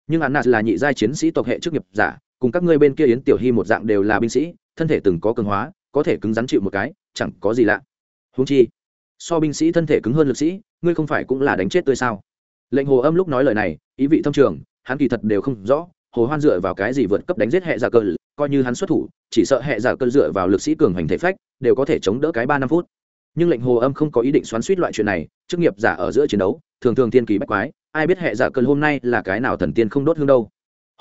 nhưng hắn là nhị giai chiến sĩ tộc hệ chức nghiệp giả, cùng các ngươi bên kia yến tiểu hy một dạng đều là binh sĩ, thân thể từng có cường hóa, có thể cứng rắn chịu một cái, chẳng có gì lạ. Húng chi, so binh sĩ thân thể cứng hơn lực sĩ, ngươi không phải cũng là đánh chết tươi sao? Lệnh hồ âm lúc nói lời này, ý vị thông trường, hắn kỳ thật đều không rõ, hồ hoan dựa vào cái gì vượt cấp đánh giết hệ giả cơ, coi như hắn xuất thủ, chỉ sợ hệ giả cơ dựa vào lực sĩ cường hành thể phách, đều có thể chống đỡ cái ba năm phút. Nhưng lệnh hồ âm không có ý định xoắn suýt loại chuyện này, chức nghiệp giả ở giữa chiến đấu, thường thường tiên kỳ bách quái, ai biết hệ giả cơ hôm nay là cái nào thần tiên không đốt hương đâu.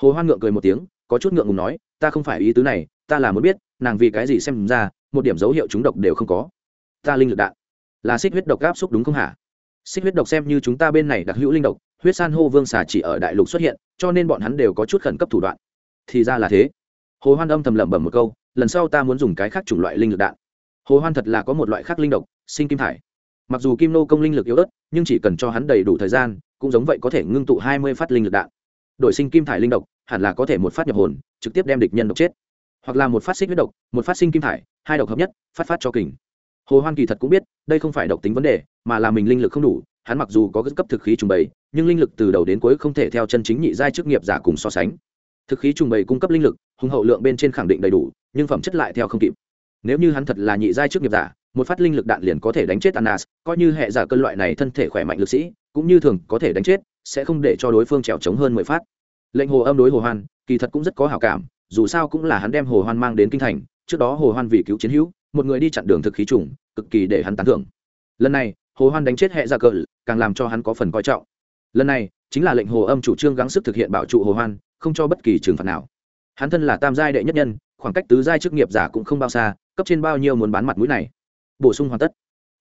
Hồ hoan ngượng cười một tiếng, có chút ngượng ngùng nói, ta không phải ý tứ này, ta là muốn biết, nàng vì cái gì xem ra, một điểm dấu hiệu chúng độc đều không có. Ta linh lực đạn, là xích huyết độc áp xúc đúng không hả? Xích huyết độc xem như chúng ta bên này đặc hữu linh độc, huyết san hô vương xà chỉ ở đại lục xuất hiện, cho nên bọn hắn đều có chút khẩn cấp thủ đoạn. Thì ra là thế. Hồ hoan âm thầm lẩm bẩm một câu, lần sau ta muốn dùng cái khác chủng loại linh lực đạn. Hồ hoan thật là có một loại khác linh độc, sinh kim thải. Mặc dù kim nô công linh lực yếu ớt, nhưng chỉ cần cho hắn đầy đủ thời gian, cũng giống vậy có thể ngưng tụ hai mươi phát linh lực đạn. Đổi sinh kim thải linh độc, hẳn là có thể một phát nhập hồn, trực tiếp đem địch nhân độc chết. Hoặc là một phát xích huyết độc, một phát sinh kim thải, hai độc hợp nhất, phát phát cho kình hồ hoan kỳ thật cũng biết, đây không phải độc tính vấn đề, mà là mình linh lực không đủ, hắn mặc dù có cấp thực khí trùng bày nhưng linh lực từ đầu đến cuối không thể theo chân chính nhị giai chức nghiệp giả cùng so sánh. Thực khí trùng bày cung cấp linh lực, hùng hậu lượng bên trên khẳng định đầy đủ, nhưng phẩm chất lại theo không kịp. Nếu như hắn thật là nhị giai chức nghiệp giả, một phát linh lực đạn liền có thể đánh chết anas, coi như hệ giả cân loại này thân thể khỏe mạnh lực sĩ, cũng như thường có thể đánh chết, sẽ không để cho đối phương trèo trống hơn mười phát. Lệnh hồ âm đối hồ hoan, kỳ thật cũng rất có hảo cảm, dù sao cũng là hắn đem hồ hoan mang đến kinh thành, trước đó hồ hoan vì cứu chiến hữu một người đi chặn đường thực khí trùng, cực kỳ để hắn tán thưởng. Lần này, hồ hoan đánh chết hệ ra dạ cờ, càng làm cho hắn có phần coi trọng. Lần này, chính là lệnh hồ âm chủ trương gắng sức thực hiện bảo trụ hồ hoan, không cho bất kỳ trừng phạt nào. Hắn thân là tam giai đệ nhất nhân, khoảng cách tứ giai chức nghiệp giả cũng không bao xa, cấp trên bao nhiêu muốn bán mặt mũi này. Bổ sung hoàn tất.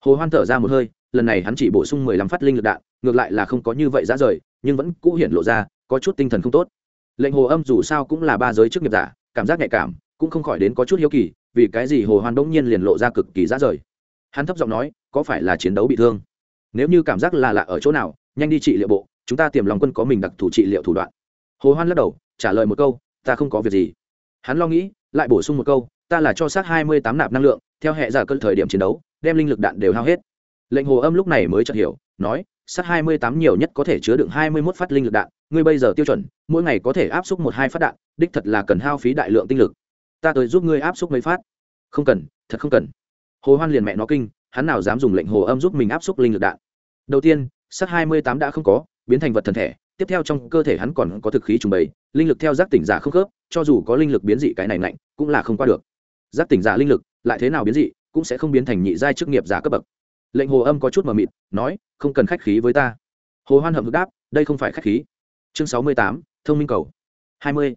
Hồ hoan thở ra một hơi, lần này hắn chỉ bổ sung mười lăm phát linh lực đạn, ngược lại là không có như vậy ra rời, nhưng vẫn cũ hiển lộ ra, có chút tinh thần không tốt. Lệnh hồ âm dù sao cũng là ba giới chức nghiệp giả, cảm giác nhạy cảm, cũng không khỏi đến có chút hiếu kỳ vì cái gì hồ hoan bỗng nhiên liền lộ ra cực kỳ rã rời? Hắn thấp giọng nói, có phải là chiến đấu bị thương? Nếu như cảm giác là lạ ở chỗ nào, nhanh đi trị liệu bộ, chúng ta tiềm lòng quân có mình đặc thủ trị liệu thủ đoạn. Hồ hoan lắc đầu, trả lời một câu, ta không có việc gì. Hắn lo nghĩ, lại bổ sung một câu, ta là cho xác hai mươi tám nạp năng lượng, theo hệ giả cơn thời điểm chiến đấu, đem linh lực đạn đều hao hết. Lệnh hồ âm lúc này mới chợt hiểu, nói sát hai mươi tám nhiều nhất có thể chứa đựng hai mươi 21 phát linh lực đạn, ngươi bây giờ tiêu chuẩn, mỗi ngày có thể áp xúc một hai phát đạn, đích thật là cần hao phí đại lượng tinh lực ta tới giúp ngươi áp xúc mấy phát. Không cần, thật không cần. Hồ hoan liền mẹ nó kinh, hắn nào dám dùng lệnh hồ âm giúp mình áp xúc linh lực đạn. Đầu tiên sắc hai mươi tám đã không có, biến thành vật thần thể, tiếp theo trong cơ thể hắn còn có thực khí trùng bày linh lực theo giác tỉnh giả không khớp, cho dù có linh lực biến dị cái này lạnh cũng là không qua được. Giác tỉnh giả linh lực, lại thế nào biến dị, cũng sẽ không biến thành nhị giai chức nghiệp giả cấp bậc. Lệnh hồ âm có chút mờ mịt, nói, không cần khách khí với ta. Hồ hoan hậm hực đáp, đây không phải khách khí. Chương sáu mươi tám, thông minh cầu. Hai mươi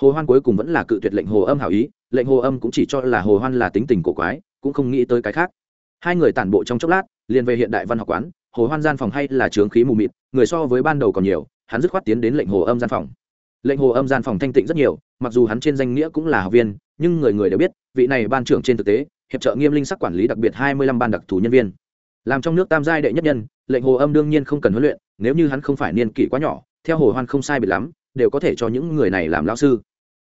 hồ hoan cuối cùng vẫn là cự tuyệt lệnh hồ âm hảo ý, lệnh hồ âm cũng chỉ cho là hồ hoan là tính tình cổ quái, cũng không nghĩ tới cái khác. Hai người tản bộ trong chốc lát, liền về hiện đại văn học quán, hồ hoan gian phòng hay là trướng khí mù mịt, người so với ban đầu còn nhiều, hắn dứt khoát tiến đến lệnh hồ âm gian phòng. Lệnh hồ âm gian phòng thanh tịnh rất nhiều, mặc dù hắn trên danh nghĩa cũng là học viên, nhưng người người đều biết, vị này ban trưởng trên thực tế, hiệp trợ nghiêm linh sắc quản lý đặc biệt hai mươi lăm ban đặc thù nhân viên. Làm trong nước tam giai đệ nhất nhân, lệnh hồ âm đương nhiên không cần huấn luyện, nếu như hắn không phải niên kỷ quá nhỏ, theo hồ hoan không sai biệt lắm đều có thể cho những người này làm lão sư.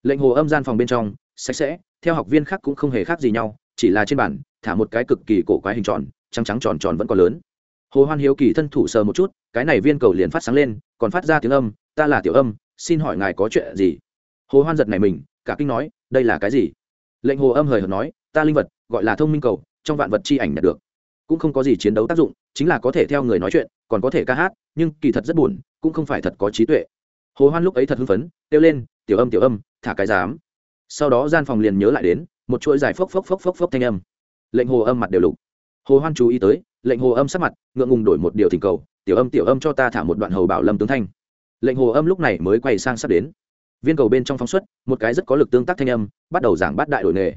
Lệnh hồ âm gian phòng bên trong, sạch sẽ, theo học viên khác cũng không hề khác gì nhau, chỉ là trên bản thả một cái cực kỳ cổ quái hình tròn, trắng trắng tròn tròn vẫn còn lớn. Hồ hoan hiếu kỳ thân thủ sờ một chút, cái này viên cầu liền phát sáng lên, còn phát ra tiếng âm, ta là tiểu âm, xin hỏi ngài có chuyện gì? Hồ hoan giật này mình, cả kinh nói, đây là cái gì? Lệnh hồ âm hời hợt nói, ta linh vật, gọi là thông minh cầu, trong vạn vật chi ảnh nhận được. Cũng không có gì chiến đấu tác dụng, chính là có thể theo người nói chuyện, còn có thể ca hát, nhưng kỳ thật rất buồn, cũng không phải thật có trí tuệ hồ hoan lúc ấy thật hưng phấn, kêu lên, tiểu âm tiểu âm, thả cái dám sau đó gian phòng liền nhớ lại đến, một chuỗi dài phốc phốc phốc phốc phốc thanh âm. Lệnh hồ âm mặt đều lục. Hồ hoan chú ý tới, lệnh hồ âm sắc mặt, ngượng ngùng đổi một điều thỉnh cầu, tiểu âm tiểu âm cho ta thả một đoạn hầu bảo lâm tướng thanh. Lệnh hồ âm lúc này mới quay sang sắp đến. Viên cầu bên trong phóng xuất, một cái rất có lực tương tác thanh âm, bắt đầu giảng bát đại đổi nghề.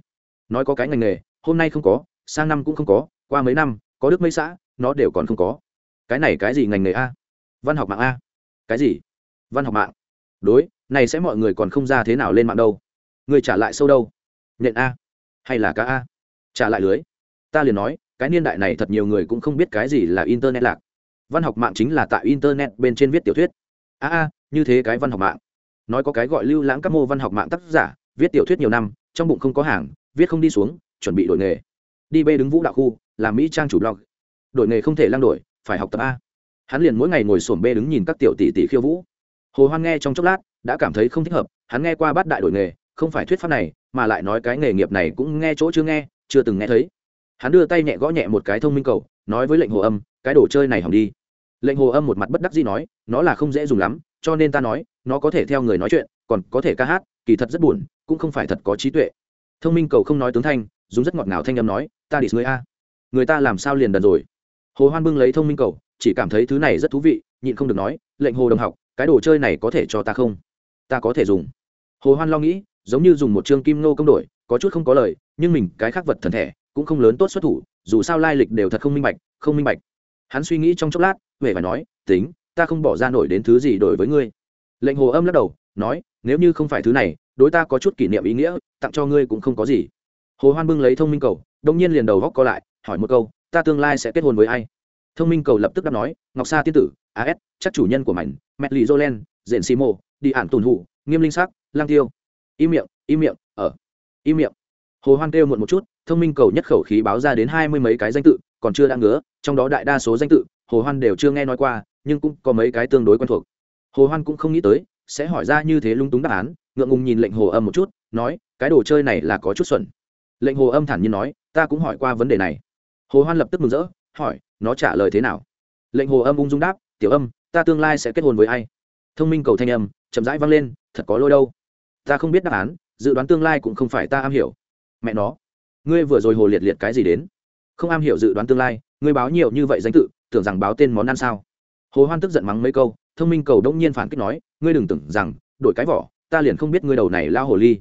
Nói có cái ngành nghề, hôm nay không có, sang năm cũng không có, qua mấy năm, có đức mấy xã, nó đều còn không có. Cái này cái gì ngành nghề a? Văn học mạng a? Cái gì? Văn học mạng. Đối, này sẽ mọi người còn không ra thế nào lên mạng đâu. Người trả lại sâu đâu? Nhện a. Hay là cá a? Trả lại lưới. Ta liền nói, cái niên đại này thật nhiều người cũng không biết cái gì là internet lạc. Văn học mạng chính là tại internet bên trên viết tiểu thuyết. A a, như thế cái văn học mạng. Nói có cái gọi lưu lãng các mô văn học mạng tác giả, viết tiểu thuyết nhiều năm, trong bụng không có hàng, viết không đi xuống, chuẩn bị đổi nghề. Đi bê đứng vũ đạo khu, làm mỹ trang chủ blog. Đổi nghề không thể lang đổi, phải học tập a. Hắn liền mỗi ngày ngồi sổm bê đứng nhìn các tiểu tỷ tỷ khiêu vũ hồ hoan nghe trong chốc lát, đã cảm thấy không thích hợp, hắn nghe qua bát đại đổi nghề, không phải thuyết pháp này, mà lại nói cái nghề nghiệp này cũng nghe chỗ chưa nghe, chưa từng nghe thấy. Hắn đưa tay nhẹ gõ nhẹ một cái thông minh cầu, nói với lệnh hồ âm, cái đồ chơi này hỏng đi. Lệnh hồ âm một mặt bất đắc dĩ nói, nó là không dễ dùng lắm, cho nên ta nói, nó có thể theo người nói chuyện, còn có thể ca hát, kỳ thật rất buồn, cũng không phải thật có trí tuệ. Thông minh cầu không nói tướng thanh, dùng rất ngọt ngào thanh âm nói, ta đi người a. Người ta làm sao liền đần rồi? Hồ hoan bưng lấy thông minh cầu, chỉ cảm thấy thứ này rất thú vị, nhịn không được nói, lệnh hồ đồng học cái đồ chơi này có thể cho ta không? Ta có thể dùng. Hồ hoan lo nghĩ, giống như dùng một chương kim nô công đổi, có chút không có lời, nhưng mình, cái khác vật thần thể, cũng không lớn tốt xuất thủ, dù sao lai lịch đều thật không minh bạch, không minh bạch. Hắn suy nghĩ trong chốc lát huệ phải nói, tính, ta không bỏ ra nổi đến thứ gì đổi với ngươi. Lệnh hồ âm lắc đầu, nói, nếu như không phải thứ này, đối ta có chút kỷ niệm ý nghĩa, tặng cho ngươi cũng không có gì. Hồ hoan bưng lấy thông minh cầu, đông nhiên liền đầu góc co lại, hỏi một câu, ta tương lai sẽ kết hôn với ai? Thông minh cầu lập tức đáp nói, ngọc sa tiên tử as chắc chủ nhân của mảnh mẹ lì jolen diện xì mô đi ản tùn hủ, nghiêm linh sắc lang tiêu. Im miệng im miệng ở. Im miệng. Hồ hoan kêu muộn một chút thông minh cầu nhất khẩu khí báo ra đến hai mươi mấy cái danh tự còn chưa đã ngứa trong đó đại đa số danh tự hồ hoan đều chưa nghe nói qua nhưng cũng có mấy cái tương đối quen thuộc. Hồ hoan cũng không nghĩ tới sẽ hỏi ra như thế lung túng đáp án ngượng ngùng nhìn lệnh hồ âm một chút nói cái đồ chơi này là có chút xuẩn. Lệnh hồ âm thản nhiên nói ta cũng hỏi qua vấn đề này. Hồ hoan lập tức mừng rỡ hỏi nó trả lời thế nào? Lệnh hồ âm ung dung đáp tiểu âm, ta tương lai sẽ kết hôn với ai? Thông minh cầu thanh âm, chậm rãi vang lên, thật có lôi đâu. Ta không biết đáp án, dự đoán tương lai cũng không phải ta am hiểu. Mẹ nó, ngươi vừa rồi hồ liệt liệt cái gì đến? Không am hiểu dự đoán tương lai, ngươi báo nhiều như vậy danh tự, tưởng rằng báo tên món ăn sao? Hồ hoan tức giận mắng mấy câu, thông minh cầu đông nhiên phản kích nói, ngươi đừng tưởng rằng, đổi cái vỏ, ta liền không biết ngươi đầu này lao hồ ly.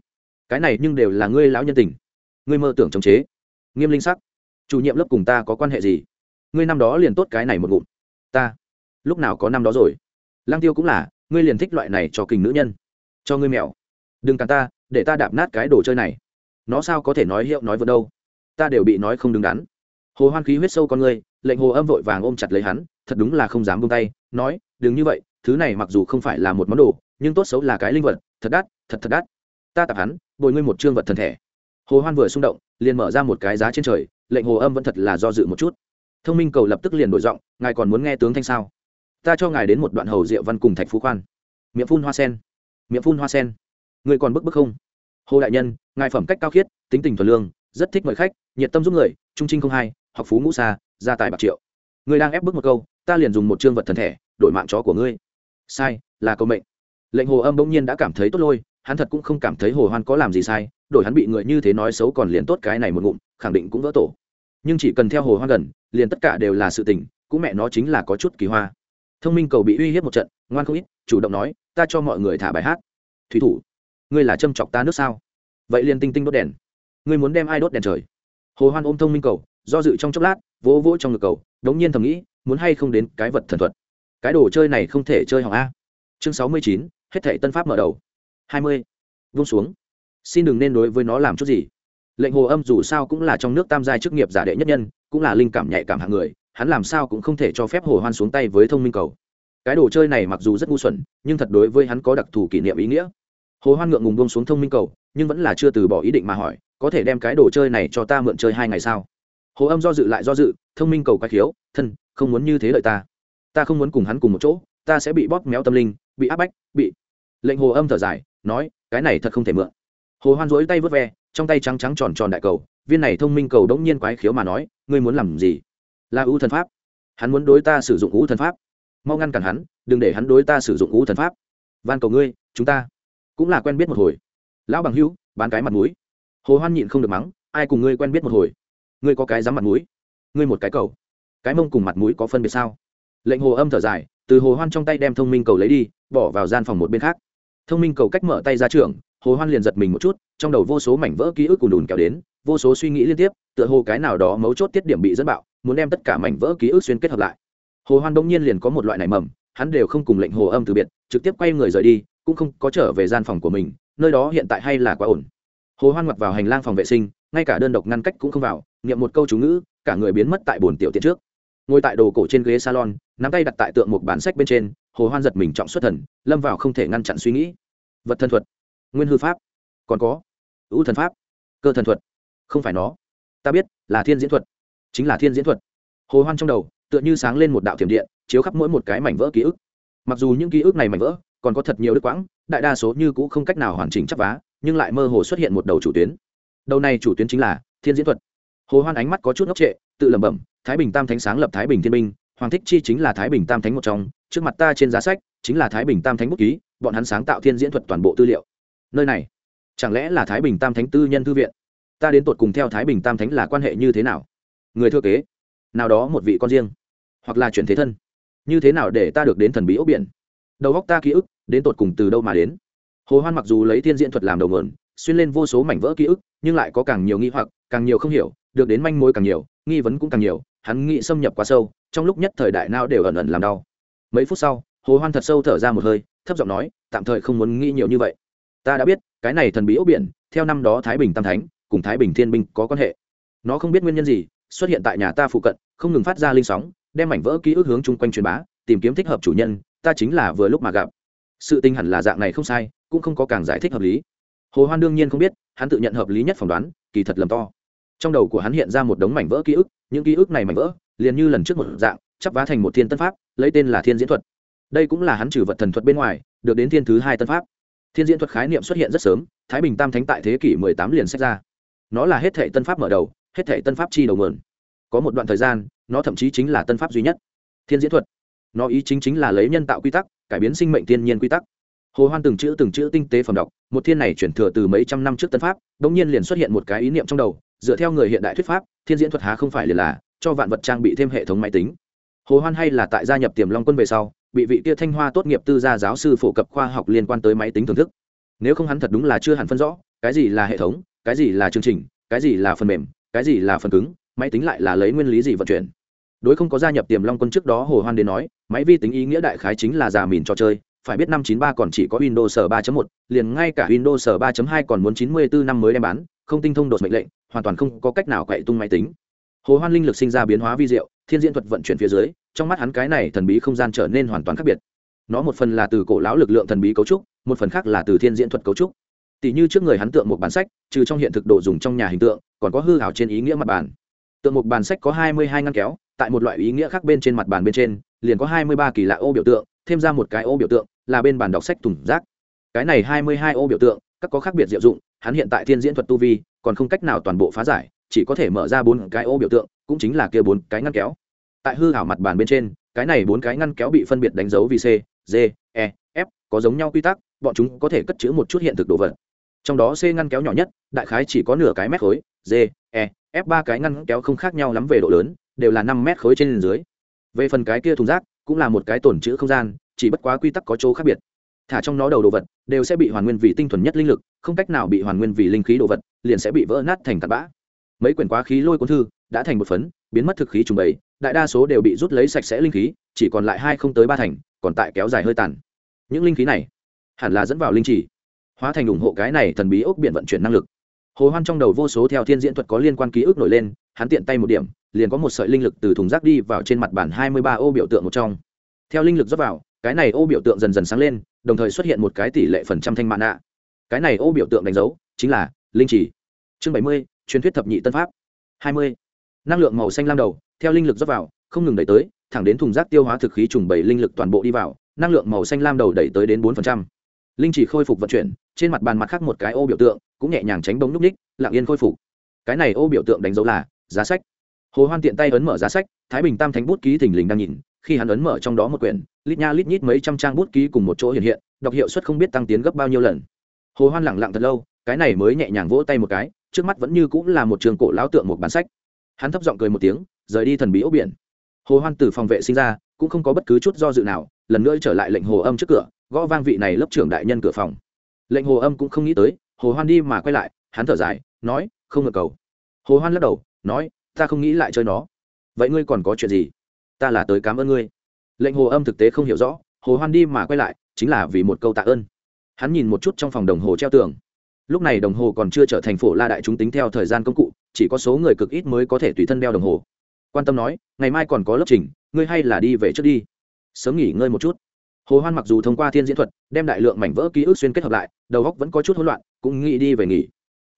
Cái này nhưng đều là ngươi lão nhân tình. Ngươi mơ tưởng chống chế. Nghiêm linh sắc, chủ nhiệm lớp cùng ta có quan hệ gì? Ngươi năm đó liền tốt cái này một ngụm. Ta lúc nào có năm đó rồi? Lang tiêu cũng là, ngươi liền thích loại này cho kình nữ nhân. Cho ngươi mèo. Đừng cản ta, để ta đạp nát cái đồ chơi này. Nó sao có thể nói hiệu nói vượt đâu? Ta đều bị nói không đứng đắn. Hồ hoan khí huyết sâu con ngươi, lệnh hồ âm vội vàng ôm chặt lấy hắn, thật đúng là không dám buông tay, nói, đừng như vậy, thứ này mặc dù không phải là một món đồ, nhưng tốt xấu là cái linh vật, thật đắt, thật thật đắt. Ta tạp hắn, bồi ngươi một trương vật thần thể. Hồ hoan vừa xung động, liền mở ra một cái giá trên trời, lệnh hồ âm vẫn thật là do dự một chút. Thông minh cầu lập tức liền đổi giọng, ngài còn muốn nghe tướng thanh sao? Ta cho ngài đến một đoạn hầu diệu văn cùng thạch phú khoan. Miệng phun hoa sen. Miệng phun hoa sen. Người còn bức bức không? Hồ đại nhân, ngài phẩm cách cao khiết, tính tình thuần lương, rất thích mời khách, nhiệt tâm giúp người, trung trinh không hai, học phú ngũ xa, gia tài bạc triệu. Người đang ép bức một câu, ta liền dùng một chương vật thần thể, đổi mạng chó của ngươi. Sai, là câu mệnh. Lệnh hồ âm bỗng nhiên đã cảm thấy tốt lôi, hắn thật cũng không cảm thấy hồ hoan có làm gì sai, đổi hắn bị người như thế nói xấu còn liền tốt cái này một ngụm, khẳng định cũng vỡ tổ. Nhưng chỉ cần theo hồ hoan gần, liền tất cả đều là sự tình, cũng mẹ nó chính là có chút kỳ hoa thông minh cầu bị uy hiếp một trận, ngoan không ít, chủ động nói, ta cho mọi người thả bài hát. Thủy thủ, ngươi là châm chọc ta nước sao? Vậy liền tinh tinh đốt đèn. Ngươi muốn đem ai đốt đèn trời? Hồ hoan ôm thông minh cầu, do dự trong chốc lát, vỗ vỗ trong ngực cầu, đống nhiên thầm nghĩ, muốn hay không đến cái vật thần thuật? Cái đồ chơi này không thể chơi hỏng a. Chương sáu mươi chín, hết thảy tân pháp mở đầu. Hai mươi vung xuống. Xin đừng nên đối với nó làm chút gì. Lệnh hồ âm dù sao cũng là trong nước tam giai chức nghiệp giả đệ nhất nhân, cũng là linh cảm nhạy cảm hạng người hắn làm sao cũng không thể cho phép hồ hoan xuống tay với thông minh cầu. Cái đồ chơi này mặc dù rất ngu xuẩn, nhưng thật đối với hắn có đặc thù kỷ niệm ý nghĩa. Hồ hoan ngượng ngùng buông xuống thông minh cầu, nhưng vẫn là chưa từ bỏ ý định mà hỏi, có thể đem cái đồ chơi này cho ta mượn chơi hai ngày sao? Hồ âm do dự lại do dự, thông minh cầu quái khiếu, thân, không muốn như thế lợi ta. Ta không muốn cùng hắn cùng một chỗ, ta sẽ bị bóp méo tâm linh, bị áp bách, bị lệnh hồ âm thở dài, nói, cái này thật không thể mượn. Hồ hoan rỗi tay vớt ve, trong tay trắng trắng tròn tròn đại cầu, viên này thông minh cầu đống nhiên quái khiếu mà nói, ngươi muốn làm gì? Là u thần pháp. Hắn muốn đối ta sử dụng u thần pháp. Mau ngăn cản hắn, đừng để hắn đối ta sử dụng u thần pháp. Van cầu ngươi, chúng ta cũng là quen biết một hồi. Lão bằng hữu, bán cái mặt mũi. Hồ hoan nhịn không được mắng, ai cùng ngươi quen biết một hồi? Ngươi có cái dám mặt mũi? Ngươi một cái cầu. Cái mông cùng mặt mũi có phân biệt sao? Lệnh hồ âm thở dài, từ hồ hoan trong tay đem thông minh cầu lấy đi, bỏ vào gian phòng một bên khác. Thông minh cầu cách mở tay ra trường hồ hoan liền giật mình một chút, trong đầu vô số mảnh vỡ ký ức cùn đùn kéo đến, vô số suy nghĩ liên tiếp, tựa hồ cái nào đó mấu chốt tiết điểm bị dẫn bạo muốn đem tất cả mảnh vỡ ký ức xuyên kết hợp lại. Hồ hoan đông nhiên liền có một loại nảy mầm, hắn đều không cùng lệnh hồ âm từ biệt, trực tiếp quay người rời đi, cũng không có trở về gian phòng của mình, nơi đó hiện tại hay là quá ổn. Hồ hoan ngoặt vào hành lang phòng vệ sinh, ngay cả đơn độc ngăn cách cũng không vào, niệm một câu chú ngữ, cả người biến mất tại bồn tiểu tiện trước. Ngồi tại đồ cổ trên ghế salon, nắm tay đặt tại tượng một bản sách bên trên, hồ hoan giật mình trọng xuất thần, lâm vào không thể ngăn chặn suy nghĩ. Vật thần thuật, nguyên hư pháp, còn có, ưu thần pháp, cơ thần thuật, không phải nó. Ta biết, là thiên diễn thuật chính là thiên diễn thuật. Hồ hoan trong đầu, tựa như sáng lên một đạo thiểm điện, chiếu khắp mỗi một cái mảnh vỡ ký ức. Mặc dù những ký ức này mảnh vỡ, còn có thật nhiều đứt quãng, đại đa số như cũ không cách nào hoàn chỉnh chắp vá, nhưng lại mơ hồ xuất hiện một đầu chủ tuyến. Đầu này chủ tuyến chính là thiên diễn thuật. Hồ hoan ánh mắt có chút ngốc trệ, tự lẩm bẩm, thái bình tam thánh sáng lập thái bình thiên minh hoàng thích chi chính là thái bình tam thánh một trong, trước mặt ta trên giá sách chính là thái bình tam thánh bút ký, bọn hắn sáng tạo thiên diễn thuật toàn bộ tư liệu. Nơi này, chẳng lẽ là thái bình tam thánh tư nhân thư viện? Ta đến tột cùng theo thái bình tam thánh là quan hệ như thế nào? Người thừa kế, nào đó một vị con riêng, hoặc là chuyển thế thân. Như thế nào để ta được đến thần bí ốc biển? Đầu góc ta ký ức, đến tột cùng từ đâu mà đến? Hồ hoan mặc dù lấy thiên diễn thuật làm đầu nguồn, xuyên lên vô số mảnh vỡ ký ức, nhưng lại có càng nhiều nghi hoặc, càng nhiều không hiểu, được đến manh mối càng nhiều, nghi vấn cũng càng nhiều, hắn nghĩ xâm nhập quá sâu, trong lúc nhất thời đại não đều ẩn ẩn làm đau. Mấy phút sau, hồ hoan thật sâu thở ra một hơi, thấp giọng nói, tạm thời không muốn nghĩ nhiều như vậy. Ta đã biết, cái này thần bí ốc biển, theo năm đó thái bình tam thánh, cùng thái bình thiên binh có quan hệ. Nó không biết nguyên nhân gì xuất hiện tại nhà ta phụ cận, không ngừng phát ra linh sóng, đem mảnh vỡ ký ức hướng chung quanh truyền bá, tìm kiếm thích hợp chủ nhân, ta chính là vừa lúc mà gặp. Sự tinh hẳn là dạng này không sai, cũng không có càng giải thích hợp lý. Hồ hoan đương nhiên không biết, hắn tự nhận hợp lý nhất phỏng đoán, kỳ thật lầm to. Trong đầu của hắn hiện ra một đống mảnh vỡ ký ức, những ký ức này mảnh vỡ, liền như lần trước một dạng, chắp vá thành một thiên tân pháp, lấy tên là thiên diễn thuật. Đây cũng là hắn trừ vật thần thuật bên ngoài, được đến thiên thứ hai tân pháp. Thiên diễn thuật khái niệm xuất hiện rất sớm, thái bình tam thánh tại thế kỷ mười tám liền sách ra. Nó là hết thệ tân pháp mở đầu hết thể tân pháp chi đầu mượn. Có một đoạn thời gian, nó thậm chí chính là tân pháp duy nhất. Thiên diễn thuật. Nó ý chính chính là lấy nhân tạo quy tắc, cải biến sinh mệnh thiên nhiên quy tắc. Hồ hoan từng chữ từng chữ tinh tế phẩm đọc, một thiên này chuyển thừa từ mấy trăm năm trước tân pháp bỗng nhiên liền xuất hiện một cái ý niệm trong đầu, dựa theo người hiện đại thuyết pháp, thiên diễn thuật há không phải liền là cho vạn vật trang bị thêm hệ thống máy tính. Hồ hoan hay là tại gia nhập tiềm long quân về sau, bị vị kia thanh hoa tốt nghiệp tư gia giáo sư phổ cập khoa học liên quan tới máy tính thưởng thức. Nếu không hắn thật đúng là chưa hẳn phân rõ, cái gì là hệ thống, cái gì là chương trình, cái gì là phần mềm cái gì là phần cứng máy tính lại là lấy nguyên lý gì vận chuyển đối không có gia nhập tiềm long quân trước đó hồ hoan đến nói máy vi tính ý nghĩa đại khái chính là già mìn cho chơi phải biết năm 93 còn chỉ có Windows 3.1, liền ngay cả Windows 3.2 còn muốn 94 năm mới đem bán, không tinh thông đột mệnh lệnh, hoàn toàn không có cách nào quậy tung máy tính. Hồ Hoan linh lực sinh ra biến hóa vi diệu, thiên diễn thuật vận chuyển phía dưới, trong mắt hắn cái này thần bí không gian trở nên hoàn toàn khác biệt. Nó một phần là từ cổ lão lực lượng thần bí cấu trúc, một phần khác là từ thiên diễn thuật cấu trúc. Tỷ như trước người hắn tượng một bản sách, trừ trong hiện thực đồ dùng trong nhà hình tượng, còn có hư ảo trên ý nghĩa mặt bàn. Tượng một bản sách có 22 ngăn kéo, tại một loại ý nghĩa khác bên trên mặt bàn bên trên, liền có 23 kỳ lạ ô biểu tượng, thêm ra một cái ô biểu tượng là bên bàn đọc sách thùng rác. Cái này hai mươi hai ô biểu tượng các có khác biệt diệu dụng hắn hiện tại thiên diễn thuật tu vi còn không cách nào toàn bộ phá giải chỉ có thể mở ra bốn cái ô biểu tượng cũng chính là kia bốn cái ngăn kéo. Tại hư hảo mặt bàn bên trên cái này bốn cái ngăn kéo bị phân biệt đánh dấu vì c d e f có giống nhau quy tắc bọn chúng có thể cất chữ một chút hiện thực đồ vật trong đó c ngăn kéo nhỏ nhất, đại khái chỉ có nửa cái mét khối, d e f ba cái ngăn kéo không khác nhau lắm về độ lớn, đều là năm mét khối trên dưới. Về phần cái kia thùng rác, cũng là một cái tổn chữ không gian, chỉ bất quá quy tắc có chỗ khác biệt. Thả trong nó đầu đồ vật, đều sẽ bị hoàn nguyên vì tinh thuần nhất linh lực, không cách nào bị hoàn nguyên vì linh khí đồ vật, liền sẽ bị vỡ nát thành tạt bã. Mấy quyển quá khí lôi cuốn thư, đã thành một phấn, biến mất thực khí trùng bày đại đa số đều bị rút lấy sạch sẽ linh khí, chỉ còn lại hai không tới ba thành, còn tại kéo dài hơi tàn. Những linh khí này, hẳn là dẫn vào linh chỉ hóa thành ủng hộ cái này thần bí ốc biển vận chuyển năng lực. Hồ hoan trong đầu vô số theo thiên diễn thuật có liên quan ký ức nổi lên, hắn tiện tay một điểm, liền có một sợi linh lực từ thùng rác đi vào trên mặt bản hai mươi ba ô biểu tượng một trong. Theo linh lực rót vào, cái này ô biểu tượng dần dần sáng lên, đồng thời xuất hiện một cái tỷ lệ phần trăm thanh mạn nạ cái này ô biểu tượng đánh dấu chính là linh chỉ. Chương bảy mươi, truyền thuyết thập nhị tân pháp. hai mươi. Năng lượng màu xanh lam đầu, theo linh lực rót vào, không ngừng đẩy tới, thẳng đến thùng rác tiêu hóa thực khí trùng bảy linh lực toàn bộ đi vào, năng lượng màu xanh lam đầu đẩy tới đến bốn phần trăm linh chỉ khôi phục vận chuyển, trên mặt bàn mặt khác một cái ô biểu tượng, cũng nhẹ nhàng tránh bóng núp ních, lặng yên khôi phục. Cái này ô biểu tượng đánh dấu là giá sách. Hồ hoan tiện tay ấn mở giá sách, thái bình tam thánh bút ký thình lình đang nhìn, khi hắn ấn mở trong đó một quyển, lít nha lít nhít mấy trăm trang bút ký cùng một chỗ hiện hiện, đọc hiệu suất không biết tăng tiến gấp bao nhiêu lần. Hồ hoan lẳng lặng thật lâu, cái này mới nhẹ nhàng vỗ tay một cái, trước mắt vẫn như cũng là một trường cổ lão tượng một bản sách. Hắn thấp giọng cười một tiếng, rời đi thần bí ốc biển. Hồ hoan từ phòng vệ sinh ra, cũng không có bất cứ chút do dự nào, lần nữa trở lại lệnh hồ âm trước cửa gõ vang vị này lớp trưởng đại nhân cửa phòng. Lệnh hồ âm cũng không nghĩ tới, hồ hoan đi mà quay lại, hắn thở dài, nói, không ngờ cầu hồ hoan lắc đầu, nói, ta không nghĩ lại chơi nó. Vậy ngươi còn có chuyện gì? Ta là tới cảm ơn ngươi. Lệnh hồ âm thực tế không hiểu rõ, hồ hoan đi mà quay lại, chính là vì một câu tạ ơn. Hắn nhìn một chút trong phòng đồng hồ treo tường. Lúc này đồng hồ còn chưa trở thành phổ la đại chúng tính theo thời gian công cụ, chỉ có số người cực ít mới có thể tùy thân đeo đồng hồ. Quan tâm nói, ngày mai còn có lớp trình, ngươi hay là đi về trước đi. Sớm nghỉ ngơi một chút hồ hoan mặc dù thông qua thiên diễn thuật, đem đại lượng mảnh vỡ ký ức xuyên kết hợp lại, đầu óc vẫn có chút hỗn loạn, cũng nghĩ đi về nghỉ.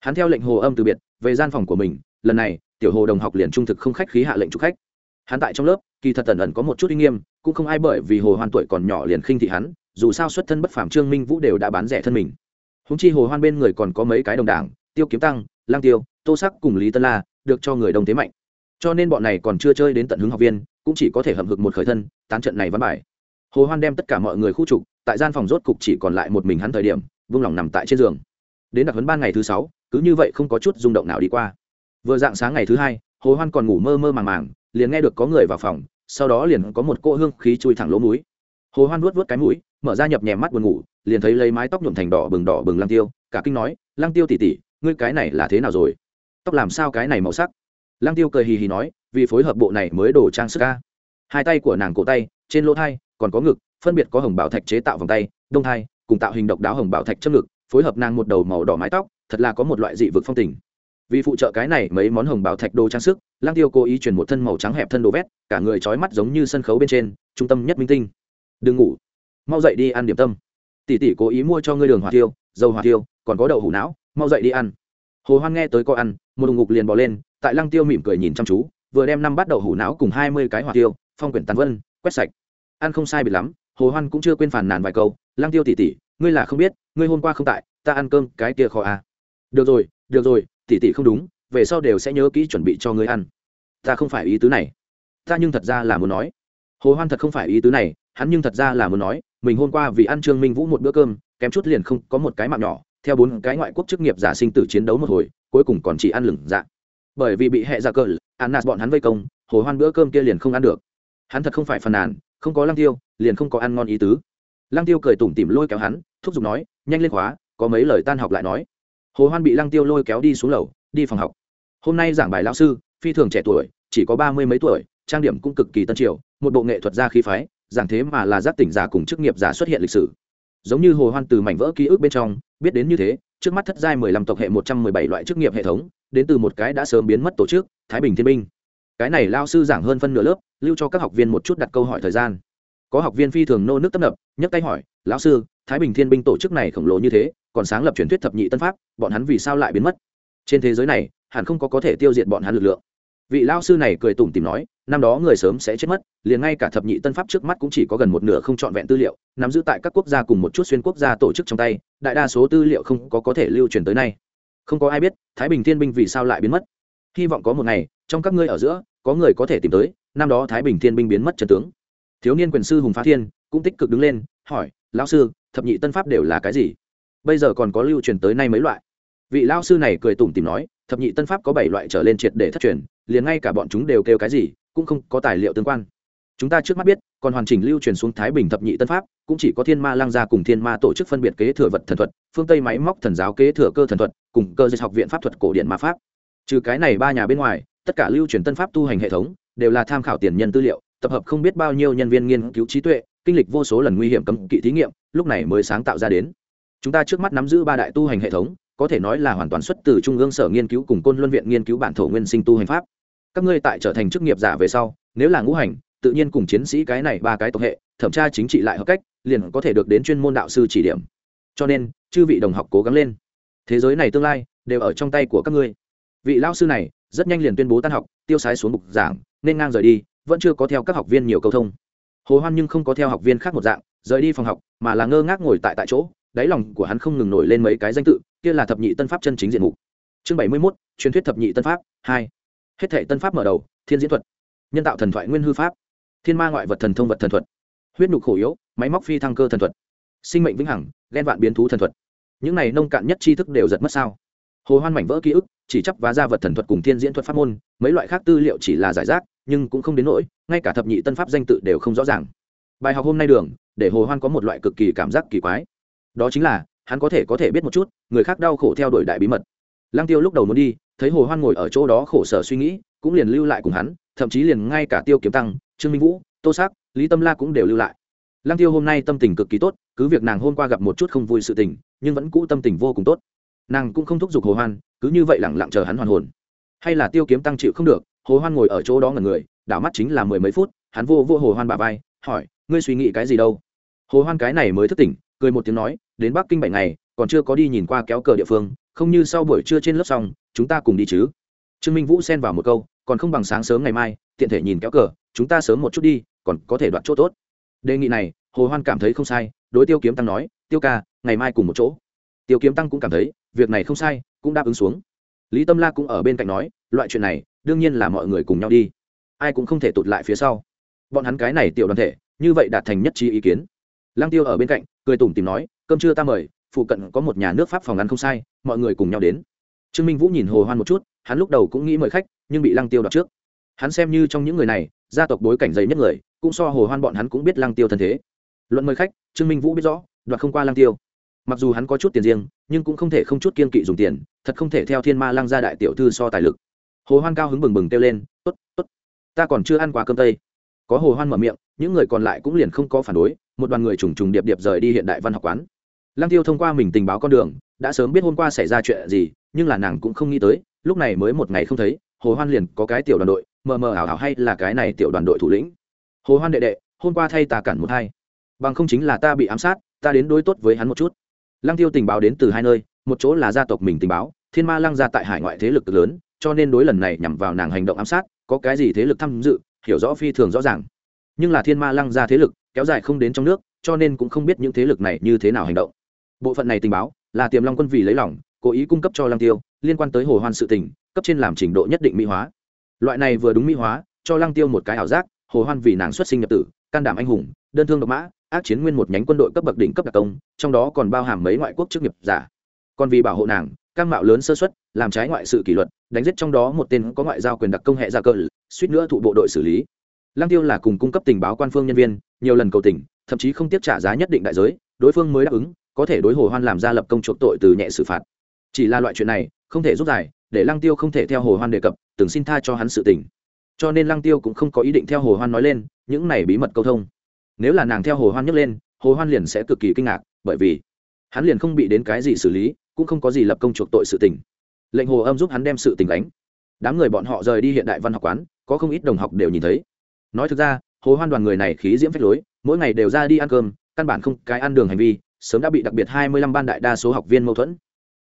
Hắn theo lệnh hồ âm từ biệt, về gian phòng của mình, lần này, tiểu hồ đồng học liền trung thực không khách khí hạ lệnh chụp khách. Hắn tại trong lớp, kỳ thật tần ẩn có một chút uy nghiêm, cũng không ai bởi vì hồ hoan tuổi còn nhỏ liền khinh thị hắn, dù sao xuất thân bất phàm trương minh vũ đều đã bán rẻ thân mình. Húng chi hồ hoan bên người còn có mấy cái đồng đảng, tiêu kiếm tăng, lang tiêu, tô sắc cùng lý tân la, được cho người đồng thế mạnh. Cho nên bọn này còn chưa chơi đến tận hứng học viên, cũng chỉ có thể hậm hực một khởi thân, tán trận này ván bài hồ hoan đem tất cả mọi người khu trục, tại gian phòng rốt cục chỉ còn lại một mình hắn thời điểm, vung lòng nằm tại trên giường. Đến đặc huấn ban ngày thứ sáu, cứ như vậy không có chút rung động nào đi qua. Vừa dạng sáng ngày thứ hai, hồ hoan còn ngủ mơ mơ màng màng, liền nghe được có người vào phòng, sau đó liền có một cỗ hương khí chui thẳng lỗ mũi. Hồ hoan vuốt vuốt cái mũi, mở ra nhập nhèm mắt buồn ngủ, liền thấy lấy mái tóc nhuộm thành đỏ bừng đỏ bừng lăng tiêu, cả kinh nói, lăng tiêu tỉ tỉ ngươi cái này là thế nào rồi? Tóc làm sao cái này màu sắc? Lăng tiêu cười hì hì nói, vì phối hợp bộ này mới đổ trang sức ca hai tay của nàng cổ tay, trên lỗ thai còn có ngực, phân biệt có hồng bảo thạch chế tạo vòng tay, đông thai, cùng tạo hình độc đáo hồng bảo thạch châm ngực, phối hợp nàng một đầu màu đỏ mái tóc, thật là có một loại dị vực phong tình. Vì phụ trợ cái này, mấy món hồng bảo thạch đồ trang sức, lang tiêu cố ý chuyển một thân màu trắng hẹp thân đồ vét, cả người trói mắt giống như sân khấu bên trên, trung tâm nhất minh tinh. Đừng ngủ. Mau dậy đi ăn điểm tâm. Tỷ tỷ cố ý mua cho ngươi đường hỏa tiêu dầu hỏa tiêu còn có đậu hủ não, mau dậy đi ăn. Hồ hoan nghe tới có ăn, một đồng ngục liền bỏ lên, tại lăng tiêu mỉm cười nhìn chăm chú, vừa đem năm bát đậu hủ não cùng hai mươi cái hỏa tiêu phong quyển tàn vân, quét sạch ăn không sai bị lắm, hồ hoan cũng chưa quên phản nàn vài câu Lang tiêu tỷ tỷ, ngươi là không biết, ngươi hôm qua không tại, ta ăn cơm cái kia khó à. được rồi được rồi, tỷ tỷ không đúng, về sau đều sẽ nhớ kỹ chuẩn bị cho ngươi ăn. Ta không phải ý tứ này. Ta nhưng thật ra là muốn nói. Hồ hoan thật không phải ý tứ này, hắn nhưng thật ra là muốn nói, mình hôm qua vì ăn trương minh vũ một bữa cơm, kém chút liền không có một cái mạng nhỏ, theo bốn cái ngoại quốc chức nghiệp giả sinh tử chiến đấu một hồi, cuối cùng còn chỉ ăn lửng dạ. Bởi vì bị hẹ ra cờ ăn nạt bọn hắn vây công, hồ hoan bữa cơm kia liền không ăn được. Hắn thật không phải phàn nàn không có lăng tiêu, liền không có ăn ngon ý tứ. Lăng tiêu cười tủm tỉm lôi kéo hắn, thúc giục nói, nhanh lên khóa, có mấy lời tan học lại nói. Hồ hoan bị lăng tiêu lôi kéo đi xuống lầu, đi phòng học. Hôm nay giảng bài lão sư, phi thường trẻ tuổi, chỉ có ba mươi mấy tuổi, trang điểm cũng cực kỳ tân triều, một bộ nghệ thuật gia khí phái, giảng thế mà là giác tỉnh giả cùng chức nghiệp giả xuất hiện lịch sử. Giống như hồ hoan từ mảnh vỡ ký ức bên trong, biết đến như thế, trước mắt thất giai mười lăm tộc hệ một trăm mười bảy loại chức nghiệp hệ thống, đến từ một cái đã sớm biến mất tổ chức, thái bình thiên minh cái này lao sư giảng hơn phân nửa lớp, lưu cho các học viên một chút đặt câu hỏi thời gian. Có học viên phi thường nô nước tấp nập, nhấc tay hỏi, lão sư, thái bình thiên binh tổ chức này khổng lồ như thế, còn sáng lập truyền thuyết thập nhị tân pháp, bọn hắn vì sao lại biến mất? Trên thế giới này, hẳn không có có thể tiêu diệt bọn hắn lực lượng. Vị lao sư này cười tủm tìm nói, năm đó người sớm sẽ chết mất, liền ngay cả thập nhị tân pháp trước mắt cũng chỉ có gần một nửa không trọn vẹn tư liệu, nắm giữ tại các quốc gia cùng một chút xuyên quốc gia tổ chức trong tay, đại đa số tư liệu không có có thể lưu truyền tới nay. Không có ai biết thái bình thiên binh vì sao lại biến mất. Hy vọng có một ngày, trong các ngươi ở giữa có người có thể tìm tới, năm đó thái bình thiên binh biến mất trần tướng. Thiếu niên quyền sư hùng phá thiên cũng tích cực đứng lên, hỏi, lão sư, thập nhị tân pháp đều là cái gì? Bây giờ còn có lưu truyền tới nay mấy loại? Vị lao sư này cười tủm tìm nói, thập nhị tân pháp có bảy loại trở lên triệt để thất truyền, liền ngay cả bọn chúng đều kêu cái gì, cũng không có tài liệu tương quan. Chúng ta trước mắt biết, còn hoàn chỉnh lưu truyền xuống thái bình thập nhị tân pháp, cũng chỉ có thiên ma lang gia cùng thiên ma tổ chức phân biệt kế thừa vật thần thuật, phương tây máy móc thần giáo kế thừa cơ thần thuật, cùng cơ dịch học viện pháp thuật cổ điện ma pháp trừ cái này ba nhà bên ngoài, tất cả lưu truyền tân pháp tu hành hệ thống đều là tham khảo tiền nhân tư liệu, tập hợp không biết bao nhiêu nhân viên nghiên cứu trí tuệ, kinh lịch vô số lần nguy hiểm cấm kỵ thí nghiệm, lúc này mới sáng tạo ra đến. Chúng ta trước mắt nắm giữ ba đại tu hành hệ thống, có thể nói là hoàn toàn xuất từ trung ương sở nghiên cứu cùng côn luân viện nghiên cứu bản thổ nguyên sinh tu hành pháp. Các ngươi tại trở thành chức nghiệp giả về sau, nếu là ngũ hành, tự nhiên cùng chiến sĩ cái này ba cái tộc hệ, thẩm tra chính trị lại hợp cách, liền có thể được đến chuyên môn đạo sư chỉ điểm. Cho nên, chư vị đồng học cố gắng lên. Thế giới này tương lai đều ở trong tay của các ngươi vị lao sư này rất nhanh liền tuyên bố tan học tiêu sái xuống bục giảng nên ngang rời đi vẫn chưa có theo các học viên nhiều câu thông. Hồ hoan nhưng không có theo học viên khác một dạng rời đi phòng học mà là ngơ ngác ngồi tại tại chỗ đáy lòng của hắn không ngừng nổi lên mấy cái danh tự kia là thập nhị tân pháp chân chính diện mục. Chương bảy mươi 71, truyền thuyết thập nhị tân pháp hai. Hết thệ tân pháp mở đầu thiên diễn thuật. Nhân tạo thần thoại nguyên hư pháp. Thiên ma ngoại vật thần thông vật thần thuật. Huyết nhục khổ yếu máy móc phi thăng cơ thần thuật. Sinh mệnh vĩnh hằng ghen vạn biến thú thần thuật. Những này nông cạn nhất tri thức đều giật mất sao? Hồ hoan mảnh vỡ ký ức, chỉ chấp vá ra vật thần thuật cùng thiên diễn thuật pháp môn, mấy loại khác tư liệu chỉ là giải rác, nhưng cũng không đến nỗi, ngay cả thập nhị tân pháp danh tự đều không rõ ràng. Bài học hôm nay đường, để hồ hoan có một loại cực kỳ cảm giác kỳ quái. Đó chính là, hắn có thể có thể biết một chút, người khác đau khổ theo đuổi đại bí mật. Lăng tiêu lúc đầu muốn đi, thấy hồ hoan ngồi ở chỗ đó khổ sở suy nghĩ, cũng liền lưu lại cùng hắn, thậm chí liền ngay cả tiêu kiếm tăng, trương minh vũ, tô sắc, lý tâm la cũng đều lưu lại. Lăng tiêu hôm nay tâm tình cực kỳ tốt, cứ việc nàng hôm qua gặp một chút không vui sự tình, nhưng vẫn cũ tâm tình vô cùng tốt nàng cũng không thúc giục hồ hoan, cứ như vậy lẳng lặng chờ hắn hoàn hồn. Hay là tiêu kiếm tăng chịu không được, hồ hoan ngồi ở chỗ đó ngẩn người, đảo mắt chính là mười mấy phút, hắn vô vô hồ hoan bà vai, hỏi, ngươi suy nghĩ cái gì đâu? Hồ hoan cái này mới thức tỉnh, cười một tiếng nói, đến bắc kinh bảy ngày, còn chưa có đi nhìn qua kéo cờ địa phương, không như sau buổi trưa trên lớp xong, chúng ta cùng đi chứ. Trương minh vũ xen vào một câu, còn không bằng sáng sớm ngày mai, tiện thể nhìn kéo cờ, chúng ta sớm một chút đi, còn có thể đoạt chỗ tốt. Đề nghị này, hồ hoan cảm thấy không sai, đối tiêu kiếm tăng nói, tiêu ca, ngày mai cùng một chỗ tiêu kiếm tăng cũng cảm thấy, việc này không sai, cũng đáp ứng xuống. Lý tâm la cũng ở bên cạnh nói, loại chuyện này, đương nhiên là mọi người cùng nhau đi. Ai cũng không thể tụt lại phía sau. Bọn hắn cái này tiểu đoàn thể, như vậy đạt thành nhất trí ý kiến. Lăng tiêu ở bên cạnh, cười tủm tìm nói, cơm trưa ta mời, phụ cận có một nhà nước pháp phòng ăn không sai, mọi người cùng nhau đến. Trương minh vũ nhìn hồ hoan một chút, hắn lúc đầu cũng nghĩ mời khách, nhưng bị lăng tiêu đoạt trước. Hắn xem như trong những người này, gia tộc bối cảnh dày nhất người, cũng so hồ hoan bọn hắn cũng biết lăng tiêu thân thế. Luận mời khách, trương minh vũ biết rõ, đoạt không qua lăng tiêu mặc dù hắn có chút tiền riêng, nhưng cũng không thể không chút kiên kỵ dùng tiền, thật không thể theo thiên ma lăng gia đại tiểu thư so tài lực. Hồ hoan cao hứng bừng bừng kêu lên, tốt tốt, ta còn chưa ăn qua cơm tây. Có hồ hoan mở miệng, những người còn lại cũng liền không có phản đối, một đoàn người trùng trùng điệp điệp rời đi hiện đại văn học quán. Lăng tiêu thông qua mình tình báo con đường, đã sớm biết hôm qua xảy ra chuyện gì, nhưng là nàng cũng không nghĩ tới, lúc này mới một ngày không thấy, hồ hoan liền có cái tiểu đoàn đội, mờ mờ ảo ảo hay là cái này tiểu đoàn đội thủ lĩnh. Hồ hoan đệ đệ, hôm qua thay ta cản một hai, bằng không chính là ta bị ám sát, ta đến đối tốt với hắn một chút lăng tiêu tình báo đến từ hai nơi, một chỗ là gia tộc mình tình báo, thiên ma lăng gia tại hải ngoại thế lực lớn, cho nên đối lần này nhằm vào nàng hành động ám sát, có cái gì thế lực tham dự, hiểu rõ phi thường rõ ràng. Nhưng là thiên ma lăng gia thế lực kéo dài không đến trong nước, cho nên cũng không biết những thế lực này như thế nào hành động. Bộ phận này tình báo là tiềm long quân vì lấy lòng, cố ý cung cấp cho lăng tiêu, liên quan tới hồ hoan sự tình, cấp trên làm trình độ nhất định mỹ hóa. Loại này vừa đúng mỹ hóa, cho lăng tiêu một cái ảo giác, hồ hoan vì nàng xuất sinh nhập tử, can đảm anh hùng, đơn thương độc mã ác chiến nguyên một nhánh quân đội cấp bậc đỉnh cấp đặc công, trong đó còn bao hàm mấy ngoại quốc chức nghiệp giả. Còn vì bảo hộ nàng cam mạo lớn sơ xuất, làm trái ngoại sự kỷ luật, đánh giết trong đó một tên có ngoại giao quyền đặc công hệ gia cờ suýt nữa thụ bộ đội xử lý. Lăng tiêu là cùng cung cấp tình báo quan phương nhân viên, nhiều lần cầu tình, thậm chí không tiếp trả giá nhất định đại giới, đối phương mới đáp ứng, có thể đối hồ hoan làm ra lập công chuộc tội từ nhẹ xử phạt. Chỉ là loại chuyện này, không thể rút dài, để lăng tiêu không thể theo hồ hoan đề cập, từng xin tha cho hắn sự tình. Cho nên lăng tiêu cũng không có ý định theo hồ hoan nói lên, những này bí mật câu thông nếu là nàng theo hồ hoan nhấc lên, hồ hoan liền sẽ cực kỳ kinh ngạc, bởi vì hắn liền không bị đến cái gì xử lý, cũng không có gì lập công chuộc tội sự tình. Lệnh hồ âm giúp hắn đem sự tình đánh đám người bọn họ rời đi hiện đại văn học quán, có không ít đồng học đều nhìn thấy. Nói thực ra, hồ hoan đoàn người này khí diễm phách lối, mỗi ngày đều ra đi ăn cơm, căn bản không cái ăn đường hành vi, sớm đã bị đặc biệt hai mươi lăm ban đại đa số học viên mâu thuẫn.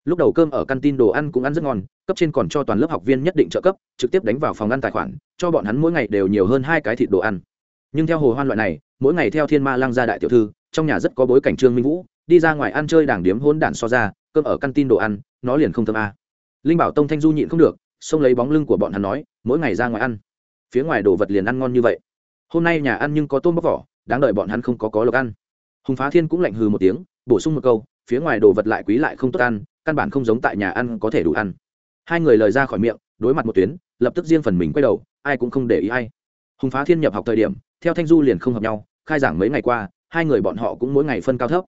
Lúc đầu cơm ở căn tin đồ ăn cũng ăn rất ngon, cấp trên còn cho toàn lớp học viên nhất định trợ cấp, trực tiếp đánh vào phòng ăn tài khoản, cho bọn hắn mỗi ngày đều nhiều hơn hai cái thịt đồ ăn nhưng theo hồ hoan loại này, mỗi ngày theo thiên ma Lang gia đại tiểu thư, trong nhà rất có bối cảnh trương minh vũ, đi ra ngoài ăn chơi đảng điếm hôn đản so ra, cơm ở căn tin đồ ăn, nó liền không thơm a. Linh bảo tông thanh du nhịn không được, xông lấy bóng lưng của bọn hắn nói, mỗi ngày ra ngoài ăn. Phía ngoài đồ vật liền ăn ngon như vậy. Hôm nay nhà ăn nhưng có tôm bóc vỏ, đáng đợi bọn hắn không có có lộc ăn. Hùng phá thiên cũng lạnh hừ một tiếng, bổ sung một câu, phía ngoài đồ vật lại quý lại không tốt ăn, căn bản không giống tại nhà ăn có thể đủ ăn. Hai người lời ra khỏi miệng, đối mặt một tuyến, lập tức riêng phần mình quay đầu, ai cũng không để ý ai. Hùng phá thiên nhập học thời điểm theo thanh du liền không hợp nhau, khai giảng mấy ngày qua, hai người bọn họ cũng mỗi ngày phân cao thấp.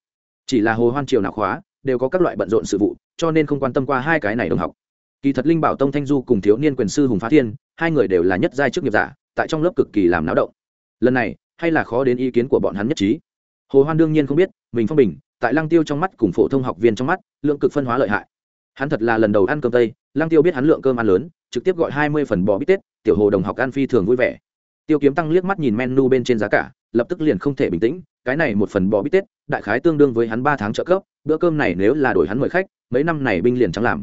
Chỉ là hồ hoan triều nào khóa, đều có các loại bận rộn sự vụ, cho nên không quan tâm qua hai cái này đồng học. Kỳ thật linh bảo tông thanh du cùng thiếu niên quyền sư hùng phá thiên, hai người đều là nhất giai chức nghiệp giả, tại trong lớp cực kỳ làm náo động. Lần này, hay là khó đến ý kiến của bọn hắn nhất trí. Hồ hoan đương nhiên không biết, mình phong bình, tại lăng tiêu trong mắt cùng phổ thông học viên trong mắt, lượng cực phân hóa lợi hại. Hắn thật là lần đầu ăn cơm tây, lăng tiêu biết hắn lượng cơm ăn lớn, trực tiếp gọi hai mươi phần bò bít tết, tiểu hồ đồng học ăn phi thường vui vẻ tiêu kiếm tăng liếc mắt nhìn menu bên trên giá cả, lập tức liền không thể bình tĩnh, cái này một phần bò bít tết, đại khái tương đương với hắn ba tháng trợ cấp, bữa cơm này nếu là đổi hắn mời khách, mấy năm này binh liền chẳng làm.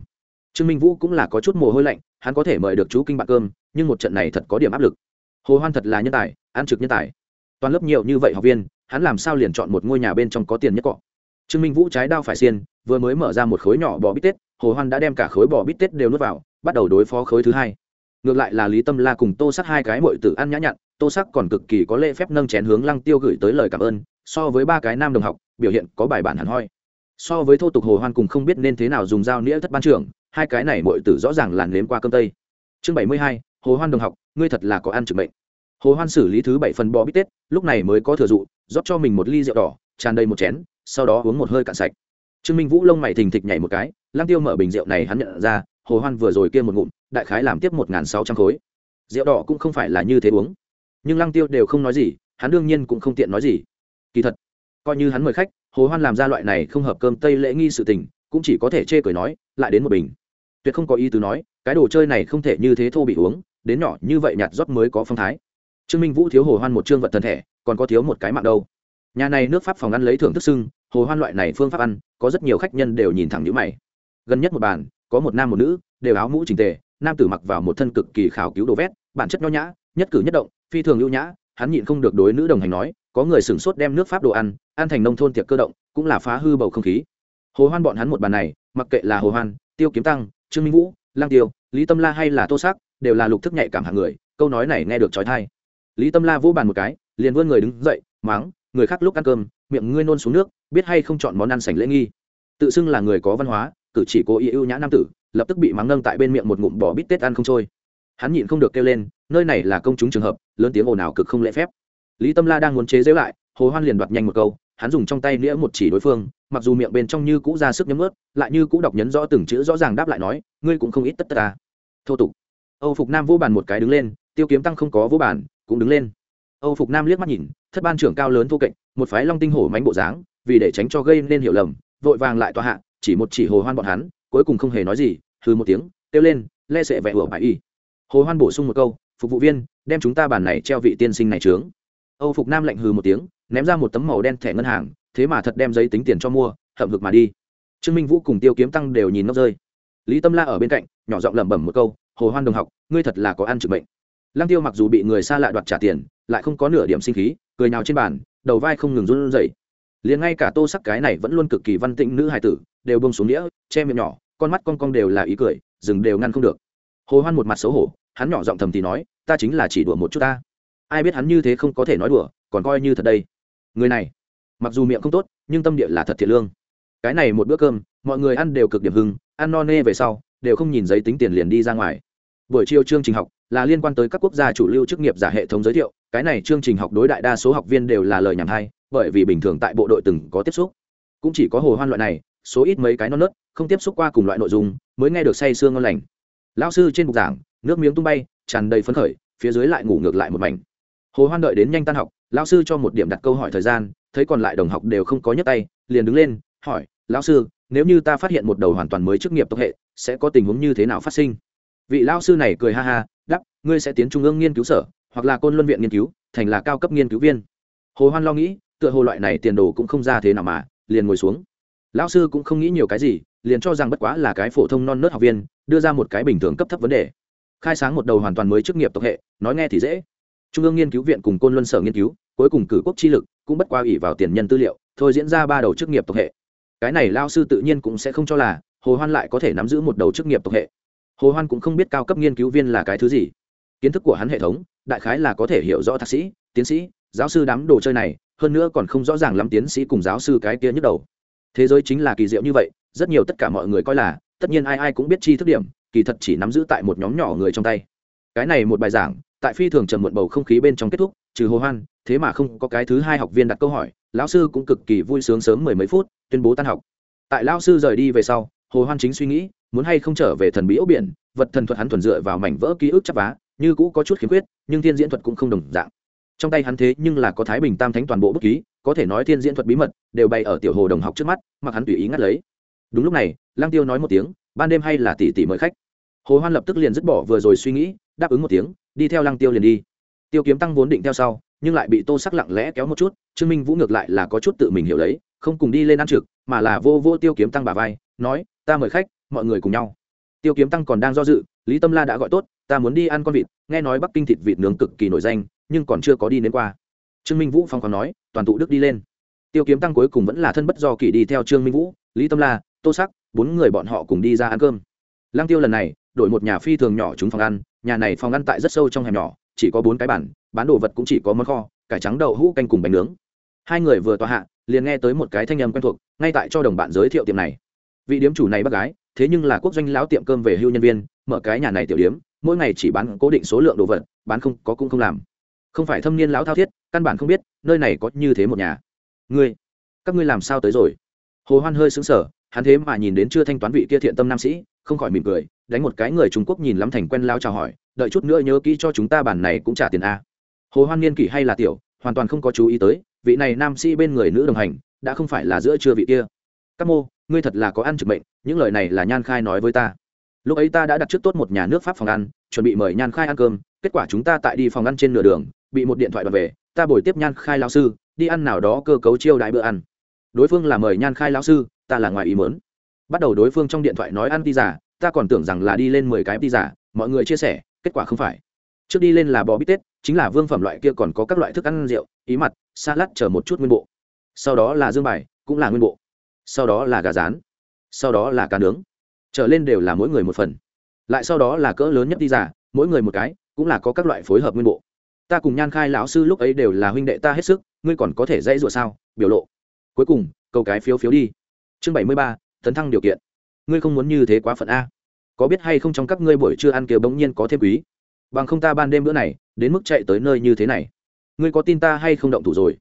Trương minh vũ cũng là có chút mồ hôi lạnh, hắn có thể mời được chú kinh bạc cơm, nhưng một trận này thật có điểm áp lực. Hồ hoan thật là nhân tài, ăn trực nhân tài. Toàn lớp nhiều như vậy học viên, hắn làm sao liền chọn một ngôi nhà bên trong có tiền nhất cọ? Trương minh vũ trái đao phải xiên, vừa mới mở ra một khối nhỏ bò bít tết, hồ hoan đã đem cả khối bò bít tết đều nuốt vào, bắt đầu đối phó khối thứ hai ngược lại là lý tâm la cùng tô sắc hai cái mội tử ăn nhã nhặn, tô sắc còn cực kỳ có lễ phép nâng chén hướng lăng tiêu gửi tới lời cảm ơn, so với ba cái nam đồng học, biểu hiện có bài bản hẳn hoi. So với thô tục hồ hoan cùng không biết nên thế nào dùng dao nĩa thất ban trưởng, hai cái này mội tử rõ ràng là nếm qua cơm tây. Chương bảy mươi hai, hồ hoan đồng học, ngươi thật là có ăn trực bệnh hồ hoan xử lý thứ bảy phần bò bít tết, lúc này mới có thừa dụ, rót cho mình một ly rượu đỏ, tràn đầy một chén, sau đó uống một hơi cạn sạch. Trương minh vũ lông mày thình thịch nhảy một cái, lăng tiêu mở bình rượu này hắn nhận ra, hồ hoan vừa rồi kia một ngụm đại khái làm tiếp một sáu trăm khối. Rượu đỏ cũng không phải là như thế uống. Nhưng lăng tiêu đều không nói gì, hắn đương nhiên cũng không tiện nói gì. Kỳ thật, coi như hắn mời khách, hồ hoan làm ra loại này không hợp cơm tây lễ nghi sự tình, cũng chỉ có thể chê cười nói, lại đến một bình. Tuyệt không có ý tứ nói, cái đồ chơi này không thể như thế thô bị uống, đến nhỏ như vậy nhạt rót mới có phong thái. Trương minh vũ thiếu hồ hoan một trương vật thần thể, còn có thiếu một cái mạng đâu. Nhà này nước pháp phòng ăn lấy thưởng thức sưng, hồ hoan loại này phương pháp ăn, có rất nhiều khách nhân đều nhìn thẳng nhữ mày. Gần nhất một bàn, có một nam một nữ, đều áo mũ chỉnh tề nam tử mặc vào một thân cực kỳ khảo cứu đồ vét, bản chất nho nhã, nhất cử nhất động, phi thường ưu nhã, hắn nhịn không được đối nữ đồng hành nói, có người sửng sốt đem nước pháp đồ ăn ăn thành nông thôn tiệc cơ động, cũng là phá hư bầu không khí. Hồ hoan bọn hắn một bàn này, mặc kệ là hồ hoan, tiêu kiếm tăng, trương minh vũ, lang tiêu, lý tâm la hay là tô sắc, đều là lục thức nhạy cảm hạng người, câu nói này nghe được trói thai lý tâm la vỗ bàn một cái, liền vươn người đứng dậy, mắng, người khác lúc ăn cơm, miệng ngươi nôn xuống nước, biết hay không chọn món ăn sành lễ nghi. Tự xưng là người có văn hóa, cử chỉ cố ý ưu nhã nam tử lập tức bị mắng nâng tại bên miệng một ngụm bỏ bít tết ăn không trôi. Hắn nhịn không được kêu lên, nơi này là công chúng trường hợp, lớn tiếng ồn ào cực không lễ phép. Lý tâm la đang muốn chế giễu lại, hồ hoan liền đoạt nhanh một câu, hắn dùng trong tay nĩa một chỉ đối phương, mặc dù miệng bên trong như cũ ra sức nhấm ướt lại như cũ đọc nhấn rõ từng chữ rõ ràng đáp lại nói, ngươi cũng không ít tất tất ta. Thô tục. Âu phục nam vô bàn một cái đứng lên, tiêu kiếm tăng không có vô bàn, cũng đứng lên. Âu phục nam liếc mắt nhìn, thất ban trưởng cao lớn thô kệch, một phái long tinh hổ mánh bộ dáng, vì để tránh cho gây nên hiểu lầm, vội vàng lại tòa hạ, chỉ một chỉ hồ hoan bọn hắn cuối cùng không hề nói gì, hừ một tiếng, kêu lên, le sệ vẹ ủa bãi y. Hồ hoan bổ sung một câu, phục vụ viên, đem chúng ta bàn này treo vị tiên sinh này trướng. Âu phục nam lạnh hừ một tiếng, ném ra một tấm màu đen thẻ ngân hàng, thế mà thật đem giấy tính tiền cho mua, hậm hực mà đi. Trương minh vũ cùng tiêu kiếm tăng đều nhìn ngốc rơi. Lý tâm la ở bên cạnh, nhỏ giọng lẩm bẩm một câu, hồ hoan đồng học, ngươi thật là có ăn trực bệnh lăng tiêu mặc dù bị người xa lạ đoạt trả tiền, lại không có nửa điểm sinh khí, cười nào trên bàn, đầu vai không ngừng run rẩy liền ngay cả tô sắc cái này vẫn luôn cực kỳ văn tĩnh nữ hài tử, đều bông xuống đĩa, che miệng nhỏ, con mắt con con đều là ý cười dừng đều ngăn không được. Hồ hoan một mặt xấu hổ, hắn nhỏ giọng thầm thì nói, ta chính là chỉ đùa một chút ta. Ai biết hắn như thế không có thể nói đùa, còn coi như thật đây. Người này, mặc dù miệng không tốt, nhưng tâm địa là thật thiệt lương. Cái này một bữa cơm, mọi người ăn đều cực điểm hưng, ăn no nê về sau, đều không nhìn giấy tính tiền liền đi ra ngoài. Buổi chiều chương trình học là liên quan tới các quốc gia chủ lưu chức nghiệp giả hệ thống giới thiệu, cái này chương trình học đối đại đa số học viên đều là lời nhảm hay bởi vì bình thường tại bộ đội từng có tiếp xúc. Cũng chỉ có hồ hoan loại này, số ít mấy cái non nớt, không tiếp xúc qua cùng loại nội dung, mới nghe được say sương ngon lành. Lão sư trên bục giảng, nước miếng tung bay, tràn đầy phấn khởi, phía dưới lại ngủ ngược lại một mảnh. Hồ hoan đợi đến nhanh tan học, lão sư cho một điểm đặt câu hỏi thời gian, thấy còn lại đồng học đều không có nhấc tay, liền đứng lên, hỏi, lão sư, nếu như ta phát hiện một đầu hoàn toàn mới chức nghiệp tộc hệ, sẽ có tình huống như thế nào phát sinh? Vị lão sư này cười ha ha đắp ngươi sẽ tiến trung ương nghiên cứu sở, hoặc là côn luân viện nghiên cứu, thành là cao cấp nghiên cứu viên. Hồ hoan lo nghĩ tựa hồ loại này tiền đồ cũng không ra thế nào mà, liền ngồi xuống. Lão sư cũng không nghĩ nhiều cái gì, liền cho rằng bất quá là cái phổ thông non nớt học viên, đưa ra một cái bình thường cấp thấp vấn đề. Khai sáng một đầu hoàn toàn mới chức nghiệp tộc hệ, nói nghe thì dễ. Trung ương nghiên cứu viện cùng côn luân sở nghiên cứu, cuối cùng cử quốc chi lực, cũng bất qua ủy vào tiền nhân tư liệu, thôi diễn ra ba đầu chức nghiệp tộc hệ. Cái này lao sư tự nhiên cũng sẽ không cho là, hồ hoan lại có thể nắm giữ một đầu chức nghiệp tộc hệ. Hồ hoan cũng không biết cao cấp nghiên cứu viên là cái thứ gì. Kiến thức của hắn hệ thống, đại khái là có thể hiểu rõ thạc sĩ, tiến sĩ, giáo sư đám đồ chơi này hơn nữa còn không rõ ràng lắm tiến sĩ cùng giáo sư cái kia nhức đầu. Thế giới chính là kỳ diệu như vậy, rất nhiều tất cả mọi người coi là, tất nhiên ai ai cũng biết chi thức điểm, kỳ thật chỉ nắm giữ tại một nhóm nhỏ người trong tay. Cái này một bài giảng, tại phi thường trầm muộn bầu không khí bên trong kết thúc, trừ hồ hoan, thế mà không có cái thứ hai học viên đặt câu hỏi, lão sư cũng cực kỳ vui sướng sớm mười mấy phút, tuyên bố tan học. Tại lão sư rời đi về sau hồ hoan chính suy nghĩ, muốn hay không trở về thần bí ốc biển, vật thần thuật hắn thuần dựa vào mảnh vỡ ký ức chắp vá, như cũ có chút khiếm khuyết, nhưng thiên diễn thuật cũng không đồng dạng trong tay hắn thế nhưng là có thái bình tam thánh toàn bộ bút ký, có thể nói thiên diễn thuật bí mật, đều bày ở tiểu hồ đồng học trước mắt, mặc hắn tùy ý ngắt lấy. Đúng lúc này lang tiêu nói một tiếng, ban đêm hay là tỷ tỷ mời khách? Hồ hoan lập tức liền dứt bỏ vừa rồi suy nghĩ, đáp ứng một tiếng, đi theo lang tiêu liền đi. Tiêu kiếm tăng vốn định theo sau, nhưng lại bị tô sắc lặng lẽ kéo một chút, trương minh vũ ngược lại là có chút tự mình hiểu lấy, không cùng đi lên ăn trực, mà là vô vô tiêu kiếm tăng bà vai, nói, ta mời khách, mọi người cùng nhau. Tiêu kiếm tăng còn đang do dự, lý tâm la đã gọi tốt, ta muốn đi ăn con vịt, nghe nói bắc kinh thịt vịt nướng cực kỳ nổi danh nhưng còn chưa có đi đến qua. Trương minh vũ phong còn nói, toàn tụ đức đi lên. Tiêu kiếm tăng cuối cùng vẫn là thân bất do kỳ đi theo trương minh vũ, lý tâm la, tô sắc, bốn người bọn họ cùng đi ra ăn cơm. Lang tiêu lần này, đổi một nhà phi thường nhỏ chúng phòng ăn, nhà này phòng ăn tại rất sâu trong hẻm nhỏ, chỉ có bốn cái bản bán đồ vật cũng chỉ có món kho, cải trắng đậu hũ canh cùng bánh nướng. Hai người vừa tòa hạ, liền nghe tới một cái thanh âm quen thuộc, ngay tại cho đồng bạn giới thiệu tiệm này. Vị điếm chủ này bác gái, thế nhưng là quốc doanh lão tiệm cơm về hưu nhân viên, mở cái nhà này tiểu điếm, mỗi ngày chỉ bán cố định số lượng đồ vật, bán không, có cũng không làm không phải thâm niên lão thao thiết căn bản không biết nơi này có như thế một nhà. Ngươi các ngươi làm sao tới rồi? Hồ hoan hơi sững sờ hắn thế mà nhìn đến chưa thanh toán vị kia thiện tâm nam sĩ không khỏi mỉm cười đánh một cái người trung quốc nhìn lắm thành quen lao chào hỏi đợi chút nữa nhớ kỹ cho chúng ta bản này cũng trả tiền a. Hồ hoan niên kỷ hay là tiểu hoàn toàn không có chú ý tới vị này nam sĩ bên người nữ đồng hành đã không phải là giữa trưa vị kia. Các mô ngươi thật là có ăn trực mệnh, những lời này là nhan khai nói với ta. Lúc ấy ta đã đặt trước tốt một nhà nước pháp phòng ăn chuẩn bị mời nhan khai ăn cơm kết quả chúng ta tại đi phòng ăn trên nửa đường bị một điện thoại đoạt về, ta bồi tiếp nhan khai lao sư, đi ăn nào đó cơ cấu chiêu đại bữa ăn. Đối phương là mời nhan khai lao sư, ta là ngoài ý mớn bắt đầu đối phương trong điện thoại nói ăn ti giả ta còn tưởng rằng là đi lên mười cái ti giả mọi người chia sẻ, kết quả không phải. Trước đi lên là bò bít tết, chính là vương phẩm loại kia còn có các loại thức ăn rượu, ý mặt, salad chờ một chút nguyên bộ. Sau đó là dương bài, cũng là nguyên bộ. Sau đó là gà rán. Sau đó là cá nướng. Trở lên đều là mỗi người một phần. Lại sau đó là cỡ lớn nhất đi giả mỗi người một cái, cũng là có các loại phối hợp nguyên bộ ta cùng nhan khai lão sư lúc ấy đều là huynh đệ ta hết sức, ngươi còn có thể dãy rủa sao? Biểu lộ. Cuối cùng, câu cái phiếu phiếu đi. Chương bảy mươi ba, tấn thăng điều kiện. Ngươi không muốn như thế quá phận a. Có biết hay không trong các ngươi buổi trưa ăn kiều bỗng nhiên có thêm quý? Bằng không ta ban đêm bữa này, đến mức chạy tới nơi như thế này. Ngươi có tin ta hay không động thủ rồi?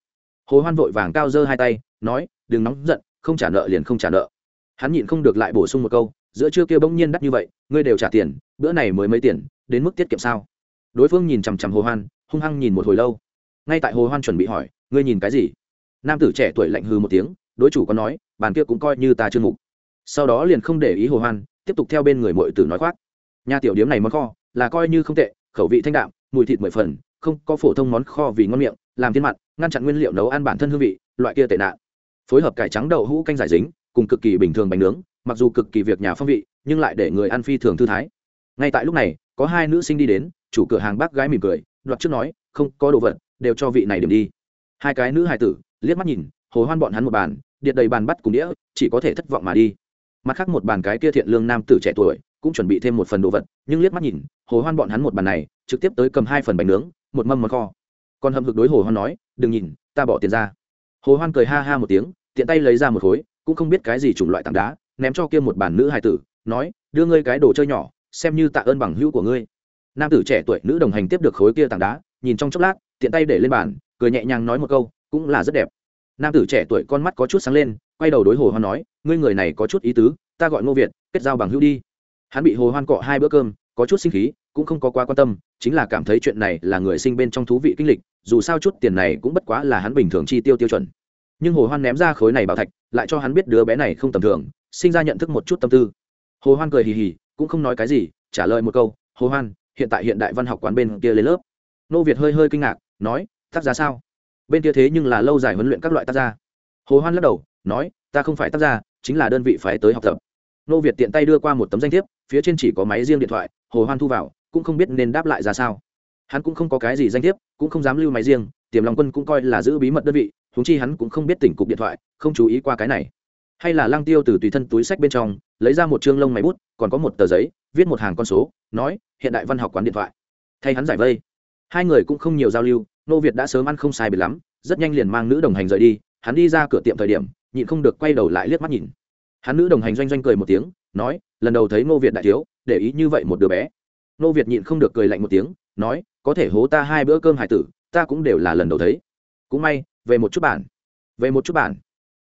Hồ hoan vội vàng cao giơ hai tay, nói, đừng nóng giận, không trả nợ liền không trả nợ. Hắn nhịn không được lại bổ sung một câu, giữa trưa kia bỗng nhiên đắt như vậy, ngươi đều trả tiền, bữa này mới mấy tiền, đến mức tiết kiệm sao? Đối phương nhìn chằm chằm hồ hoan hung hăng nhìn một hồi lâu. Ngay tại hồ hoan chuẩn bị hỏi ngươi nhìn cái gì? Nam tử trẻ tuổi lạnh hư một tiếng đối chủ có nói bàn kia cũng coi như ta chưa ngủ. Sau đó liền không để ý hồ hoan tiếp tục theo bên người muội tử nói khoác. Nhà tiểu điếm này món kho là coi như không tệ khẩu vị thanh đạm mùi thịt mười phần không có phổ thông món kho vì ngon miệng làm thiên mặt, ngăn chặn nguyên liệu nấu ăn bản thân hương vị loại kia tệ nạn. Phối hợp cải trắng đậu hũ canh giải dính cùng cực kỳ bình thường bánh nướng mặc dù cực kỳ việc nhà phong vị nhưng lại để người ăn phi thường thư thái. Ngay tại lúc này có hai nữ sinh đi đến chủ cửa hàng bác gái mỉm cười đoạt trước nói, không, có đồ vật, đều cho vị này điểm đi. Hai cái nữ hài tử liếc mắt nhìn, hồ hoan bọn hắn một bàn, điện đầy bàn bắt cùng đĩa, chỉ có thể thất vọng mà đi. Mặt khác một bàn cái kia thiện lương nam tử trẻ tuổi cũng chuẩn bị thêm một phần đồ vật, nhưng liếc mắt nhìn, hồ hoan bọn hắn một bàn này trực tiếp tới cầm hai phần bánh nướng, một mâm một kho. Còn hầm hực đối hồ hoan nói, đừng nhìn, ta bỏ tiền ra. Hồ hoan cười ha ha một tiếng, tiện tay lấy ra một khối, cũng không biết cái gì chủng loại tảng đá, ném cho kia một bàn nữ hài tử, nói, đưa ngươi cái đồ chơi nhỏ, xem như tạ ơn bằng hữu của ngươi nam tử trẻ tuổi nữ đồng hành tiếp được khối kia tảng đá, nhìn trong chốc lát, tiện tay để lên bàn, cười nhẹ nhàng nói một câu, cũng là rất đẹp. Nam tử trẻ tuổi con mắt có chút sáng lên, quay đầu đối hồ hoan nói, ngươi người này có chút ý tứ, ta gọi ngô việt, kết giao bằng hữu đi. Hắn bị hồ hoan cọ hai bữa cơm, có chút sinh khí, cũng không có quá quan tâm, chính là cảm thấy chuyện này là người sinh bên trong thú vị kinh lịch, dù sao chút tiền này cũng bất quá là hắn bình thường chi tiêu tiêu chuẩn. Nhưng hồ hoan ném ra khối này bảo thạch, lại cho hắn biết đứa bé này không tầm thường, sinh ra nhận thức một chút tâm tư. Hồ hoan cười hì hì, cũng không nói cái gì, trả lời một câu, hồ hoan hiện tại hiện đại văn học quán bên kia lên lớp. Nô việt hơi hơi kinh ngạc, nói, tác giả sao? Bên kia thế nhưng là lâu dài huấn luyện các loại tác gia. Hồ hoan lắc đầu, nói, ta không phải tác gia, chính là đơn vị phái tới học tập. Nô việt tiện tay đưa qua một tấm danh thiếp, phía trên chỉ có máy riêng điện thoại, hồ hoan thu vào, cũng không biết nên đáp lại ra sao. Hắn cũng không có cái gì danh thiếp, cũng không dám lưu máy riêng, tiềm lòng quân cũng coi là giữ bí mật đơn vị thúng chi hắn cũng không biết tỉnh cục điện thoại, không chú ý qua cái này hay là lăng tiêu từ tùy thân túi sách bên trong, lấy ra một chương lông máy bút, còn có một tờ giấy, viết một hàng con số, nói, hiện đại văn học quán điện thoại. Thay hắn giải vây. Hai người cũng không nhiều giao lưu nô việt đã sớm ăn không sai biệt lắm, rất nhanh liền mang nữ đồng hành rời đi, hắn đi ra cửa tiệm thời điểm, nhịn không được quay đầu lại liếc mắt nhìn. Hắn nữ đồng hành doanh doanh cười một tiếng, nói, lần đầu thấy nô việt đại thiếu, để ý như vậy một đứa bé. Nô việt nhịn không được cười lạnh một tiếng, nói, có thể hố ta hai bữa cơm hải tử, ta cũng đều là lần đầu thấy. Cũng may, về một chút bản, về một chút bản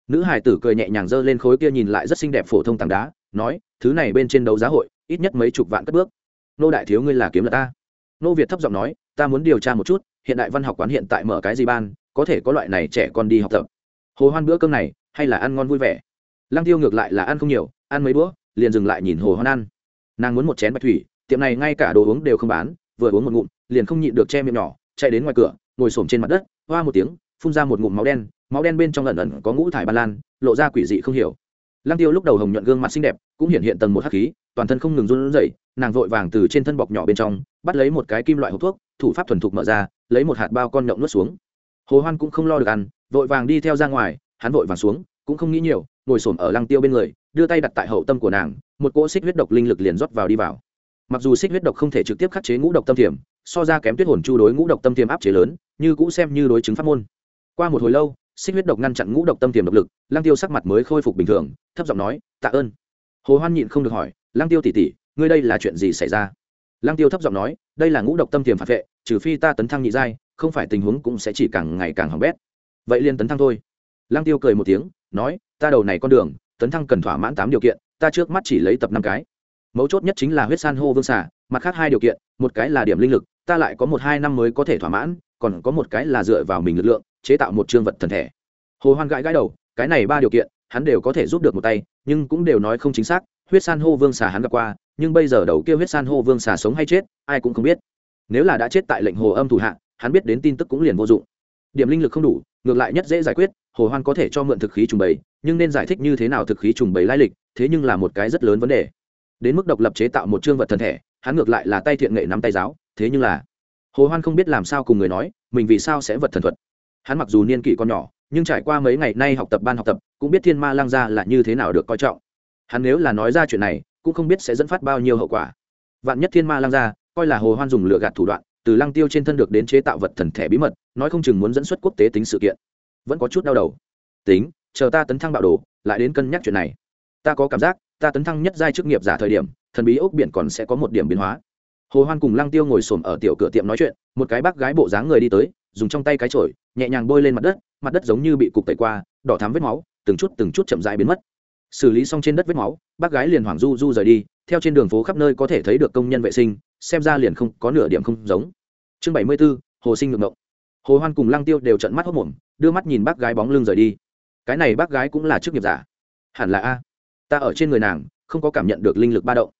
nữ hải tử cười nhẹ nhàng giơ lên khối kia nhìn lại rất xinh đẹp phổ thông tảng đá, nói, thứ này bên trên đấu giá hội, ít nhất mấy chục vạn cất bước. Nô đại thiếu ngươi là kiếm là ta. Nô việt thấp giọng nói, ta muốn điều tra một chút, hiện đại văn học quán hiện tại mở cái gì ban, có thể có loại này trẻ con đi học tập. Hồ hoan bữa cơm này, hay là ăn ngon vui vẻ? Lăng tiêu ngược lại là ăn không nhiều, ăn mấy bữa, liền dừng lại nhìn hồ hoan ăn. Nàng muốn một chén bạch thủy, tiệm này ngay cả đồ uống đều không bán, vừa uống một ngụm, liền không nhịn được che miệng nhỏ, chạy đến ngoài cửa, ngồi xổm trên mặt đất, hoa một tiếng, phun ra một ngụm máu đen máu đen bên trong lần ẩn có ngũ thải ba lan, lộ ra quỷ dị không hiểu. Lăng tiêu lúc đầu hồng nhuận gương mặt xinh đẹp, cũng hiện hiện tầng một hắc khí, toàn thân không ngừng run rẩy, nàng vội vàng từ trên thân bọc nhỏ bên trong, bắt lấy một cái kim loại hộp thuốc, thủ pháp thuần thục mở ra, lấy một hạt bao con nhộng nuốt xuống. Hồ hoan cũng không lo được ăn, vội vàng đi theo ra ngoài, hắn vội vàng xuống, cũng không nghĩ nhiều, ngồi xổm ở lăng tiêu bên người, đưa tay đặt tại hậu tâm của nàng, một cỗ xích huyết độc linh lực liền rót vào đi vào. Mặc dù xích huyết độc không thể trực tiếp khắc chế ngũ độc tâm thiểm, so ra kém tuyết hồn chu đối ngũ độc tâm thiểm áp chế lớn, như cũ xem như đối chứng pháp môn. Qua một hồi lâu xích huyết độc ngăn chặn ngũ độc tâm tiềm độc lực Lang tiêu sắc mặt mới khôi phục bình thường, thấp giọng nói, tạ ơn. Hồ hoan nhịn không được hỏi Lang tiêu tỉ tỉ ngươi đây là chuyện gì xảy ra? Lang tiêu thấp giọng nói, đây là ngũ độc tâm tiềm phản vệ, trừ phi ta tấn thăng nhị giai, không phải tình huống cũng sẽ chỉ càng ngày càng hỏng bét. Vậy liền tấn thăng thôi. Lang tiêu cười một tiếng, nói, ta đầu này con đường, tấn thăng cần thỏa mãn tám điều kiện, ta trước mắt chỉ lấy tập năm cái. Mấu chốt nhất chính là huyết san hô vương xả mặt khác hai điều kiện, một cái là điểm linh lực ta lại có một hai năm mới có thể thỏa mãn, còn có một cái là dựa vào mình lực lượng, chế tạo một chương vật thần thể. Hồ hoan gãi gãi đầu, cái này ba điều kiện, hắn đều có thể giúp được một tay, nhưng cũng đều nói không chính xác, huyết san hô vương xà hắn gặp qua, nhưng bây giờ đầu kia huyết san hô vương xà sống hay chết, ai cũng không biết. Nếu là đã chết tại lệnh hồ âm thủ hạ, hắn biết đến tin tức cũng liền vô dụng. Điểm linh lực không đủ, ngược lại nhất dễ giải quyết, hồ hoan có thể cho mượn thực khí trùng bày nhưng nên giải thích như thế nào thực khí trùng bày lai lịch, thế nhưng là một cái rất lớn vấn đề. Đến mức độc lập chế tạo một chương vật thần thể, hắn ngược lại là tay thiện nghệ nắm tay giáo thế nhưng là, hồ hoan không biết làm sao cùng người nói, mình vì sao sẽ vật thần thuật. Hắn mặc dù niên kỷ còn nhỏ, nhưng trải qua mấy ngày nay học tập ban học tập, cũng biết thiên ma lang gia là như thế nào được coi trọng. Hắn nếu là nói ra chuyện này, cũng không biết sẽ dẫn phát bao nhiêu hậu quả. Vạn nhất thiên ma lang gia, coi là hồ hoan dùng lửa gạt thủ đoạn, từ lăng tiêu trên thân được đến chế tạo vật thần thể bí mật, nói không chừng muốn dẫn xuất quốc tế tính sự kiện. Vẫn có chút đau đầu. Tính, chờ ta tấn thăng bạo đồ, lại đến cân nhắc chuyện này. Ta có cảm giác, ta tấn thăng nhất giai chức nghiệp giả thời điểm, thần bí ốc biển còn sẽ có một điểm biến hóa hồ hoan cùng lăng tiêu ngồi xổm ở tiểu cửa tiệm nói chuyện một cái bác gái bộ dáng người đi tới dùng trong tay cái chổi nhẹ nhàng bôi lên mặt đất mặt đất giống như bị cục tẩy qua đỏ thắm vết máu từng chút từng chút chậm rãi biến mất. Xử lý xong trên đất vết máu bác gái liền hoảng du du rời đi theo trên đường phố khắp nơi có thể thấy được công nhân vệ sinh xem ra liền không có nửa điểm không giống. Chương bảy mươi 74, hồ sinh ngược ngộng. Hồ hoan cùng lăng tiêu đều trận mắt hốt mồm đưa mắt nhìn bác gái bóng lưng rời đi. Cái này bác gái cũng là chức nghiệp giả. Hẳn là a. Ta ở trên người nàng không có cảm nhận được linh lực ba động.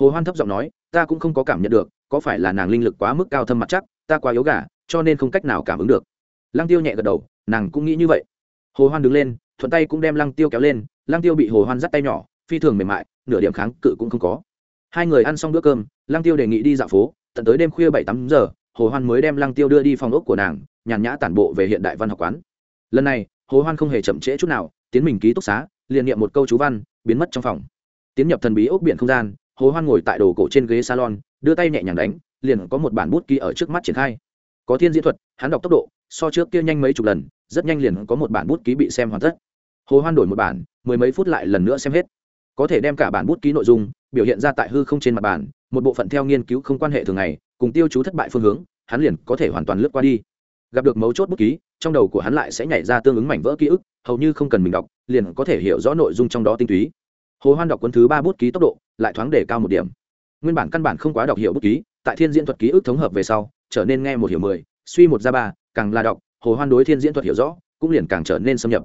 Hồ hoan thấp giọng nói ta cũng không có cảm nhận được, có phải là nàng linh lực quá mức cao thâm mặt chắc, ta quá yếu gà, cho nên không cách nào cảm ứng được. Lăng tiêu nhẹ gật đầu, nàng cũng nghĩ như vậy. Hồ hoan đứng lên, thuận tay cũng đem lăng tiêu kéo lên, lăng tiêu bị hồ hoan dắt tay nhỏ, phi thường mềm mại, nửa điểm kháng cự cũng không có. Hai người ăn xong bữa cơm, lăng tiêu đề nghị đi dạo phố, tận tới đêm khuya bảy tám giờ, hồ hoan mới đem lăng tiêu đưa đi phòng ốc của nàng, nhàn nhã tản bộ về hiện đại văn học quán. Lần này, hồ hoan không hề chậm trễ chút nào, tiến mình ký túc xá, liền niệm một câu chú văn, biến mất trong phòng. Tiến nhập thần bí ốc biển không gian hồ hoan ngồi tại đồ cổ trên ghế salon, đưa tay nhẹ nhàng đánh, liền có một bản bút ký ở trước mắt triển khai. Có thiên diễn thuật, hắn đọc tốc độ, so trước kia nhanh mấy chục lần, rất nhanh liền có một bản bút ký bị xem hoàn tất. Hồ hoan đổi một bản, mười mấy phút lại lần nữa xem hết. Có thể đem cả bản bút ký nội dung, biểu hiện ra tại hư không trên mặt bản một bộ phận theo nghiên cứu không quan hệ thường ngày, cùng tiêu chú thất bại phương hướng, hắn liền có thể hoàn toàn lướt qua đi. Gặp được mấu chốt bút ký, trong đầu của hắn lại sẽ nhảy ra tương ứng mảnh vỡ ký ức, hầu như không cần mình đọc, liền có thể hiểu rõ nội dung trong đó tinh túy hồ hoan đọc cuốn thứ ba bút ký tốc độ, lại thoáng để cao một điểm. Nguyên bản căn bản không quá đọc hiểu bút ký, tại thiên diễn thuật ký ức thống hợp về sau, trở nên nghe một hiểu mười, suy một ra ba, càng là đọc, hồ hoan đối thiên diễn thuật hiểu rõ, cũng liền càng trở nên xâm nhập.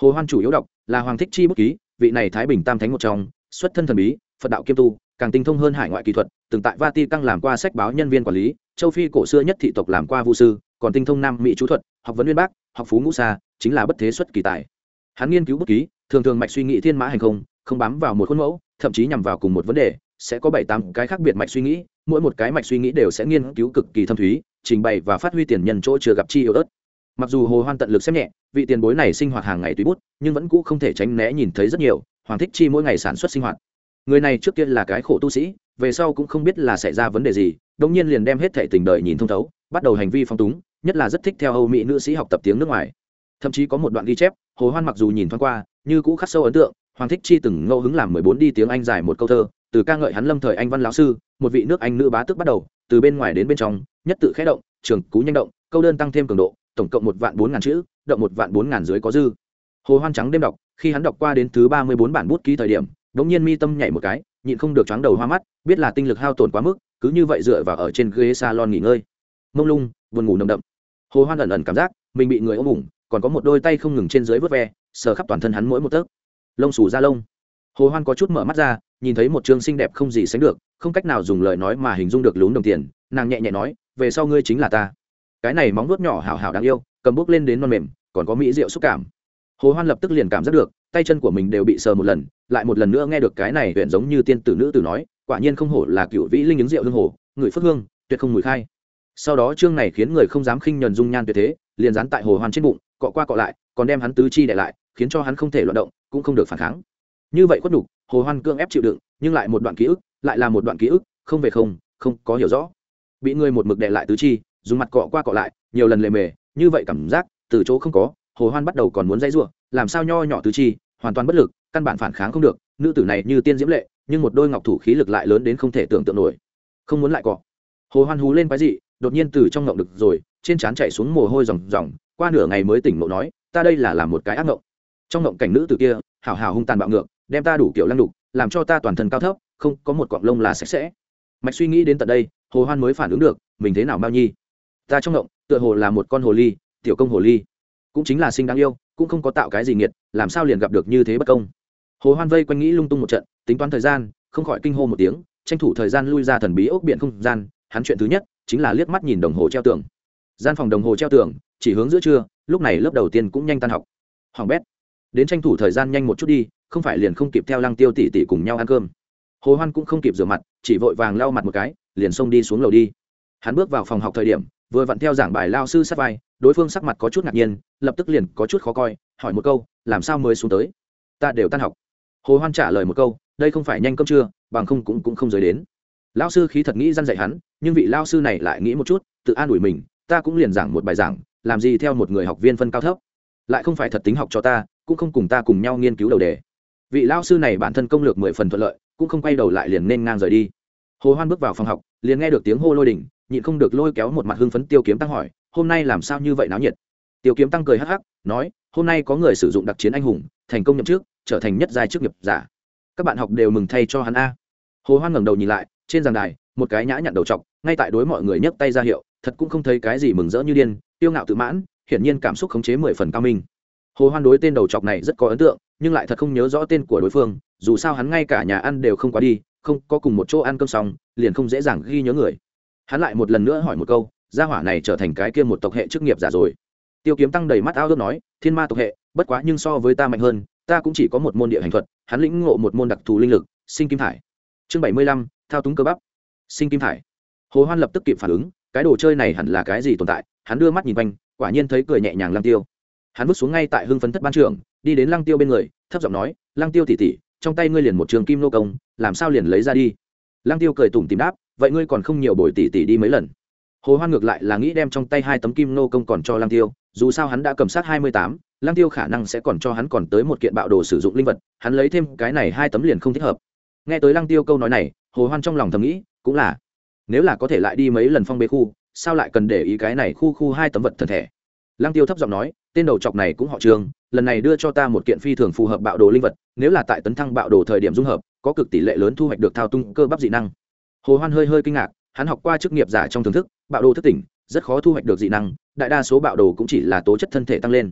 Hồ hoan chủ yếu đọc là hoàng thích chi bút ký, vị này thái bình tam thánh một trong, xuất thân thần bí, phật đạo kiêm tu, càng tinh thông hơn hải ngoại kỹ thuật, từng tại vati căng làm qua sách báo nhân viên quản lý, châu phi cổ xưa nhất thị tộc làm qua vu sư, còn tinh thông nam mỹ chú thuật, học vấn nguyên bác, học phú ngũ xa chính là bất thế xuất kỳ tài. Hắn nghiên cứu bút ký, thường thường mạch suy nghĩ thiên mã hành không không bám vào một khuôn mẫu, thậm chí nhằm vào cùng một vấn đề, sẽ có bảy tám cái khác biệt mạch suy nghĩ, mỗi một cái mạch suy nghĩ đều sẽ nghiên cứu cực kỳ thâm thúy, trình bày và phát huy tiền nhân chỗ chưa gặp chi yếu ớt mặc dù hồ hoan tận lực xem nhẹ, vị tiền bối này sinh hoạt hàng ngày tùy bút, nhưng vẫn cũ không thể tránh né nhìn thấy rất nhiều, hoàng thích chi mỗi ngày sản xuất sinh hoạt. Người này trước kia là cái khổ tu sĩ, về sau cũng không biết là xảy ra vấn đề gì đông nhiên liền đem hết thể tình đời nhìn thông thấu, bắt đầu hành vi phong túng, nhất là rất thích theo âu mỹ nữ sĩ học tập tiếng nước ngoài. Thậm chí có một đoạn ghi chép, hồ hoan mặc dù nhìn thoáng qua, như cũ khắc sâu ấn tượng hoàng thích chi từng ngẫu hứng làm mười bốn đi tiếng anh dài một câu thơ, từ ca ngợi hắn lâm thời anh văn lão sư, một vị nước anh nữ bá tước bắt đầu, từ bên ngoài đến bên trong, nhất tự khẽ động, trường cú nhanh động, câu đơn tăng thêm cường độ, tổng cộng một vạn bốn ngàn chữ, động một vạn bốn ngàn dưới có dư. Hồ hoan trắng đêm đọc, khi hắn đọc qua đến thứ ba mươi bốn bản bút ký thời điểm đống nhiên mi tâm nhảy một cái, nhịn không được chóng đầu hoa mắt, biết là tinh lực hao tổn quá mức, cứ như vậy dựa vào ở trên ghế salon nghỉ ngơi. Mông lung, buồn ngủ nồng đậm. Hồ hoan ẩn ẩn cảm giác, mình bị người ôm ủng, còn có một đôi tay không ngừng trên dưới vớt ve, sờ khắp toàn thân hắn mỗi một tấc lông xù ra lông. Hồ hoan có chút mở mắt ra, nhìn thấy một trương xinh đẹp không gì sánh được, không cách nào dùng lời nói mà hình dung được lún đồng tiền, nàng nhẹ nhẹ nói, về sau ngươi chính là ta. Cái này móng vuốt nhỏ hảo hảo đáng yêu, cầm bước lên đến non mềm, còn có mỹ rượu xúc cảm. Hồ hoan lập tức liền cảm giác được, tay chân của mình đều bị sờ một lần, lại một lần nữa nghe được cái này huyện giống như tiên tử nữ tử nói, quả nhiên không hổ là cựu vĩ linh ứng rượu hương hồ, người phất hương, tuyệt không mùi khai. Sau đó chương này khiến người không dám khinh nhẫn dung nhan tuyệt thế, liền dán tại hồ hoan trên bụng, cọ qua cọ lại, còn đem hắn tứ chi để lại khiến cho hắn không thể loạn động, cũng không được phản kháng. Như vậy khuất đục hồ hoan cương ép chịu đựng, nhưng lại một đoạn ký ức, lại là một đoạn ký ức, không về không không có hiểu rõ. Bị người một mực đệ lại tứ chi, dùng mặt cọ qua cọ lại, nhiều lần lề mề, như vậy cảm giác, từ chỗ không có, hồ hoan bắt đầu còn muốn dãy rủa làm sao nho nhỏ tứ chi, hoàn toàn bất lực, căn bản phản kháng không được, nữ tử này như tiên diễm lệ, nhưng một đôi ngọc thủ khí lực lại lớn đến không thể tưởng tượng nổi. Không muốn lại cọ. Hồ hoan hú lên cái gì đột nhiên từ trong ngộng được rồi, trên trán chạy xuống mồ hôi ròng ròng, qua nửa ngày mới tỉnh ngộ nói, ta đây là làm một cái ác ngộng trong ngộng cảnh nữ từ kia hảo hảo hung tàn bạo ngược, đem ta đủ kiểu lăng đục, làm cho ta toàn thân cao thấp, không có một cọng lông là sạch sẽ. Mạch suy nghĩ đến tận đây, hồ hoan mới phản ứng được, mình thế nào bao nhi? Ta trong ngộng, tựa hồ là một con hồ ly, tiểu công hồ ly. Cũng chính là sinh đáng yêu, cũng không có tạo cái gì nghiệt, làm sao liền gặp được như thế bất công? Hồ hoan vây quanh nghĩ lung tung một trận, tính toán thời gian, không khỏi kinh hô một tiếng, tranh thủ thời gian lui ra thần bí ốc biển không gian, hắn chuyện thứ nhất chính là liếc mắt nhìn đồng hồ treo tường. Gian phòng đồng hồ treo tường, chỉ hướng giữa trưa, lúc này lớp đầu tiên cũng nhanh tan học. Hoàng bét đến tranh thủ thời gian nhanh một chút đi, không phải liền không kịp theo lăng tiêu tỷ tỷ cùng nhau ăn cơm. Hồ hoan cũng không kịp rửa mặt, chỉ vội vàng lau mặt một cái, liền xông đi xuống lầu đi. Hắn bước vào phòng học thời điểm, vừa vặn theo giảng bài lao sư sát vai, đối phương sắc mặt có chút ngạc nhiên, lập tức liền có chút khó coi, hỏi một câu, làm sao mới xuống tới? Ta đều tan học. Hồ hoan trả lời một câu, đây không phải nhanh cơm trưa, bằng không cũng cũng không rời đến. Lao sư khí thật nghĩ răn dạy hắn, nhưng vị lao sư này lại nghĩ một chút, tự an ủi mình, ta cũng liền giảng một bài giảng, làm gì theo một người học viên phân cao thấp? Lại không phải thật tính học cho ta, cũng không cùng ta cùng nhau nghiên cứu đầu đề. Vị lao sư này bản thân công lược mười phần thuận lợi, cũng không quay đầu lại liền nên ngang rời đi. Hồ hoan bước vào phòng học, liền nghe được tiếng hô lôi đỉnh, nhịn không được lôi kéo một mặt hưng phấn tiêu kiếm tăng hỏi, hôm nay làm sao như vậy náo nhiệt? Tiêu kiếm tăng cười hắc hắc, nói, hôm nay có người sử dụng đặc chiến anh hùng, thành công nhậm chức, trở thành nhất giai chức nghiệp giả. Các bạn học đều mừng thay cho hắn a. Hồ hoan ngẩng đầu nhìn lại, trên giảng đài, một cái nhã nhặn đầu trọc, ngay tại đối mọi người nhấc tay ra hiệu, thật cũng không thấy cái gì mừng rỡ như điên, tiêu ngạo tự mãn hiển nhiên cảm xúc khống chế mười phần cao minh. Hồ hoan đối tên đầu trọc này rất có ấn tượng, nhưng lại thật không nhớ rõ tên của đối phương, dù sao hắn ngay cả nhà ăn đều không quá đi, không có cùng một chỗ ăn cơm xong, liền không dễ dàng ghi nhớ người. Hắn lại một lần nữa hỏi một câu, gia hỏa này trở thành cái kia một tộc hệ chức nghiệp giả rồi. Tiêu kiếm tăng đầy mắt ao ước nói, thiên ma tộc hệ, bất quá nhưng so với ta mạnh hơn, ta cũng chỉ có một môn địa hành thuật, hắn lĩnh ngộ một môn đặc thù linh lực, sinh kim thải. Chương bảy mươi lăm, thao túng cơ bắp. Sinh kim thải. Hồ hoan lập tức kịp phản ứng, cái đồ chơi này hẳn là cái gì tồn tại, hắn đưa mắt nhìn quanh quả nhiên thấy cười nhẹ nhàng lăng tiêu. Hắn bước xuống ngay tại hưng phấn thất ban trưởng, đi đến lăng tiêu bên người, thấp giọng nói, lăng tiêu tỉ tỉ trong tay ngươi liền một trường kim nô công, làm sao liền lấy ra đi? Lăng tiêu cười tủm tìm đáp, vậy ngươi còn không nhiều bồi tỉ tỉ đi mấy lần? Hồ hoan ngược lại là nghĩ đem trong tay hai tấm kim nô công còn cho lăng tiêu, dù sao hắn đã cầm sát hai mươi tám, lăng tiêu khả năng sẽ còn cho hắn còn tới một kiện bạo đồ sử dụng linh vật, hắn lấy thêm cái này hai tấm liền không thích hợp. Nghe tới lăng tiêu câu nói này, hồ hoan trong lòng thầm nghĩ, cũng là, nếu là có thể lại đi mấy lần phong bế khu sao lại cần để ý cái này khu khu hai tấm vật thần thể? Lăng tiêu thấp giọng nói, tên đầu chọc này cũng họ trường, lần này đưa cho ta một kiện phi thường phù hợp bạo đồ linh vật, nếu là tại tấn thăng bạo đồ thời điểm dung hợp, có cực tỷ lệ lớn thu hoạch được thao tung cơ bắp dị năng. Hồ hoan hơi hơi kinh ngạc, hắn học qua chức nghiệp giả trong thưởng thức, bạo đồ thức tỉnh, rất khó thu hoạch được dị năng, đại đa số bạo đồ cũng chỉ là tố chất thân thể tăng lên.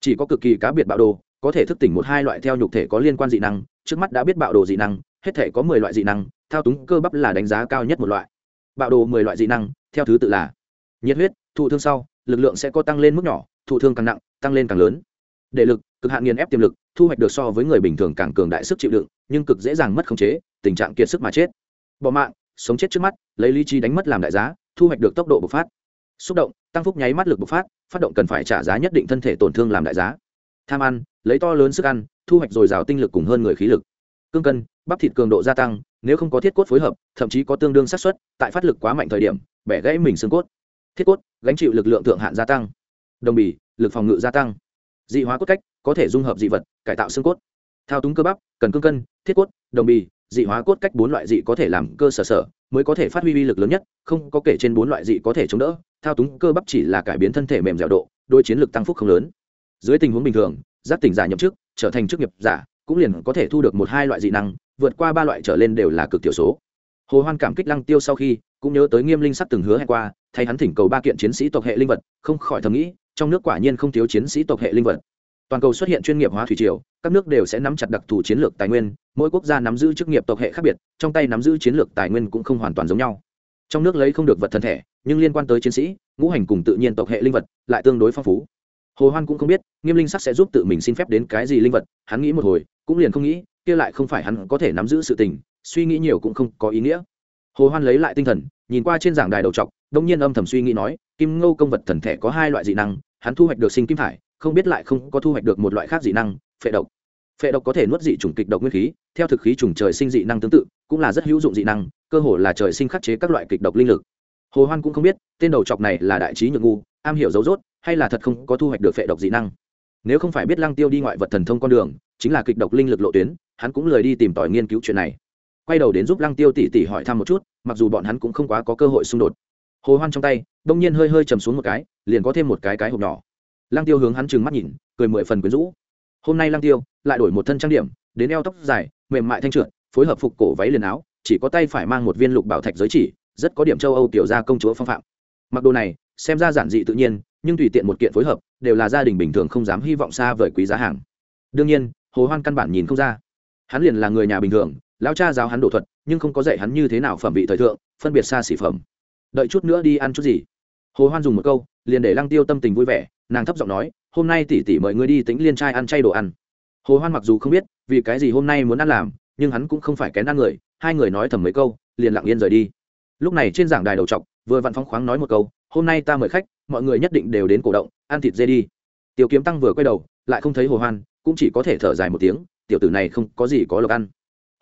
Chỉ có cực kỳ cá biệt bạo đồ, có thể thức tỉnh một hai loại theo nhục thể có liên quan dị năng, trước mắt đã biết bạo đồ dị năng, hết thể có mười loại dị năng, thao túng cơ bắp là đánh giá cao nhất một loại bạo đồ mười loại dị năng, theo thứ tự là nhiệt huyết, thụ thương sau, lực lượng sẽ có tăng lên mức nhỏ, thụ thương càng nặng, tăng lên càng lớn. Để lực, cực hạn nghiền ép tiềm lực, thu hoạch được so với người bình thường càng cường đại sức chịu đựng, nhưng cực dễ dàng mất khống chế, tình trạng kiệt sức mà chết. Bỏ mạng, sống chết trước mắt, lấy lý trí đánh mất làm đại giá, thu hoạch được tốc độ bộc phát. Xúc động, tăng phúc nháy mắt lực bộc phát phát động cần phải trả giá nhất định thân thể tổn thương làm đại giá. Tham ăn, lấy to lớn sức ăn, thu hoạch dồi dào tinh lực cùng hơn người khí lực. Cương cân, bắp thịt cường độ gia tăng nếu không có thiết cốt phối hợp, thậm chí có tương đương xác suất, tại phát lực quá mạnh thời điểm, bẻ gãy mình xương cốt. Thiết cốt, gánh chịu lực lượng thượng hạn gia tăng. Đồng bì, lực phòng ngự gia tăng. Dị hóa cốt cách, có thể dung hợp dị vật, cải tạo xương cốt. Thao túng cơ bắp, cần cương cân, thiết cốt, đồng bì, dị hóa cốt cách bốn loại dị có thể làm cơ sở sở, mới có thể phát huy uy lực lớn nhất, không có kể trên bốn loại dị có thể chống đỡ. Thao túng cơ bắp chỉ là cải biến thân thể mềm dẻo độ, đôi chiến lược tăng phúc không lớn. Dưới tình huống bình thường giác tỉnh giả nhậm chức, trở thành chức nghiệp giả, cũng liền có thể thu được một hai loại dị năng vượt qua ba loại trở lên đều là cực thiểu số. Hồ hoan cảm kích lăng tiêu sau khi, cũng nhớ tới nghiêm linh sắc từng hứa hẹn qua, thay hắn thỉnh cầu ba kiện chiến sĩ tộc hệ linh vật, không khỏi thầm nghĩ, trong nước quả nhiên không thiếu chiến sĩ tộc hệ linh vật. Toàn cầu xuất hiện chuyên nghiệp hóa thủy triều, các nước đều sẽ nắm chặt đặc thù chiến lược tài nguyên, mỗi quốc gia nắm giữ chức nghiệp tộc hệ khác biệt, trong tay nắm giữ chiến lược tài nguyên cũng không hoàn toàn giống nhau. Trong nước lấy không được vật thân thể, nhưng liên quan tới chiến sĩ, ngũ hành cùng tự nhiên tộc hệ linh vật lại tương đối phong phú. Hồ hoan cũng không biết, nghiêm linh sắc sẽ giúp tự mình xin phép đến cái gì linh vật, hắn nghĩ một hồi, cũng liền không nghĩ kia lại không phải hắn có thể nắm giữ sự tình, suy nghĩ nhiều cũng không có ý nghĩa. Hồ hoan lấy lại tinh thần, nhìn qua trên giảng đài đầu trọc, đông nhiên âm thầm suy nghĩ nói, kim ngô công vật thần thể có hai loại dị năng, hắn thu hoạch được sinh kim thải, không biết lại không có thu hoạch được một loại khác dị năng, phệ độc. Phệ độc có thể nuốt dị chủng kịch độc nguyên khí, theo thực khí trùng trời sinh dị năng tương tự, cũng là rất hữu dụng dị năng, cơ hồ là trời sinh khắc chế các loại kịch độc linh lực. Hồ hoan cũng không biết, tên đầu chọc này là đại trí nhược ngu, am hiểu dấu rốt, hay là thật không có thu hoạch được phệ độc dị năng. Nếu không phải biết lăng tiêu đi ngoại vật thần thông con đường, chính là kịch độc linh lực lộ tuyến hắn cũng lười đi tìm tòi nghiên cứu chuyện này. Quay đầu đến giúp lăng tiêu tỉ tỉ hỏi thăm một chút, mặc dù bọn hắn cũng không quá có cơ hội xung đột. Hồ hoan trong tay, đông nhiên hơi hơi chầm xuống một cái, liền có thêm một cái cái hộp nhỏ. Lăng tiêu hướng hắn trừng mắt nhìn, cười mười phần quyến rũ. Hôm nay lăng tiêu lại đổi một thân trang điểm, đến eo tóc dài, mềm mại thanh trượt, phối hợp phục cổ váy liền áo, chỉ có tay phải mang một viên lục bảo thạch giới chỉ, rất có điểm châu âu tiểu gia công chúa phong phạm. Mặc đồ này, xem ra giản dị tự nhiên, nhưng tùy tiện một kiện phối hợp, đều là gia đình bình thường không dám hy vọng xa vời quý giá hàng. Đương nhiên, hồ hoan căn bản nhìn không ra hắn liền là người nhà bình thường, lão cha giáo hắn đổ thuật, nhưng không có dạy hắn như thế nào phẩm vị thời thượng, phân biệt xa xỉ phẩm. Đợi chút nữa đi ăn chút gì? Hồ hoan dùng một câu, liền để lăng tiêu tâm tình vui vẻ, nàng thấp giọng nói, hôm nay tỷ tỷ mời ngươi đi tĩnh liên trai ăn chay đồ ăn. Hồ hoan mặc dù không biết, vì cái gì hôm nay muốn ăn làm, nhưng hắn cũng không phải kén ăn người, hai người nói thầm mấy câu, liền lặng yên rời đi. Lúc này trên giảng đài đầu trọc, vừa vặn phong khoáng nói một câu, hôm nay ta mời khách, mọi người nhất định đều đến cổ động, ăn thịt dê đi. Tiểu kiếm tăng vừa quay đầu, lại không thấy hồ hoan, cũng chỉ có thể thở dài một tiếng tiểu tử này không có gì có lộc ăn.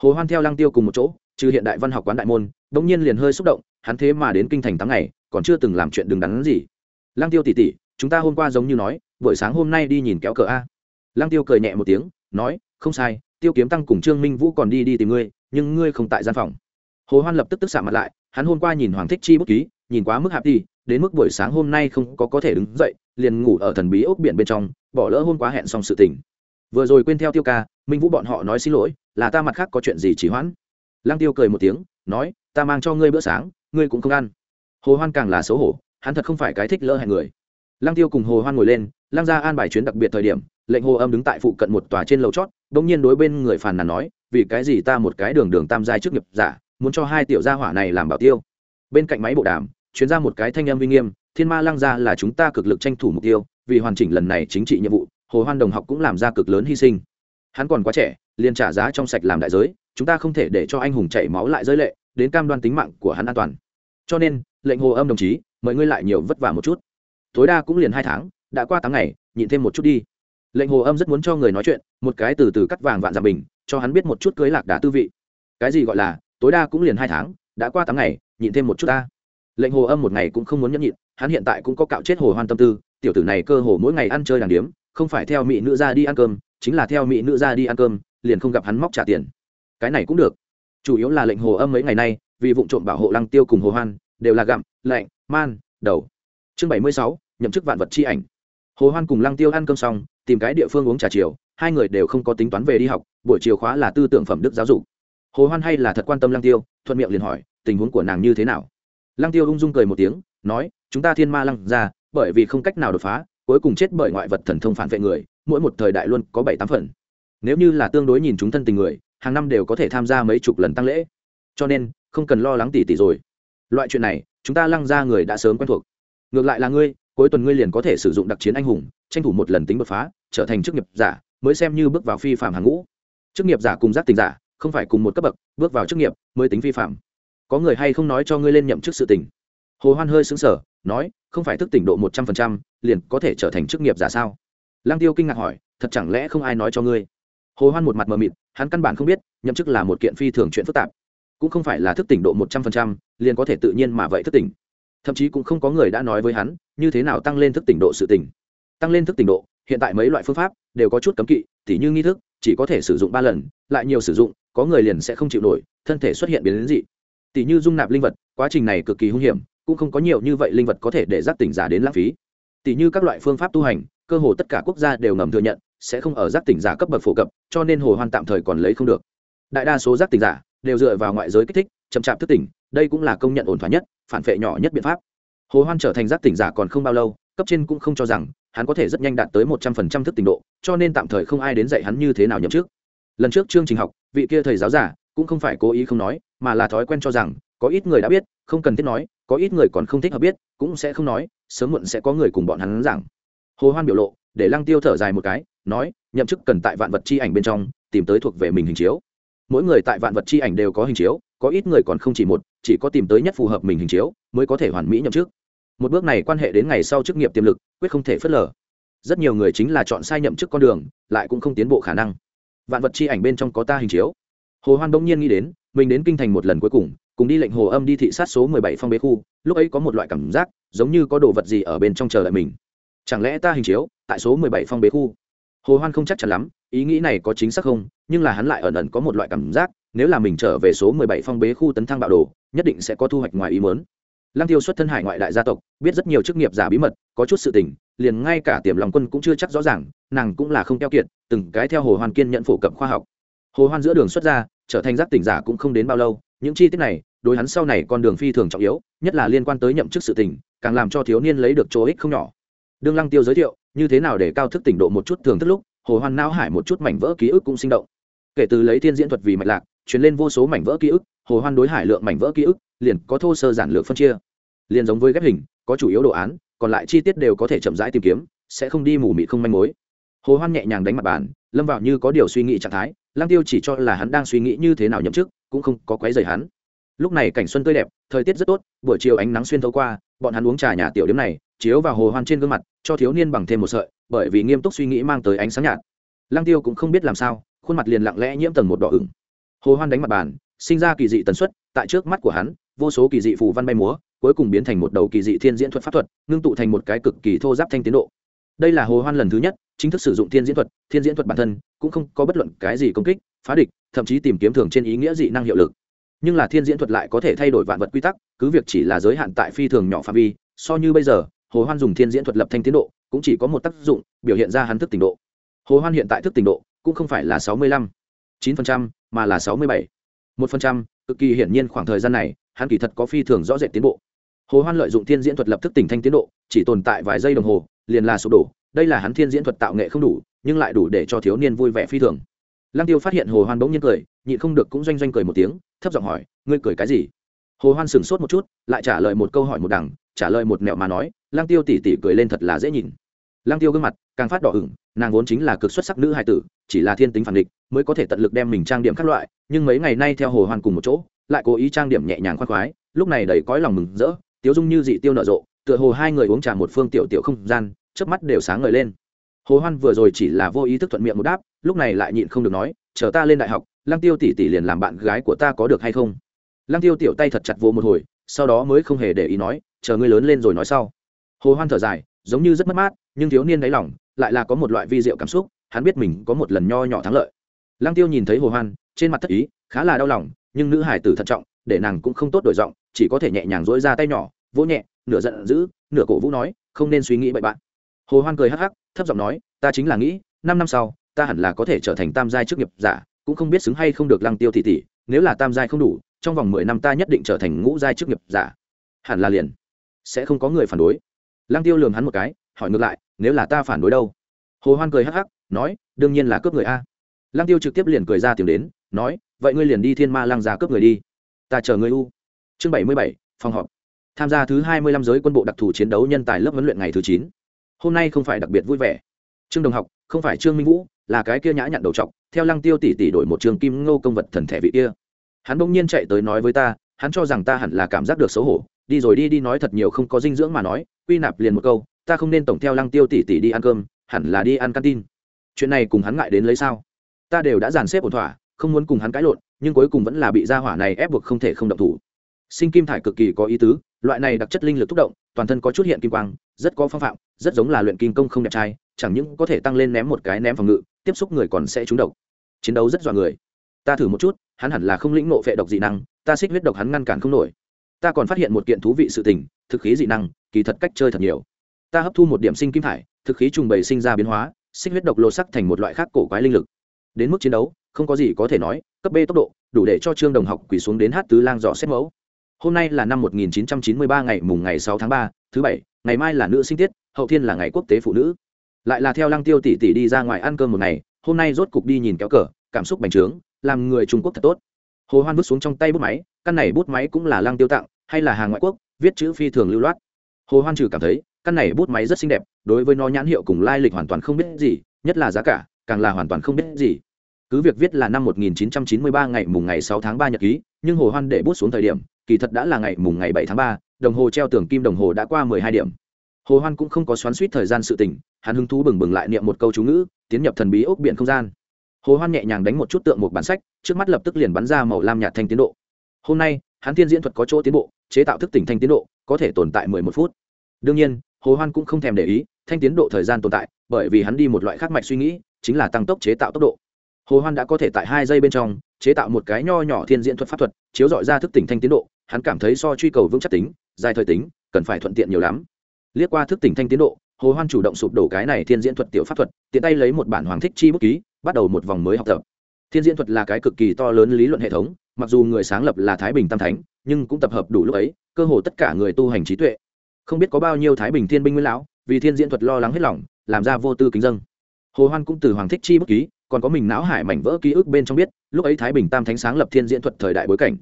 Hồ hoan theo lăng tiêu cùng một chỗ, trừ hiện đại văn học quán đại môn bỗng nhiên liền hơi xúc động, hắn thế mà đến kinh thành tám ngày, còn chưa từng làm chuyện đứng đắn gì. Lăng tiêu tỉ tỉ, chúng ta hôm qua giống như nói, buổi sáng hôm nay đi nhìn kéo cờ a. Lăng tiêu cười nhẹ một tiếng, nói, không sai, tiêu kiếm tăng cùng trương minh vũ còn đi đi tìm ngươi, nhưng ngươi không tại gian phòng. Hồ hoan lập tức tức xạ mặt lại, hắn hôm qua nhìn hoàng thích chi bút ký, nhìn quá mức hạp đi, đến mức buổi sáng hôm nay không có có thể đứng dậy, liền ngủ ở thần bí ốc biển bên trong, bỏ lỡ hôm qua hẹn xong sự tình vừa rồi quên theo tiêu ca, minh vũ bọn họ nói xin lỗi, là ta mặt khác có chuyện gì chỉ hoãn? Lăng tiêu cười một tiếng, nói, ta mang cho ngươi bữa sáng, ngươi cũng không ăn. Hồ hoan càng là xấu hổ, hắn thật không phải cái thích lỡ hẹn người. Lăng tiêu cùng hồ hoan ngồi lên, lăng ra an bài chuyến đặc biệt thời điểm, lệnh hồ âm đứng tại phụ cận một tòa trên lầu chót, bỗng nhiên đối bên người phàn nàn nói, vì cái gì ta một cái đường đường tam giai trước nghiệp giả, muốn cho hai tiểu gia hỏa này làm bảo tiêu? Bên cạnh máy bộ đàm chuyến ra một cái thanh âm uy nghiêm, thiên ma lăng ra là chúng ta cực lực tranh thủ mục tiêu, vì hoàn chỉnh lần này chính trị nhiệm vụ hồ hoan đồng học cũng làm ra cực lớn hy sinh. Hắn còn quá trẻ, liền trả giá trong sạch làm đại giới, chúng ta không thể để cho anh hùng chảy máu lại giới lệ, đến cam đoan tính mạng của hắn an toàn. Cho nên, lệnh hồ âm đồng chí, mời ngươi lại nhiều vất vả một chút. Tối đa cũng liền hai tháng, đã qua tám ngày, nhịn thêm một chút đi. Lệnh hồ âm rất muốn cho người nói chuyện, một cái từ từ cắt vàng vạn giảm bình, cho hắn biết một chút cưới lạc đá tư vị. Cái gì gọi là, tối đa cũng liền hai tháng, đã qua tám ngày, nhịn thêm một chút ta. Lệnh hồ âm một ngày cũng không muốn nhẫn nhịn, hắn hiện tại cũng có cạo chết hồ hoan tâm tư, tiểu tử này cơ hồ mỗi ngày ăn chơi đàng điếm không phải theo mỹ nữ ra đi ăn cơm, chính là theo mỹ nữ ra đi ăn cơm, liền không gặp hắn móc trả tiền. Cái này cũng được. Chủ yếu là lệnh hồ âm mấy ngày nay, vì vụ trộm bảo hộ lăng tiêu cùng hồ hoan, đều là gặm, lạnh, man, đầu. Chương bảy mươi sáu, nhậm chức vạn vật chi ảnh. Hồ hoan cùng lăng tiêu ăn cơm xong, tìm cái địa phương uống trà chiều, hai người đều không có tính toán về đi học, buổi chiều khóa là tư tưởng phẩm đức giáo dục. Hồ hoan hay là thật quan tâm lăng tiêu, thuận miệng liền hỏi, tình huống của nàng như thế nào? Lăng tiêu ung dung cười một tiếng, nói, chúng ta thiên ma lăng ra, bởi vì không cách nào đột phá cuối cùng chết bởi ngoại vật thần thông phản vệ người, mỗi một thời đại luôn có bảy tám phần. Nếu như là tương đối nhìn chúng thân tình người, hàng năm đều có thể tham gia mấy chục lần tăng lễ. Cho nên, không cần lo lắng tỉ tỉ rồi. Loại chuyện này, chúng ta lăng ra người đã sớm quen thuộc. Ngược lại là ngươi, cuối tuần ngươi liền có thể sử dụng đặc chiến anh hùng, tranh thủ một lần tính bật phá, trở thành chức nghiệp giả, mới xem như bước vào phi phạm hàng ngũ. Chức nghiệp giả cùng giác tình giả, không phải cùng một cấp bậc, bước vào chức nghiệp, mới tính phi phạm. Có người hay không nói cho ngươi lên nhậm chức sự tình? Hồ hoan hơi xứng sở nói không phải thức tỉnh độ một trăm phần trăm, liền có thể trở thành chức nghiệp giả sao? Lang tiêu kinh ngạc hỏi, thật chẳng lẽ không ai nói cho ngươi? Hồ hoan một mặt mờ mịt, hắn căn bản không biết, nhậm chức là một kiện phi thường chuyện phức tạp. Cũng không phải là thức tỉnh độ một trăm phần trăm, liền có thể tự nhiên mà vậy thức tỉnh. Thậm chí cũng không có người đã nói với hắn, như thế nào tăng lên thức tỉnh độ sự tỉnh. Tăng lên thức tỉnh độ, hiện tại mấy loại phương pháp đều có chút cấm kỵ, tỉ như nghi thức, chỉ có thể sử dụng ba lần, lại nhiều sử dụng, có người liền sẽ không chịu nổi, thân thể xuất hiện biến đến dị. Tỉ như dung nạp linh vật, quá trình này cực kỳ hung hiểm cũng không có nhiều như vậy linh vật có thể để giác tỉnh giả đến lãng phí. Tỷ như các loại phương pháp tu hành, cơ hồ tất cả quốc gia đều ngầm thừa nhận, sẽ không ở giác tỉnh giả cấp bậc phổ cập, cho nên hồ hoan tạm thời còn lấy không được. Đại đa số giác tỉnh giả đều dựa vào ngoại giới kích thích, chậm chạp thức tỉnh, đây cũng là công nhận ổn thỏa nhất, phản vệ nhỏ nhất biện pháp. Hồ hoan trở thành giác tỉnh giả còn không bao lâu, cấp trên cũng không cho rằng hắn có thể rất nhanh đạt tới một trăm phần trăm thức tỉnh độ, cho nên tạm thời không ai đến dạy hắn như thế nào nhậm trước lần trước chương trình học, vị kia thầy giáo giả cũng không phải cố ý không nói, mà là thói quen cho rằng có ít người đã biết, không cần thiết nói có ít người còn không thích hợp biết, cũng sẽ không nói, sớm muộn sẽ có người cùng bọn hắn giảng. Hồ hoan biểu lộ, để lăng tiêu thở dài một cái, nói, nhậm chức cần tại vạn vật chi ảnh bên trong, tìm tới thuộc về mình hình chiếu. Mỗi người tại vạn vật chi ảnh đều có hình chiếu, có ít người còn không chỉ một, chỉ có tìm tới nhất phù hợp mình hình chiếu, mới có thể hoàn mỹ nhậm chức. Một bước này quan hệ đến ngày sau chức nghiệp tiềm lực, quyết không thể phớt lờ. Rất nhiều người chính là chọn sai nhậm chức con đường, lại cũng không tiến bộ khả năng. Vạn vật chi ảnh bên trong có ta hình chiếu. Hồ hoan bỗng nhiên nghĩ đến mình đến kinh thành một lần cuối cùng cùng đi lệnh hồ âm đi thị sát số mười bảy phong bế khu, lúc ấy có một loại cảm giác, giống như có đồ vật gì ở bên trong chờ đợi mình. Chẳng lẽ ta hình chiếu tại số mười bảy phong bế khu? Hồ hoan không chắc chắn lắm, ý nghĩ này có chính xác không, nhưng là hắn lại ẩn ẩn có một loại cảm giác, nếu là mình trở về số mười bảy phong bế khu tấn thăng bạo đồ, nhất định sẽ có thu hoạch ngoài ý muốn. Lăng tiêu xuất thân hải ngoại đại gia tộc, biết rất nhiều chức nghiệp giả bí mật, có chút sự tình, liền ngay cả tiềm lòng quân cũng chưa chắc rõ ràng, nàng cũng là không keo kiệt, từng cái theo hồ hoan kiên nhận phổ cập khoa học. Hồ hoan giữa đường xuất ra trở thành giác tỉnh giả cũng không đến bao lâu, những chi tiết này đối hắn sau này con đường phi thường trọng yếu, nhất là liên quan tới nhậm chức sự tình, càng làm cho thiếu niên lấy được chỗ ích không nhỏ. Đương lăng tiêu giới thiệu, như thế nào để cao thức tỉnh độ một chút thường thức lúc, hồ hoan não hải một chút mảnh vỡ ký ức cũng sinh động. Kể từ lấy thiên diễn thuật vì mạch lạc chuyển lên vô số mảnh vỡ ký ức, hồ hoan đối hải lượng mảnh vỡ ký ức, liền có thô sơ giản lược phân chia. Liền giống với ghép hình, có chủ yếu đồ án, còn lại chi tiết đều có thể chậm rãi tìm kiếm, sẽ không đi mù mịt không manh mối. Hồ hoan nhẹ nhàng đánh mặt bàn, lâm vào như có điều suy nghĩ trạng thái lang tiêu chỉ cho là hắn đang suy nghĩ như thế nào nhậm chức, cũng không có quấy rầy hắn. Lúc này cảnh xuân tươi đẹp, thời tiết rất tốt, buổi chiều ánh nắng xuyên thấu qua, bọn hắn uống trà nhà tiểu điểm này, chiếu vào hồ hoan trên gương mặt, cho thiếu niên bằng thêm một sợi, bởi vì nghiêm túc suy nghĩ mang tới ánh sáng nhạt. Lang tiêu cũng không biết làm sao, khuôn mặt liền lặng lẽ nhiễm tầng một đỏ ửng. Hồ hoan đánh mặt bàn, sinh ra kỳ dị tần suất, tại trước mắt của hắn, vô số kỳ dị phù văn bay múa, cuối cùng biến thành một đầu kỳ dị thiên diễn thuật pháp thuật, ngưng tụ thành một cái cực kỳ thô giáp thanh tiến độ đây là hồ hoan lần thứ nhất chính thức sử dụng thiên diễn thuật, thiên diễn thuật bản thân cũng không có bất luận cái gì công kích, phá địch, thậm chí tìm kiếm thường trên ý nghĩa dị năng hiệu lực. Nhưng là thiên diễn thuật lại có thể thay đổi vạn vật quy tắc, cứ việc chỉ là giới hạn tại phi thường nhỏ phạm vi, so như bây giờ, hồ hoan dùng thiên diễn thuật lập thanh tiến độ cũng chỉ có một tác dụng, biểu hiện ra hắn thức tỉnh độ. Hồ hoan hiện tại thức tỉnh độ cũng không phải là sáu mươi lăm, chín phần trăm, mà là sáu mươi bảy. một phần trăm, cực kỳ hiển nhiên khoảng thời gian này, hắn kỳ thật có phi thường rõ rệt tiến bộ. Hồ hoan lợi dụng thiên diễn thuật lập thức tỉnh thanh tiến độ, chỉ tồn tại vài giây đồng hồ liền là sụp đổ, đây là hắn thiên diễn thuật tạo nghệ không đủ, nhưng lại đủ để cho thiếu niên vui vẻ phi thường. Lăng tiêu phát hiện hồ hoan bỗng nhiên cười, nhịn không được cũng doanh doanh cười một tiếng, thấp giọng hỏi, ngươi cười cái gì? Hồ hoan sửng sốt một chút, lại trả lời một câu hỏi một đằng, trả lời một mẹo mà nói, lăng tiêu tỉ tỉ cười lên thật là dễ nhìn. Lăng tiêu gương mặt càng phát đỏ ửng, nàng vốn chính là cực xuất sắc nữ hài tử, chỉ là thiên tính phản địch, mới có thể tận lực đem mình trang điểm các loại, nhưng mấy ngày nay theo hồ hoan cùng một chỗ, lại cố ý trang điểm nhẹ nhàng khoan khoái, lúc này đầy cõi lòng mừng rỡ, tiếu dung như dị tiêu nở rộ, tựa hồ hai người uống trà một phương tiểu tiểu không gian chớp mắt đều sáng ngời lên. Hồ hoan vừa rồi chỉ là vô ý thức thuận miệng một đáp, lúc này lại nhịn không được nói, chờ ta lên đại học, lăng tiêu tỷ tỷ liền làm bạn gái của ta có được hay không? Lăng tiêu tiểu tay thật chặt vô một hồi, sau đó mới không hề để ý nói, chờ ngươi lớn lên rồi nói sau. Hồ hoan thở dài, giống như rất mất mát, nhưng thiếu niên đáy lòng lại là có một loại vi diệu cảm xúc, hắn biết mình có một lần nho nhỏ thắng lợi. Lăng tiêu nhìn thấy hồ hoan, trên mặt thất ý, khá là đau lòng, nhưng nữ hải tử thận trọng, để nàng cũng không tốt đổi giọng, chỉ có thể nhẹ nhàng dỗi ra tay nhỏ, vỗ nhẹ, nửa giận dữ, nửa cổ vũ nói, không nên suy nghĩ bậy bạn hồ hoan cười hắc hắc, thấp giọng nói, ta chính là nghĩ, năm năm sau, ta hẳn là có thể trở thành tam giai chức nghiệp giả, cũng không biết xứng hay không được lăng tiêu thị tỷ, nếu là tam giai không đủ, trong vòng mười năm ta nhất định trở thành ngũ giai chức nghiệp giả. Hẳn là liền. Sẽ không có người phản đối. Lăng tiêu lườm hắn một cái, hỏi ngược lại, nếu là ta phản đối đâu? Hồ hoan cười hắc hắc, nói, đương nhiên là cướp người a. Lăng tiêu trực tiếp liền cười ra tìm đến, nói, vậy ngươi liền đi thiên ma lăng ra cướp người đi. Ta chờ ngươi u. Chương bảy mươi bảy, phòng họp. Tham gia thứ hai mươi lăm giới quân bộ đặc thù chiến đấu nhân tài lớp huấn luyện ngày thứ chín hôm nay không phải đặc biệt vui vẻ. Trương đồng học, không phải trương minh vũ, là cái kia nhã nhặn đầu trọc theo lăng tiêu tỷ tỷ đổi một trường kim ngô công vật thần thể vị kia. Hắn bỗng nhiên chạy tới nói với ta, hắn cho rằng ta hẳn là cảm giác được xấu hổ. Đi rồi đi đi nói thật nhiều không có dinh dưỡng mà nói, quy nạp liền một câu, ta không nên tổng theo lăng tiêu tỷ tỷ đi ăn cơm, hẳn là đi ăn canteen. Chuyện này cùng hắn ngại đến lấy sao? Ta đều đã dàn xếp ổn thỏa, không muốn cùng hắn cãi lộn, nhưng cuối cùng vẫn là bị gia hỏa này ép buộc không thể không động thủ. Sinh kim thải cực kỳ có ý tứ, loại này đặc chất linh lực thúc động, toàn thân có chút hiện kim quang, rất có phong phạm rất giống là luyện kim công không đẹp trai chẳng những có thể tăng lên ném một cái ném phòng ngự tiếp xúc người còn sẽ trúng độc. Chiến đấu rất dọa người. Ta thử một chút hắn hẳn là không lĩnh nộ phệ độc dị năng ta xích huyết độc hắn ngăn cản không nổi. Ta còn phát hiện một kiện thú vị sự tình thực khí dị năng kỳ thật cách chơi thật nhiều. Ta hấp thu một điểm sinh kim thải thực khí trùng bày sinh ra biến hóa xích huyết độc lô sắc thành một loại khác cổ quái linh lực. Đến mức chiến đấu không có gì có thể nói cấp b tốc độ đủ để cho trương đồng học quỳ xuống đến hát tứ lang dò xét mẫu. Hôm nay là năm 1993 ngày mùng ngày 6 tháng 3, thứ bảy ngày mai là nữ sinh tiết hậu thiên là ngày quốc tế phụ nữ. Lại là theo lăng tiêu tỷ tỷ đi ra ngoài ăn cơm một ngày hôm nay rốt cục đi nhìn kéo cờ cảm xúc bành trướng làm người trung quốc thật tốt. Hồ hoan vứt xuống trong tay bút máy căn này bút máy cũng là lăng tiêu tặng hay là hàng ngoại quốc viết chữ phi thường lưu loát. Hồ hoan trừ cảm thấy căn này bút máy rất xinh đẹp đối với nó nhãn hiệu cùng lai lịch hoàn toàn không biết gì nhất là giá cả càng là hoàn toàn không biết gì. Cứ việc viết là năm 1993 ngày mùng ngày 6 tháng 3 nhật ký nhưng hồ hoan để bút xuống thời điểm kỳ thật đã là ngày mùng ngày 7 tháng 3, đồng hồ treo tường kim đồng hồ đã qua 12 điểm hồ hoan cũng không có xoắn suýt thời gian sự tình, hắn hứng thú bừng bừng lại niệm một câu chú ngữ, tiến nhập thần bí ốc biển không gian. Hồ hoan nhẹ nhàng đánh một chút tượng một bản sách, trước mắt lập tức liền bắn ra màu lam nhạt thanh tiến độ. Hôm nay, hắn tiên diễn thuật có chỗ tiến bộ, chế tạo thức tỉnh thanh tiến độ, có thể tồn tại 11 phút. Đương nhiên, hồ hoan cũng không thèm để ý, thanh tiến độ thời gian tồn tại, bởi vì hắn đi một loại khác mạch suy nghĩ, chính là tăng tốc chế tạo tốc độ. Hồ hoan đã có thể tại hai giây bên trong, chế tạo một cái nho nhỏ thiên diễn thuật pháp thuật, chiếu dọi ra thức tỉnh thanh tiến độ, hắn cảm thấy so truy cầu vững chắc tính, dài thời tính, cần phải thuận tiện nhiều lắm liếc qua thức tỉnh thanh tiến độ, hồ hoan chủ động sụp đổ cái này thiên diễn thuật tiểu pháp thuật, tiện tay lấy một bản hoàng thích chi bút ký, bắt đầu một vòng mới học tập. Thiên diễn thuật là cái cực kỳ to lớn lý luận hệ thống, mặc dù người sáng lập là thái bình tam thánh, nhưng cũng tập hợp đủ lúc ấy, cơ hồ tất cả người tu hành trí tuệ. Không biết có bao nhiêu thái bình thiên binh nguyên lão, vì thiên diễn thuật lo lắng hết lòng, làm ra vô tư kính dân hồ hoan cũng từ hoàng thích chi bút ký, còn có mình não hải mảnh vỡ ký ức bên trong biết, lúc ấy thái bình tam thánh sáng lập thiên diễn thuật thời đại bối cảnh.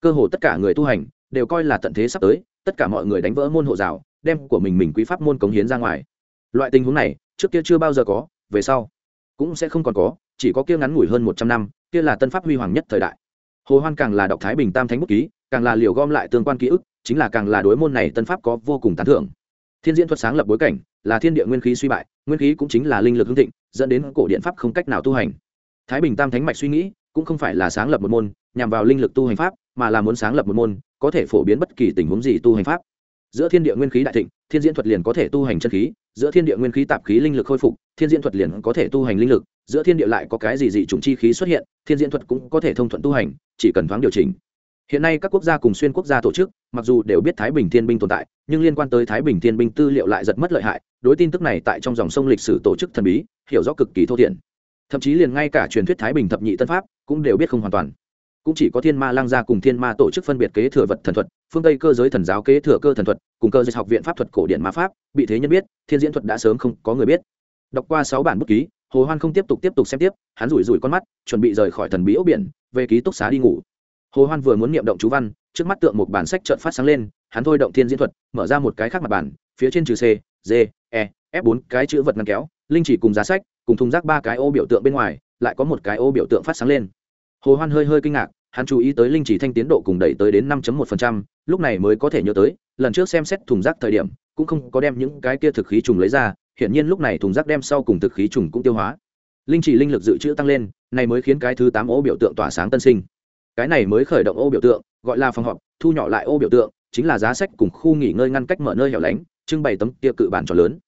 Cơ hồ tất cả người tu hành, đều coi là tận thế sắp tới, tất cả mọi người đánh vỡ môn hộ rào đem của mình mình quý pháp môn cống hiến ra ngoài. Loại tình huống này, trước kia chưa bao giờ có, về sau cũng sẽ không còn có, chỉ có kia ngắn ngủi hơn một trăm năm, kia là tân pháp huy hoàng nhất thời đại. Hồ hoan càng là đọc thái bình tam thánh bút ký, càng là liều gom lại tương quan ký ức, chính là càng là đối môn này tân pháp có vô cùng tán thưởng. Thiên diễn thuật sáng lập bối cảnh, là thiên địa nguyên khí suy bại, nguyên khí cũng chính là linh lực hưng thịnh, dẫn đến cổ điện pháp không cách nào tu hành. Thái bình tam thánh mạch suy nghĩ, cũng không phải là sáng lập một môn, nhằm vào linh lực tu hành pháp, mà là muốn sáng lập một môn, có thể phổ biến bất kỳ tình huống gì tu hành pháp giữa thiên địa nguyên khí đại thịnh, thiên diễn thuật liền có thể tu hành chân khí, giữa thiên địa nguyên khí tạp khí linh lực khôi phục, thiên diễn thuật liền có thể tu hành linh lực, giữa thiên địa lại có cái gì dị chủng chi khí xuất hiện, thiên diễn thuật cũng có thể thông thuận tu hành, chỉ cần thoáng điều chỉnh. Hiện nay các quốc gia cùng xuyên quốc gia tổ chức, mặc dù đều biết thái bình thiên binh tồn tại, nhưng liên quan tới thái bình thiên binh tư liệu lại giật mất lợi hại, đối tin tức này tại trong dòng sông lịch sử tổ chức thần bí, hiểu rõ cực kỳ thô thiển. Thậm chí liền ngay cả truyền thuyết thái bình thập nhị tân pháp cũng đều biết không hoàn toàn cũng chỉ có thiên ma lang gia cùng thiên ma tổ chức phân biệt kế thừa vật thần thuật, phương tây cơ giới thần giáo kế thừa cơ thần thuật, cùng cơ giới học viện pháp thuật cổ điển ma pháp, bị thế nhân biết, thiên diễn thuật đã sớm không có người biết. Đọc qua sáu bản bút ký, hồ hoan không tiếp tục tiếp tục xem tiếp, hắn rủi rủi con mắt, chuẩn bị rời khỏi thần bí ốc biển, về ký túc xá đi ngủ. Hồ hoan vừa muốn niệm động chú văn, trước mắt tượng một bản sách trợn phát sáng lên, hắn thôi động thiên diễn thuật, mở ra một cái khác mặt bản, phía trên trừ c, d e f bốn cái chữ vật ngăn kéo, linh chỉ cùng giá sách, cùng thùng rác ba cái ô biểu tượng bên ngoài, lại có một cái ô biểu tượng phát sáng lên hồ hoan hơi hơi kinh ngạc hắn chú ý tới linh chỉ thanh tiến độ cùng đẩy tới đến 5.1%, lúc này mới có thể nhớ tới lần trước xem xét thùng rác thời điểm cũng không có đem những cái kia thực khí trùng lấy ra hiển nhiên lúc này thùng rác đem sau cùng thực khí trùng cũng tiêu hóa. Linh chỉ linh lực dự trữ tăng lên này mới khiến cái thứ tám ô biểu tượng tỏa sáng tân sinh. Cái này mới khởi động ô biểu tượng gọi là phòng họp thu nhỏ lại ô biểu tượng chính là giá sách cùng khu nghỉ ngơi ngăn cách mở nơi hẻo lánh trưng bày tấm kia cự bản tròn lớn.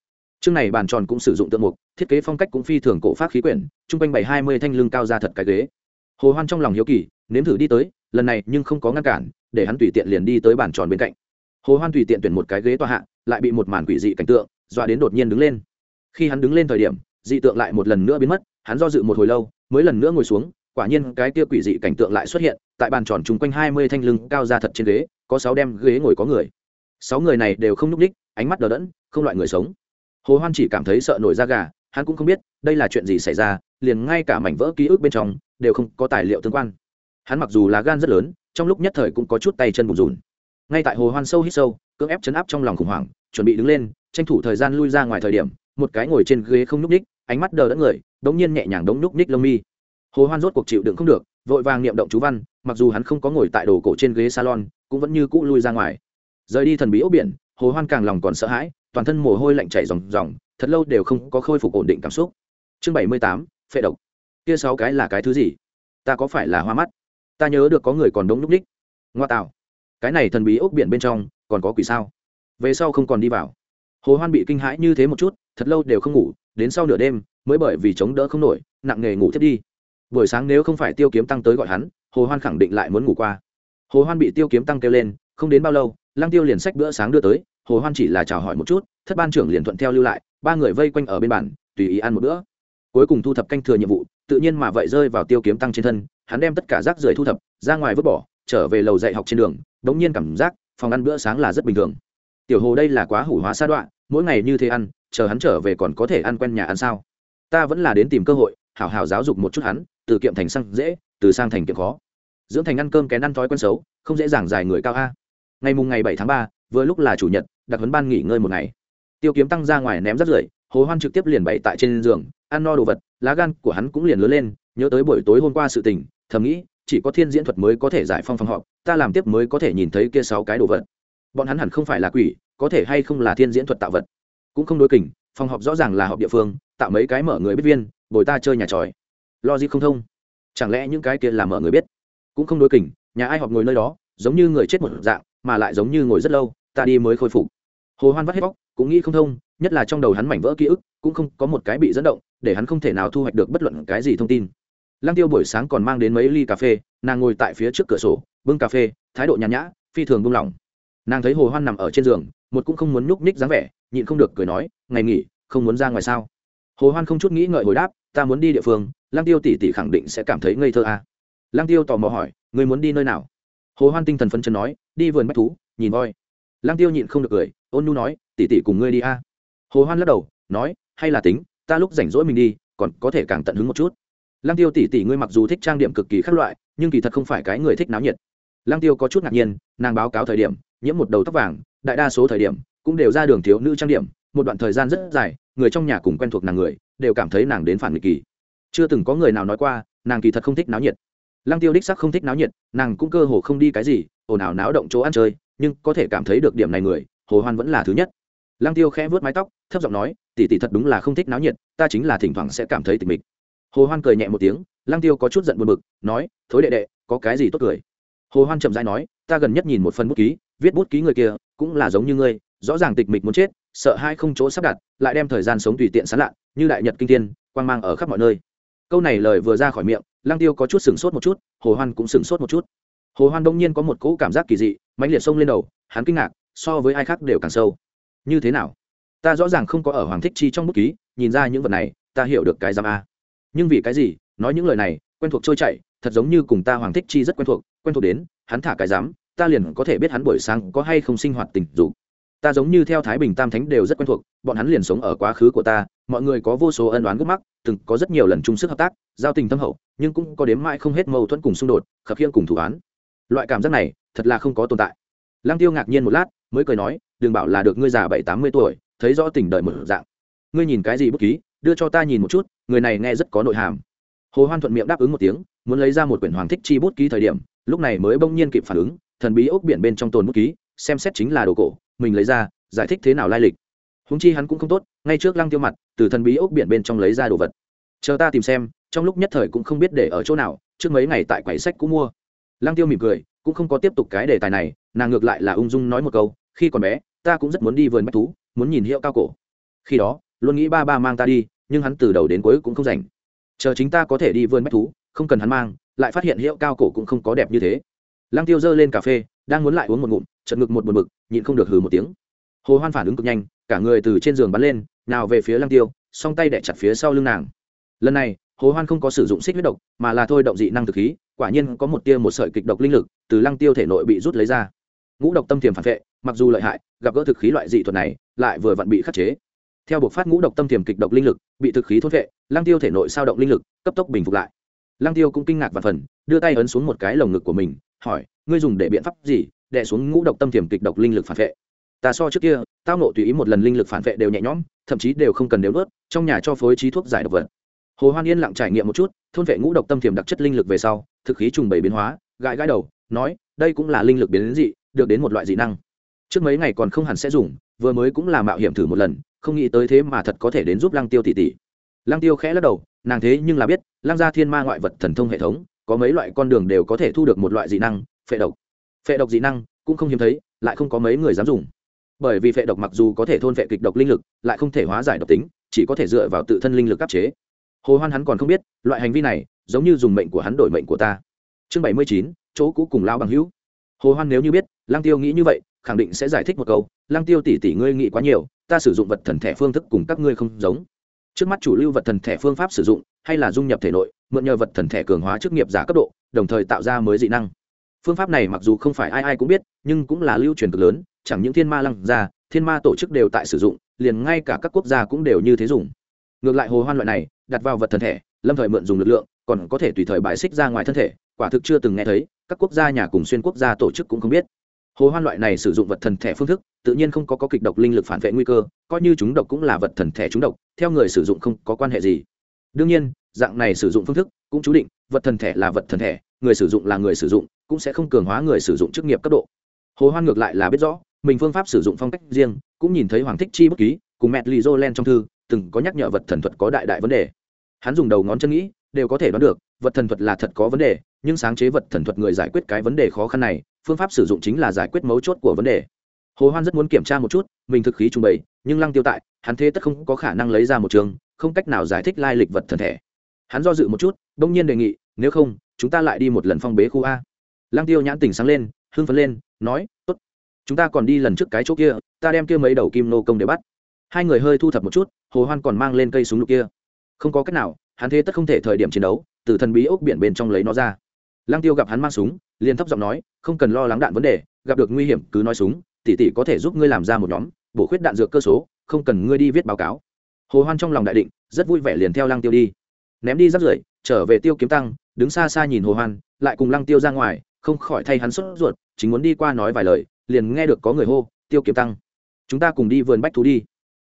Chương này bàn tròn cũng sử dụng tượng mục thiết kế phong cách cũng phi thường cổ phác khí quyển trung quanh bảy hai mươi thanh lưng cao ra thật cái ghế hồ hoan trong lòng hiếu kỳ, nếm thử đi tới, lần này nhưng không có ngăn cản, để hắn tùy tiện liền đi tới bàn tròn bên cạnh. Hồ hoan tùy tiện tuyển một cái ghế tòa hạ, lại bị một màn quỷ dị cảnh tượng dọa đến đột nhiên đứng lên. Khi hắn đứng lên thời điểm, dị tượng lại một lần nữa biến mất, hắn do dự một hồi lâu, mới lần nữa ngồi xuống, quả nhiên cái kia quỷ dị cảnh tượng lại xuất hiện, tại bàn tròn chung quanh hai mươi thanh lưng cao ra thật trên ghế, có sáu đem ghế ngồi có người. Sáu người này đều không nhúc ních ánh mắt đờ đẫn, không loại người sống. Hồ hoan chỉ cảm thấy sợ nổi da gà, hắn cũng không biết đây là chuyện gì xảy ra, liền ngay cả mảnh vỡ ký ức bên trong đều không có tài liệu tương quan. Hắn mặc dù là gan rất lớn, trong lúc nhất thời cũng có chút tay chân bùn rùn ngay tại hồ hoan sâu hít sâu, cưỡng ép chấn áp trong lòng khủng hoảng, chuẩn bị đứng lên, tranh thủ thời gian lui ra ngoài thời điểm, một cái ngồi trên ghế không nhúc ních ánh mắt đờ đẫn người, đống nhiên nhẹ nhàng đống nhúc ních lông mi. Hồ hoan rốt cuộc chịu đựng không được, vội vàng niệm động chú văn, mặc dù hắn không có ngồi tại đồ cổ trên ghế salon, cũng vẫn như cũ lui ra ngoài. Rời đi thần bí ốc biển, hồ hoan càng lòng còn sợ hãi, toàn thân mồ hôi lạnh chảy ròng ròng, thật lâu đều không có khôi phục ổn định cảm xúc. Chương bảy mươi tám, phệ độc kia sáu cái là cái thứ gì? Ta có phải là hoa mắt? Ta nhớ được có người còn đống núp ních. Ngoa tạo. Cái này thần bí ốc biển bên trong, còn có quỷ sao? Về sau không còn đi vào. Hồ hoan bị kinh hãi như thế một chút, thật lâu đều không ngủ, đến sau nửa đêm, mới bởi vì chống đỡ không nổi, nặng nghề ngủ thiết đi. Buổi sáng nếu không phải tiêu kiếm tăng tới gọi hắn, hồ hoan khẳng định lại muốn ngủ qua. Hồ hoan bị tiêu kiếm tăng kêu lên, không đến bao lâu, lăng tiêu liền sách bữa sáng đưa tới, hồ hoan chỉ là chào hỏi một chút, thất ban trưởng liền thuận theo lưu lại, ba người vây quanh ở bên bàn, tùy ý ăn một bữa. Cuối cùng thu thập canh thừa nhiệm vụ tự nhiên mà vậy rơi vào tiêu kiếm tăng trên thân, hắn đem tất cả rác rưởi thu thập, ra ngoài vứt bỏ, trở về lầu dạy học trên đường, đống nhiên cảm giác, phòng ăn bữa sáng là rất bình thường. Tiểu hồ đây là quá hủ hóa sa đoạn mỗi ngày như thế ăn, chờ hắn trở về còn có thể ăn quen nhà ăn sao? Ta vẫn là đến tìm cơ hội, hảo hảo giáo dục một chút hắn, từ kiệm thành sang dễ, từ sang thành kiệm khó. Dưỡng thành ăn cơm kén ăn thói quen xấu, không dễ dàng dài người cao a. Ngày mùng ngày bảy tháng ba, vừa lúc là chủ nhật, đặc huấn ban nghỉ ngơi một ngày. Tiêu kiếm tăng ra ngoài ném rắt rưởi, hồ hoan trực tiếp liền bậy tại trên giường ăn no đồ vật, lá gan của hắn cũng liền lớn lên, nhớ tới buổi tối hôm qua sự tình, thầm nghĩ, chỉ có thiên diễn thuật mới có thể giải phong phòng họp, ta làm tiếp mới có thể nhìn thấy kia sáu cái đồ vật. Bọn hắn hẳn không phải là quỷ, có thể hay không là thiên diễn thuật tạo vật. Cũng không đối kình, phòng họp rõ ràng là họp địa phương, tạo mấy cái mở người biết viên, bồi ta chơi nhà tròi. Logic không thông. Chẳng lẽ những cái kia là mở người biết? Cũng không đối kình, nhà ai họp ngồi nơi đó, giống như người chết một dạng, mà lại giống như ngồi rất lâu, ta đi mới khôi phục. Hồ hoan vắt hết bóc, cũng nghĩ không thông, nhất là trong đầu hắn mảnh vỡ ký ức cũng không có một cái bị dẫn động, để hắn không thể nào thu hoạch được bất luận cái gì thông tin. Lăng tiêu buổi sáng còn mang đến mấy ly cà phê, nàng ngồi tại phía trước cửa sổ, bưng cà phê, thái độ nhàn nhã, phi thường buông lỏng. Nàng thấy hồ hoan nằm ở trên giường, một cũng không muốn nhúc nhích dáng vẻ, nhịn không được cười nói, ngày nghỉ, không muốn ra ngoài sao? Hồ hoan không chút nghĩ ngợi hồi đáp, ta muốn đi địa phương, lăng tiêu tỷ tỷ khẳng định sẽ cảm thấy ngây thơ à. lăng tiêu tò mò hỏi người muốn đi nơi nào? Hồ hoan tinh thần phấn chân nói, đi vườn bách thú, nhìn voi. Lăng tiêu nhịn không được cười, ôn nu nói, tỷ tỷ cùng ngươi đi a hồ hoan lắc đầu, nói hay là tính, ta lúc rảnh rỗi mình đi, còn có thể càng tận hứng một chút. Lăng tiêu tỷ tỷ ngươi mặc dù thích trang điểm cực kỳ khác loại, nhưng kỳ thật không phải cái người thích náo nhiệt. Lăng tiêu có chút ngạc nhiên, nàng báo cáo thời điểm, nhiễm một đầu tóc vàng, đại đa số thời điểm, cũng đều ra đường thiếu nữ trang điểm, một đoạn thời gian rất dài, người trong nhà cùng quen thuộc nàng người, đều cảm thấy nàng đến phản nghịch kỳ. Chưa từng có người nào nói qua, nàng kỳ thật không thích náo nhiệt. Lăng tiêu đích sắc không thích náo nhiệt, nàng cũng cơ hồ không đi cái gì, ồn ào náo động chỗ ăn chơi, nhưng có thể cảm thấy được điểm này người, hồ hoan vẫn là thứ nhất lăng tiêu khẽ vớt mái tóc, thấp giọng nói, tỷ tỷ thật đúng là không thích náo nhiệt, ta chính là thỉnh thoảng sẽ cảm thấy tịch mịch. Hồ hoan cười nhẹ một tiếng lăng tiêu có chút giận buồn bực, nói, thối đệ đệ, có cái gì tốt cười? Hồ hoan chậm rãi nói, ta gần nhất nhìn một phần bút ký, viết bút ký người kia, cũng là giống như ngươi, rõ ràng tịch mịch muốn chết, sợ hai không chỗ sắp đặt, lại đem thời gian sống tùy tiện sán lạ như đại nhật kinh thiên, quang mang ở khắp mọi nơi. Câu này lời vừa ra khỏi miệng lăng tiêu có chút sừng sốt một chút, hồ hoan cũng sừng sốt một chút. Hồ hoan đông nhiên có một cỗ cảm giác kỳ dị, mãnh liệt sông lên đầu, hắn kinh ngạc, so với ai khác đều càng sâu như thế nào? Ta rõ ràng không có ở hoàng thích chi trong bút ký, nhìn ra những vật này, ta hiểu được cái giam a. Nhưng vì cái gì? Nói những lời này, quen thuộc trôi chảy, thật giống như cùng ta hoàng thích chi rất quen thuộc quen thuộc đến, hắn thả cái dám ta liền có thể biết hắn buổi sáng có hay không sinh hoạt tình dục. Ta giống như theo thái bình tam thánh đều rất quen thuộc, bọn hắn liền sống ở quá khứ của ta, mọi người có vô số ân đoán gốc mắc, từng có rất nhiều lần chung sức hợp tác, giao tình thâm hậu, nhưng cũng có đếm mãi không hết mâu thuẫn cùng xung đột, khập khiêng cùng thủ án loại cảm giác này, thật là không có tồn tại. Lăng tiêu ngạc nhiên một lát mới cười nói, đừng bảo là được ngươi già bảy tám mươi tuổi, thấy rõ tình đời mở dạng. Ngươi nhìn cái gì bút ký, đưa cho ta nhìn một chút, người này nghe rất có nội hàm. Hồ hoan thuận miệng đáp ứng một tiếng, muốn lấy ra một quyển hoàng thích chi bút ký thời điểm, lúc này mới bỗng nhiên kịp phản ứng, thần bí ốc biển bên trong tồn bút ký, xem xét chính là đồ cổ, mình lấy ra, giải thích thế nào lai lịch. Húng chi hắn cũng không tốt, ngay trước lăng tiêu mặt, từ thần bí ốc biển bên trong lấy ra đồ vật. Chờ ta tìm xem, trong lúc nhất thời cũng không biết để ở chỗ nào, trước mấy ngày tại quầy sách cũng mua. Lăng tiêu mỉm cười, cũng không có tiếp tục cái đề tài này, nàng ngược lại là ung dung nói một câu khi còn bé ta cũng rất muốn đi vườn bách thú muốn nhìn hiệu cao cổ. Khi đó luôn nghĩ ba ba mang ta đi nhưng hắn từ đầu đến cuối cũng không rảnh. Chờ chính ta có thể đi vườn bách thú không cần hắn mang lại phát hiện hiệu cao cổ cũng không có đẹp như thế. Lăng tiêu giơ lên cà phê đang muốn lại uống một ngụm chật ngực một buồn mực, nhịn không được hừ một tiếng. Hồ hoan phản ứng cực nhanh cả người từ trên giường bắn lên nào về phía lăng tiêu song tay đẻ chặt phía sau lưng nàng. Lần này hồ hoan không có sử dụng xích huyết độc mà là thôi động dị năng thực khí quả nhiên có một tia một sợi kịch độc linh lực từ lăng tiêu thể nội bị rút lấy ra. Ngũ độc tâm thiềm phản vệ mặc dù lợi hại, gặp gỡ thực khí loại dị thuật này, lại vừa vặn bị khắc chế. Theo buộc phát ngũ độc tâm thiềm kịch độc linh lực, bị thực khí thốt vệ Lang tiêu thể nội sao động linh lực, cấp tốc bình phục lại. Lang tiêu cũng kinh ngạc và phần, đưa tay ấn xuống một cái lồng ngực của mình, hỏi, ngươi dùng để biện pháp gì, đè xuống ngũ độc tâm thiềm kịch độc linh lực phản vệ? Ta so trước kia, tao nộ tùy ý một lần linh lực phản vệ đều nhẹ nhõm, thậm chí đều không cần nếu ướt trong nhà cho phối trí thuốc giải độc vật. Hồ hoan yên lặng trải nghiệm một chút, thôn vệ ngũ độc tâm thiềm đặc chất linh lực về sau, thực khí trùng bảy biến hóa, gãi gãi đầu, nói, đây cũng là linh lực biến đến dị, được đến một loại dị năng trước mấy ngày còn không hẳn sẽ dùng, vừa mới cũng là mạo hiểm thử một lần, không nghĩ tới thế mà thật có thể đến giúp lăng tiêu tỷ tỷ. Lăng tiêu khẽ lắc đầu, nàng thế nhưng là biết, lăng gia thiên ma ngoại vật thần thông hệ thống, có mấy loại con đường đều có thể thu được một loại dị năng, phệ độc. Phệ độc dị năng, cũng không hiếm thấy, lại không có mấy người dám dùng. Bởi vì phệ độc mặc dù có thể thôn phệ kịch độc linh lực, lại không thể hóa giải độc tính, chỉ có thể dựa vào tự thân linh lực áp chế. Hồ hoan hắn còn không biết, loại hành vi này, giống như dùng mệnh của hắn đổi mệnh của ta. Chương bảy mươi chín, chỗ cũ cùng lao bằng hữu. Hồ hoan nếu như biết lang tiêu nghĩ như vậy khẳng định sẽ giải thích một câu lang tiêu tỷ tỷ ngươi nghĩ quá nhiều, ta sử dụng vật thần thẻ phương thức cùng các ngươi không giống. Trước mắt chủ lưu vật thần thẻ phương pháp sử dụng, hay là dung nhập thể nội, mượn nhờ vật thần thẻ cường hóa chức nghiệp giả cấp độ, đồng thời tạo ra mới dị năng. Phương pháp này mặc dù không phải ai ai cũng biết, nhưng cũng là lưu truyền cực lớn, chẳng những thiên ma lăng ra thiên ma tổ chức đều tại sử dụng, liền ngay cả các quốc gia cũng đều như thế dùng. Ngược lại hồ hoan loại này, đặt vào vật thần thể lâm thời mượn dùng lực lượng, còn có thể tùy thời bài xích ra ngoài thân thể, quả thực chưa từng nghe thấy, các quốc gia nhà cùng xuyên quốc gia tổ chức cũng không biết hồ hoan loại này sử dụng vật thần thể phương thức tự nhiên không có, có kịch độc linh lực phản vệ nguy cơ coi như chúng độc cũng là vật thần thể chúng độc theo người sử dụng không có quan hệ gì. Đương nhiên dạng này sử dụng phương thức cũng chú định vật thần thể là vật thần thể người sử dụng là người sử dụng cũng sẽ không cường hóa người sử dụng chức nghiệp cấp độ. Hồ hoan ngược lại là biết rõ mình phương pháp sử dụng phong cách riêng cũng nhìn thấy hoàng thích chi bất ký cùng mẹ lì len trong thư từng có nhắc nhở vật thần thuật có đại đại vấn đề. Hắn dùng đầu ngón chân nghĩ đều có thể đoán được vật thần thuật là thật có vấn đề nhưng sáng chế vật thần thuật người giải quyết cái vấn đề khó khăn này phương pháp sử dụng chính là giải quyết mấu chốt của vấn đề. Hồ hoan rất muốn kiểm tra một chút, mình thực khí trung bày nhưng lăng tiêu tại, hắn thế tất không có khả năng lấy ra một trường, không cách nào giải thích lai lịch vật thần thể. Hắn do dự một chút đông nhiên đề nghị, nếu không, chúng ta lại đi một lần phong bế khu a. Lăng tiêu nhãn tỉnh sáng lên, hưng phấn lên, nói, tốt, chúng ta còn đi lần trước cái chỗ kia, ta đem kia mấy đầu kim nô công để bắt. Hai người hơi thu thập một chút, hồ hoan còn mang lên cây súng lục kia. Không có cách nào, hắn thế tất không thể thời điểm chiến đấu, từ thần bí ốc biển bên trong lấy nó ra lăng tiêu gặp hắn mang súng, liền thấp giọng nói, không cần lo lắng đạn vấn đề, gặp được nguy hiểm cứ nói súng, tỷ tỷ có thể giúp ngươi làm ra một nhóm, bổ khuyết đạn dược cơ số, không cần ngươi đi viết báo cáo. Hồ hoan trong lòng đại định, rất vui vẻ liền theo lăng tiêu đi. Ném đi rất rưởi, trở về tiêu kiếm tăng, đứng xa xa nhìn hồ hoan, lại cùng lăng tiêu ra ngoài, không khỏi thay hắn sốt ruột, chính muốn đi qua nói vài lời, liền nghe được có người hô, tiêu kiếm tăng, chúng ta cùng đi vườn bách thú đi.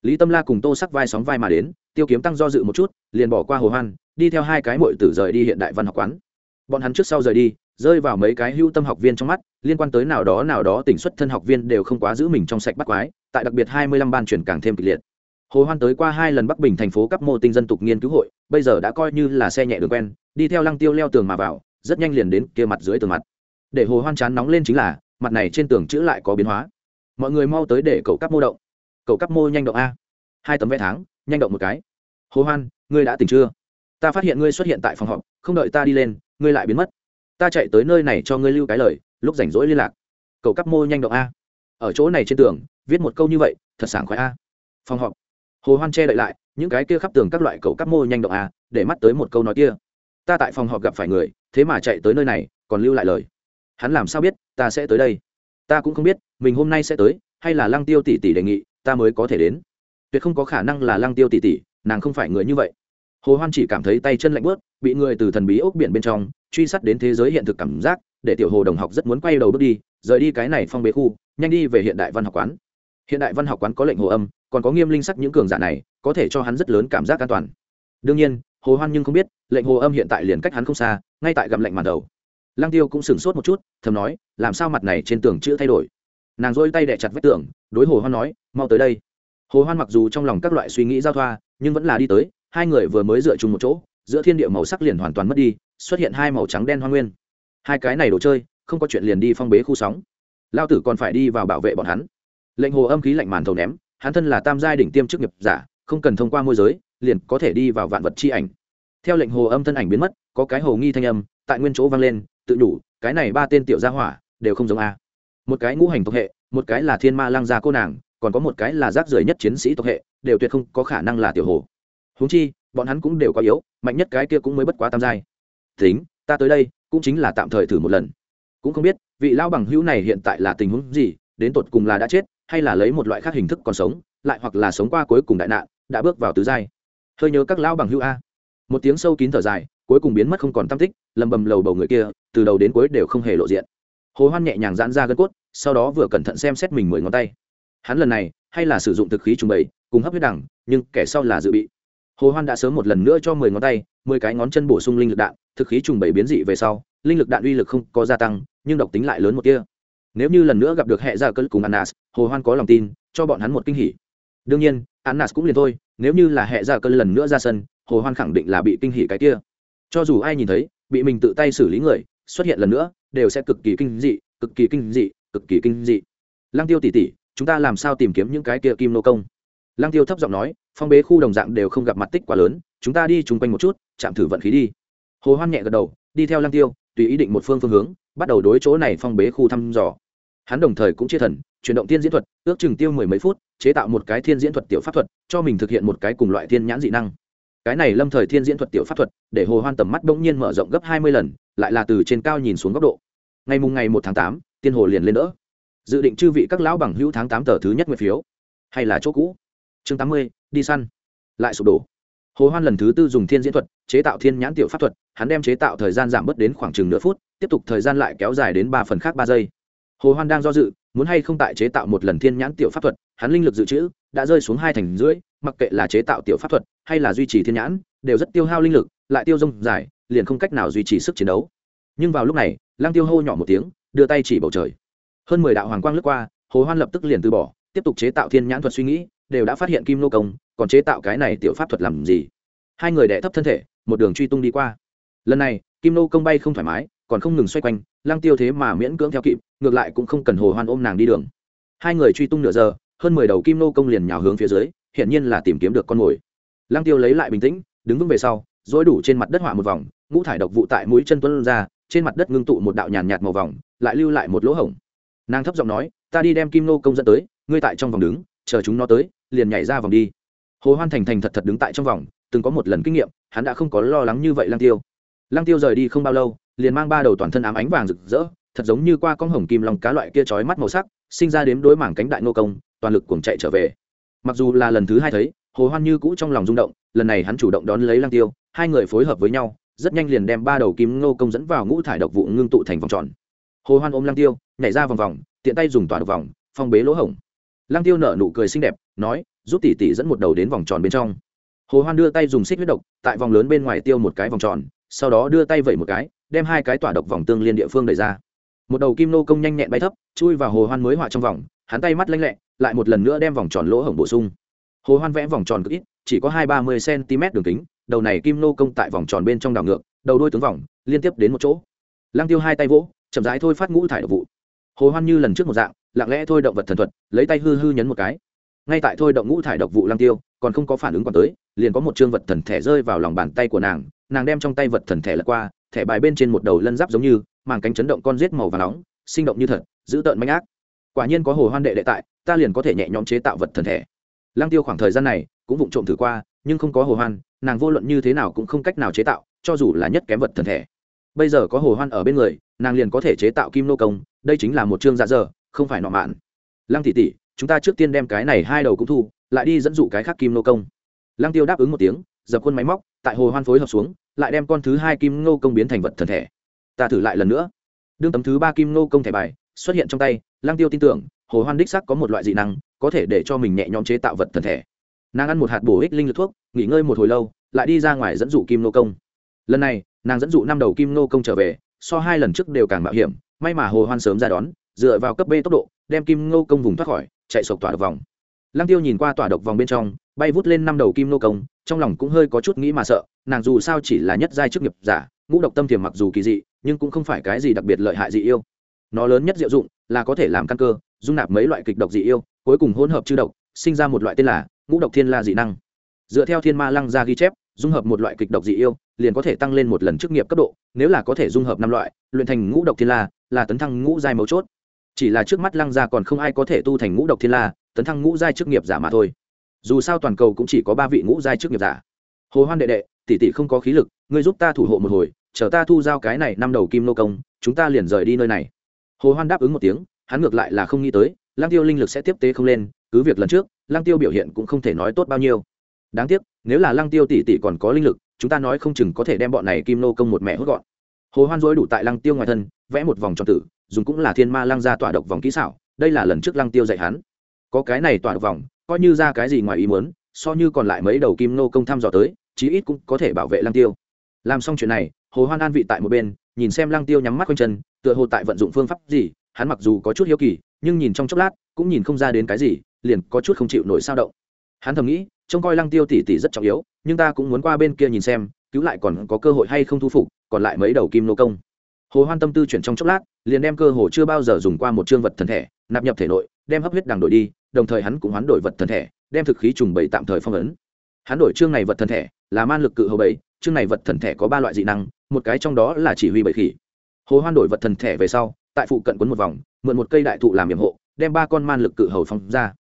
Lý tâm la cùng tô sắc vai sóng vai mà đến, tiêu kiếm tăng do dự một chút, liền bỏ qua hồ hoan, đi theo hai cái mội tử rời đi hiện đại văn học quán bọn hắn trước sau rời đi, rơi vào mấy cái hưu tâm học viên trong mắt, liên quan tới nào đó nào đó tỉnh xuất thân học viên đều không quá giữ mình trong sạch bắt quái, tại đặc biệt hai mươi lăm ban chuyển càng thêm kịch liệt. Hồ hoan tới qua hai lần bắc bình thành phố cấp mô tinh dân tục nghiên cứu hội, bây giờ đã coi như là xe nhẹ đường quen, đi theo lăng tiêu leo tường mà vào, rất nhanh liền đến kia mặt dưới tường mặt. Để hồ hoan chán nóng lên chính là, mặt này trên tường chữ lại có biến hóa. Mọi người mau tới để cậu cấp mô động. Cậu cấp mô nhanh động a. Hai tấm vé tháng, nhanh động một cái. Hồ hoan, ngươi đã tỉnh chưa? Ta phát hiện ngươi xuất hiện tại phòng họp, không đợi ta đi lên ngươi lại biến mất. Ta chạy tới nơi này cho ngươi lưu cái lời, lúc rảnh rỗi liên lạc. Cậu cắp mô nhanh động a. Ở chỗ này trên tường, viết một câu như vậy, thật sảng khoái a. Phòng họp. Hồ hoan che đậy lại, những cái kia khắp tường các loại cậu cắp mô nhanh động a, để mắt tới một câu nói kia. Ta tại phòng họp gặp phải người, thế mà chạy tới nơi này, còn lưu lại lời. Hắn làm sao biết, ta sẽ tới đây? Ta cũng không biết, mình hôm nay sẽ tới, hay là lăng tiêu tỷ tỷ đề nghị, ta mới có thể đến. Tuyệt không có khả năng là lăng tiêu tỷ tỷ, nàng không phải người như vậy. Hồ hoan chỉ cảm thấy tay chân lạnh bớt bị người từ thần bí ốc biển bên trong truy sát đến thế giới hiện thực cảm giác, để tiểu hồ đồng học rất muốn quay đầu bước đi, rời đi cái này phong bế khu, nhanh đi về hiện đại văn học quán. Hiện đại văn học quán có lệnh hồ âm, còn có nghiêm linh sắc những cường giả này, có thể cho hắn rất lớn cảm giác an toàn. Đương nhiên, hồ hoan nhưng không biết, lệnh hồ âm hiện tại liền cách hắn không xa, ngay tại gặm lệnh màn đầu. Lang tiêu cũng sửng sốt một chút, thầm nói, làm sao mặt này trên tường chưa thay đổi? Nàng dỗi tay đẻ chặt vách tường, đối hồ hoan nói, mau tới đây. Hồ hoan mặc dù trong lòng các loại suy nghĩ giao thoa, nhưng vẫn là đi tới, hai người vừa mới dựa chung một chỗ giữa thiên địa màu sắc liền hoàn toàn mất đi, xuất hiện hai màu trắng đen hoa nguyên. Hai cái này đồ chơi, không có chuyện liền đi phong bế khu sóng. Lao tử còn phải đi vào bảo vệ bọn hắn. Lệnh hồ âm khí lạnh màn thầu ném, hắn thân là tam giai đỉnh tiêm chức nghiệp giả, không cần thông qua môi giới, liền có thể đi vào vạn vật chi ảnh. Theo lệnh hồ âm thân ảnh biến mất, có cái hồ nghi thanh âm, tại nguyên chỗ vang lên, tự đủ, cái này ba tên tiểu gia hỏa, đều không giống a. Một cái ngũ hành tộc hệ, một cái là thiên ma lang gia cô nàng, còn có một cái là rác rưởi nhất chiến sĩ tộc hệ, đều tuyệt không có khả năng là tiểu hồ. Huống chi bọn hắn cũng đều có yếu, mạnh nhất cái kia cũng mới bất quá tam giai. Tính, ta tới đây, cũng chính là tạm thời thử một lần. Cũng không biết, vị lao bằng hữu này hiện tại là tình huống gì, đến tột cùng là đã chết, hay là lấy một loại khác hình thức còn sống, lại hoặc là sống qua cuối cùng đại nạn, đã bước vào tứ giai. Hơi nhớ các lao bằng hữu a. Một tiếng sâu kín thở dài, cuối cùng biến mất không còn tam tích, lầm bầm lầu bầu người kia, từ đầu đến cuối đều không hề lộ diện. Hồ hoan nhẹ nhàng giãn ra gân cốt, sau đó vừa cẩn thận xem xét mình mười ngón tay. Hắn lần này, hay là sử dụng thực khí trùng bày cùng hấp huyết đẳng, nhưng kẻ sau là dự bị hồ hoan đã sớm một lần nữa cho mười ngón tay mười cái ngón chân bổ sung linh lực đạn thực khí trùng bảy biến dị về sau linh lực đạn uy lực không có gia tăng nhưng độc tính lại lớn một kia nếu như lần nữa gặp được hệ gia cơn cùng Anas, hồ hoan có lòng tin cho bọn hắn một kinh hỉ. Đương nhiên Anas cũng liền thôi nếu như là hệ gia cơn lần nữa ra sân hồ hoan khẳng định là bị kinh hỉ cái kia. Cho dù ai nhìn thấy bị mình tự tay xử lý người xuất hiện lần nữa đều sẽ cực kỳ kinh dị cực kỳ kinh dị cực kỳ kinh dị. Lăng tiêu tỷ tỷ chúng ta làm sao tìm kiếm những cái kia kim nô công? Lăng tiêu thấp giọng nói phong bế khu đồng dạng đều không gặp mặt tích quá lớn, chúng ta đi chung quanh một chút, chạm thử vận khí đi. Hồ hoan nhẹ gật đầu, đi theo lăng tiêu, tùy ý định một phương phương hướng, bắt đầu đối chỗ này phong bế khu thăm dò. Hắn đồng thời cũng chia thần, chuyển động thiên diễn thuật, ước chừng tiêu mười mấy phút, chế tạo một cái thiên diễn thuật tiểu pháp thuật, cho mình thực hiện một cái cùng loại thiên nhãn dị năng. Cái này lâm thời thiên diễn thuật tiểu pháp thuật, để hồ hoan tầm mắt bỗng nhiên mở rộng gấp hai mươi lần, lại là từ trên cao nhìn xuống góc độ. Ngày mùng ngày một tháng tám, tiên hồ liền lên đỡ. Dự định chư vị các lão bằng hữu tháng tám tờ thứ nhất nguyện phiếu. Hay là chỗ cũ? Chương tám mươi đi săn. Lại sụp đổ. Hồ hoan lần thứ tư dùng thiên diễn thuật, chế tạo thiên nhãn tiểu pháp thuật, hắn đem chế tạo thời gian giảm bớt đến khoảng chừng nửa phút, tiếp tục thời gian lại kéo dài đến ba phần khác ba giây. Hồ hoan đang do dự, muốn hay không tại chế tạo một lần thiên nhãn tiểu pháp thuật, hắn linh lực dự trữ đã rơi xuống hai thành rưỡi, mặc kệ là chế tạo tiểu pháp thuật hay là duy trì thiên nhãn, đều rất tiêu hao linh lực, lại tiêu rông dài, liền không cách nào duy trì sức chiến đấu. Nhưng vào lúc này lang tiêu hô nhỏ một tiếng, đưa tay chỉ bầu trời. Hơn mười đạo hoàng quang lướt qua, hồ hoan lập tức liền từ bỏ, tiếp tục chế tạo thiên nhãn thuật suy nghĩ đều đã phát hiện kim nô công, còn chế tạo cái này tiểu pháp thuật làm gì? Hai người đẻ thấp thân thể, một đường truy tung đi qua. Lần này, kim nô công bay không thoải mái, còn không ngừng xoay quanh, lăng tiêu thế mà miễn cưỡng theo kịp, ngược lại cũng không cần hồ hoan ôm nàng đi đường. Hai người truy tung nửa giờ, hơn mười đầu kim nô công liền nhào hướng phía dưới, hiển nhiên là tìm kiếm được con mồi. Lăng tiêu lấy lại bình tĩnh, đứng vững về sau dối đủ trên mặt đất họa một vòng, ngũ thải độc vụ tại mũi chân tuấn ra, trên mặt đất ngưng tụ một đạo nhàn nhạt màu vòng, lại lưu lại một lỗ hổng. Nàng thấp giọng nói, ta đi đem kim nô công dẫn tới, ngươi tại trong vòng đứng, chờ chúng nó tới liền nhảy ra vòng đi. Hồ hoan thành thành thật thật đứng tại trong vòng, từng có một lần kinh nghiệm, hắn đã không có lo lắng như vậy lăng tiêu. Lăng tiêu rời đi không bao lâu, liền mang ba đầu toàn thân ám ánh vàng rực rỡ, thật giống như qua con hồng kim lòng cá loại kia chói mắt màu sắc, sinh ra đếm đối mảng cánh đại nô công, toàn lực cuồng chạy trở về. Mặc dù là lần thứ hai thấy, hồ hoan như cũ trong lòng rung động, lần này hắn chủ động đón lấy lăng tiêu, hai người phối hợp với nhau, rất nhanh liền đem ba đầu kim ngô công dẫn vào ngũ thải độc vụ ngưng tụ thành vòng tròn. Hồ hoan ôm lăng tiêu, nhảy ra vòng vòng, tiện tay dùng tỏa độc vòng, phong bế lỗ hổng lăng tiêu nở nụ cười xinh đẹp, nói, giúp tỷ tỷ dẫn một đầu đến vòng tròn bên trong. Hồ hoan đưa tay dùng xích huyết độc, tại vòng lớn bên ngoài tiêu một cái vòng tròn, sau đó đưa tay vẩy một cái, đem hai cái tỏa độc vòng tương liên địa phương đẩy ra. Một đầu kim nô công nhanh nhẹn bay thấp, chui vào hồ hoan mới họa trong vòng, hắn tay mắt lanh lẹ, lại một lần nữa đem vòng tròn lỗ hổng bổ sung. Hồ hoan vẽ vòng tròn cực ít, chỉ có hai ba mươi cm đường kính, đầu này kim nô công tại vòng tròn bên trong đảo ngược, đầu đuôi tướng vòng, liên tiếp đến một chỗ. Lăng tiêu hai tay vỗ, chậm rãi thôi phát ngũ thải độc vụ. Hồ hoan như lần trước một dạng lặng lẽ thôi động vật thần thuật, lấy tay hư hư nhấn một cái. Ngay tại thôi động ngũ thải độc vụ lăng tiêu, còn không có phản ứng còn tới, liền có một chương vật thần thẻ rơi vào lòng bàn tay của nàng nàng đem trong tay vật thần thẻ lật qua, thẻ bài bên trên một đầu lân giáp giống như, màng cánh chấn động con rết màu và nóng, sinh động như thật, giữ tợn manh ác. Quả nhiên có hồ hoan đệ đệ tại, ta liền có thể nhẹ nhõm chế tạo vật thần thể. Lăng tiêu khoảng thời gian này, cũng vụng trộm thử qua, nhưng không có hồ hoan, nàng vô luận như thế nào cũng không cách nào chế tạo, cho dù là nhất kém vật thần thể. Bây giờ có hồ hoan ở bên người, nàng liền có thể chế tạo kim nô công, đây chính là một chương dạ dở không phải nọ mạn. Lăng tỷ tỷ, chúng ta trước tiên đem cái này hai đầu cũng thu, lại đi dẫn dụ cái khác kim nô công. Lăng tiêu đáp ứng một tiếng, dập khuôn máy móc, tại hồ hoan phối hợp xuống, lại đem con thứ hai kim nô công biến thành vật thần thể. Ta thử lại lần nữa. Đương tấm thứ ba kim nô công thẻ bài xuất hiện trong tay, lăng tiêu tin tưởng, hồ hoan đích sắc có một loại dị năng, có thể để cho mình nhẹ nhõm chế tạo vật thần thể. Nàng ăn một hạt bổ ích linh lực thuốc, nghỉ ngơi một hồi lâu, lại đi ra ngoài dẫn dụ kim nô công. Lần này, nàng dẫn dụ năm đầu kim nô công trở về, so hai lần trước đều càng mạo hiểm, may mà hồ hoan sớm ra đón dựa vào cấp b tốc độ, đem kim ngô công vùng thoát khỏi, chạy sộc tỏa độc vòng. Lăng tiêu nhìn qua tỏa độc vòng bên trong, bay vút lên năm đầu kim ngô công, trong lòng cũng hơi có chút nghĩ mà sợ, nàng dù sao chỉ là nhất giai chức nghiệp giả, ngũ độc tâm thiềm mặc dù kỳ dị, nhưng cũng không phải cái gì đặc biệt lợi hại dị yêu. Nó lớn nhất diệu dụng là có thể làm căn cơ, dung nạp mấy loại kịch độc dị yêu, cuối cùng hỗn hợp chư độc, sinh ra một loại tên là ngũ độc thiên la dị năng. Dựa theo thiên ma lăng ra ghi chép, dung hợp một loại kịch độc dị yêu, liền có thể tăng lên một lần chức nghiệp cấp độ, nếu là có thể dung hợp năm loại, luyện thành ngũ độc thiên la, là tấn thăng ngũ giai mấu chốt chỉ là trước mắt lăng Gia còn không ai có thể tu thành ngũ độc thiên la, tấn thăng ngũ giai chức nghiệp giả mà thôi. Dù sao toàn cầu cũng chỉ có ba vị ngũ giai chức nghiệp giả. Hồ hoan đệ đệ, tỷ tỷ không có khí lực, ngươi giúp ta thủ hộ một hồi, chờ ta thu giao cái này năm đầu kim nô công, chúng ta liền rời đi nơi này. Hồ hoan đáp ứng một tiếng, hắn ngược lại là không nghĩ tới lang tiêu linh lực sẽ tiếp tế không lên, cứ việc lần trước lang tiêu biểu hiện cũng không thể nói tốt bao nhiêu. Đáng tiếc, nếu là lang tiêu tỷ tỷ còn có linh lực, chúng ta nói không chừng có thể đem bọn này kim nô công một mẹ hút gọn. Hồ hoan dối đủ tại lang tiêu ngoài thân, vẽ một vòng tròn tử dùng cũng là thiên ma lăng ra tỏa độc vòng kỹ xảo, đây là lần trước lăng tiêu dạy hắn. Có cái này tỏa độc vòng, coi như ra cái gì ngoài ý muốn, so như còn lại mấy đầu kim nô công thăm dò tới, chí ít cũng có thể bảo vệ lăng tiêu. Làm xong chuyện này, hồ hoan an vị tại một bên, nhìn xem lăng tiêu nhắm mắt quanh chân, tựa hồ tại vận dụng phương pháp gì, hắn mặc dù có chút hiếu kỳ, nhưng nhìn trong chốc lát, cũng nhìn không ra đến cái gì, liền có chút không chịu nổi sao động. Hắn thầm nghĩ, trông coi lăng tiêu tỷ tỷ rất trọng yếu, nhưng ta cũng muốn qua bên kia nhìn xem, cứu lại còn có cơ hội hay không thu phục, còn lại mấy đầu kim nô công hồ hoan tâm tư chuyển trong chốc lát, liền đem cơ hồ chưa bao giờ dùng qua một chương vật thần thể, nạp nhập thể nội, đem hấp huyết đằng đổi đi, đồng thời hắn cũng hoán đổi vật thần thể, đem thực khí trùng bảy tạm thời phong ấn. Hắn đổi chương này vật thần thể là man lực cự hầu bảy, chương này vật thần thể có ba loại dị năng, một cái trong đó là chỉ huy bảy khỉ. Hồ hoan đổi vật thần thể về sau, tại phụ cận quấn một vòng, mượn một cây đại thụ làm nhiệm hộ, đem ba con man lực cự hầu phóng ra.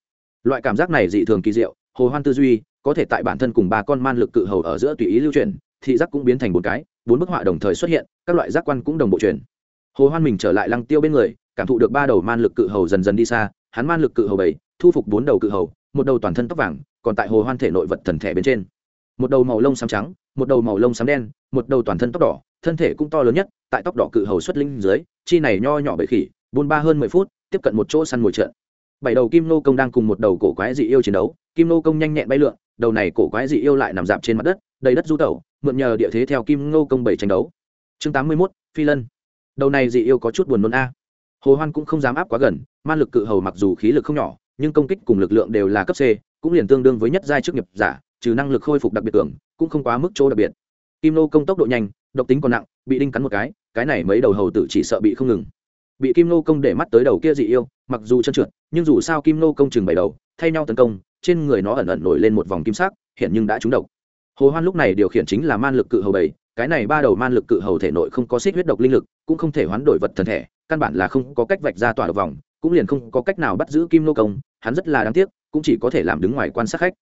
Loại cảm giác này dị thường kỳ diệu, hồ hoan tư duy, có thể tại bản thân cùng ba con man lực cự hầu ở giữa tùy ý lưu truyền thị giác cũng biến thành một cái bốn bức họa đồng thời xuất hiện, các loại giác quan cũng đồng bộ truyền. Hồ hoan mình trở lại lăng tiêu bên người, cảm thụ được ba đầu man lực cự hầu dần dần đi xa, hắn man lực cự hầu bảy, thu phục bốn đầu cự hầu, một đầu toàn thân tóc vàng, còn tại hồ hoan thể nội vật thần thể bên trên. Một đầu màu lông xám trắng, một đầu màu lông xám đen, một đầu toàn thân tóc đỏ, thân thể cũng to lớn nhất, tại tóc đỏ cự hầu xuất linh dưới, chi này nho nhỏ bảy khỉ, buôn ba hơn mười phút, tiếp cận một chỗ săn mồi trận bảy đầu kim nô công đang cùng một đầu cổ quái dị yêu chiến đấu. Kim nô công nhanh nhẹn bay lượn, đầu này cổ quái dị yêu lại nằm dạp trên mặt đất, đầy đất du tẩu, mượn nhờ địa thế theo kim nô công bảy tranh đấu. Chương tám mươi mốt, phi lân. Đầu này dị yêu có chút buồn nôn a. Hồ hoan cũng không dám áp quá gần, man lực cự hầu mặc dù khí lực không nhỏ, nhưng công kích cùng lực lượng đều là cấp c, cũng liền tương đương với nhất giai chức nghiệp giả, trừ năng lực khôi phục đặc biệt tưởng cũng không quá mức chỗ đặc biệt. Kim nô công tốc độ nhanh, độc tính còn nặng, bị đinh cắn một cái cái này mấy đầu hầu tử chỉ sợ bị không ngừng bị kim nô công để mắt tới đầu kia dị yêu, mặc dù chân trượt, nhưng dù sao kim nô công chừng bảy đầu, thay nhau tấn công, trên người nó ẩn ẩn nổi lên một vòng kim sắc, hiện nhưng đã trúng độc. Hồ hoan lúc này điều khiển chính là man lực cự hầu bảy, cái này ba đầu man lực cự hầu thể nội không có xích huyết độc linh lực, cũng không thể hoán đổi vật thần thể, căn bản là không có cách vạch ra tỏa độc vòng, cũng liền không có cách nào bắt giữ kim nô công, hắn rất là đáng tiếc, cũng chỉ có thể làm đứng ngoài quan sát khách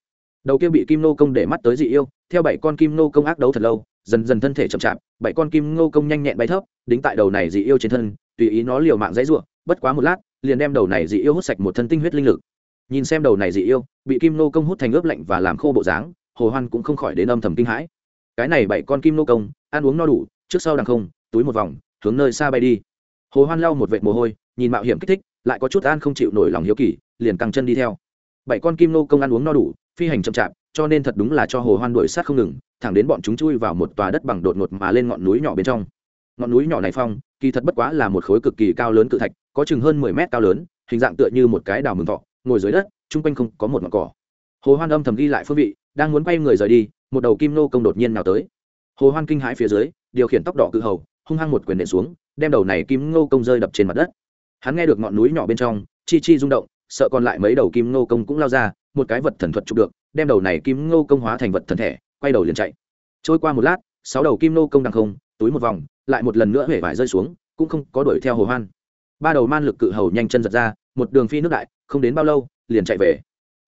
đầu kia bị kim nô công để mắt tới dị yêu, theo bảy con kim nô công ác đấu thật lâu, dần dần thân thể chậm chạp, bảy con kim nô công nhanh nhẹn bay thấp, đính tại đầu này dị yêu trên thân, tùy ý nó liều mạng dãy ruộng bất quá một lát, liền đem đầu này dị yêu hút sạch một thân tinh huyết linh lực. Nhìn xem đầu này dị yêu, bị kim nô công hút thành ướp lạnh và làm khô bộ dáng, hồ hoan cũng không khỏi đến âm thầm kinh hãi. Cái này bảy con kim nô công, ăn uống no đủ, trước sau đằng không, túi một vòng, hướng nơi xa bay đi. Hồ hoan lau một vệt mồ hôi, nhìn mạo hiểm kích thích, lại có chút an không chịu nổi lòng hiếu kỳ, liền căng chân đi theo. Bảy con kim nô công ăn uống no đủ phi hành chậm chạp, cho nên thật đúng là cho hồ hoan đuổi sát không ngừng, thẳng đến bọn chúng chui vào một tòa đất bằng đột ngột mà lên ngọn núi nhỏ bên trong. Ngọn núi nhỏ này phong, kỳ thật bất quá là một khối cực kỳ cao lớn cự thạch, có chừng hơn mười mét cao lớn, hình dạng tựa như một cái đào mừng thọ, ngồi dưới đất, chung quanh không có một ngọn cỏ. Hồ hoan âm thầm ghi lại phương vị, đang muốn quay người rời đi, một đầu kim nô công đột nhiên nào tới. Hồ hoan kinh hãi phía dưới, điều khiển tốc độ cự hầu, hung hăng một quyền nện xuống, đem đầu này kim nô công rơi đập trên mặt đất. Hắn nghe được ngọn núi nhỏ bên trong, chi chi rung động, sợ còn lại mấy đầu kim nô công cũng lao ra một cái vật thần thuật chụp được, đem đầu này kim nô công hóa thành vật thần thể, quay đầu liền chạy. Trôi qua một lát, sáu đầu kim nô công đằng không, túi một vòng, lại một lần nữa hể vải rơi xuống, cũng không có đuổi theo hồ hoan. Ba đầu man lực cự hầu nhanh chân giật ra, một đường phi nước đại, không đến bao lâu, liền chạy về.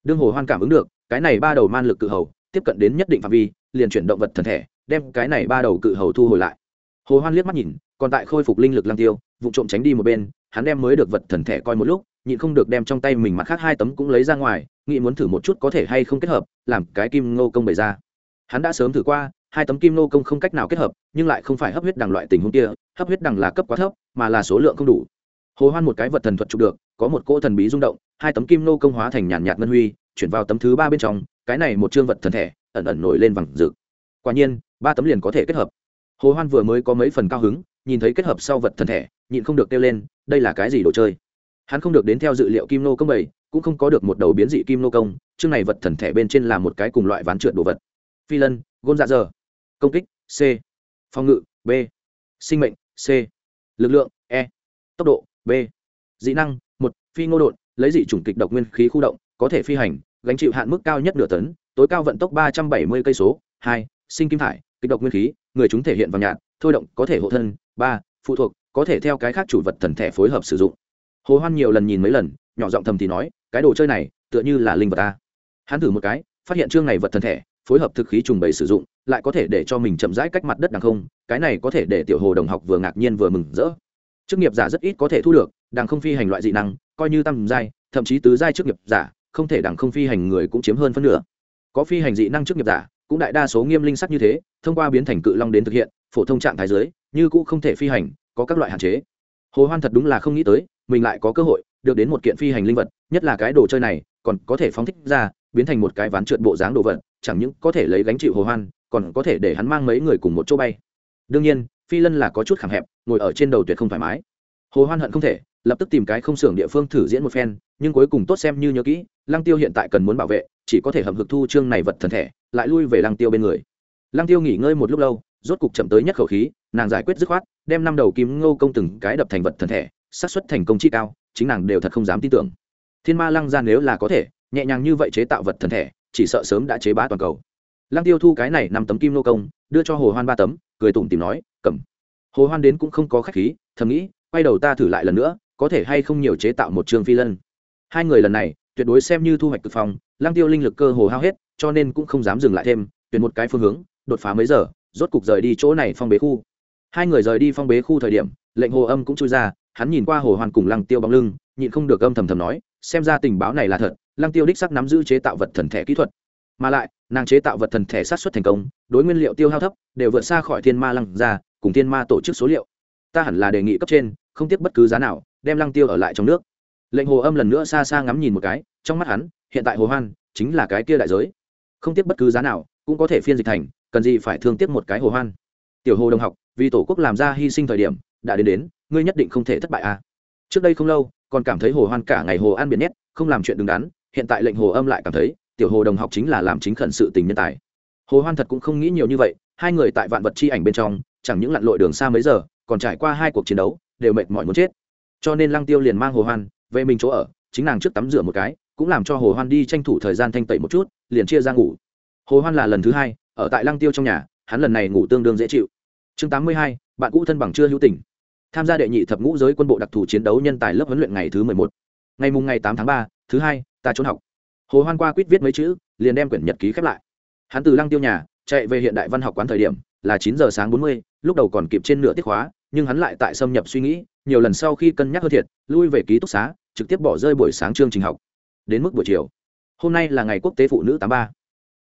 Đương hồ hoan cảm ứng được, cái này ba đầu man lực cự hầu, tiếp cận đến nhất định phạm vi, liền chuyển động vật thần thể, đem cái này ba đầu cự hầu thu hồi lại. Hồ hoan liếc mắt nhìn, còn tại khôi phục linh lực lăng tiêu, vụ trộm tránh đi một bên, hắn đem mới được vật thần thể coi một lúc nhịn không được đem trong tay mình mặt khác hai tấm cũng lấy ra ngoài, nghĩ muốn thử một chút có thể hay không kết hợp, làm cái kim ngô công bày ra. Hắn đã sớm thử qua, hai tấm kim ngô công không cách nào kết hợp, nhưng lại không phải hấp huyết đằng loại tình huống kia, hấp huyết đằng là cấp quá thấp, mà là số lượng không đủ. Hồ hoan một cái vật thần thuật chụp được, có một cỗ thần bí rung động, hai tấm kim ngô công hóa thành nhàn nhạt ngân huy, chuyển vào tấm thứ ba bên trong, cái này một chương vật thần thể, ẩn ẩn nổi lên vằng rực quả nhiên, ba tấm liền có thể kết hợp. Hồ hoan vừa mới có mấy phần cao hứng, nhìn thấy kết hợp sau vật thần thể, nhịn không được kêu lên, đây là cái gì đồ chơi? Hắn không được đến theo dự liệu kim nô công bảy cũng không có được một đầu biến dị kim nô công, chương này vật thần thể bên trên là một cái cùng loại ván trượt đồ vật. Phi lân, gôn dạ dờ công kích, c. Phòng ngự, b. Sinh mệnh, c. Lực lượng e. Tốc độ, b. Dị năng, một. Phi ngô đột lấy dị chủng kịch độc nguyên khí khu động, có thể phi hành, gánh chịu hạn mức cao nhất nửa tấn, tối cao vận tốc ba trăm bảy mươi cây số, hai. Sinh kim thải, kịch độc nguyên khí, người chúng thể hiện vào nhạt, thôi động có thể hộ thân, ba. Phụ thuộc, có thể theo cái khác chủ vật thần thể phối hợp sử dụng hồ hoan nhiều lần nhìn mấy lần, nhỏ giọng thầm thì nói, cái đồ chơi này, tựa như là linh vật ta. Hắn thử một cái, phát hiện chương này vật thần thể, phối hợp thực khí trùng bày sử dụng, lại có thể để cho mình chậm rãi cách mặt đất đằng không, cái này có thể để tiểu hồ đồng học vừa ngạc nhiên vừa mừng rỡ. Chức nghiệp giả rất ít có thể thu được, đằng không phi hành loại dị năng, coi như tam giai, thậm chí tứ giai chức nghiệp giả, không thể đằng không phi hành người cũng chiếm hơn phân nửa. Có phi hành dị năng chức nghiệp giả, cũng đại đa số nghiêm linh sắc như thế, thông qua biến thành cự long đến thực hiện, phổ thông trạng thái giới như cũng không thể phi hành, có các loại hạn chế. Hồ hoan thật đúng là không nghĩ tới mình lại có cơ hội được đến một kiện phi hành linh vật, nhất là cái đồ chơi này, còn có thể phóng thích ra, biến thành một cái ván trượt bộ dáng đồ vật, chẳng những có thể lấy gánh chịu hồ hoan, còn có thể để hắn mang mấy người cùng một chỗ bay. Đương nhiên, phi lân là có chút khảm hẹp, ngồi ở trên đầu tuyệt không thoải mái. Hồ hoan hận không thể, lập tức tìm cái không xưởng địa phương thử diễn một phen, nhưng cuối cùng tốt xem như nhớ kỹ, lăng tiêu hiện tại cần muốn bảo vệ, chỉ có thể hầm hực thu chương này vật thần thể, lại lui về lăng tiêu bên người. Lăng tiêu nghỉ ngơi một lúc lâu, rốt cục chậm tới nhất khẩu khí, nàng giải quyết dứt khoát, đem năm đầu kim ngô công từng cái đập thành vật thần thể xác suất thành công chi cao, chính nàng đều thật không dám tin tưởng. Thiên ma lăng ra nếu là có thể, nhẹ nhàng như vậy chế tạo vật thần thể, chỉ sợ sớm đã chế bá toàn cầu. Lăng tiêu thu cái này năm tấm kim nô công, đưa cho hồ hoan ba tấm, cười tủm tìm nói, cầm. Hồ hoan đến cũng không có khách khí, thầm nghĩ, quay đầu ta thử lại lần nữa, có thể hay không nhiều chế tạo một trường phi lân. Hai người lần này, tuyệt đối xem như thu hoạch cực phòng lăng tiêu linh lực cơ hồ hao hết, cho nên cũng không dám dừng lại thêm, tuyển một cái phương hướng, đột phá mấy giờ, rốt cục rời đi chỗ này phong bế khu. Hai người rời đi phong bế khu thời điểm, lệnh hồ âm cũng chui ra hắn nhìn qua hồ hoàn cùng lăng tiêu bóng lưng, nhịn không được âm thầm thầm nói, xem ra tình báo này là thật, lăng tiêu đích sắc nắm giữ chế tạo vật thần thể kỹ thuật. Mà lại, nàng chế tạo vật thần thể sát xuất thành công, đối nguyên liệu tiêu hao thấp, đều vượt xa khỏi thiên ma lăng ra, cùng thiên ma tổ chức số liệu. Ta hẳn là đề nghị cấp trên, không tiếc bất cứ giá nào, đem lăng tiêu ở lại trong nước. Lệnh hồ âm lần nữa xa xa ngắm nhìn một cái, trong mắt hắn, hiện tại hồ hoan, chính là cái kia đại giới. Không tiếc bất cứ giá nào, cũng có thể phiên dịch thành, cần gì phải thương tiếc một cái hồ hoan. Tiểu hồ đồng học, vì tổ quốc làm ra hy sinh thời điểm, đã đến đến ngươi nhất định không thể thất bại à. Trước đây không lâu, còn cảm thấy hồ hoan cả ngày hồ ăn biển nhét, không làm chuyện đứng đắn, hiện tại lệnh hồ âm lại cảm thấy, tiểu hồ đồng học chính là làm chính khẩn sự tình nhân tài. Hồ hoan thật cũng không nghĩ nhiều như vậy, hai người tại vạn vật chi ảnh bên trong, chẳng những lặn lội đường xa mấy giờ, còn trải qua hai cuộc chiến đấu, đều mệt mỏi muốn chết. Cho nên lăng tiêu liền mang hồ hoan, về mình chỗ ở, chính nàng trước tắm rửa một cái, cũng làm cho hồ hoan đi tranh thủ thời gian thanh tẩy một chút, liền chia ra ngủ. Hồ hoan là lần thứ hai, ở tại lăng tiêu trong nhà, hắn lần này ngủ tương đương dễ chịu. Chương tám mươi hai, bạn cũ thân bằng chưa hữu tình tham gia đệ nhị thập ngũ giới quân bộ đặc thù chiến đấu nhân tài lớp huấn luyện ngày thứ mười một. Ngày mùng ngày tám tháng ba, thứ hai, ta trốn học. Hồ hoan qua quýt viết mấy chữ, liền đem quyển nhật ký khép lại. Hắn từ lăng tiêu nhà, chạy về hiện đại văn học quán thời điểm, là chín giờ sáng bốn mươi, lúc đầu còn kịp trên nửa tiết khóa, nhưng hắn lại tại xâm nhập suy nghĩ, nhiều lần sau khi cân nhắc hơn thiệt, lui về ký túc xá, trực tiếp bỏ rơi buổi sáng chương trình học. Đến mức buổi chiều. Hôm nay là ngày quốc tế phụ nữ tám ba.